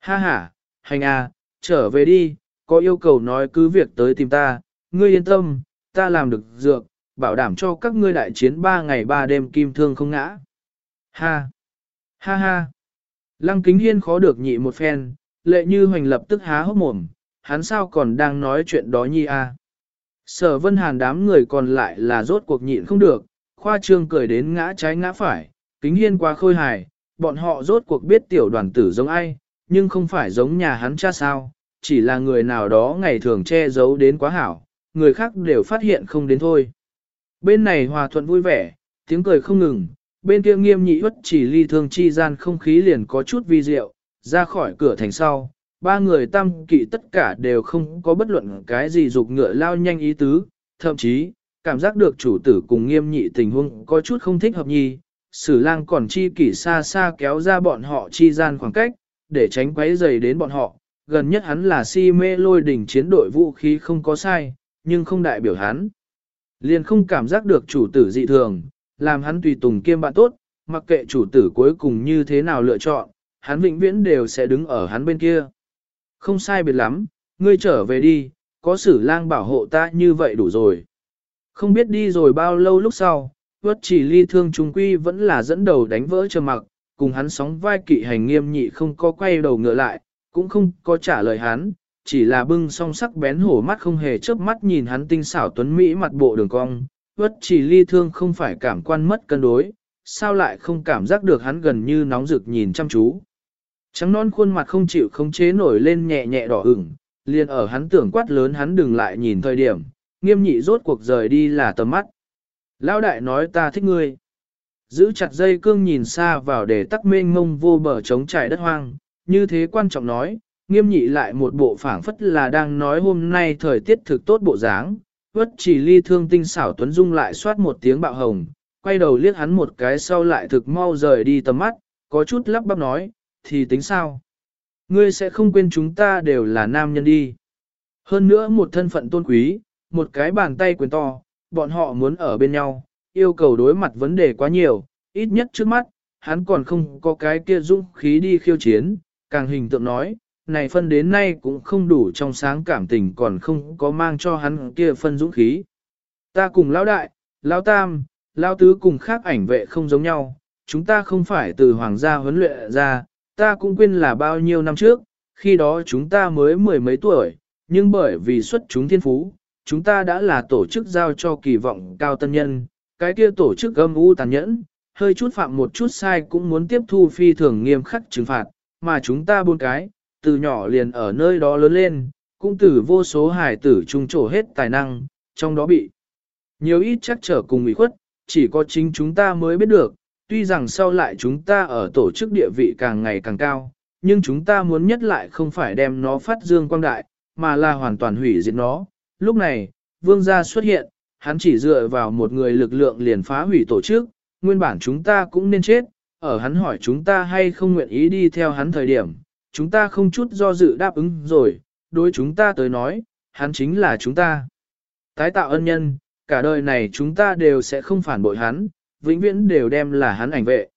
Speaker 1: Ha ha, hành à, trở về đi, có yêu cầu nói cứ việc tới tìm ta, ngươi yên tâm, ta làm được dược, bảo đảm cho các ngươi đại chiến ba ngày ba đêm kim thương không ngã. Ha! Ha ha! Lăng kính hiên khó được nhị một phen, lệ như hoành lập tức há hốc mồm, hắn sao còn đang nói chuyện đó nhi a? À? Sở vân hàn đám người còn lại là rốt cuộc nhịn không được, khoa trương cười đến ngã trái ngã phải, kính hiên quá khôi hài, bọn họ rốt cuộc biết tiểu đoàn tử giống ai, nhưng không phải giống nhà hắn cha sao, chỉ là người nào đó ngày thường che giấu đến quá hảo, người khác đều phát hiện không đến thôi. Bên này hòa thuận vui vẻ, tiếng cười không ngừng, bên kia nghiêm nhị uất chỉ ly thương chi gian không khí liền có chút vi diệu, ra khỏi cửa thành sau, ba người tam kỵ tất cả đều không có bất luận cái gì dục ngựa lao nhanh ý tứ, thậm chí, cảm giác được chủ tử cùng nghiêm nhị tình huống có chút không thích hợp nhi, sử lang còn chi kỷ xa xa kéo ra bọn họ chi gian khoảng cách, để tránh quấy dày đến bọn họ, gần nhất hắn là si mê lôi đỉnh chiến đội vũ khí không có sai, nhưng không đại biểu hắn. Liền không cảm giác được chủ tử dị thường, làm hắn tùy tùng kiêm bạn tốt, mặc kệ chủ tử cuối cùng như thế nào lựa chọn, hắn vĩnh viễn đều sẽ đứng ở hắn bên kia. Không sai biệt lắm, ngươi trở về đi, có sử lang bảo hộ ta như vậy đủ rồi. Không biết đi rồi bao lâu lúc sau, vất chỉ ly thương trung quy vẫn là dẫn đầu đánh vỡ trầm mặc, cùng hắn sóng vai kỵ hành nghiêm nhị không có quay đầu ngựa lại, cũng không có trả lời hắn, chỉ là bưng song sắc bén hổ mắt không hề chớp mắt nhìn hắn tinh xảo tuấn Mỹ mặt bộ đường cong, vất chỉ ly thương không phải cảm quan mất cân đối, sao lại không cảm giác được hắn gần như nóng rực nhìn chăm chú. Trắng non khuôn mặt không chịu khống chế nổi lên nhẹ nhẹ đỏ ửng, liền ở hắn tưởng quát lớn hắn đừng lại nhìn thời điểm, nghiêm nhị rốt cuộc rời đi là tầm mắt. Lão đại nói ta thích ngươi. Giữ chặt dây cương nhìn xa vào để tắc mênh ngông vô bờ trống trải đất hoang, như thế quan trọng nói, nghiêm nhị lại một bộ phảng phất là đang nói hôm nay thời tiết thực tốt bộ dáng. Vất chỉ ly thương tinh xảo tuấn dung lại soát một tiếng bạo hồng, quay đầu liếc hắn một cái sau lại thực mau rời đi tầm mắt, có chút lắp bắp nói, thì tính sao? Ngươi sẽ không quên chúng ta đều là nam nhân đi. Hơn nữa một thân phận tôn quý, một cái bàn tay quyền to, bọn họ muốn ở bên nhau, yêu cầu đối mặt vấn đề quá nhiều, ít nhất trước mắt, hắn còn không có cái kia dũng khí đi khiêu chiến, càng hình tượng nói, này phân đến nay cũng không đủ trong sáng cảm tình còn không có mang cho hắn kia phân dũng khí. Ta cùng lão đại, lão tam, lão tứ cùng khác ảnh vệ không giống nhau, chúng ta không phải từ hoàng gia huấn luyện ra, ta cũng quên là bao nhiêu năm trước, khi đó chúng ta mới mười mấy tuổi, nhưng bởi vì xuất chúng thiên phú, chúng ta đã là tổ chức giao cho kỳ vọng cao tân nhân, cái kia tổ chức âm u tàn nhẫn, hơi chút phạm một chút sai cũng muốn tiếp thu phi thường nghiêm khắc trừng phạt, mà chúng ta buôn cái, từ nhỏ liền ở nơi đó lớn lên, cũng từ vô số hải tử trung trổ hết tài năng, trong đó bị nhiều ít chắc trở cùng ủy khuất, chỉ có chính chúng ta mới biết được, tuy rằng sau lại chúng ta ở tổ chức địa vị càng ngày càng cao, nhưng chúng ta muốn nhất lại không phải đem nó phát dương quang đại, mà là hoàn toàn hủy diệt nó. Lúc này, vương gia xuất hiện, hắn chỉ dựa vào một người lực lượng liền phá hủy tổ chức, nguyên bản chúng ta cũng nên chết, ở hắn hỏi chúng ta hay không nguyện ý đi theo hắn thời điểm, chúng ta không chút do dự đáp ứng rồi, đối chúng ta tới nói, hắn chính là chúng ta. Tái tạo ân nhân, cả đời này chúng ta đều sẽ không phản bội hắn, vĩnh viễn đều đem là hắn ảnh vệ.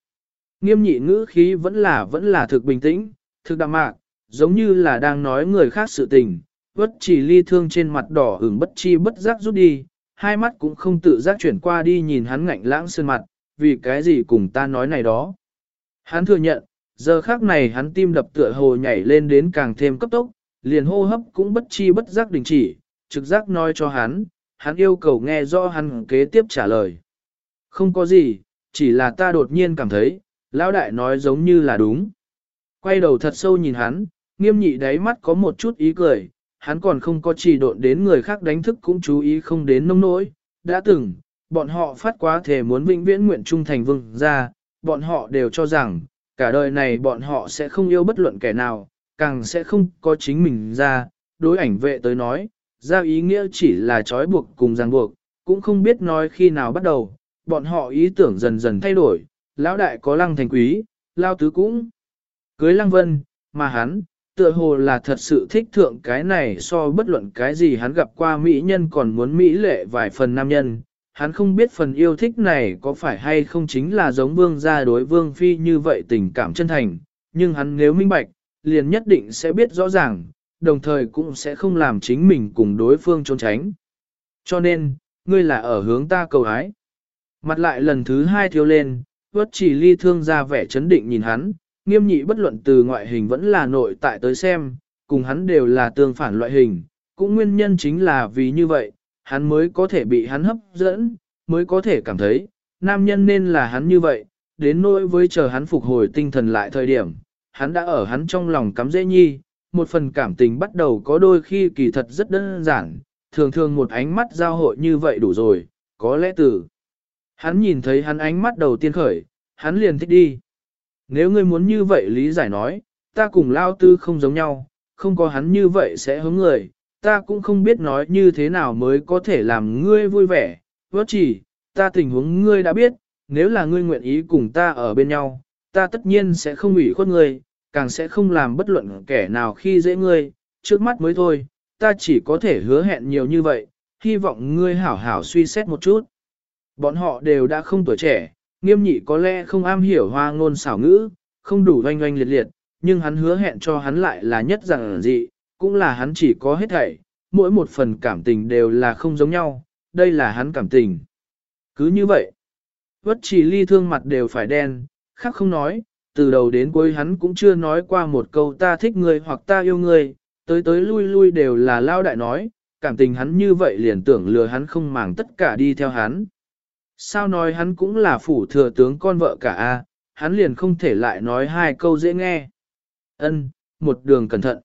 Speaker 1: Nghiêm nhị ngữ khí vẫn là vẫn là thực bình tĩnh, thực đạm mạc, giống như là đang nói người khác sự tình, vất chỉ ly thương trên mặt đỏ ửng bất chi bất giác rút đi, hai mắt cũng không tự giác chuyển qua đi nhìn hắn ngạnh lãng sơn mặt, vì cái gì cùng ta nói này đó. Hắn thừa nhận, giờ khác này hắn tim đập tựa hồ nhảy lên đến càng thêm cấp tốc, liền hô hấp cũng bất chi bất giác đình chỉ, trực giác nói cho hắn, hắn yêu cầu nghe rõ hắn kế tiếp trả lời. Không có gì, chỉ là ta đột nhiên cảm thấy, lão đại nói giống như là đúng. Quay đầu thật sâu nhìn hắn, nghiêm nhị đáy mắt có một chút ý cười, hắn còn không có chỉ độn đến người khác đánh thức cũng chú ý không đến nông nỗi. Đã từng, bọn họ phát quá thể muốn vĩnh viễn nguyện trung thành vương ra, bọn họ đều cho rằng, cả đời này bọn họ sẽ không yêu bất luận kẻ nào, càng sẽ không có chính mình ra, đối ảnh vệ tới nói, ra ý nghĩa chỉ là trói buộc cùng ràng buộc, cũng không biết nói khi nào bắt đầu, bọn họ ý tưởng dần dần thay đổi, lão đại có lăng thành quý, lao tứ cũng cưới lăng vân, mà hắn, tựa hồ là thật sự thích thượng cái này so bất luận cái gì hắn gặp qua mỹ nhân còn muốn mỹ lệ vài phần nam nhân. Hắn không biết phần yêu thích này có phải hay không chính là giống vương gia đối vương phi như vậy tình cảm chân thành, nhưng hắn nếu minh bạch, liền nhất định sẽ biết rõ ràng, đồng thời cũng sẽ không làm chính mình cùng đối phương trốn tránh. Cho nên, ngươi là ở hướng ta cầu hái. Mặt lại lần thứ hai thiếu lên, vớt chỉ ly thương ra vẻ chấn định nhìn hắn, nghiêm nhị bất luận từ ngoại hình vẫn là nội tại tới xem, cùng hắn đều là tương phản loại hình, cũng nguyên nhân chính là vì như vậy, hắn mới có thể bị hắn hấp dẫn, mới có thể cảm thấy, nam nhân nên là hắn như vậy, đến nỗi với chờ hắn phục hồi tinh thần lại thời điểm, hắn đã ở hắn trong lòng cắm dễ nhi, một phần cảm tình bắt đầu có đôi khi kỳ thật rất đơn giản, thường thường một ánh mắt giao hội như vậy đủ rồi, có lẽ từ. Hắn nhìn thấy hắn ánh mắt đầu tiên khởi, hắn liền thích đi. Nếu ngươi muốn như vậy lý giải nói, ta cùng lao tư không giống nhau, không có hắn như vậy sẽ hướng người, ta cũng không biết nói như thế nào mới có thể làm ngươi vui vẻ, vớt chỉ, ta tình huống ngươi đã biết, nếu là ngươi nguyện ý cùng ta ở bên nhau, ta tất nhiên sẽ không ủy khuất ngươi, càng sẽ không làm bất luận kẻ nào khi dễ ngươi, trước mắt mới thôi, ta chỉ có thể hứa hẹn nhiều như vậy, hy vọng ngươi hảo hảo suy xét một chút. Bọn họ đều đã không tuổi trẻ, nghiêm nhị có lẽ không am hiểu hoa ngôn xảo ngữ, không đủ oanh oanh liệt liệt, nhưng hắn hứa hẹn cho hắn lại là nhất rằng dị, cũng là hắn chỉ có hết thảy, mỗi một phần cảm tình đều là không giống nhau, đây là hắn cảm tình. Cứ như vậy, vất chỉ ly thương mặt đều phải đen, khác không nói, từ đầu đến cuối hắn cũng chưa nói qua một câu ta thích người hoặc ta yêu người, tới tới lui lui đều là lao đại nói, cảm tình hắn như vậy liền tưởng lừa hắn không màng tất cả đi theo hắn. Sao nói hắn cũng là phủ thừa tướng con vợ cả a, hắn liền không thể lại nói hai câu dễ nghe. Ân, một đường cẩn thận.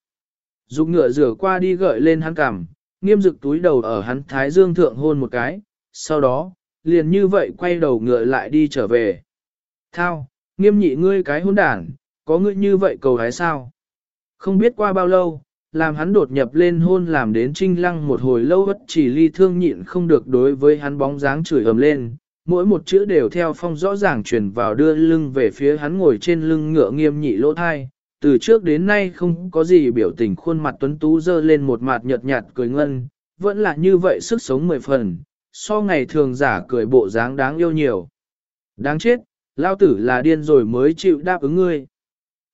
Speaker 1: Dục ngựa rửa qua đi gợi lên hắn cằm, nghiêm dực túi đầu ở hắn thái dương thượng hôn một cái, sau đó, liền như vậy quay đầu ngựa lại đi trở về. Thao, nghiêm nhị ngươi cái hôn đản, có ngươi như vậy cầu hái sao? Không biết qua bao lâu, làm hắn đột nhập lên hôn làm đến trinh lăng một hồi lâu bất chỉ ly thương nhịn không được đối với hắn bóng dáng chửi ầm lên, mỗi một chữ đều theo phong rõ ràng truyền vào đưa lưng về phía hắn ngồi trên lưng ngựa nghiêm nhị lỗ thai. Từ trước đến nay không có gì biểu tình khuôn mặt tuấn tú dơ lên một mặt nhợt nhạt cười ngân, vẫn là như vậy sức sống mười phần, so ngày thường giả cười bộ dáng đáng yêu nhiều. Đáng chết, lao tử là điên rồi mới chịu đáp ứng ngươi.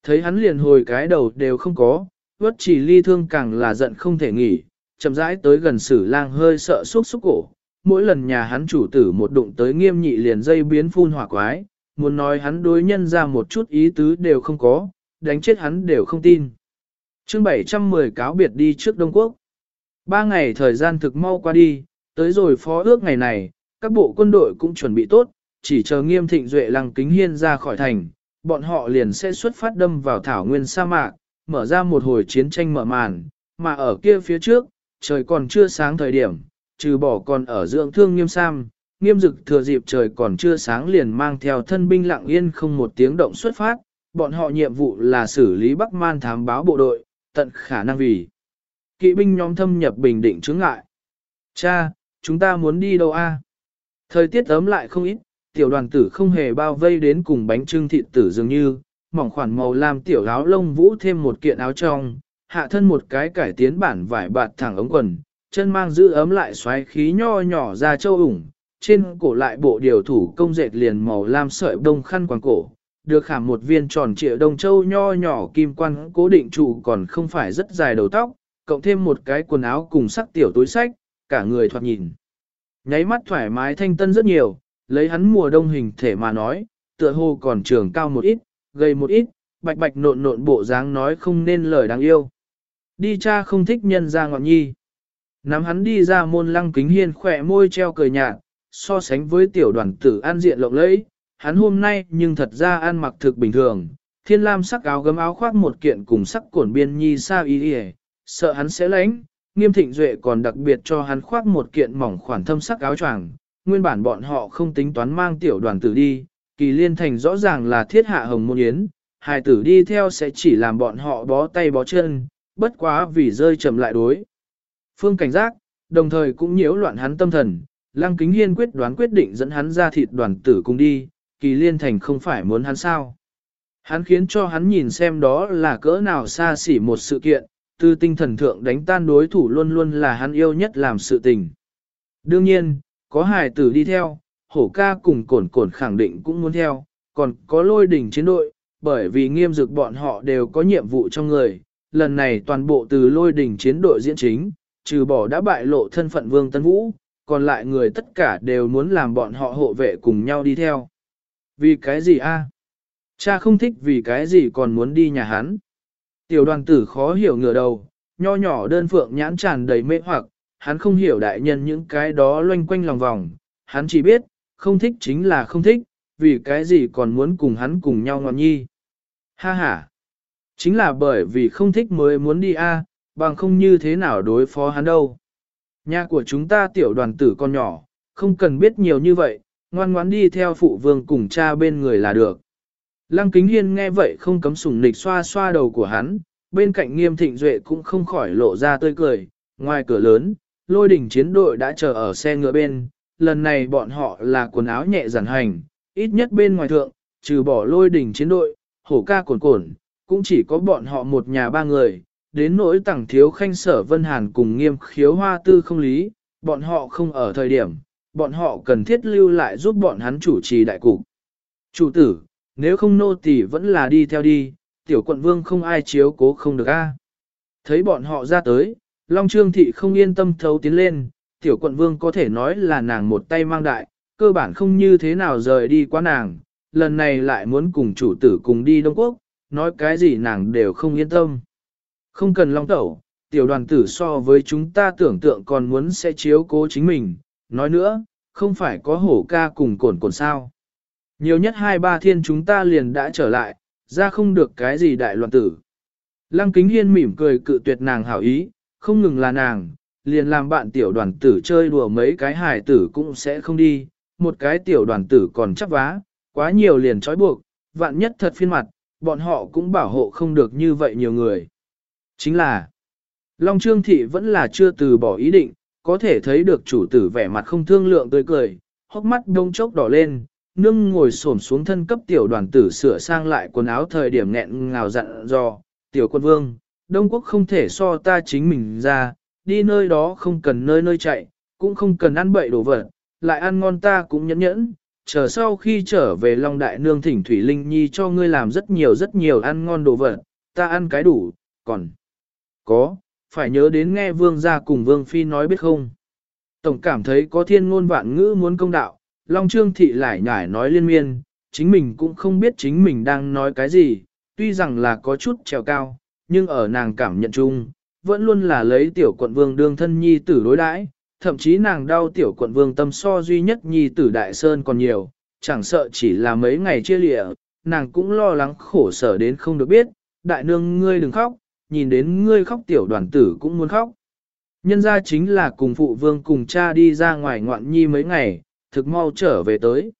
Speaker 1: Thấy hắn liền hồi cái đầu đều không có, vất chỉ ly thương càng là giận không thể nghỉ, chậm rãi tới gần sử lang hơi sợ xúc xúc cổ. Mỗi lần nhà hắn chủ tử một đụng tới nghiêm nhị liền dây biến phun hỏa quái, muốn nói hắn đối nhân ra một chút ý tứ đều không có, đánh chết hắn đều không tin. chương 710 cáo biệt đi trước Đông Quốc. Ba ngày thời gian thực mau qua đi, tới rồi phó ước ngày này, các bộ quân đội cũng chuẩn bị tốt, chỉ chờ nghiêm thịnh duệ lăng kính hiên ra khỏi thành, bọn họ liền sẽ xuất phát đâm vào thảo nguyên sa mạc, mở ra một hồi chiến tranh mở màn, mà ở kia phía trước, trời còn chưa sáng thời điểm, trừ bỏ còn ở dưỡng thương nghiêm sam, nghiêm dực thừa dịp trời còn chưa sáng liền mang theo thân binh lặng yên không một tiếng động xuất phát, bọn họ nhiệm vụ là xử lý Bắc Man thám báo bộ đội, tận khả năng vì. Kỵ binh nhóm thâm nhập bình định chứng ngại. Cha, chúng ta muốn đi đâu a? Thời tiết ấm lại không ít, tiểu đoàn tử không hề bao vây đến cùng bánh trưng thịt tử dường như, mỏng khoản màu lam tiểu áo lông vũ thêm một kiện áo trong, hạ thân một cái cải tiến bản vải bạt thẳng ống quần, chân mang giữ ấm lại xoáy khí nho nhỏ ra châu ủng, trên cổ lại bộ điều thủ công dệt liền màu lam sợi đông khăn quàng cổ, được khảm một viên tròn trịa đông châu nho nhỏ kim quan cố định trụ còn không phải rất dài đầu tóc, cộng thêm một cái quần áo cùng sắc tiểu túi sách, cả người thoạt nhìn. Nháy mắt thoải mái thanh tân rất nhiều, lấy hắn mùa đông hình thể mà nói, tựa hồ còn trường cao một ít, gầy một ít, bạch bạch nộn nộn bộ dáng nói không nên lời đáng yêu. Đi cha không thích nhân ra ngọn nhi. Nắm hắn đi ra môn lăng kính hiên khỏe môi treo cười nhạt, so sánh với tiểu đoàn tử an diện lộng lẫy, hắn hôm nay nhưng thật ra ăn mặc thực bình thường, thiên lam sắc áo gấm áo khoác một kiện cùng sắc cổn biên nhi sa y y, sợ hắn sẽ lánh, nghiêm thịnh duệ còn đặc biệt cho hắn khoác một kiện mỏng khoản thâm sắc áo choàng. nguyên bản bọn họ không tính toán mang tiểu đoàn tử đi, kỳ liên thành rõ ràng là thiết hạ hồng môn yến, hài tử đi theo sẽ chỉ làm bọn họ bó tay bó chân, bất quá vì rơi chậm lại đối. Phương cảnh giác, đồng thời cũng nhiễu loạn hắn tâm thần, Lăng Kính Hiên quyết đoán quyết định dẫn hắn ra thịt đoàn tử cùng đi, kỳ liên thành không phải muốn hắn sao. Hắn khiến cho hắn nhìn xem đó là cỡ nào xa xỉ một sự kiện, từ tinh thần thượng đánh tan đối thủ luôn luôn là hắn yêu nhất làm sự tình. Đương nhiên, có hài tử đi theo, hổ ca cùng cổn cổn khẳng định cũng muốn theo, còn có lôi đỉnh chiến đội, bởi vì nghiêm dực bọn họ đều có nhiệm vụ trong người, lần này toàn bộ từ lôi đỉnh chiến đội diễn chính, trừ bỏ đã bại lộ thân phận Vương Tân Vũ, còn lại người tất cả đều muốn làm bọn họ hộ vệ cùng nhau đi theo. Vì cái gì a? Cha không thích vì cái gì còn muốn đi nhà hắn. Tiểu đoàn tử khó hiểu ngửa đầu, nho nhỏ đơn phượng nhãn tràn đầy mê hoặc, hắn không hiểu đại nhân những cái đó loanh quanh lòng vòng, hắn chỉ biết, không thích chính là không thích, vì cái gì còn muốn cùng hắn cùng nhau ngọn nhi. Ha ha! Chính là bởi vì không thích mới muốn đi a, bằng không như thế nào đối phó hắn đâu. Nhà của chúng ta tiểu đoàn tử con nhỏ, không cần biết nhiều như vậy, ngoan ngoãn đi theo phụ vương cùng cha bên người là được. Lăng kính hiên nghe vậy không cấm sủng nịch xoa xoa đầu của hắn, bên cạnh nghiêm thịnh duệ cũng không khỏi lộ ra tươi cười, ngoài cửa lớn, lôi đỉnh chiến đội đã chờ ở xe ngựa bên, lần này bọn họ là quần áo nhẹ giản hành, ít nhất bên ngoài thượng, trừ bỏ lôi đỉnh chiến đội, hổ ca cồn cồn, cũng chỉ có bọn họ một nhà ba người, đến nỗi tẳng thiếu khanh sở vân hàn cùng nghiêm khiếu hoa tư không lý, bọn họ không ở thời điểm, bọn họ cần thiết lưu lại giúp bọn hắn chủ trì đại cục. Chủ tử, nếu không nô tỳ vẫn là đi theo đi, tiểu quận vương không ai chiếu cố không được a. Thấy bọn họ ra tới, Long Trương Thị không yên tâm thấu tiến lên, tiểu quận vương có thể nói là nàng một tay mang đại, cơ bản không như thế nào rời đi qua nàng, lần này lại muốn cùng chủ tử cùng đi Đông Quốc, nói cái gì nàng đều không yên tâm. Không cần long tẩu, tiểu đoàn tử so với chúng ta tưởng tượng còn muốn sẽ chiếu cố chính mình, nói nữa, không phải có hổ ca cùng cồn cồn sao. Nhiều nhất hai ba thiên chúng ta liền đã trở lại, ra không được cái gì đại loạn tử. Lăng kính hiên mỉm cười cự tuyệt nàng hảo ý, không ngừng là nàng, liền làm bạn tiểu đoàn tử chơi đùa mấy cái hài tử cũng sẽ không đi, một cái tiểu đoàn tử còn chấp vá, quá nhiều liền trói buộc, vạn nhất thật phiên mặt, bọn họ cũng bảo hộ không được như vậy nhiều người. Chính là, Long Trương Thị vẫn là chưa từ bỏ ý định, có thể thấy được chủ tử vẻ mặt không thương lượng tươi cười, hốc mắt đông chốc đỏ lên, nương ngồi xổm xuống thân cấp tiểu đoàn tử sửa sang lại quần áo thời điểm nghẹn ngào dặn dò, tiểu quân vương, Đông Quốc không thể so ta chính mình ra, đi nơi đó không cần nơi nơi chạy, cũng không cần ăn bậy đồ vật, lại ăn ngon ta cũng nhẫn nhẫn, chờ sau khi trở về Long Đại Nương thỉnh Thủy Linh Nhi cho ngươi làm rất nhiều rất nhiều ăn ngon đồ vật, ta ăn cái đủ, còn có, phải nhớ đến nghe vương gia cùng vương phi nói biết không. Tổng cảm thấy có thiên ngôn vạn ngữ muốn công đạo, Long Trương Thị lại nhải nói liên miên, chính mình cũng không biết chính mình đang nói cái gì, tuy rằng là có chút trèo cao, nhưng ở nàng cảm nhận chung, vẫn luôn là lấy tiểu quận vương đương thân nhi tử đối đãi, thậm chí nàng đau tiểu quận vương tâm so duy nhất nhi tử đại sơn còn nhiều, chẳng sợ chỉ là mấy ngày chia lịa, nàng cũng lo lắng khổ sở đến không được biết, đại nương ngươi đừng khóc, nhìn đến ngươi khóc tiểu đoàn tử cũng muốn khóc. Nhân ra chính là cùng phụ vương cùng cha đi ra ngoài ngoạn nhi mấy ngày, thực mau trở về tới.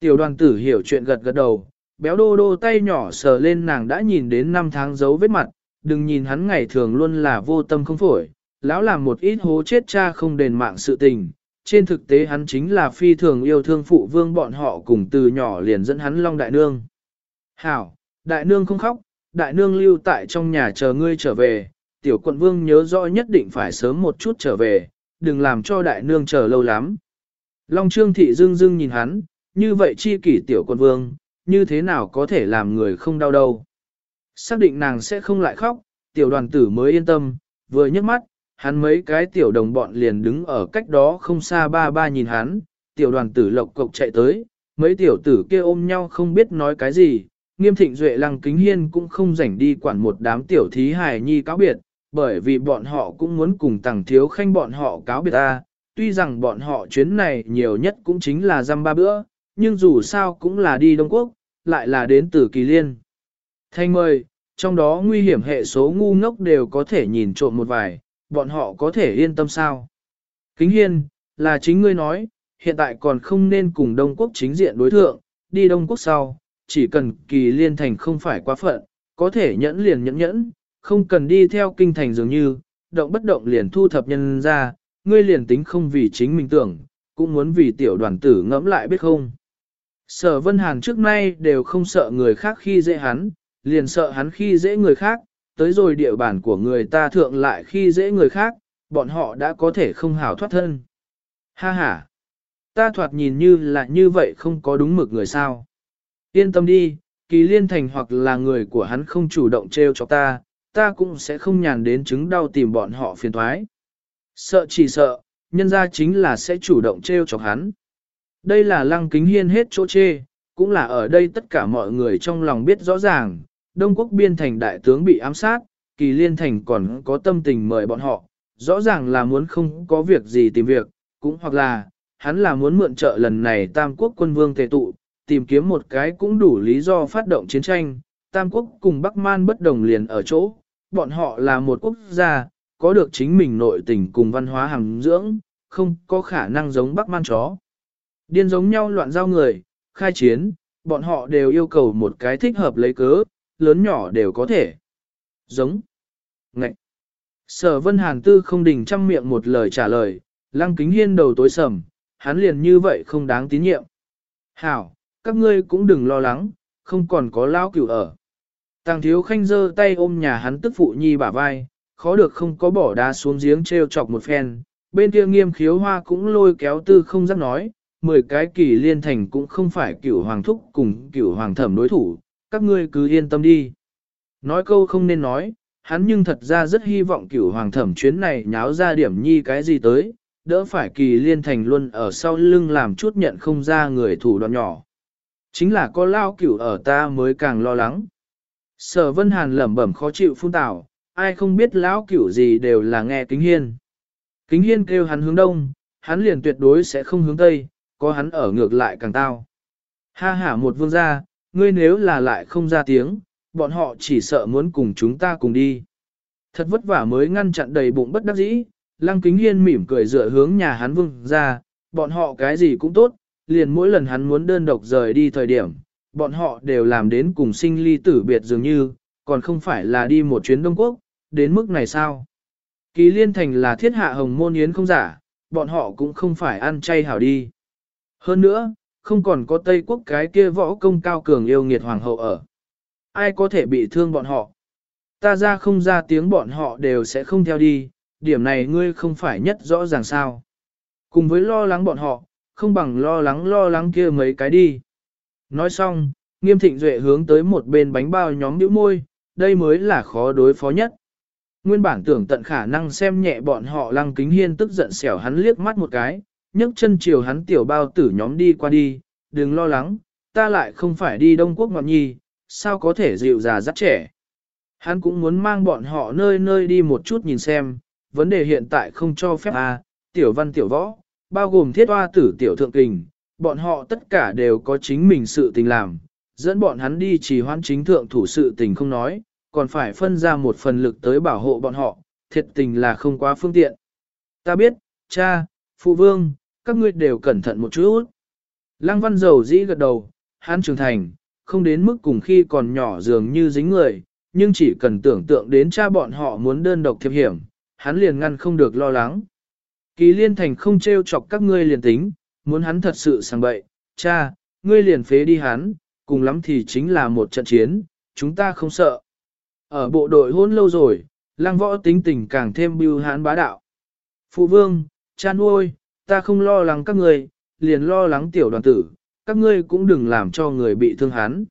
Speaker 1: Tiểu đoàn tử hiểu chuyện gật gật đầu, béo đô đô tay nhỏ sờ lên nàng đã nhìn đến năm tháng dấu vết mặt, đừng nhìn hắn ngày thường luôn là vô tâm không phổi, lão làm một ít hố chết cha không đền mạng sự tình. Trên thực tế hắn chính là phi thường yêu thương phụ vương bọn họ cùng từ nhỏ liền dẫn hắn long đại nương. Hảo, đại nương không khóc, đại nương lưu tại trong nhà chờ ngươi trở về, tiểu quận vương nhớ rõ nhất định phải sớm một chút trở về, đừng làm cho đại nương chờ lâu lắm. Long trương thị dương dương nhìn hắn, như vậy chi kỷ tiểu quận vương, như thế nào có thể làm người không đau đâu. Xác định nàng sẽ không lại khóc, tiểu đoàn tử mới yên tâm, vừa nhấc mắt, hắn mấy cái tiểu đồng bọn liền đứng ở cách đó không xa ba ba nhìn hắn, tiểu đoàn tử lộc cộc chạy tới, mấy tiểu tử kia ôm nhau không biết nói cái gì, nghiêm thịnh duệ lăng kính hiên cũng không rảnh đi quản một đám tiểu thí hài nhi cáo biệt, bởi vì bọn họ cũng muốn cùng tàng thiếu khanh bọn họ cáo biệt ta, tuy rằng bọn họ chuyến này nhiều nhất cũng chính là dăm ba bữa, nhưng dù sao cũng là đi Đông Quốc, lại là đến từ Kỳ Liên. Thanh mời, trong đó nguy hiểm hệ số ngu ngốc đều có thể nhìn trộm một vài, bọn họ có thể yên tâm sao. Kính hiên, là chính ngươi nói, hiện tại còn không nên cùng Đông Quốc chính diện đối thượng, đi Đông Quốc sau, chỉ cần kỳ liên thành không phải quá phận, có thể nhẫn liền nhẫn nhẫn, không cần đi theo kinh thành dường như, động bất động liền thu thập nhân ra, ngươi liền tính không vì chính mình tưởng, cũng muốn vì tiểu đoàn tử ngẫm lại biết không. Sở Vân Hàn trước nay đều không sợ người khác khi dễ hắn, liền sợ hắn khi dễ người khác, tới rồi địa bàn của người ta thượng lại khi dễ người khác, bọn họ đã có thể không hảo thoát thân. Ha ha! Ta thoạt nhìn như là như vậy không có đúng mực người sao. Yên tâm đi, kỳ liên thành hoặc là người của hắn không chủ động treo cho ta, ta cũng sẽ không nhàn đến chứng đau tìm bọn họ phiền thoái. Sợ chỉ sợ, nhân ra chính là sẽ chủ động treo chọc hắn. Đây là lăng kính hiên hết chỗ chê, cũng là ở đây tất cả mọi người trong lòng biết rõ ràng, Đông Quốc biên thành đại tướng bị ám sát, kỳ liên thành còn có tâm tình mời bọn họ, rõ ràng là muốn không có việc gì tìm việc, cũng hoặc là, hắn là muốn mượn trợ lần này Tam Quốc quân vương tề tụ, tìm kiếm một cái cũng đủ lý do phát động chiến tranh, Tam Quốc cùng Bắc Man bất đồng liền ở chỗ, bọn họ là một quốc gia, có được chính mình nội tình cùng văn hóa hàm dưỡng, không có khả năng giống Bắc Man chó. Điên giống nhau loạn giao người, khai chiến, bọn họ đều yêu cầu một cái thích hợp lấy cớ, lớn nhỏ đều có thể. Giống. Ngậy. Sở Vân Hàn Tư không đình trăm miệng một lời trả lời, lăng kính hiên đầu tối sầm, hắn liền như vậy không đáng tín nhiệm. Hảo, các ngươi cũng đừng lo lắng, không còn có lao cửu ở. Tàng thiếu khanh giơ tay ôm nhà hắn tức phụ nhi bả vai, khó được không có bỏ đá xuống giếng treo chọc một phen, bên kia nghiêm khiếu hoa cũng lôi kéo tư không dám nói, mười cái kỳ liên thành cũng không phải cửu hoàng thúc cùng cửu hoàng thẩm đối thủ, các ngươi cứ yên tâm đi. Nói câu không nên nói, hắn nhưng thật ra rất hy vọng cửu hoàng thẩm chuyến này nháo ra điểm nhi cái gì tới, đỡ phải kỳ liên thành luôn ở sau lưng làm chút nhận không ra người thủ đoạn nhỏ. Chính là có lao cửu ở ta mới càng lo lắng. Sở Vân Hàn lẩm bẩm khó chịu phun tảo, ai không biết lão cửu gì đều là nghe kính hiên. Kính hiên kêu hắn hướng đông, hắn liền tuyệt đối sẽ không hướng tây, có hắn ở ngược lại càng tao. Ha ha một vương gia, ngươi nếu là lại không ra tiếng, bọn họ chỉ sợ muốn cùng chúng ta cùng đi. Thật vất vả mới ngăn chặn đầy bụng bất đắc dĩ, lăng kính hiên mỉm cười dựa hướng nhà hắn vương gia bọn họ cái gì cũng tốt, liền mỗi lần hắn muốn đơn độc rời đi thời điểm, bọn họ đều làm đến cùng sinh ly tử biệt dường như, còn không phải là đi một chuyến Đông Quốc, đến mức này sao? Kỳ liên thành là thiết hạ hồng môn yến không giả, bọn họ cũng không phải ăn chay hảo đi. Hơn nữa, không còn có Tây Quốc cái kia võ công cao cường yêu nghiệt hoàng hậu ở. Ai có thể bị thương bọn họ? Ta ra không ra tiếng bọn họ đều sẽ không theo đi, điểm này ngươi không phải nhất rõ ràng sao. Cùng với lo lắng bọn họ, không bằng lo lắng lo lắng kia mấy cái đi. Nói xong, nghiêm thịnh duệ hướng tới một bên bánh bao nhóm nhíu môi, đây mới là khó đối phó nhất. Nguyên bản tưởng tận khả năng xem nhẹ bọn họ lăng kính hiên tức giận xẻo hắn liếc mắt một cái, nhấc chân chiều hắn tiểu bao tử nhóm đi qua đi, đừng lo lắng, ta lại không phải đi Đông Quốc ngọn nhi, sao có thể dịu già dắt trẻ. Hắn cũng muốn mang bọn họ nơi nơi đi một chút nhìn xem, vấn đề hiện tại không cho phép à, tiểu văn tiểu võ, bao gồm thiết hoa tử tiểu thượng kình, bọn họ tất cả đều có chính mình sự tình làm, dẫn bọn hắn đi chỉ hoãn chính thượng thủ sự tình không nói, còn phải phân ra một phần lực tới bảo hộ bọn họ, thiệt tình là không quá phương tiện. Ta biết, cha, phụ vương, các ngươi đều cẩn thận một chút. Lăng văn dầu dĩ gật đầu, hắn trưởng thành, không đến mức cùng khi còn nhỏ dường như dính người, nhưng chỉ cần tưởng tượng đến cha bọn họ muốn đơn độc thiệp hiểm, hắn liền ngăn không được lo lắng. Kỳ liên thành không trêu chọc các ngươi liền tính, muốn hắn thật sự sang bậy, cha, ngươi liền phế đi hắn, cùng lắm thì chính là một trận chiến, chúng ta không sợ. Ở bộ đội hôn lâu rồi, lang võ tính tình càng thêm bưu hán bá đạo. Phụ vương, cha nuôi, ta không lo lắng các ngươi, liền lo lắng tiểu đoàn tử, các ngươi cũng đừng làm cho người bị thương hắn.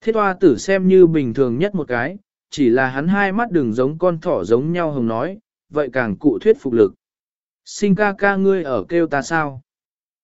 Speaker 1: Thiết hoa tử xem như bình thường nhất một cái, chỉ là hắn hai mắt đừng giống con thỏ giống nhau hồng nói, vậy càng cụ thuyết phục lực. Sinh ca ca ngươi ở kêu ta sao?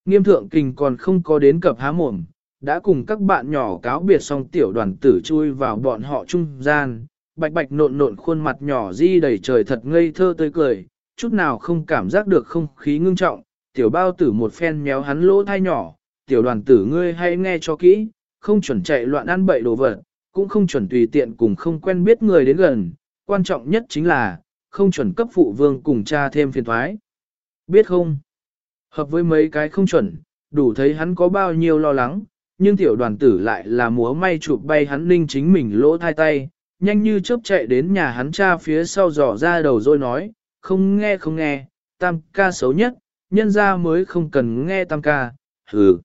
Speaker 1: Nghiêm thượng kình còn không có đến cập há mồm, đã cùng các bạn nhỏ cáo biệt xong tiểu đoàn tử chui vào bọn họ trung gian, bạch bạch nộn nộn khuôn mặt nhỏ di đầy trời thật ngây thơ tươi cười, chút nào không cảm giác được không khí ngưng trọng, tiểu bao tử một phen méo hắn lỗ thai nhỏ, tiểu đoàn tử ngươi hay nghe cho kỹ, không chuẩn chạy loạn ăn bậy đồ vật, cũng không chuẩn tùy tiện cùng không quen biết người đến gần, quan trọng nhất chính là, không chuẩn cấp phụ vương cùng cha thêm phiền thoái. Biết không? Hợp với mấy cái không chuẩn, đủ thấy hắn có bao nhiêu lo lắng, nhưng tiểu đoàn tử lại là múa may chụp bay hắn ninh chính mình lỗ thai tay, nhanh như chớp chạy đến nhà hắn cha phía sau dò ra đầu rồi nói, không nghe không nghe, tam ca xấu nhất, nhân ra mới không cần nghe tam ca, hừ.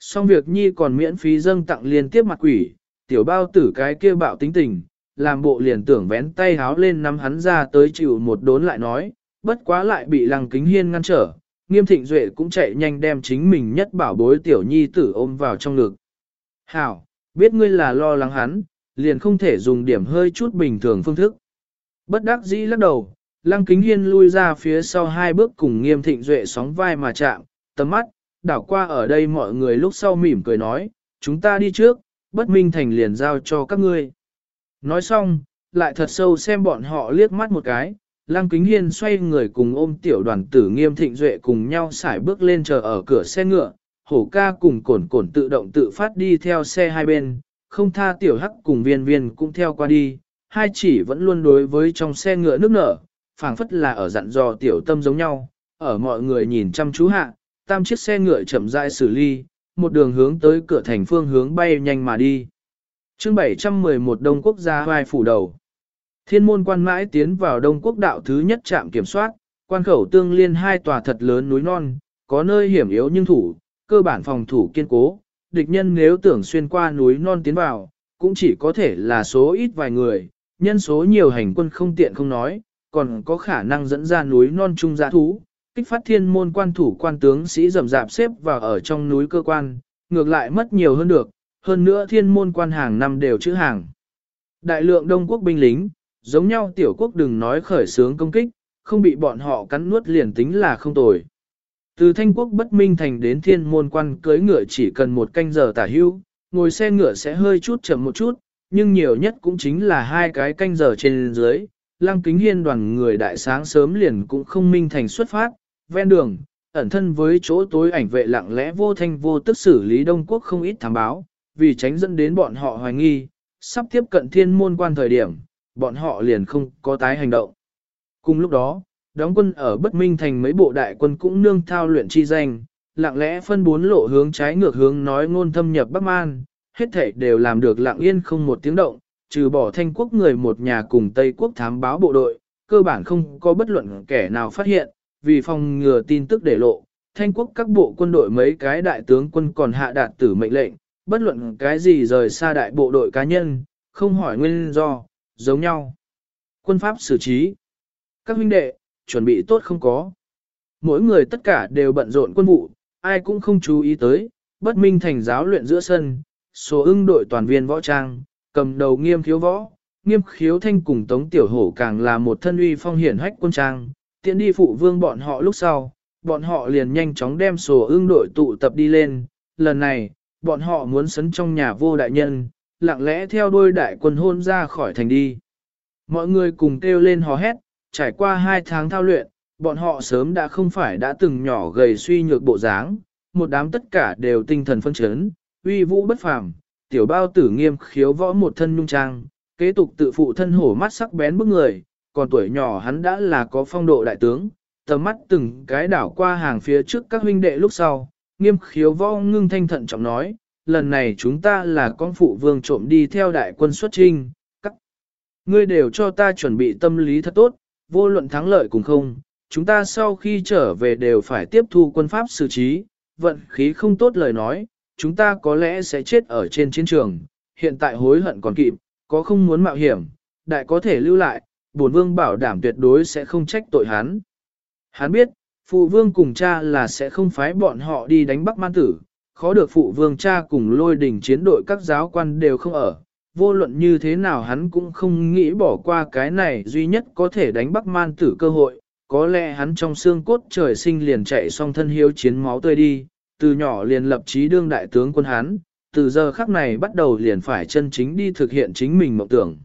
Speaker 1: Xong việc nhi còn miễn phí dâng tặng liên tiếp mặt quỷ, tiểu bao tử cái kia bạo tính tình, làm bộ liền tưởng vén tay háo lên nắm hắn ra tới chịu một đốn lại nói, bất quá lại bị lăng kính hiên ngăn trở, nghiêm thịnh duệ cũng chạy nhanh đem chính mình nhất bảo bối tiểu nhi tử ôm vào trong ngực. Hảo, biết ngươi là lo lắng hắn, liền không thể dùng điểm hơi chút bình thường phương thức. Bất đắc dĩ lắc đầu, lăng kính hiên lui ra phía sau hai bước cùng nghiêm thịnh duệ sóng vai mà chạm, tầm mắt, đảo qua ở đây mọi người lúc sau mỉm cười nói, chúng ta đi trước, bất minh thành liền giao cho các ngươi. Nói xong, lại thật sâu xem bọn họ liếc mắt một cái, Lăng Kính Hiên xoay người cùng ôm tiểu đoàn tử nghiêm thịnh duệ cùng nhau xải bước lên chờ ở cửa xe ngựa, hổ ca cùng cổn cổn tự động tự phát đi theo xe hai bên, không tha tiểu hắc cùng viên viên cũng theo qua đi, hai chỉ vẫn luôn đối với trong xe ngựa nước nở, phảng phất là ở dặn dò tiểu tâm giống nhau, ở mọi người nhìn chăm chú hạ, tam chiếc xe ngựa chậm rãi xử ly, một đường hướng tới cửa thành phương hướng bay nhanh mà đi. chương 711 Đông Quốc gia vai phủ đầu. Thiên môn quan mãi tiến vào Đông Quốc đạo thứ nhất trạm kiểm soát, quan khẩu tương liên hai tòa thật lớn núi non, có nơi hiểm yếu nhưng thủ, cơ bản phòng thủ kiên cố, địch nhân nếu tưởng xuyên qua núi non tiến vào, cũng chỉ có thể là số ít vài người, nhân số nhiều hành quân không tiện không nói, còn có khả năng dẫn ra núi non trung giã thú, kích phát thiên môn quan thủ quan tướng sĩ rầm rạp xếp vào ở trong núi cơ quan, ngược lại mất nhiều hơn được, hơn nữa thiên môn quan hàng năm đều chữ hàng. Đại lượng Đông quốc binh lính, giống nhau tiểu quốc đừng nói khởi sướng công kích, không bị bọn họ cắn nuốt liền tính là không tồi. Từ thanh quốc bất minh thành đến thiên môn quan cưới ngựa chỉ cần một canh giờ tả hưu, ngồi xe ngựa sẽ hơi chút chậm một chút, nhưng nhiều nhất cũng chính là hai cái canh giờ trên dưới. Lăng kính hiên đoàn người đại sáng sớm liền cũng không minh thành xuất phát, ven đường, ẩn thân với chỗ tối ảnh vệ lặng lẽ vô thanh vô tức xử lý Đông Quốc không ít thám báo, vì tránh dẫn đến bọn họ hoài nghi, sắp tiếp cận thiên môn quan thời điểm, bọn họ liền không có tái hành động. Cùng lúc đó, đóng quân ở bất minh thành mấy bộ đại quân cũng nương thao luyện chi danh, lặng lẽ phân bốn lộ hướng trái ngược hướng nói ngôn thâm nhập Bắc Man, hết thảy đều làm được lặng yên không một tiếng động, trừ bỏ thanh quốc người một nhà cùng Tây quốc thám báo bộ đội, cơ bản không có bất luận kẻ nào phát hiện, vì phòng ngừa tin tức để lộ, thanh quốc các bộ quân đội mấy cái đại tướng quân còn hạ đạt tử mệnh lệnh, bất luận cái gì rời xa đại bộ đội cá nhân, không hỏi nguyên do, giống nhau. Quân pháp xử trí. Các huynh đệ, chuẩn bị tốt không có. Mỗi người tất cả đều bận rộn quân vụ, ai cũng không chú ý tới, bất minh thành giáo luyện giữa sân, số ưng đội toàn viên võ trang, cầm đầu nghiêm khiếu võ, nghiêm khiếu thanh cùng tống tiểu hổ càng là một thân uy phong hiển hách quân trang, tiện đi phụ vương bọn họ lúc sau, bọn họ liền nhanh chóng đem sổ ưng đội tụ tập đi lên, lần này, bọn họ muốn sấn trong nhà vô đại nhân, lặng lẽ theo đôi đại quân hôn ra khỏi thành đi. Mọi người cùng kêu lên hò hét, trải qua hai tháng thao luyện, bọn họ sớm đã không phải đã từng nhỏ gầy suy nhược bộ dáng, một đám tất cả đều tinh thần phân chấn, uy vũ bất phàm, tiểu bao tử nghiêm khiếu võ một thân nhung trang, kế tục tự phụ thân hổ mắt sắc bén bức người, còn tuổi nhỏ hắn đã là có phong độ đại tướng, tầm mắt từng cái đảo qua hàng phía trước các huynh đệ lúc sau, nghiêm khiếu võ ngưng thanh thận trọng nói, lần này chúng ta là con phụ vương trộm đi theo đại quân xuất trinh, các ngươi đều cho ta chuẩn bị tâm lý thật tốt, vô luận thắng lợi cùng không, chúng ta sau khi trở về đều phải tiếp thu quân pháp xử trí, vận khí không tốt lời nói, chúng ta có lẽ sẽ chết ở trên chiến trường, hiện tại hối hận còn kịp, có không muốn mạo hiểm, đại có thể lưu lại, bổn vương bảo đảm tuyệt đối sẽ không trách tội hắn. Hắn biết, phụ vương cùng cha là sẽ không phái bọn họ đi đánh Bắc Man Tử, khó được phụ vương cha cùng lôi đỉnh chiến đội các giáo quan đều không ở. Vô luận như thế nào hắn cũng không nghĩ bỏ qua cái này duy nhất có thể đánh Bắc Man Tử cơ hội, có lẽ hắn trong xương cốt trời sinh liền chạy song thân hiếu chiến máu tươi đi, từ nhỏ liền lập chí đương đại tướng quân hắn, từ giờ khắc này bắt đầu liền phải chân chính đi thực hiện chính mình mộng tưởng.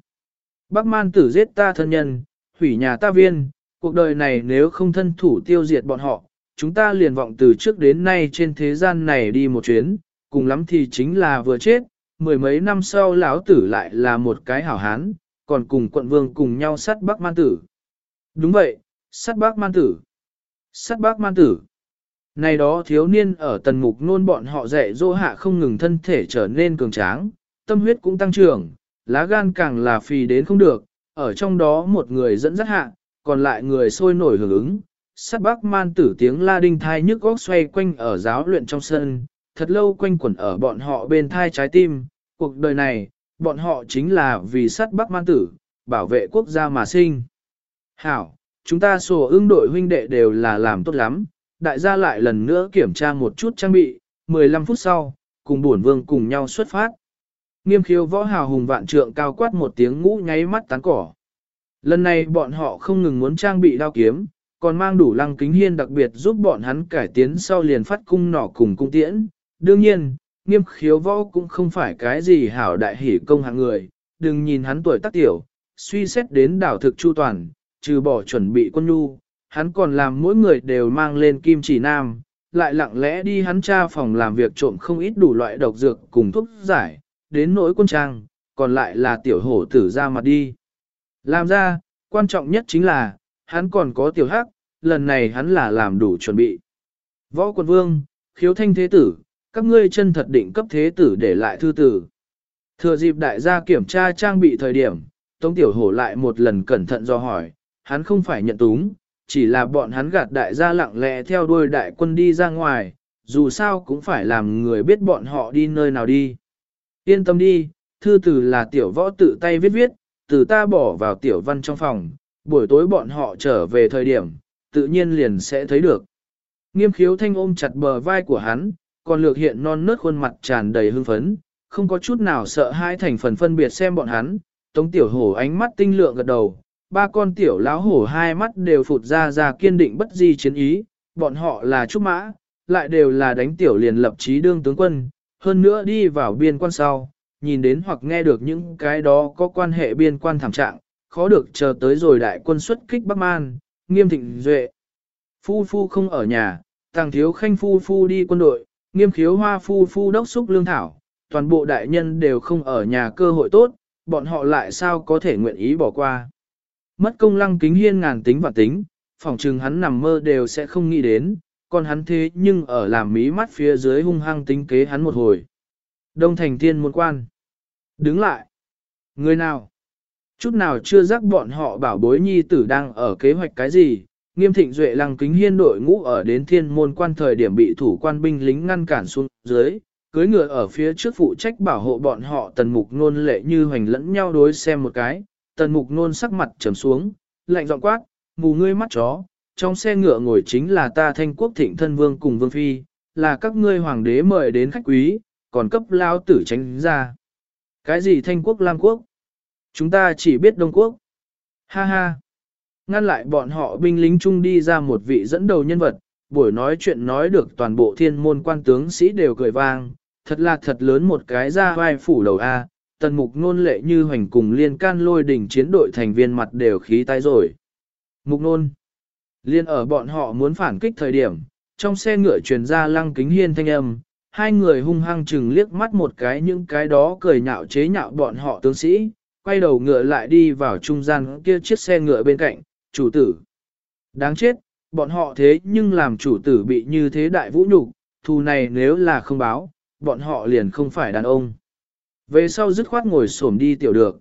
Speaker 1: Bắc man tử giết ta thân nhân, hủy nhà ta viên, cuộc đời này nếu không thân thủ tiêu diệt bọn họ, chúng ta liền vọng từ trước đến nay trên thế gian này đi một chuyến, cùng lắm thì chính là vừa chết, mười mấy năm sau lão tử lại là một cái hảo hán, còn cùng quận vương cùng nhau sát Bắc man tử. Đúng vậy, sát Bắc man tử. Sát Bắc man tử. Này đó thiếu niên ở tần mục nôn bọn họ dạy dỗ hạ không ngừng thân thể trở nên cường tráng, tâm huyết cũng tăng trưởng, lá gan càng là phì đến không được, ở trong đó một người dẫn dắt hạ, còn lại người sôi nổi hưởng ứng. Sát bác man tử tiếng la đinh thai nhức góc xoay quanh ở giáo luyện trong sân, thật lâu quanh quẩn ở bọn họ bên thai trái tim, cuộc đời này, bọn họ chính là vì sát bác man tử, bảo vệ quốc gia mà sinh. Hảo, chúng ta sổ ưng đội huynh đệ đều là làm tốt lắm, đại gia lại lần nữa kiểm tra một chút trang bị, 15 phút sau, cùng bổn vương cùng nhau xuất phát. Nghiêm khiếu võ hào hùng vạn trượng cao quát một tiếng ngũ nháy mắt tán cỏ. Lần này bọn họ không ngừng muốn trang bị đao kiếm, còn mang đủ lăng kính hiên đặc biệt giúp bọn hắn cải tiến sau liền phát cung nỏ cùng cung tiễn. Đương nhiên, nghiêm khiếu võ cũng không phải cái gì hảo đại hỷ công hạng người, đừng nhìn hắn tuổi tác tiểu, suy xét đến đảo thực chu toàn, trừ bỏ chuẩn bị quân nhu, hắn còn làm mỗi người đều mang lên kim chỉ nam, lại lặng lẽ đi hắn tra phòng làm việc trộm không ít đủ loại độc dược cùng thuốc giải, đến nỗi quân trang, còn lại là tiểu hổ tử ra mặt đi. Làm ra, quan trọng nhất chính là, hắn còn có tiểu hắc, lần này hắn là làm đủ chuẩn bị. Võ quân vương, khiếu thanh thế tử, các ngươi chân thật định cấp thế tử để lại thư tử. Thừa dịp đại gia kiểm tra trang bị thời điểm, Tống Tiểu Hổ lại một lần cẩn thận do hỏi, hắn không phải nhận túng, chỉ là bọn hắn gạt đại gia lặng lẽ theo đuôi đại quân đi ra ngoài, dù sao cũng phải làm người biết bọn họ đi nơi nào đi. Yên tâm đi, thư từ là tiểu võ tự tay viết viết, từ ta bỏ vào tiểu văn trong phòng, buổi tối bọn họ trở về thời điểm, tự nhiên liền sẽ thấy được. Nghiêm khiếu thanh ôm chặt bờ vai của hắn, còn lược hiện non nớt khuôn mặt tràn đầy hưng phấn, không có chút nào sợ hai thành phần phân biệt xem bọn hắn, tống tiểu hổ ánh mắt tinh lượng gật đầu, ba con tiểu lão hổ hai mắt đều phụt ra ra kiên định bất di chiến ý, bọn họ là trúc mã, lại đều là đánh tiểu liền lập chí đương tướng quân, hơn nữa đi vào biên quan sau, nhìn đến hoặc nghe được những cái đó có quan hệ biên quan thảm trạng, khó được chờ tới rồi đại quân xuất kích Bắc Man, nghiêm thịnh duệ. Phu phu không ở nhà, tàng thiếu khanh phu phu đi quân đội, nghiêm khiếu hoa phu phu đốc xúc lương thảo, toàn bộ đại nhân đều không ở nhà cơ hội tốt, bọn họ lại sao có thể nguyện ý bỏ qua. Mất công lăng kính hiên ngàn tính và tính, phỏng chừng hắn nằm mơ đều sẽ không nghĩ đến, còn hắn thế nhưng ở làm mí mắt phía dưới hung hăng tính kế hắn một hồi. Đông thành thiên muốn quan. Đứng lại. Người nào? Chút nào chưa rắc bọn họ bảo bối nhi tử đang ở kế hoạch cái gì, nghiêm thịnh duệ lăng kính hiên đội ngũ ở đến thiên môn quan thời điểm bị thủ quan binh lính ngăn cản xuống dưới, cưới ngựa ở phía trước phụ trách bảo hộ bọn họ tần mục nôn lệ như hoành lẫn nhau đối xem một cái, tần mục nôn sắc mặt trầm xuống, lạnh giọng quát, mù ngươi mắt chó, trong xe ngựa ngồi chính là ta thanh quốc thịnh thân vương cùng vương phi, là các ngươi hoàng đế mời đến khách quý, còn cấp lao tử tránh ra. Cái gì thanh quốc lam quốc? Chúng ta chỉ biết đông quốc. Ha ha. Ngăn lại bọn họ binh lính chung đi ra một vị dẫn đầu nhân vật, buổi nói chuyện nói được toàn bộ thiên môn quan tướng sĩ đều cười vang, thật là thật lớn một cái ra vai phủ đầu A, tần mục nôn lệ như hoành cùng liên can lôi đỉnh chiến đội thành viên mặt đều khí tái rồi. Mục nôn. Liên ở bọn họ muốn phản kích thời điểm, trong xe ngựa truyền ra lăng kính hiên thanh âm, hai người hung hăng chừng liếc mắt một cái những cái đó cười nhạo chế nhạo bọn họ tướng sĩ, quay đầu ngựa lại đi vào trung gian kia chiếc xe ngựa bên cạnh, chủ tử. Đáng chết, bọn họ thế nhưng làm chủ tử bị như thế đại vũ nhục, thù này nếu là không báo, bọn họ liền không phải đàn ông. Về sau dứt khoát ngồi xổm đi tiểu được.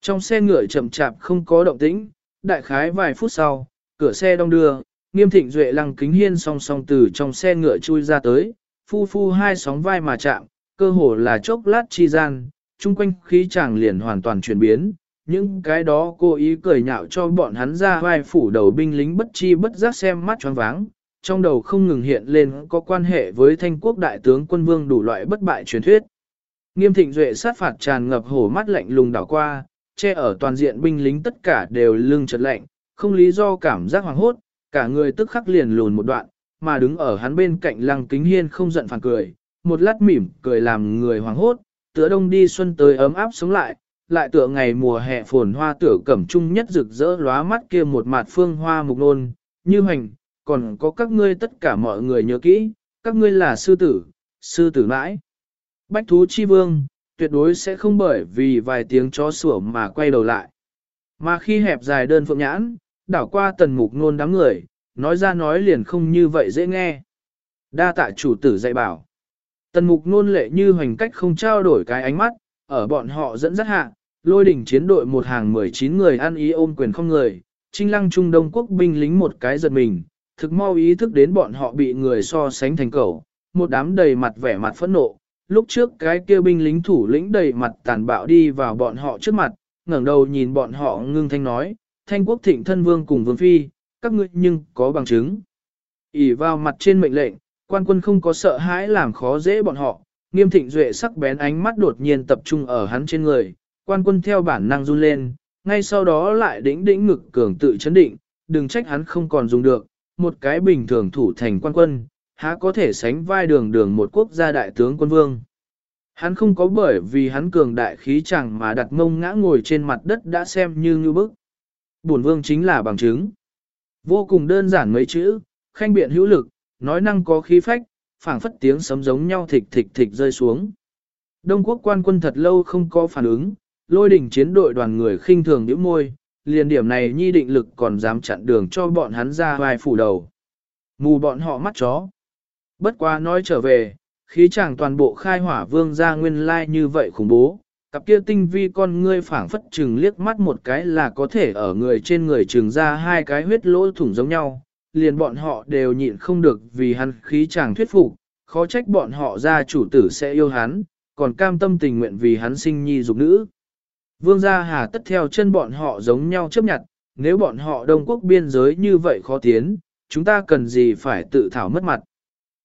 Speaker 1: Trong xe ngựa chậm chạp không có động tĩnh, đại khái vài phút sau, cửa xe đông đưa, nghiêm thịnh duệ lăng kính hiên song song từ trong xe ngựa chui ra tới, phu phu hai sóng vai mà chạm, cơ hồ là chốc lát chi gian, chung quanh khí chàng liền hoàn toàn chuyển biến, những cái đó cô ý cười nhạo cho bọn hắn ra vai phủ đầu binh lính bất chi bất giác xem mắt choáng váng, trong đầu không ngừng hiện lên có quan hệ với thanh quốc đại tướng quân vương đủ loại bất bại truyền thuyết. Nghiêm thịnh duệ sát phạt tràn ngập hổ mắt lạnh lùng đảo qua, che ở toàn diện binh lính tất cả đều lưng chật lạnh, không lý do cảm giác hoàng hốt, cả người tức khắc liền lùn một đoạn, mà đứng ở hắn bên cạnh lăng kính hiên không giận phản cười, một lát mỉm cười làm người hoàng hốt, tựa đông đi xuân tới ấm áp sống lại, lại tựa ngày mùa hè phồn hoa tựa cẩm trung nhất rực rỡ lóa mắt kia một mặt phương hoa mục nôn, như hành, còn có các ngươi tất cả mọi người nhớ kỹ, các ngươi là sư tử, sư tử mãi. Bách thú chi vương, tuyệt đối sẽ không bởi vì vài tiếng chó sủa mà quay đầu lại. Mà khi hẹp dài đơn phượng nhãn, đảo qua tần mục nôn đám người, nói ra nói liền không như vậy dễ nghe. Đa tạ chủ tử dạy bảo. Tần mục nôn lệ như hoành cách không trao đổi cái ánh mắt, ở bọn họ dẫn dắt hạ, lôi đỉnh chiến đội một hàng 19 người ăn ý ôm quyền không người, trinh lăng trung đông quốc binh lính một cái giật mình, thực mau ý thức đến bọn họ bị người so sánh thành cầu, một đám đầy mặt vẻ mặt phẫn nộ. Lúc trước cái kia binh lính thủ lĩnh đầy mặt tàn bạo đi vào bọn họ trước mặt, ngẩng đầu nhìn bọn họ ngưng thanh nói, thanh quốc thịnh thân vương cùng vương phi, các ngươi nhưng có bằng chứng. ỉ vào mặt trên mệnh lệnh, quan quân không có sợ hãi làm khó dễ bọn họ, nghiêm thịnh duệ sắc bén ánh mắt đột nhiên tập trung ở hắn trên người, quan quân theo bản năng run lên, ngay sau đó lại đĩnh đĩnh ngực cường tự chấn định, đừng trách hắn không còn dùng được, một cái bình thường thủ thành quan quân, há có thể sánh vai đường đường một quốc gia đại tướng quân vương. Hắn không có bởi vì hắn cường đại khí chẳng mà đặt mông ngã ngồi trên mặt đất đã xem như như bức. Bổn vương chính là bằng chứng. Vô cùng đơn giản mấy chữ, khanh biện hữu lực, nói năng có khí phách, phảng phất tiếng sấm giống nhau thịch thịch thịch rơi xuống. Đông quốc quan quân thật lâu không có phản ứng, lôi đỉnh chiến đội đoàn người khinh thường nhíu môi, liền điểm này nhi định lực còn dám chặn đường cho bọn hắn ra vài phủ đầu. Mù bọn họ mắt chó. Bất quá nói trở về, khí chàng toàn bộ khai hỏa vương ra nguyên lai như vậy khủng bố, cặp kia tinh vi con ngươi phảng phất chừng liếc mắt một cái là có thể ở người trên người trường ra hai cái huyết lỗ thủng giống nhau, liền bọn họ đều nhịn không được vì hắn khí chàng thuyết phục, khó trách bọn họ ra chủ tử sẽ yêu hắn, còn cam tâm tình nguyện vì hắn sinh nhi dục nữ. Vương gia hà tất theo chân bọn họ giống nhau chấp nhận, nếu bọn họ đông quốc biên giới như vậy khó tiến, chúng ta cần gì phải tự thảo mất mặt.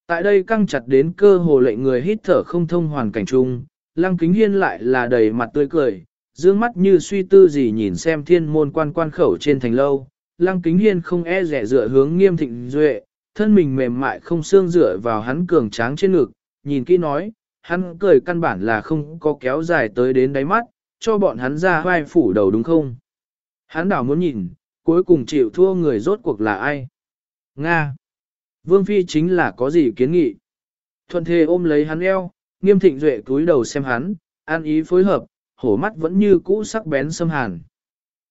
Speaker 1: Tại đây căng chặt đến cơ hồ lệnh người hít thở không thông hoàn cảnh chung, lăng kính hiên lại là đầy mặt tươi cười, dương mắt như suy tư gì nhìn xem thiên môn quan quan khẩu trên thành lâu, lăng kính hiên không e rẻ dựa hướng nghiêm thịnh duệ, thân mình mềm mại không xương dựa vào hắn cường tráng trên ngực, nhìn kỹ nói, hắn cười căn bản là không có kéo dài tới đến đáy mắt, cho bọn hắn ra vai phủ đầu đúng không? Hắn đảo muốn nhìn, cuối cùng chịu thua người rốt cuộc là ai? Nga! Vương Phi chính là có gì kiến nghị? Thuận thề ôm lấy hắn eo, nghiêm thịnh duệ túi đầu xem hắn, an ý phối hợp, hổ mắt vẫn như cũ sắc bén xâm hàn.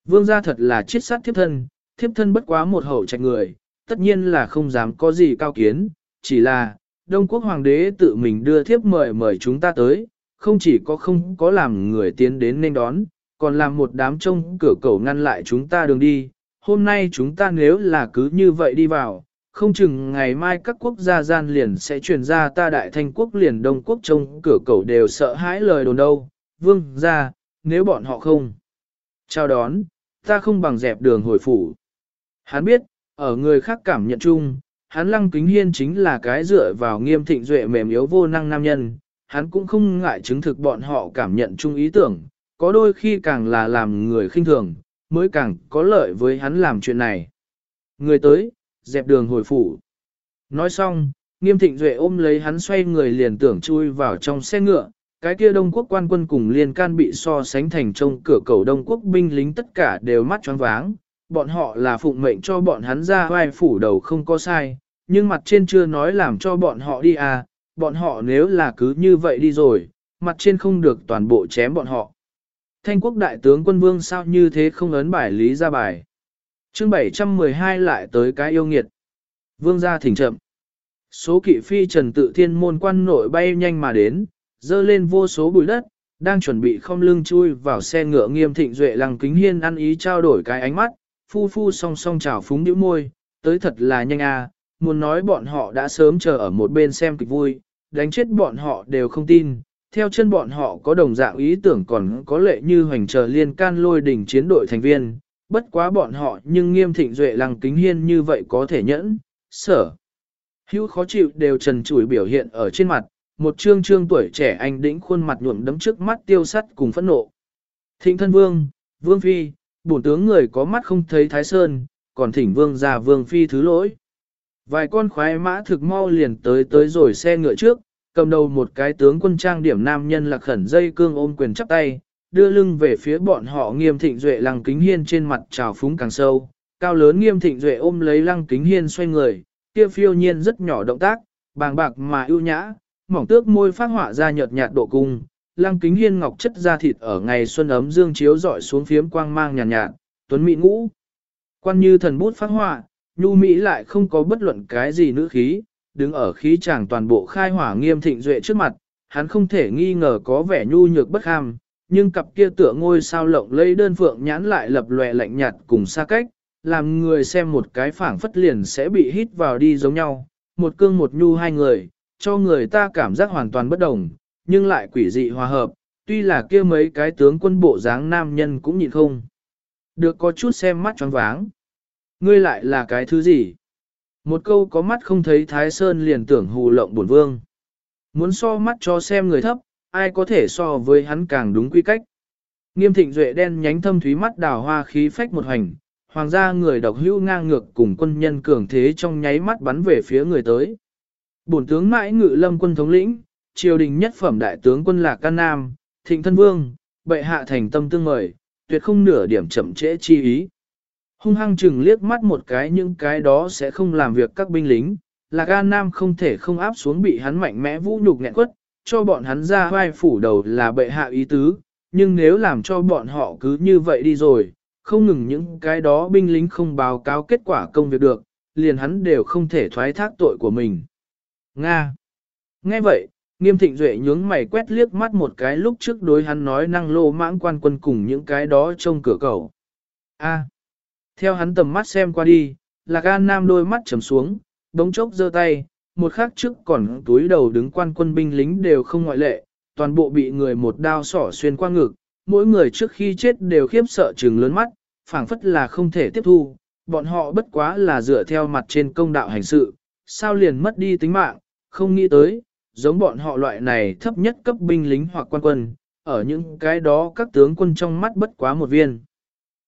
Speaker 1: Vương gia thật là chiết sát thiếp thân, thiếp thân bất quá một hậu trạch người, tất nhiên là không dám có gì cao kiến, chỉ là, Đông Quốc Hoàng đế tự mình đưa thiếp mời mời chúng ta tới, không chỉ có không có làm người tiến đến nên đón, còn làm một đám trông cửa cầu ngăn lại chúng ta đường đi. Hôm nay chúng ta nếu là cứ như vậy đi vào, không chừng ngày mai các quốc gia gian liền sẽ truyền ra ta đại thanh quốc liền đông quốc trông cửa cầu đều sợ hãi lời đồn đâu. Vương ra, nếu bọn họ không chào đón, ta không bằng dẹp đường hồi phủ. Hắn biết, ở người khác cảm nhận chung, hắn lăng kính hiên chính là cái dựa vào nghiêm thịnh duệ mềm yếu vô năng nam nhân, hắn cũng không ngại chứng thực bọn họ cảm nhận chung ý tưởng, có đôi khi càng là làm người khinh thường, mới càng có lợi với hắn làm chuyện này. Người tới, dẹp đường hồi phủ. Nói xong, nghiêm thịnh duệ ôm lấy hắn xoay người liền tưởng chui vào trong xe ngựa, cái kia Đông Quốc quan quân cùng liên can bị so sánh thành trông cửa cầu Đông Quốc binh lính tất cả đều mắt choáng váng, bọn họ là phụng mệnh cho bọn hắn ra vai phủ đầu không có sai, nhưng mặt trên chưa nói làm cho bọn họ đi à, bọn họ nếu là cứ như vậy đi rồi, mặt trên không được toàn bộ chém bọn họ. Thanh quốc đại tướng quân vương sao như thế không ấn bài lý ra bài. chương 712 lại tới cái yêu nghiệt. Vương gia thỉnh chậm. Số kỵ phi trần tự thiên môn quan nội bay nhanh mà đến, dơ lên vô số bụi đất, đang chuẩn bị không lưng chui vào xe ngựa nghiêm thịnh duệ lăng kính hiên ăn ý trao đổi cái ánh mắt, phu phu song song chào phúng nhíu môi, tới thật là nhanh à, muốn nói bọn họ đã sớm chờ ở một bên xem kịch vui, đánh chết bọn họ đều không tin, theo chân bọn họ có đồng dạng ý tưởng còn có lệ như hoành chờ liên can lôi đỉnh chiến đội thành viên, bất quá bọn họ nhưng nghiêm thịnh duệ lăng kính hiên như vậy có thể nhẫn, sở. Hữu khó chịu đều trần trụi biểu hiện ở trên mặt, một trương trương tuổi trẻ anh đĩnh khuôn mặt nhuộm đấm trước mắt tiêu sắt cùng phẫn nộ. Thịnh thân vương, vương phi, bổn tướng người có mắt không thấy thái sơn, còn thỉnh vương già vương phi thứ lỗi. Vài con khoái mã thực mau liền tới tới rồi xe ngựa trước, cầm đầu một cái tướng quân trang điểm nam nhân lạc khẩn dây cương ôm quyền chắp tay, đưa lưng về phía bọn họ nghiêm thịnh duệ lăng kính hiên trên mặt trào phúng càng sâu, cao lớn nghiêm thịnh duệ ôm lấy lăng kính hiên xoay người, kia phiêu nhiên rất nhỏ động tác, bàng bạc mà ưu nhã, mỏng tước môi phát họa ra nhợt nhạt độ cung, lăng kính hiên ngọc chất da thịt ở ngày xuân ấm dương chiếu dọi xuống phiếm quang mang nhàn nhạt, nhạt, tuấn mỹ ngũ. Quan như thần bút phát họa, nhu mỹ lại không có bất luận cái gì nữ khí, đứng ở khí chàng toàn bộ khai hỏa nghiêm thịnh duệ trước mặt, hắn không thể nghi ngờ có vẻ nhu nhược bất ham, nhưng cặp kia tựa ngôi sao lộng lây đơn phượng nhãn lại lập lòe lạnh nhạt cùng xa cách, làm người xem một cái phảng phất liền sẽ bị hít vào đi giống nhau, một cương một nhu hai người, cho người ta cảm giác hoàn toàn bất đồng, nhưng lại quỷ dị hòa hợp, tuy là kia mấy cái tướng quân bộ dáng nam nhân cũng nhịn không. Được có chút xem mắt choáng váng. Ngươi lại là cái thứ gì? Một câu có mắt không thấy Thái Sơn liền tưởng hù lộng bổn vương. Muốn so mắt cho xem người thấp, ai có thể so với hắn càng đúng quy cách. Nghiêm thịnh duệ đen nhánh thâm thúy mắt đào hoa khí phách một hành, hoàng gia người độc hữu ngang ngược cùng quân nhân cường thế trong nháy mắt bắn về phía người tới. Bổn tướng mãi ngự lâm quân thống lĩnh, triều đình nhất phẩm đại tướng quân là Can Nam, thịnh thân vương, bệ hạ thành tâm tương mời, tuyệt không nửa điểm chậm trễ chi ý. Hung hăng chừng liếc mắt một cái những cái đó sẽ không làm việc các binh lính, Là Can Nam không thể không áp xuống bị hắn mạnh mẽ vũ nhục nghẹn quất, cho bọn hắn ra vai phủ đầu là bệ hạ ý tứ, nhưng nếu làm cho bọn họ cứ như vậy đi rồi, không ngừng những cái đó binh lính không báo cáo kết quả công việc được, liền hắn đều không thể thoái thác tội của mình. Nga Nghe vậy, nghiêm thịnh duệ nhướng mày quét liếc mắt một cái lúc trước đối hắn nói năng lô mãng quan quân cùng những cái đó trông cửa cầu. A. Theo hắn tầm mắt xem qua đi, Lạc An Nam đôi mắt trầm xuống, đống chốc giơ tay, một khắc trước còn túi đầu đứng quan quân binh lính đều không ngoại lệ, toàn bộ bị người một đao sỏ xuyên qua ngực, mỗi người trước khi chết đều khiếp sợ trừng lớn mắt, phảng phất là không thể tiếp thu, bọn họ bất quá là dựa theo mặt trên công đạo hành sự, sao liền mất đi tính mạng, không nghĩ tới, giống bọn họ loại này thấp nhất cấp binh lính hoặc quan quân, ở những cái đó các tướng quân trong mắt bất quá một viên.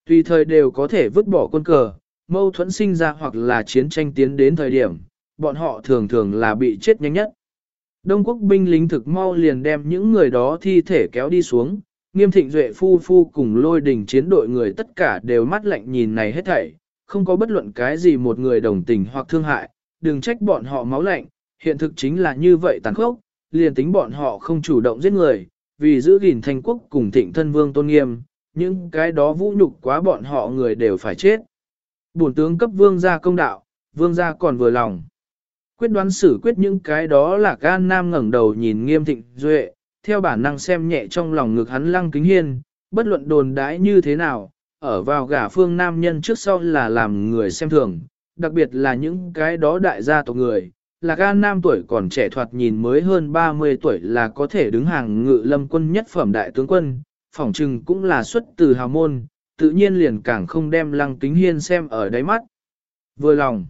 Speaker 1: Tùy thời đều có thể vứt bỏ quân cờ, mâu thuẫn sinh ra hoặc là chiến tranh tiến đến thời điểm, bọn họ thường thường là bị chết nhanh nhất. Đông quốc binh lính thực mau liền đem những người đó thi thể kéo đi xuống, nghiêm thịnh duệ phu phu cùng lôi đình chiến đội người tất cả đều mắt lạnh nhìn này hết thảy, không có bất luận cái gì một người đồng tình hoặc thương hại, đừng trách bọn họ máu lạnh, hiện thực chính là như vậy tàn khốc, liền tính bọn họ không chủ động giết người, vì giữ gìn thành quốc cùng thịnh thân vương tôn nghiêm, những cái đó vũ nhục quá bọn họ người đều phải chết. Bổn tướng cấp vương gia công đạo, vương gia còn vừa lòng. Quyết đoán xử quyết những cái đó là gan nam ngẩng đầu nhìn nghiêm thịnh duệ, theo bản năng xem nhẹ trong lòng ngực hắn lăng kính hiên, bất luận đồn đãi như thế nào, ở vào gả phương nam nhân trước sau là làm người xem thường, đặc biệt là những cái đó đại gia tộc người. Lạc An Nam tuổi còn trẻ thoạt nhìn mới hơn 30 tuổi là có thể đứng hàng ngự lâm quân nhất phẩm đại tướng quân, phỏng trừng cũng là xuất từ hào môn, tự nhiên liền càng không đem lăng kính hiên xem ở đáy mắt. Vừa lòng,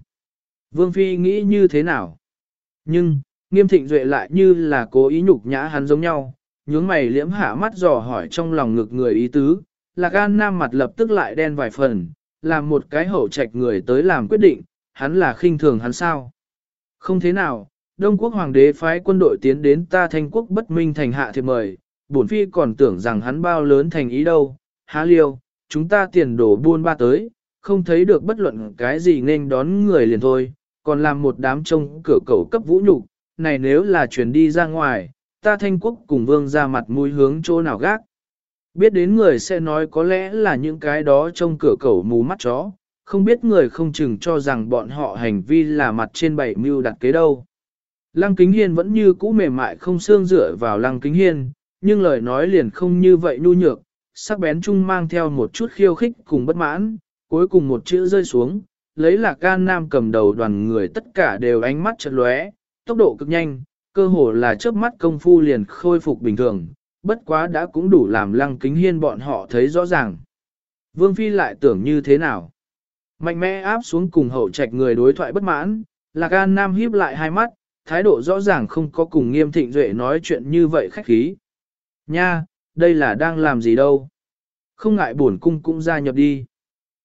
Speaker 1: Vương Phi nghĩ như thế nào? Nhưng, nghiêm thịnh duệ lại như là cố ý nhục nhã hắn giống nhau, nhướng mày liễm hạ mắt dò hỏi trong lòng ngực người ý tứ, lạc an nam mặt lập tức lại đen vài phần, làm một cái hậu trạch người tới làm quyết định, hắn là khinh thường hắn sao? Không thế nào, Đông quốc hoàng đế phái quân đội tiến đến ta thanh quốc bất minh thành hạ thiệp mời, bổn phi còn tưởng rằng hắn bao lớn thành ý đâu, há liêu, chúng ta tiền đổ buôn ba tới, không thấy được bất luận cái gì nên đón người liền thôi, còn làm một đám trông cửa cầu cấp vũ nhục này nếu là chuyển đi ra ngoài, ta thanh quốc cùng vương ra mặt mũi hướng chỗ nào gác. Biết đến người sẽ nói có lẽ là những cái đó trông cửa cầu mù mắt chó, không biết người không chừng cho rằng bọn họ hành vi là mặt trên bảy mưu đặt kế đâu. Lăng kính hiên vẫn như cũ mềm mại không xương dựa vào lăng kính hiên, nhưng lời nói liền không như vậy nhu nhược, sắc bén chung mang theo một chút khiêu khích cùng bất mãn, cuối cùng một chữ rơi xuống, lấy là Can nam cầm đầu đoàn người tất cả đều ánh mắt chật lóe, tốc độ cực nhanh, cơ hồ là chớp mắt công phu liền khôi phục bình thường, bất quá đã cũng đủ làm lăng kính hiên bọn họ thấy rõ ràng. Vương Phi lại tưởng như thế nào? Mạnh mẽ áp xuống cùng hậu trạch người đối thoại bất mãn, lạc gan nam híp lại hai mắt, thái độ rõ ràng không có cùng nghiêm thịnh duệ nói chuyện như vậy khách khí. Nha, đây là đang làm gì đâu? Không ngại buồn cung cũng gia nhập đi.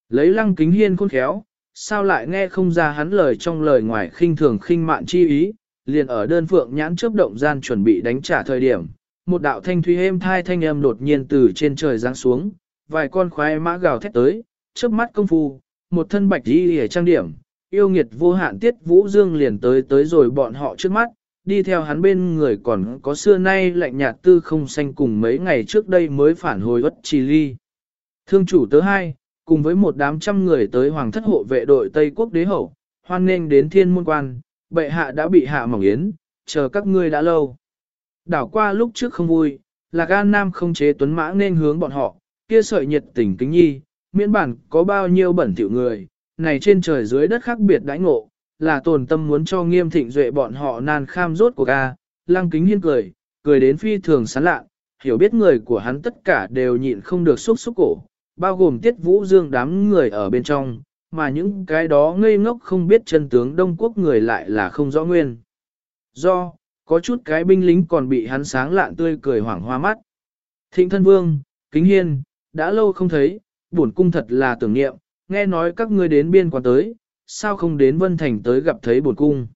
Speaker 1: Lấy lăng kính hiên khôn khéo, sao lại nghe không ra hắn lời trong lời ngoài khinh thường khinh mạn chi ý, liền ở đơn phượng nhãn chớp động gian chuẩn bị đánh trả thời điểm. Một đạo thanh thúy êm thai thanh âm đột nhiên từ trên trời giáng xuống, vài con khoái mã gào thét tới, chớp mắt công phu, một thân bạch đi hề trang điểm, yêu nghiệt vô hạn tiết vũ dương liền tới tới rồi bọn họ trước mắt, đi theo hắn bên người còn có xưa nay lạnh nhạt tư không xanh cùng mấy ngày trước đây mới phản hồi ất trì ly. Thương chủ tớ hai, cùng với một đám trăm người tới hoàng thất hộ vệ đội Tây quốc đế hậu, hoan nghênh đến thiên môn quan, bệ hạ đã bị hạ mỏng yến, chờ các ngươi đã lâu. Đảo qua lúc trước không vui, là gan nam không chế tuấn mã nên hướng bọn họ, kia sợi nhiệt tình kính nhi, miễn bản có bao nhiêu bẩn thỉu người, này trên trời dưới đất khác biệt đãi ngộ, là tồn tâm muốn cho nghiêm thịnh duệ bọn họ nan kham rốt của ca, lăng kính hiên cười, cười đến phi thường sán lạ, hiểu biết người của hắn tất cả đều nhịn không được xúc xúc cổ, bao gồm tiết vũ dương đám người ở bên trong, mà những cái đó ngây ngốc không biết chân tướng Đông Quốc người lại là không rõ nguyên. Do, có chút cái binh lính còn bị hắn sáng lạn tươi cười hoảng hoa mắt. Thịnh thân vương, kính hiên, đã lâu không thấy, bổn cung thật là tưởng niệm, nghe nói các ngươi đến biên quan tới, sao không đến Vân Thành tới gặp thấy bổn cung.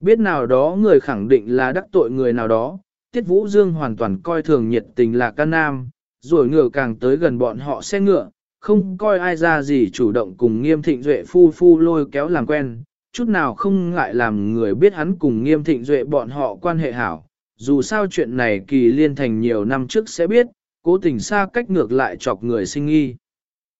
Speaker 1: Biết nào đó người khẳng định là đắc tội người nào đó, Tiết Vũ Dương hoàn toàn coi thường nhiệt tình là can nam, rồi ngựa càng tới gần bọn họ xe ngựa, không coi ai ra gì chủ động cùng nghiêm thịnh duệ phu phu lôi kéo làm quen, chút nào không ngại làm người biết hắn cùng nghiêm thịnh duệ bọn họ quan hệ hảo. Dù sao chuyện này kỳ liên thành nhiều năm trước sẽ biết, cố tình xa cách ngược lại chọc người sinh nghi.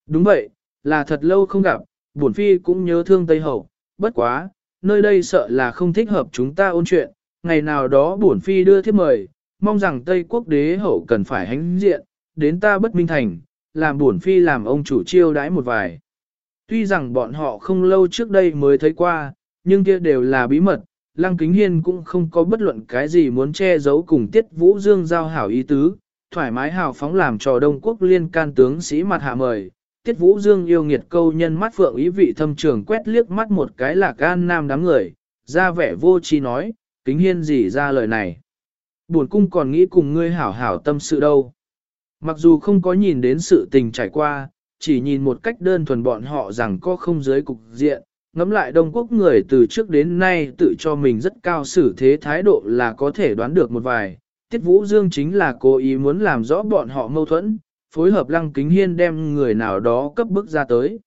Speaker 1: Đúng vậy, là thật lâu không gặp, bổn phi cũng nhớ thương Tây Hậu, bất quá, nơi đây sợ là không thích hợp chúng ta ôn chuyện, ngày nào đó bổn phi đưa thiếp mời, mong rằng Tây quốc đế hậu cần phải hãnh diện, đến ta bất minh thành, làm bổn phi làm ông chủ chiêu đãi một vài. Tuy rằng bọn họ không lâu trước đây mới thấy qua, nhưng kia đều là bí mật, Lăng Kính Hiên cũng không có bất luận cái gì muốn che giấu cùng Tiết Vũ Dương giao hảo ý tứ, thoải mái hào phóng làm trò Đông Quốc liên can tướng sĩ mặt hạ mời, Tiết Vũ Dương yêu nghiệt câu nhân mắt phượng ý vị thâm trường quét liếc mắt một cái là gan nam đám người, ra vẻ vô chi nói, kính hiên gì ra lời này. Buồn cung còn nghĩ cùng ngươi hảo hảo tâm sự đâu. Mặc dù không có nhìn đến sự tình trải qua, chỉ nhìn một cách đơn thuần bọn họ rằng có không giới cục diện, ngắm lại Đông Quốc người từ trước đến nay tự cho mình rất cao xử thế thái độ là có thể đoán được một vài. Tiết Vũ Dương chính là cố ý muốn làm rõ bọn họ mâu thuẫn, phối hợp lăng kính hiên đem người nào đó cấp bức ra tới.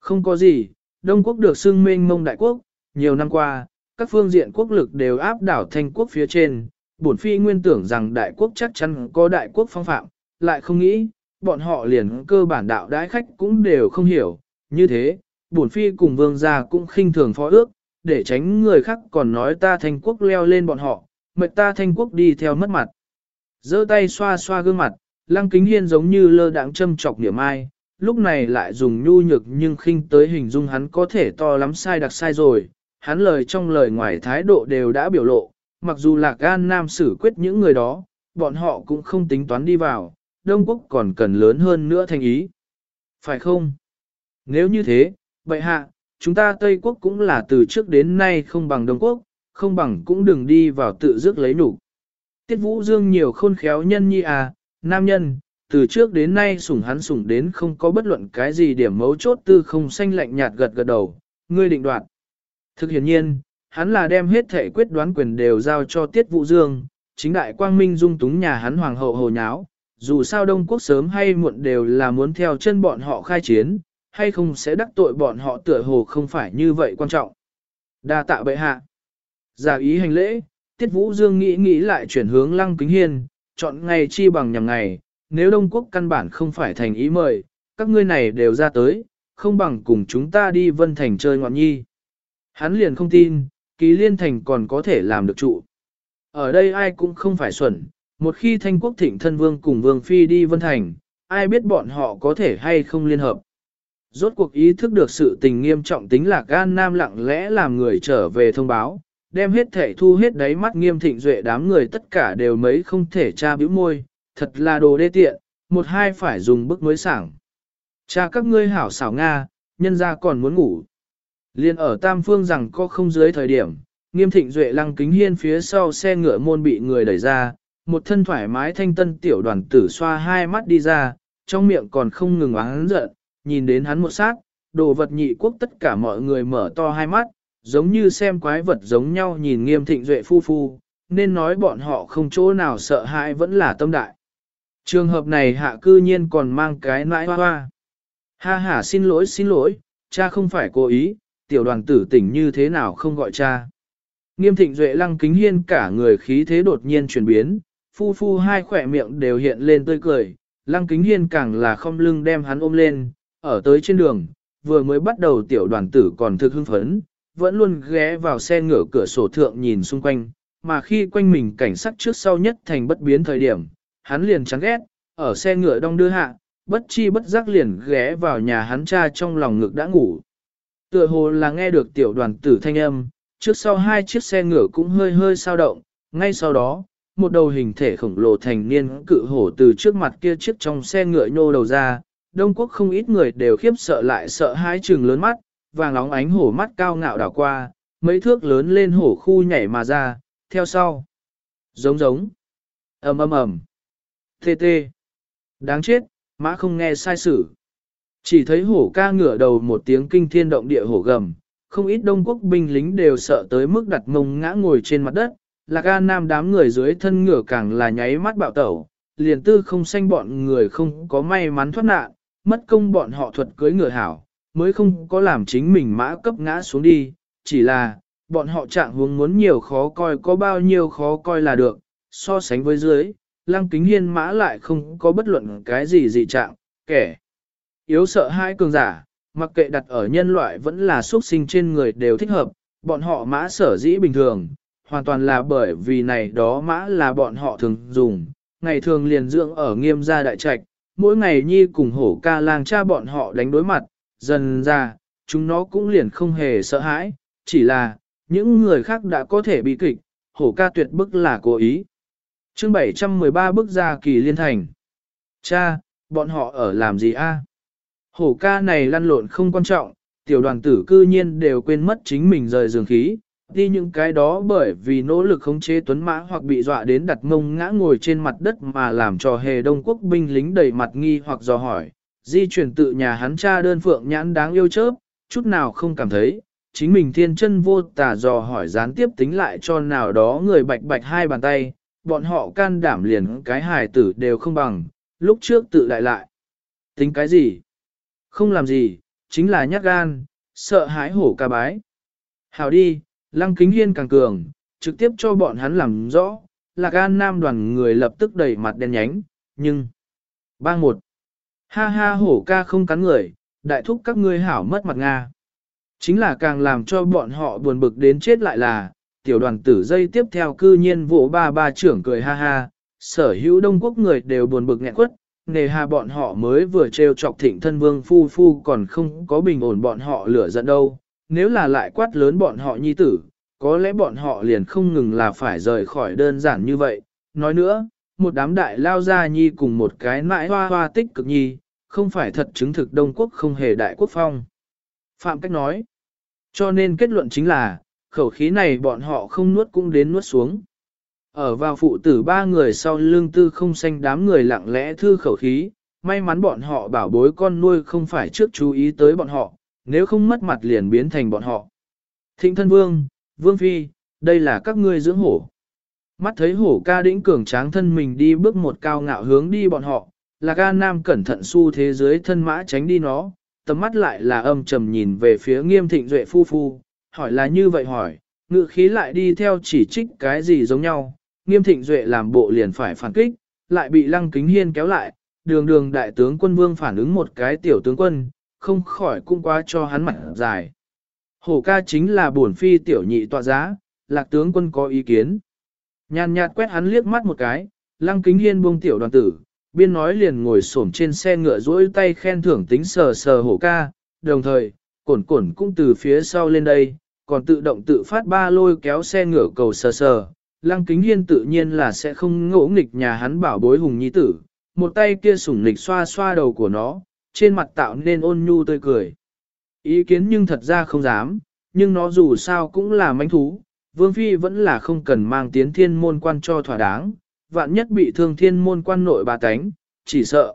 Speaker 1: Không có gì, Đông Quốc được xưng mênh mông đại quốc, nhiều năm qua, các phương diện quốc lực đều áp đảo thanh quốc phía trên, bổn phi nguyên tưởng rằng đại quốc chắc chắn có đại quốc phong phạm, lại không nghĩ, bọn họ liền cơ bản đạo đái khách cũng đều không hiểu, như thế, bổn phi cùng vương gia cũng khinh thường phó ước, để tránh người khác còn nói ta thanh quốc leo lên bọn họ, mệt ta thanh quốc đi theo mất mặt. giơ tay xoa xoa gương mặt, Lăng kính hiên giống như lơ đãng châm chọc niệm ai, lúc này lại dùng nhu nhược nhưng khinh tới hình dung hắn có thể to lắm sai đặc sai rồi, hắn lời trong lời ngoài thái độ đều đã biểu lộ, mặc dù là gan nam xử quyết những người đó, bọn họ cũng không tính toán đi vào, Đông Quốc còn cần lớn hơn nữa thành ý. Phải không? Nếu như thế, vậy hạ, chúng ta Tây Quốc cũng là từ trước đến nay không bằng Đông Quốc, không bằng cũng đừng đi vào tự dứt lấy đủ. Tiết Vũ Dương nhiều khôn khéo nhân nhi à, nam nhân, từ trước đến nay sủng hắn sủng đến không có bất luận cái gì điểm mấu chốt tư không xanh lạnh nhạt gật gật đầu, ngươi định đoạt. Thực hiện nhiên, hắn là đem hết thể quyết đoán quyền đều giao cho Tiết Vũ Dương, chính đại quang minh dung túng nhà hắn hoàng hậu hồ nháo, dù sao Đông Quốc sớm hay muộn đều là muốn theo chân bọn họ khai chiến, hay không sẽ đắc tội bọn họ tựa hồ không phải như vậy quan trọng. Đa tạ bệ hạ. Giả ý hành lễ, Tiết Vũ Dương nghĩ nghĩ lại chuyển hướng Lăng Kính Hiên, chọn ngày chi bằng nhằm ngày, nếu Đông Quốc căn bản không phải thành ý mời, các ngươi này đều ra tới, không bằng cùng chúng ta đi Vân Thành chơi ngoạn nhi. Hắn liền không tin, ký liên thành còn có thể làm được trụ. Ở đây ai cũng không phải xuẩn, một khi thanh quốc thịnh thân vương cùng vương phi đi vân thành, ai biết bọn họ có thể hay không liên hợp. Rốt cuộc ý thức được sự tình nghiêm trọng tính là gan nam lặng lẽ làm người trở về thông báo, đem hết thể thu hết đáy mắt nghiêm thịnh duệ đám người tất cả đều mấy không thể tra bĩu môi, thật là đồ đê tiện, một hai phải dùng bức mới sảng. Cha các ngươi hảo xảo Nga, nhân ra còn muốn ngủ. Liên ở Tam Phương rằng có không dưới thời điểm, nghiêm thịnh duệ lăng kính hiên phía sau xe ngựa môn bị người đẩy ra, một thân thoải mái thanh tân tiểu đoàn tử xoa hai mắt đi ra, trong miệng còn không ngừng oán giận, nhìn đến hắn một sát, đồ vật nhị quốc tất cả mọi người mở to hai mắt, giống như xem quái vật giống nhau nhìn nghiêm thịnh duệ phu phu, nên nói bọn họ không chỗ nào sợ hãi vẫn là tâm đại. Trường hợp này hạ cư nhiên còn mang cái nãi hoa hoa. Ha ha xin lỗi xin lỗi, cha không phải cố ý, tiểu đoàn tử tỉnh như thế nào không gọi cha. Nghiêm thịnh duệ lăng kính hiên cả người khí thế đột nhiên chuyển biến, phu phu hai khỏe miệng đều hiện lên tươi cười, lăng kính hiên càng là không lưng đem hắn ôm lên, ở tới trên đường, vừa mới bắt đầu tiểu đoàn tử còn thực hưng phấn, vẫn luôn ghé vào xe ngửa cửa sổ thượng nhìn xung quanh, mà khi quanh mình cảnh sắc trước sau nhất thành bất biến thời điểm, hắn liền chán ghét, ở xe ngựa đông đưa hạ, bất chi bất giác liền ghé vào nhà hắn cha trong lòng ngực đã ngủ. Tựa hồ là nghe được tiểu đoàn tử thanh âm, trước sau hai chiếc xe ngựa cũng hơi hơi sao động, ngay sau đó, một đầu hình thể khổng lồ thành niên cự hổ từ trước mặt kia chiếc trong xe ngựa nhô đầu ra, Đông Quốc không ít người đều khiếp sợ lại sợ hãi trừng lớn mắt, vàng óng ánh hổ mắt cao ngạo đảo qua, mấy thước lớn lên hổ khu nhảy mà ra, theo sau. Giống giống. ầm ầm ầm. Tê tê. Đáng chết, mã không nghe sai sử. Chỉ thấy hổ ca ngửa đầu một tiếng kinh thiên động địa hổ gầm, không ít đông quốc binh lính đều sợ tới mức đặt mông ngã ngồi trên mặt đất, lạc an nam đám người dưới thân ngửa càng là nháy mắt bạo tẩu, liền tư không xanh bọn người không có may mắn thoát nạn, mất công bọn họ thuật cưới ngựa hảo, mới không có làm chính mình mã cấp ngã xuống đi, chỉ là, bọn họ trạng huống muốn nhiều khó coi có bao nhiêu khó coi là được, so sánh với dưới, lăng kính hiên mã lại không có bất luận cái gì dị trạng, kẻ yếu sợ hai cường giả, mặc kệ đặt ở nhân loại vẫn là xuất sinh trên người đều thích hợp, bọn họ mã sở dĩ bình thường, hoàn toàn là bởi vì này đó mã là bọn họ thường dùng, ngày thường liền dưỡng ở nghiêm gia đại trạch, mỗi ngày nhi cùng hổ ca lang cha bọn họ đánh đối mặt, dần ra, chúng nó cũng liền không hề sợ hãi, chỉ là, những người khác đã có thể bị kịch, hổ ca tuyệt bức là cố ý. chương 713 bước ra kỳ liên thành. Cha, bọn họ ở làm gì a? Hổ ca này lăn lộn không quan trọng, tiểu đoàn tử cư nhiên đều quên mất chính mình rời giường khí, đi những cái đó bởi vì nỗ lực khống chế tuấn mã hoặc bị dọa đến đặt mông ngã ngồi trên mặt đất mà làm cho hề đông quốc binh lính đầy mặt nghi hoặc dò hỏi, di chuyển tự nhà hắn cha đơn phượng nhãn đáng yêu chớp, chút nào không cảm thấy, chính mình thiên chân vô tà dò hỏi gián tiếp tính lại cho nào đó người bạch bạch hai bàn tay, bọn họ can đảm liền cái hài tử đều không bằng, lúc trước tự đại lại. Tính cái gì? Không làm gì, chính là nhát gan, sợ hãi hổ ca bái. Hào đi, lăng kính hiên càng cường, trực tiếp cho bọn hắn làm rõ, là gan nam đoàn người lập tức đầy mặt đen nhánh, nhưng... Bang một. Ha ha hổ ca không cắn người, đại thúc các ngươi hảo mất mặt Nga. Chính là càng làm cho bọn họ buồn bực đến chết lại là, tiểu đoàn tử dây tiếp theo cư nhiên vỗ ba ba trưởng cười ha ha, sở hữu đông quốc người đều buồn bực nghẹn quất, nề hà bọn họ mới vừa trêu chọc thịnh thân vương phu phu còn không có bình ổn bọn họ lửa giận đâu, nếu là lại quát lớn bọn họ nhi tử, có lẽ bọn họ liền không ngừng là phải rời khỏi đơn giản như vậy. Nói nữa, một đám đại lao gia nhi cùng một cái mãi hoa hoa tích cực nhi, không phải thật chứng thực Đông Quốc không hề đại quốc phong. Phạm cách nói, cho nên kết luận chính là, khẩu khí này bọn họ không nuốt cũng đến nuốt xuống. Ở vào phụ tử ba người sau lương tư không xanh đám người lặng lẽ thư khẩu khí, may mắn bọn họ bảo bối con nuôi không phải trước chú ý tới bọn họ, nếu không mất mặt liền biến thành bọn họ. Thịnh thân vương, vương phi, đây là các ngươi dưỡng hổ. Mắt thấy hổ ca đĩnh cường tráng thân mình đi bước một cao ngạo hướng đi bọn họ, là ca nam cẩn thận su thế giới thân mã tránh đi nó, tầm mắt lại là âm trầm nhìn về phía nghiêm thịnh duệ phu phu, hỏi là như vậy hỏi, ngự khí lại đi theo chỉ trích cái gì giống nhau, nghiêm thịnh duệ làm bộ liền phải phản kích, lại bị lăng kính hiên kéo lại, đường đường đại tướng quân vương phản ứng một cái tiểu tướng quân, không khỏi cũng quá cho hắn mặt dài. Hổ ca chính là bổn phi tiểu nhị tọa giá, lạc tướng quân có ý kiến. Nhàn nhạt quét hắn liếc mắt một cái, lăng kính hiên buông tiểu đoàn tử, biên nói liền ngồi xổm trên xe ngựa duỗi tay khen thưởng tính sờ sờ hổ ca, đồng thời, cổn cổn cũng từ phía sau lên đây, còn tự động tự phát ba lôi kéo xe ngựa cầu sờ sờ. Lăng kính hiên tự nhiên là sẽ không ngỗ nghịch nhà hắn bảo bối hùng nhi tử, một tay kia sủng nghịch xoa xoa đầu của nó, trên mặt tạo nên ôn nhu tươi cười. Ý kiến nhưng thật ra không dám, nhưng nó dù sao cũng là manh thú, Vương Phi vẫn là không cần mang tiến thiên môn quan cho thỏa đáng, vạn nhất bị thương thiên môn quan nội bà tánh, chỉ sợ.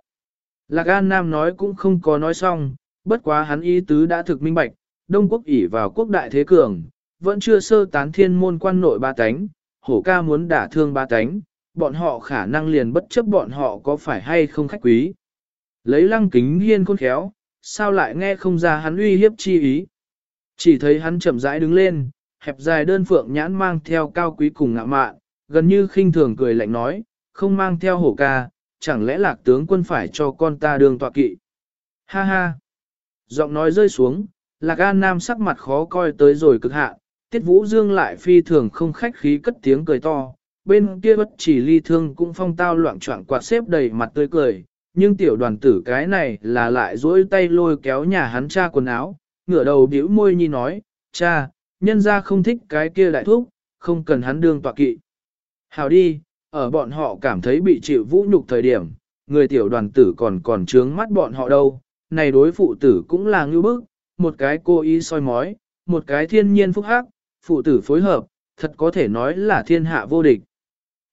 Speaker 1: Lạc An Nam nói cũng không có nói xong, bất quá hắn ý tứ đã thực minh bạch, Đông Quốc ỷ vào quốc đại thế cường, vẫn chưa sơ tán thiên môn quan nội ba tánh, hổ ca muốn đả thương ba tánh, bọn họ khả năng liền bất chấp bọn họ có phải hay không khách quý. Lấy lăng kính hiên khôn khéo, sao lại nghe không ra hắn uy hiếp chi ý. Chỉ thấy hắn chậm rãi đứng lên, hẹp dài đơn phượng nhãn mang theo cao quý cùng ngạ mạn, gần như khinh thường cười lạnh nói, không mang theo hổ ca, chẳng lẽ lạc tướng quân phải cho con ta đường tọa kỵ. Ha ha! Giọng nói rơi xuống, lạc an nam sắc mặt khó coi tới rồi cực hạ, tiết vũ dương lại phi thường không khách khí cất tiếng cười to, bên kia bất chỉ ly thương cũng phong tao loạn trọng quạt xếp đầy mặt tươi cười, nhưng tiểu đoàn tử cái này là lại duỗi tay lôi kéo nhà hắn cha quần áo, ngửa đầu bĩu môi nhi nói, cha, nhân ra không thích cái kia đại thúc, không cần hắn đương tọa kỵ. Hào đi, ở bọn họ cảm thấy bị chịu vũ nhục thời điểm, người tiểu đoàn tử còn còn trướng mắt bọn họ đâu, này đối phụ tử cũng là ngưu bức, một cái cô ý soi mói, một cái thiên nhiên phúc hắc, phụ tử phối hợp, thật có thể nói là thiên hạ vô địch.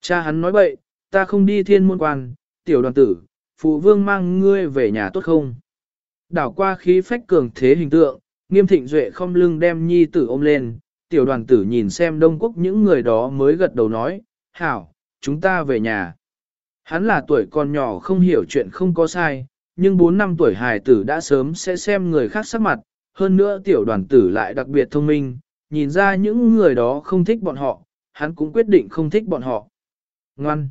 Speaker 1: Cha hắn nói bậy, ta không đi thiên môn quan, tiểu đoàn tử, phụ vương mang ngươi về nhà tốt không? Đảo qua khí phách cường thế hình tượng, nghiêm thịnh duệ không lưng đem nhi tử ôm lên, tiểu đoàn tử nhìn xem đông quốc những người đó mới gật đầu nói, hảo, chúng ta về nhà. Hắn là tuổi còn nhỏ không hiểu chuyện không có sai, nhưng 4 năm tuổi hài tử đã sớm sẽ xem người khác sắc mặt, hơn nữa tiểu đoàn tử lại đặc biệt thông minh, nhìn ra những người đó không thích bọn họ, hắn cũng quyết định không thích bọn họ. Ngoan!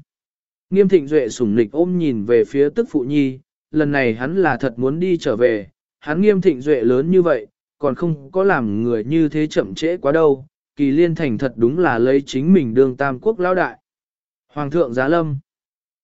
Speaker 1: Nghiêm thịnh duệ sủng lịch ôm nhìn về phía tức phụ nhi, lần này hắn là thật muốn đi trở về, hắn nghiêm thịnh duệ lớn như vậy, còn không có làm người như thế chậm trễ quá đâu, kỳ liên thành thật đúng là lấy chính mình đương tam quốc lão đại. Hoàng thượng giá lâm.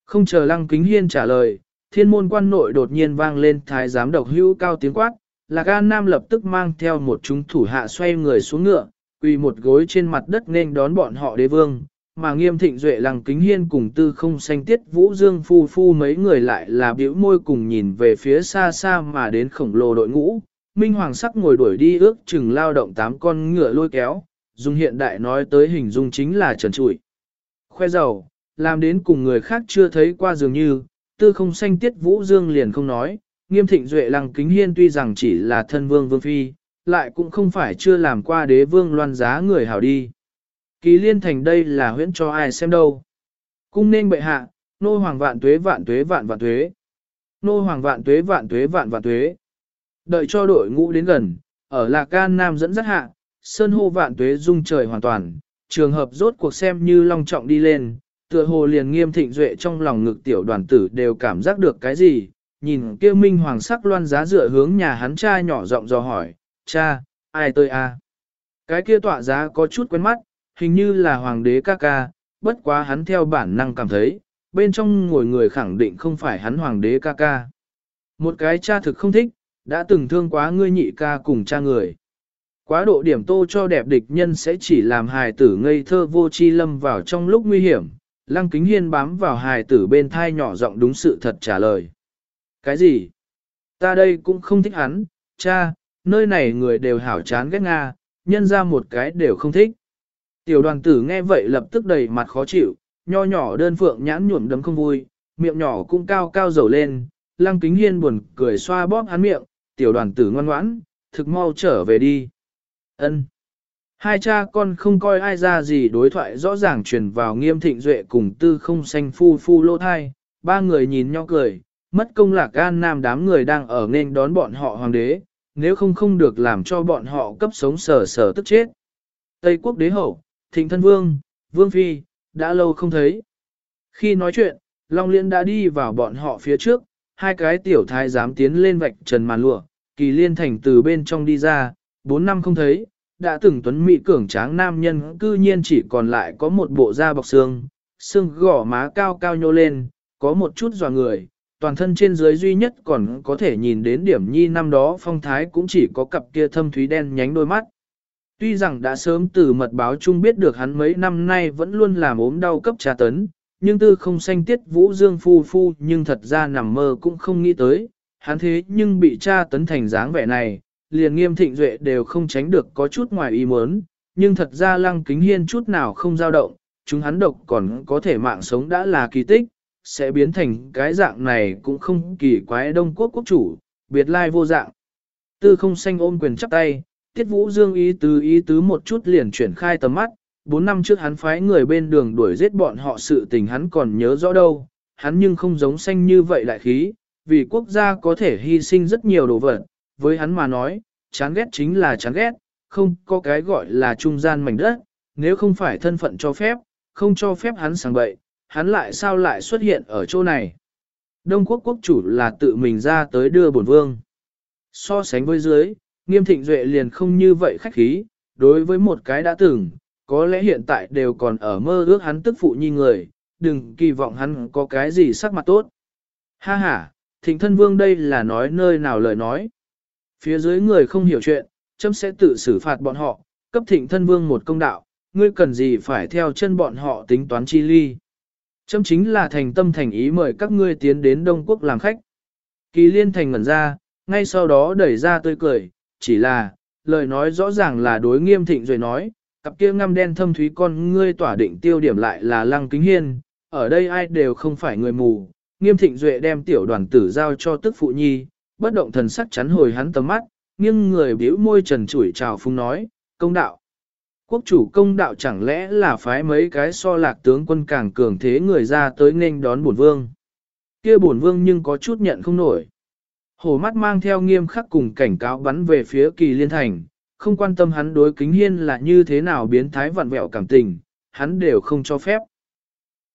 Speaker 1: Không chờ lăng kính hiên trả lời, thiên môn quan nội đột nhiên vang lên thái giám độc hữu cao tiếng quát, Lạc An Nam lập tức mang theo một chúng thủ hạ xoay người xuống ngựa, quỳ một gối trên mặt đất nên đón bọn họ đế vương, mà nghiêm thịnh duệ lăng kính hiên cùng tư không xanh tiết vũ dương phu phu mấy người lại là biểu môi cùng nhìn về phía xa xa mà đến khổng lồ đội ngũ. Minh Hoàng sắc ngồi đuổi đi ước chừng lao động tám con ngựa lôi kéo, dùng hiện đại nói tới hình dung chính là trần trụi. Khoe giàu, làm đến cùng người khác chưa thấy qua dường như, tư không xanh tiết vũ dương liền không nói, nghiêm thịnh duệ lăng kính hiên tuy rằng chỉ là thân vương vương phi, lại cũng không phải chưa làm qua đế vương loan giá người hảo đi. Kỳ liên thành đây là huyễn cho ai xem đâu. Cung nên bệ hạ, nô hoàng vạn tuế vạn tuế vạn vạn tuế. Nô hoàng vạn tuế vạn tuế vạn vạn tuế. Đợi cho đội ngũ đến gần, ở Lạc Can Nam dẫn dắt hạ, sơn hô vạn tuế dung trời hoàn toàn, trường hợp rốt cuộc xem như long trọng đi lên, tựa hồ liền nghiêm thịnh duệ trong lòng ngực tiểu đoàn tử đều cảm giác được cái gì, nhìn kia minh hoàng sắc loan giá dựa hướng nhà hắn cha nhỏ giọng dò hỏi, cha, ai tôi a? Cái kia tọa giá có chút quen mắt, hình như là hoàng đế ca ca, bất quá hắn theo bản năng cảm thấy, bên trong ngồi người khẳng định không phải hắn hoàng đế ca ca. Một cái cha thực không thích, đã từng thương quá ngươi nhị ca cùng cha người. Quá độ điểm tô cho đẹp địch nhân sẽ chỉ làm hài tử ngây thơ vô chi lâm vào trong lúc nguy hiểm. Lăng kính hiên bám vào hài tử bên thai nhỏ giọng đúng sự thật trả lời. Cái gì? Ta đây cũng không thích hắn, cha, nơi này người đều hảo chán ghét Nga, nhân ra một cái đều không thích. Tiểu đoàn tử nghe vậy lập tức đầy mặt khó chịu, nho nhỏ đơn phượng nhãn nhuộm đấm không vui, miệng nhỏ cũng cao cao dầu lên, lăng kính hiên buồn cười xoa bóp hắn miệng, tiểu đoàn tử ngoan ngoãn, thực mau trở về đi. ân Hai cha con không coi ai ra gì đối thoại rõ ràng truyền vào nghiêm thịnh duệ cùng tư không xanh phu phu lô thai, ba người nhìn nhau cười, mất công lạc gan nam đám người đang ở nên đón bọn họ hoàng đế, nếu không không được làm cho bọn họ cấp sống sở sở tức chết. Tây quốc đế hậu, thịnh thân vương, vương phi, đã lâu không thấy. Khi nói chuyện, Long Liên đã đi vào bọn họ phía trước, hai cái tiểu thái dám tiến lên vạch trần màn lụa, kỳ liên thành từ bên trong đi ra, bốn năm không thấy, đã từng tuấn mỹ cường tráng nam nhân cư nhiên chỉ còn lại có một bộ da bọc xương, xương gỏ má cao cao nhô lên, có một chút dò người, toàn thân trên dưới duy nhất còn có thể nhìn đến điểm nhi năm đó phong thái cũng chỉ có cặp kia thâm thúy đen nhánh đôi mắt. Tuy rằng đã sớm từ mật báo chung biết được hắn mấy năm nay vẫn luôn làm ốm đau cấp trà tấn, nhưng tư không sanh tiết vũ dương phu phu nhưng thật ra nằm mơ cũng không nghĩ tới, hắn thế nhưng bị cha tấn thành dáng vẻ này, liền nghiêm thịnh duệ đều không tránh được có chút ngoài ý muốn, nhưng thật ra lăng kính hiên chút nào không dao động, chúng hắn độc còn có thể mạng sống đã là kỳ tích, sẽ biến thành cái dạng này cũng không kỳ quái đông quốc quốc chủ, biệt lai vô dạng. Tư không xanh ôm quyền chắp tay, tiết vũ dương ý tứ ý tứ một chút liền chuyển khai tầm mắt, bốn năm trước hắn phái người bên đường đuổi giết bọn họ sự tình hắn còn nhớ rõ đâu, hắn nhưng không giống xanh như vậy lại khí, vì quốc gia có thể hy sinh rất nhiều đồ vật, với hắn mà nói, chán ghét chính là chán ghét, không có cái gọi là trung gian mảnh đất, nếu không phải thân phận cho phép, không cho phép hắn sang bậy, hắn lại sao lại xuất hiện ở chỗ này. Đông quốc quốc chủ là tự mình ra tới đưa bổn vương. So sánh với dưới, nghiêm thịnh duệ liền không như vậy khách khí, đối với một cái đã từng, có lẽ hiện tại đều còn ở mơ ước hắn tức phụ nhi người, đừng kỳ vọng hắn có cái gì sắc mặt tốt. Ha ha, thịnh thân vương đây là nói nơi nào lời nói. Phía dưới người không hiểu chuyện, chấm sẽ tự xử phạt bọn họ, cấp thịnh thân vương một công đạo, ngươi cần gì phải theo chân bọn họ tính toán chi ly. Chấm chính là thành tâm thành ý mời các ngươi tiến đến Đông Quốc làm khách. Kỳ liên thành ngẩn ra, ngay sau đó đẩy ra tươi cười, chỉ là, lời nói rõ ràng là đối nghiêm thịnh rồi nói, cặp kia ngăm đen thâm thúy con ngươi tỏa định tiêu điểm lại là lăng kính hiên, ở đây ai đều không phải người mù, nghiêm thịnh duệ đem tiểu đoàn tử giao cho tức phụ nhi, bất động thần sắc chắn hồi hắn tầm mắt, nhưng người biểu môi trần chủi chào phung nói, công đạo. Quốc chủ công đạo chẳng lẽ là phái mấy cái so lạc tướng quân càng cường thế người ra tới nên đón bổn vương. kia bổn vương nhưng có chút nhận không nổi. Hổ mắt mang theo nghiêm khắc cùng cảnh cáo bắn về phía kỳ liên thành, không quan tâm hắn đối kính hiên là như thế nào biến thái vặn vẹo cảm tình, hắn đều không cho phép.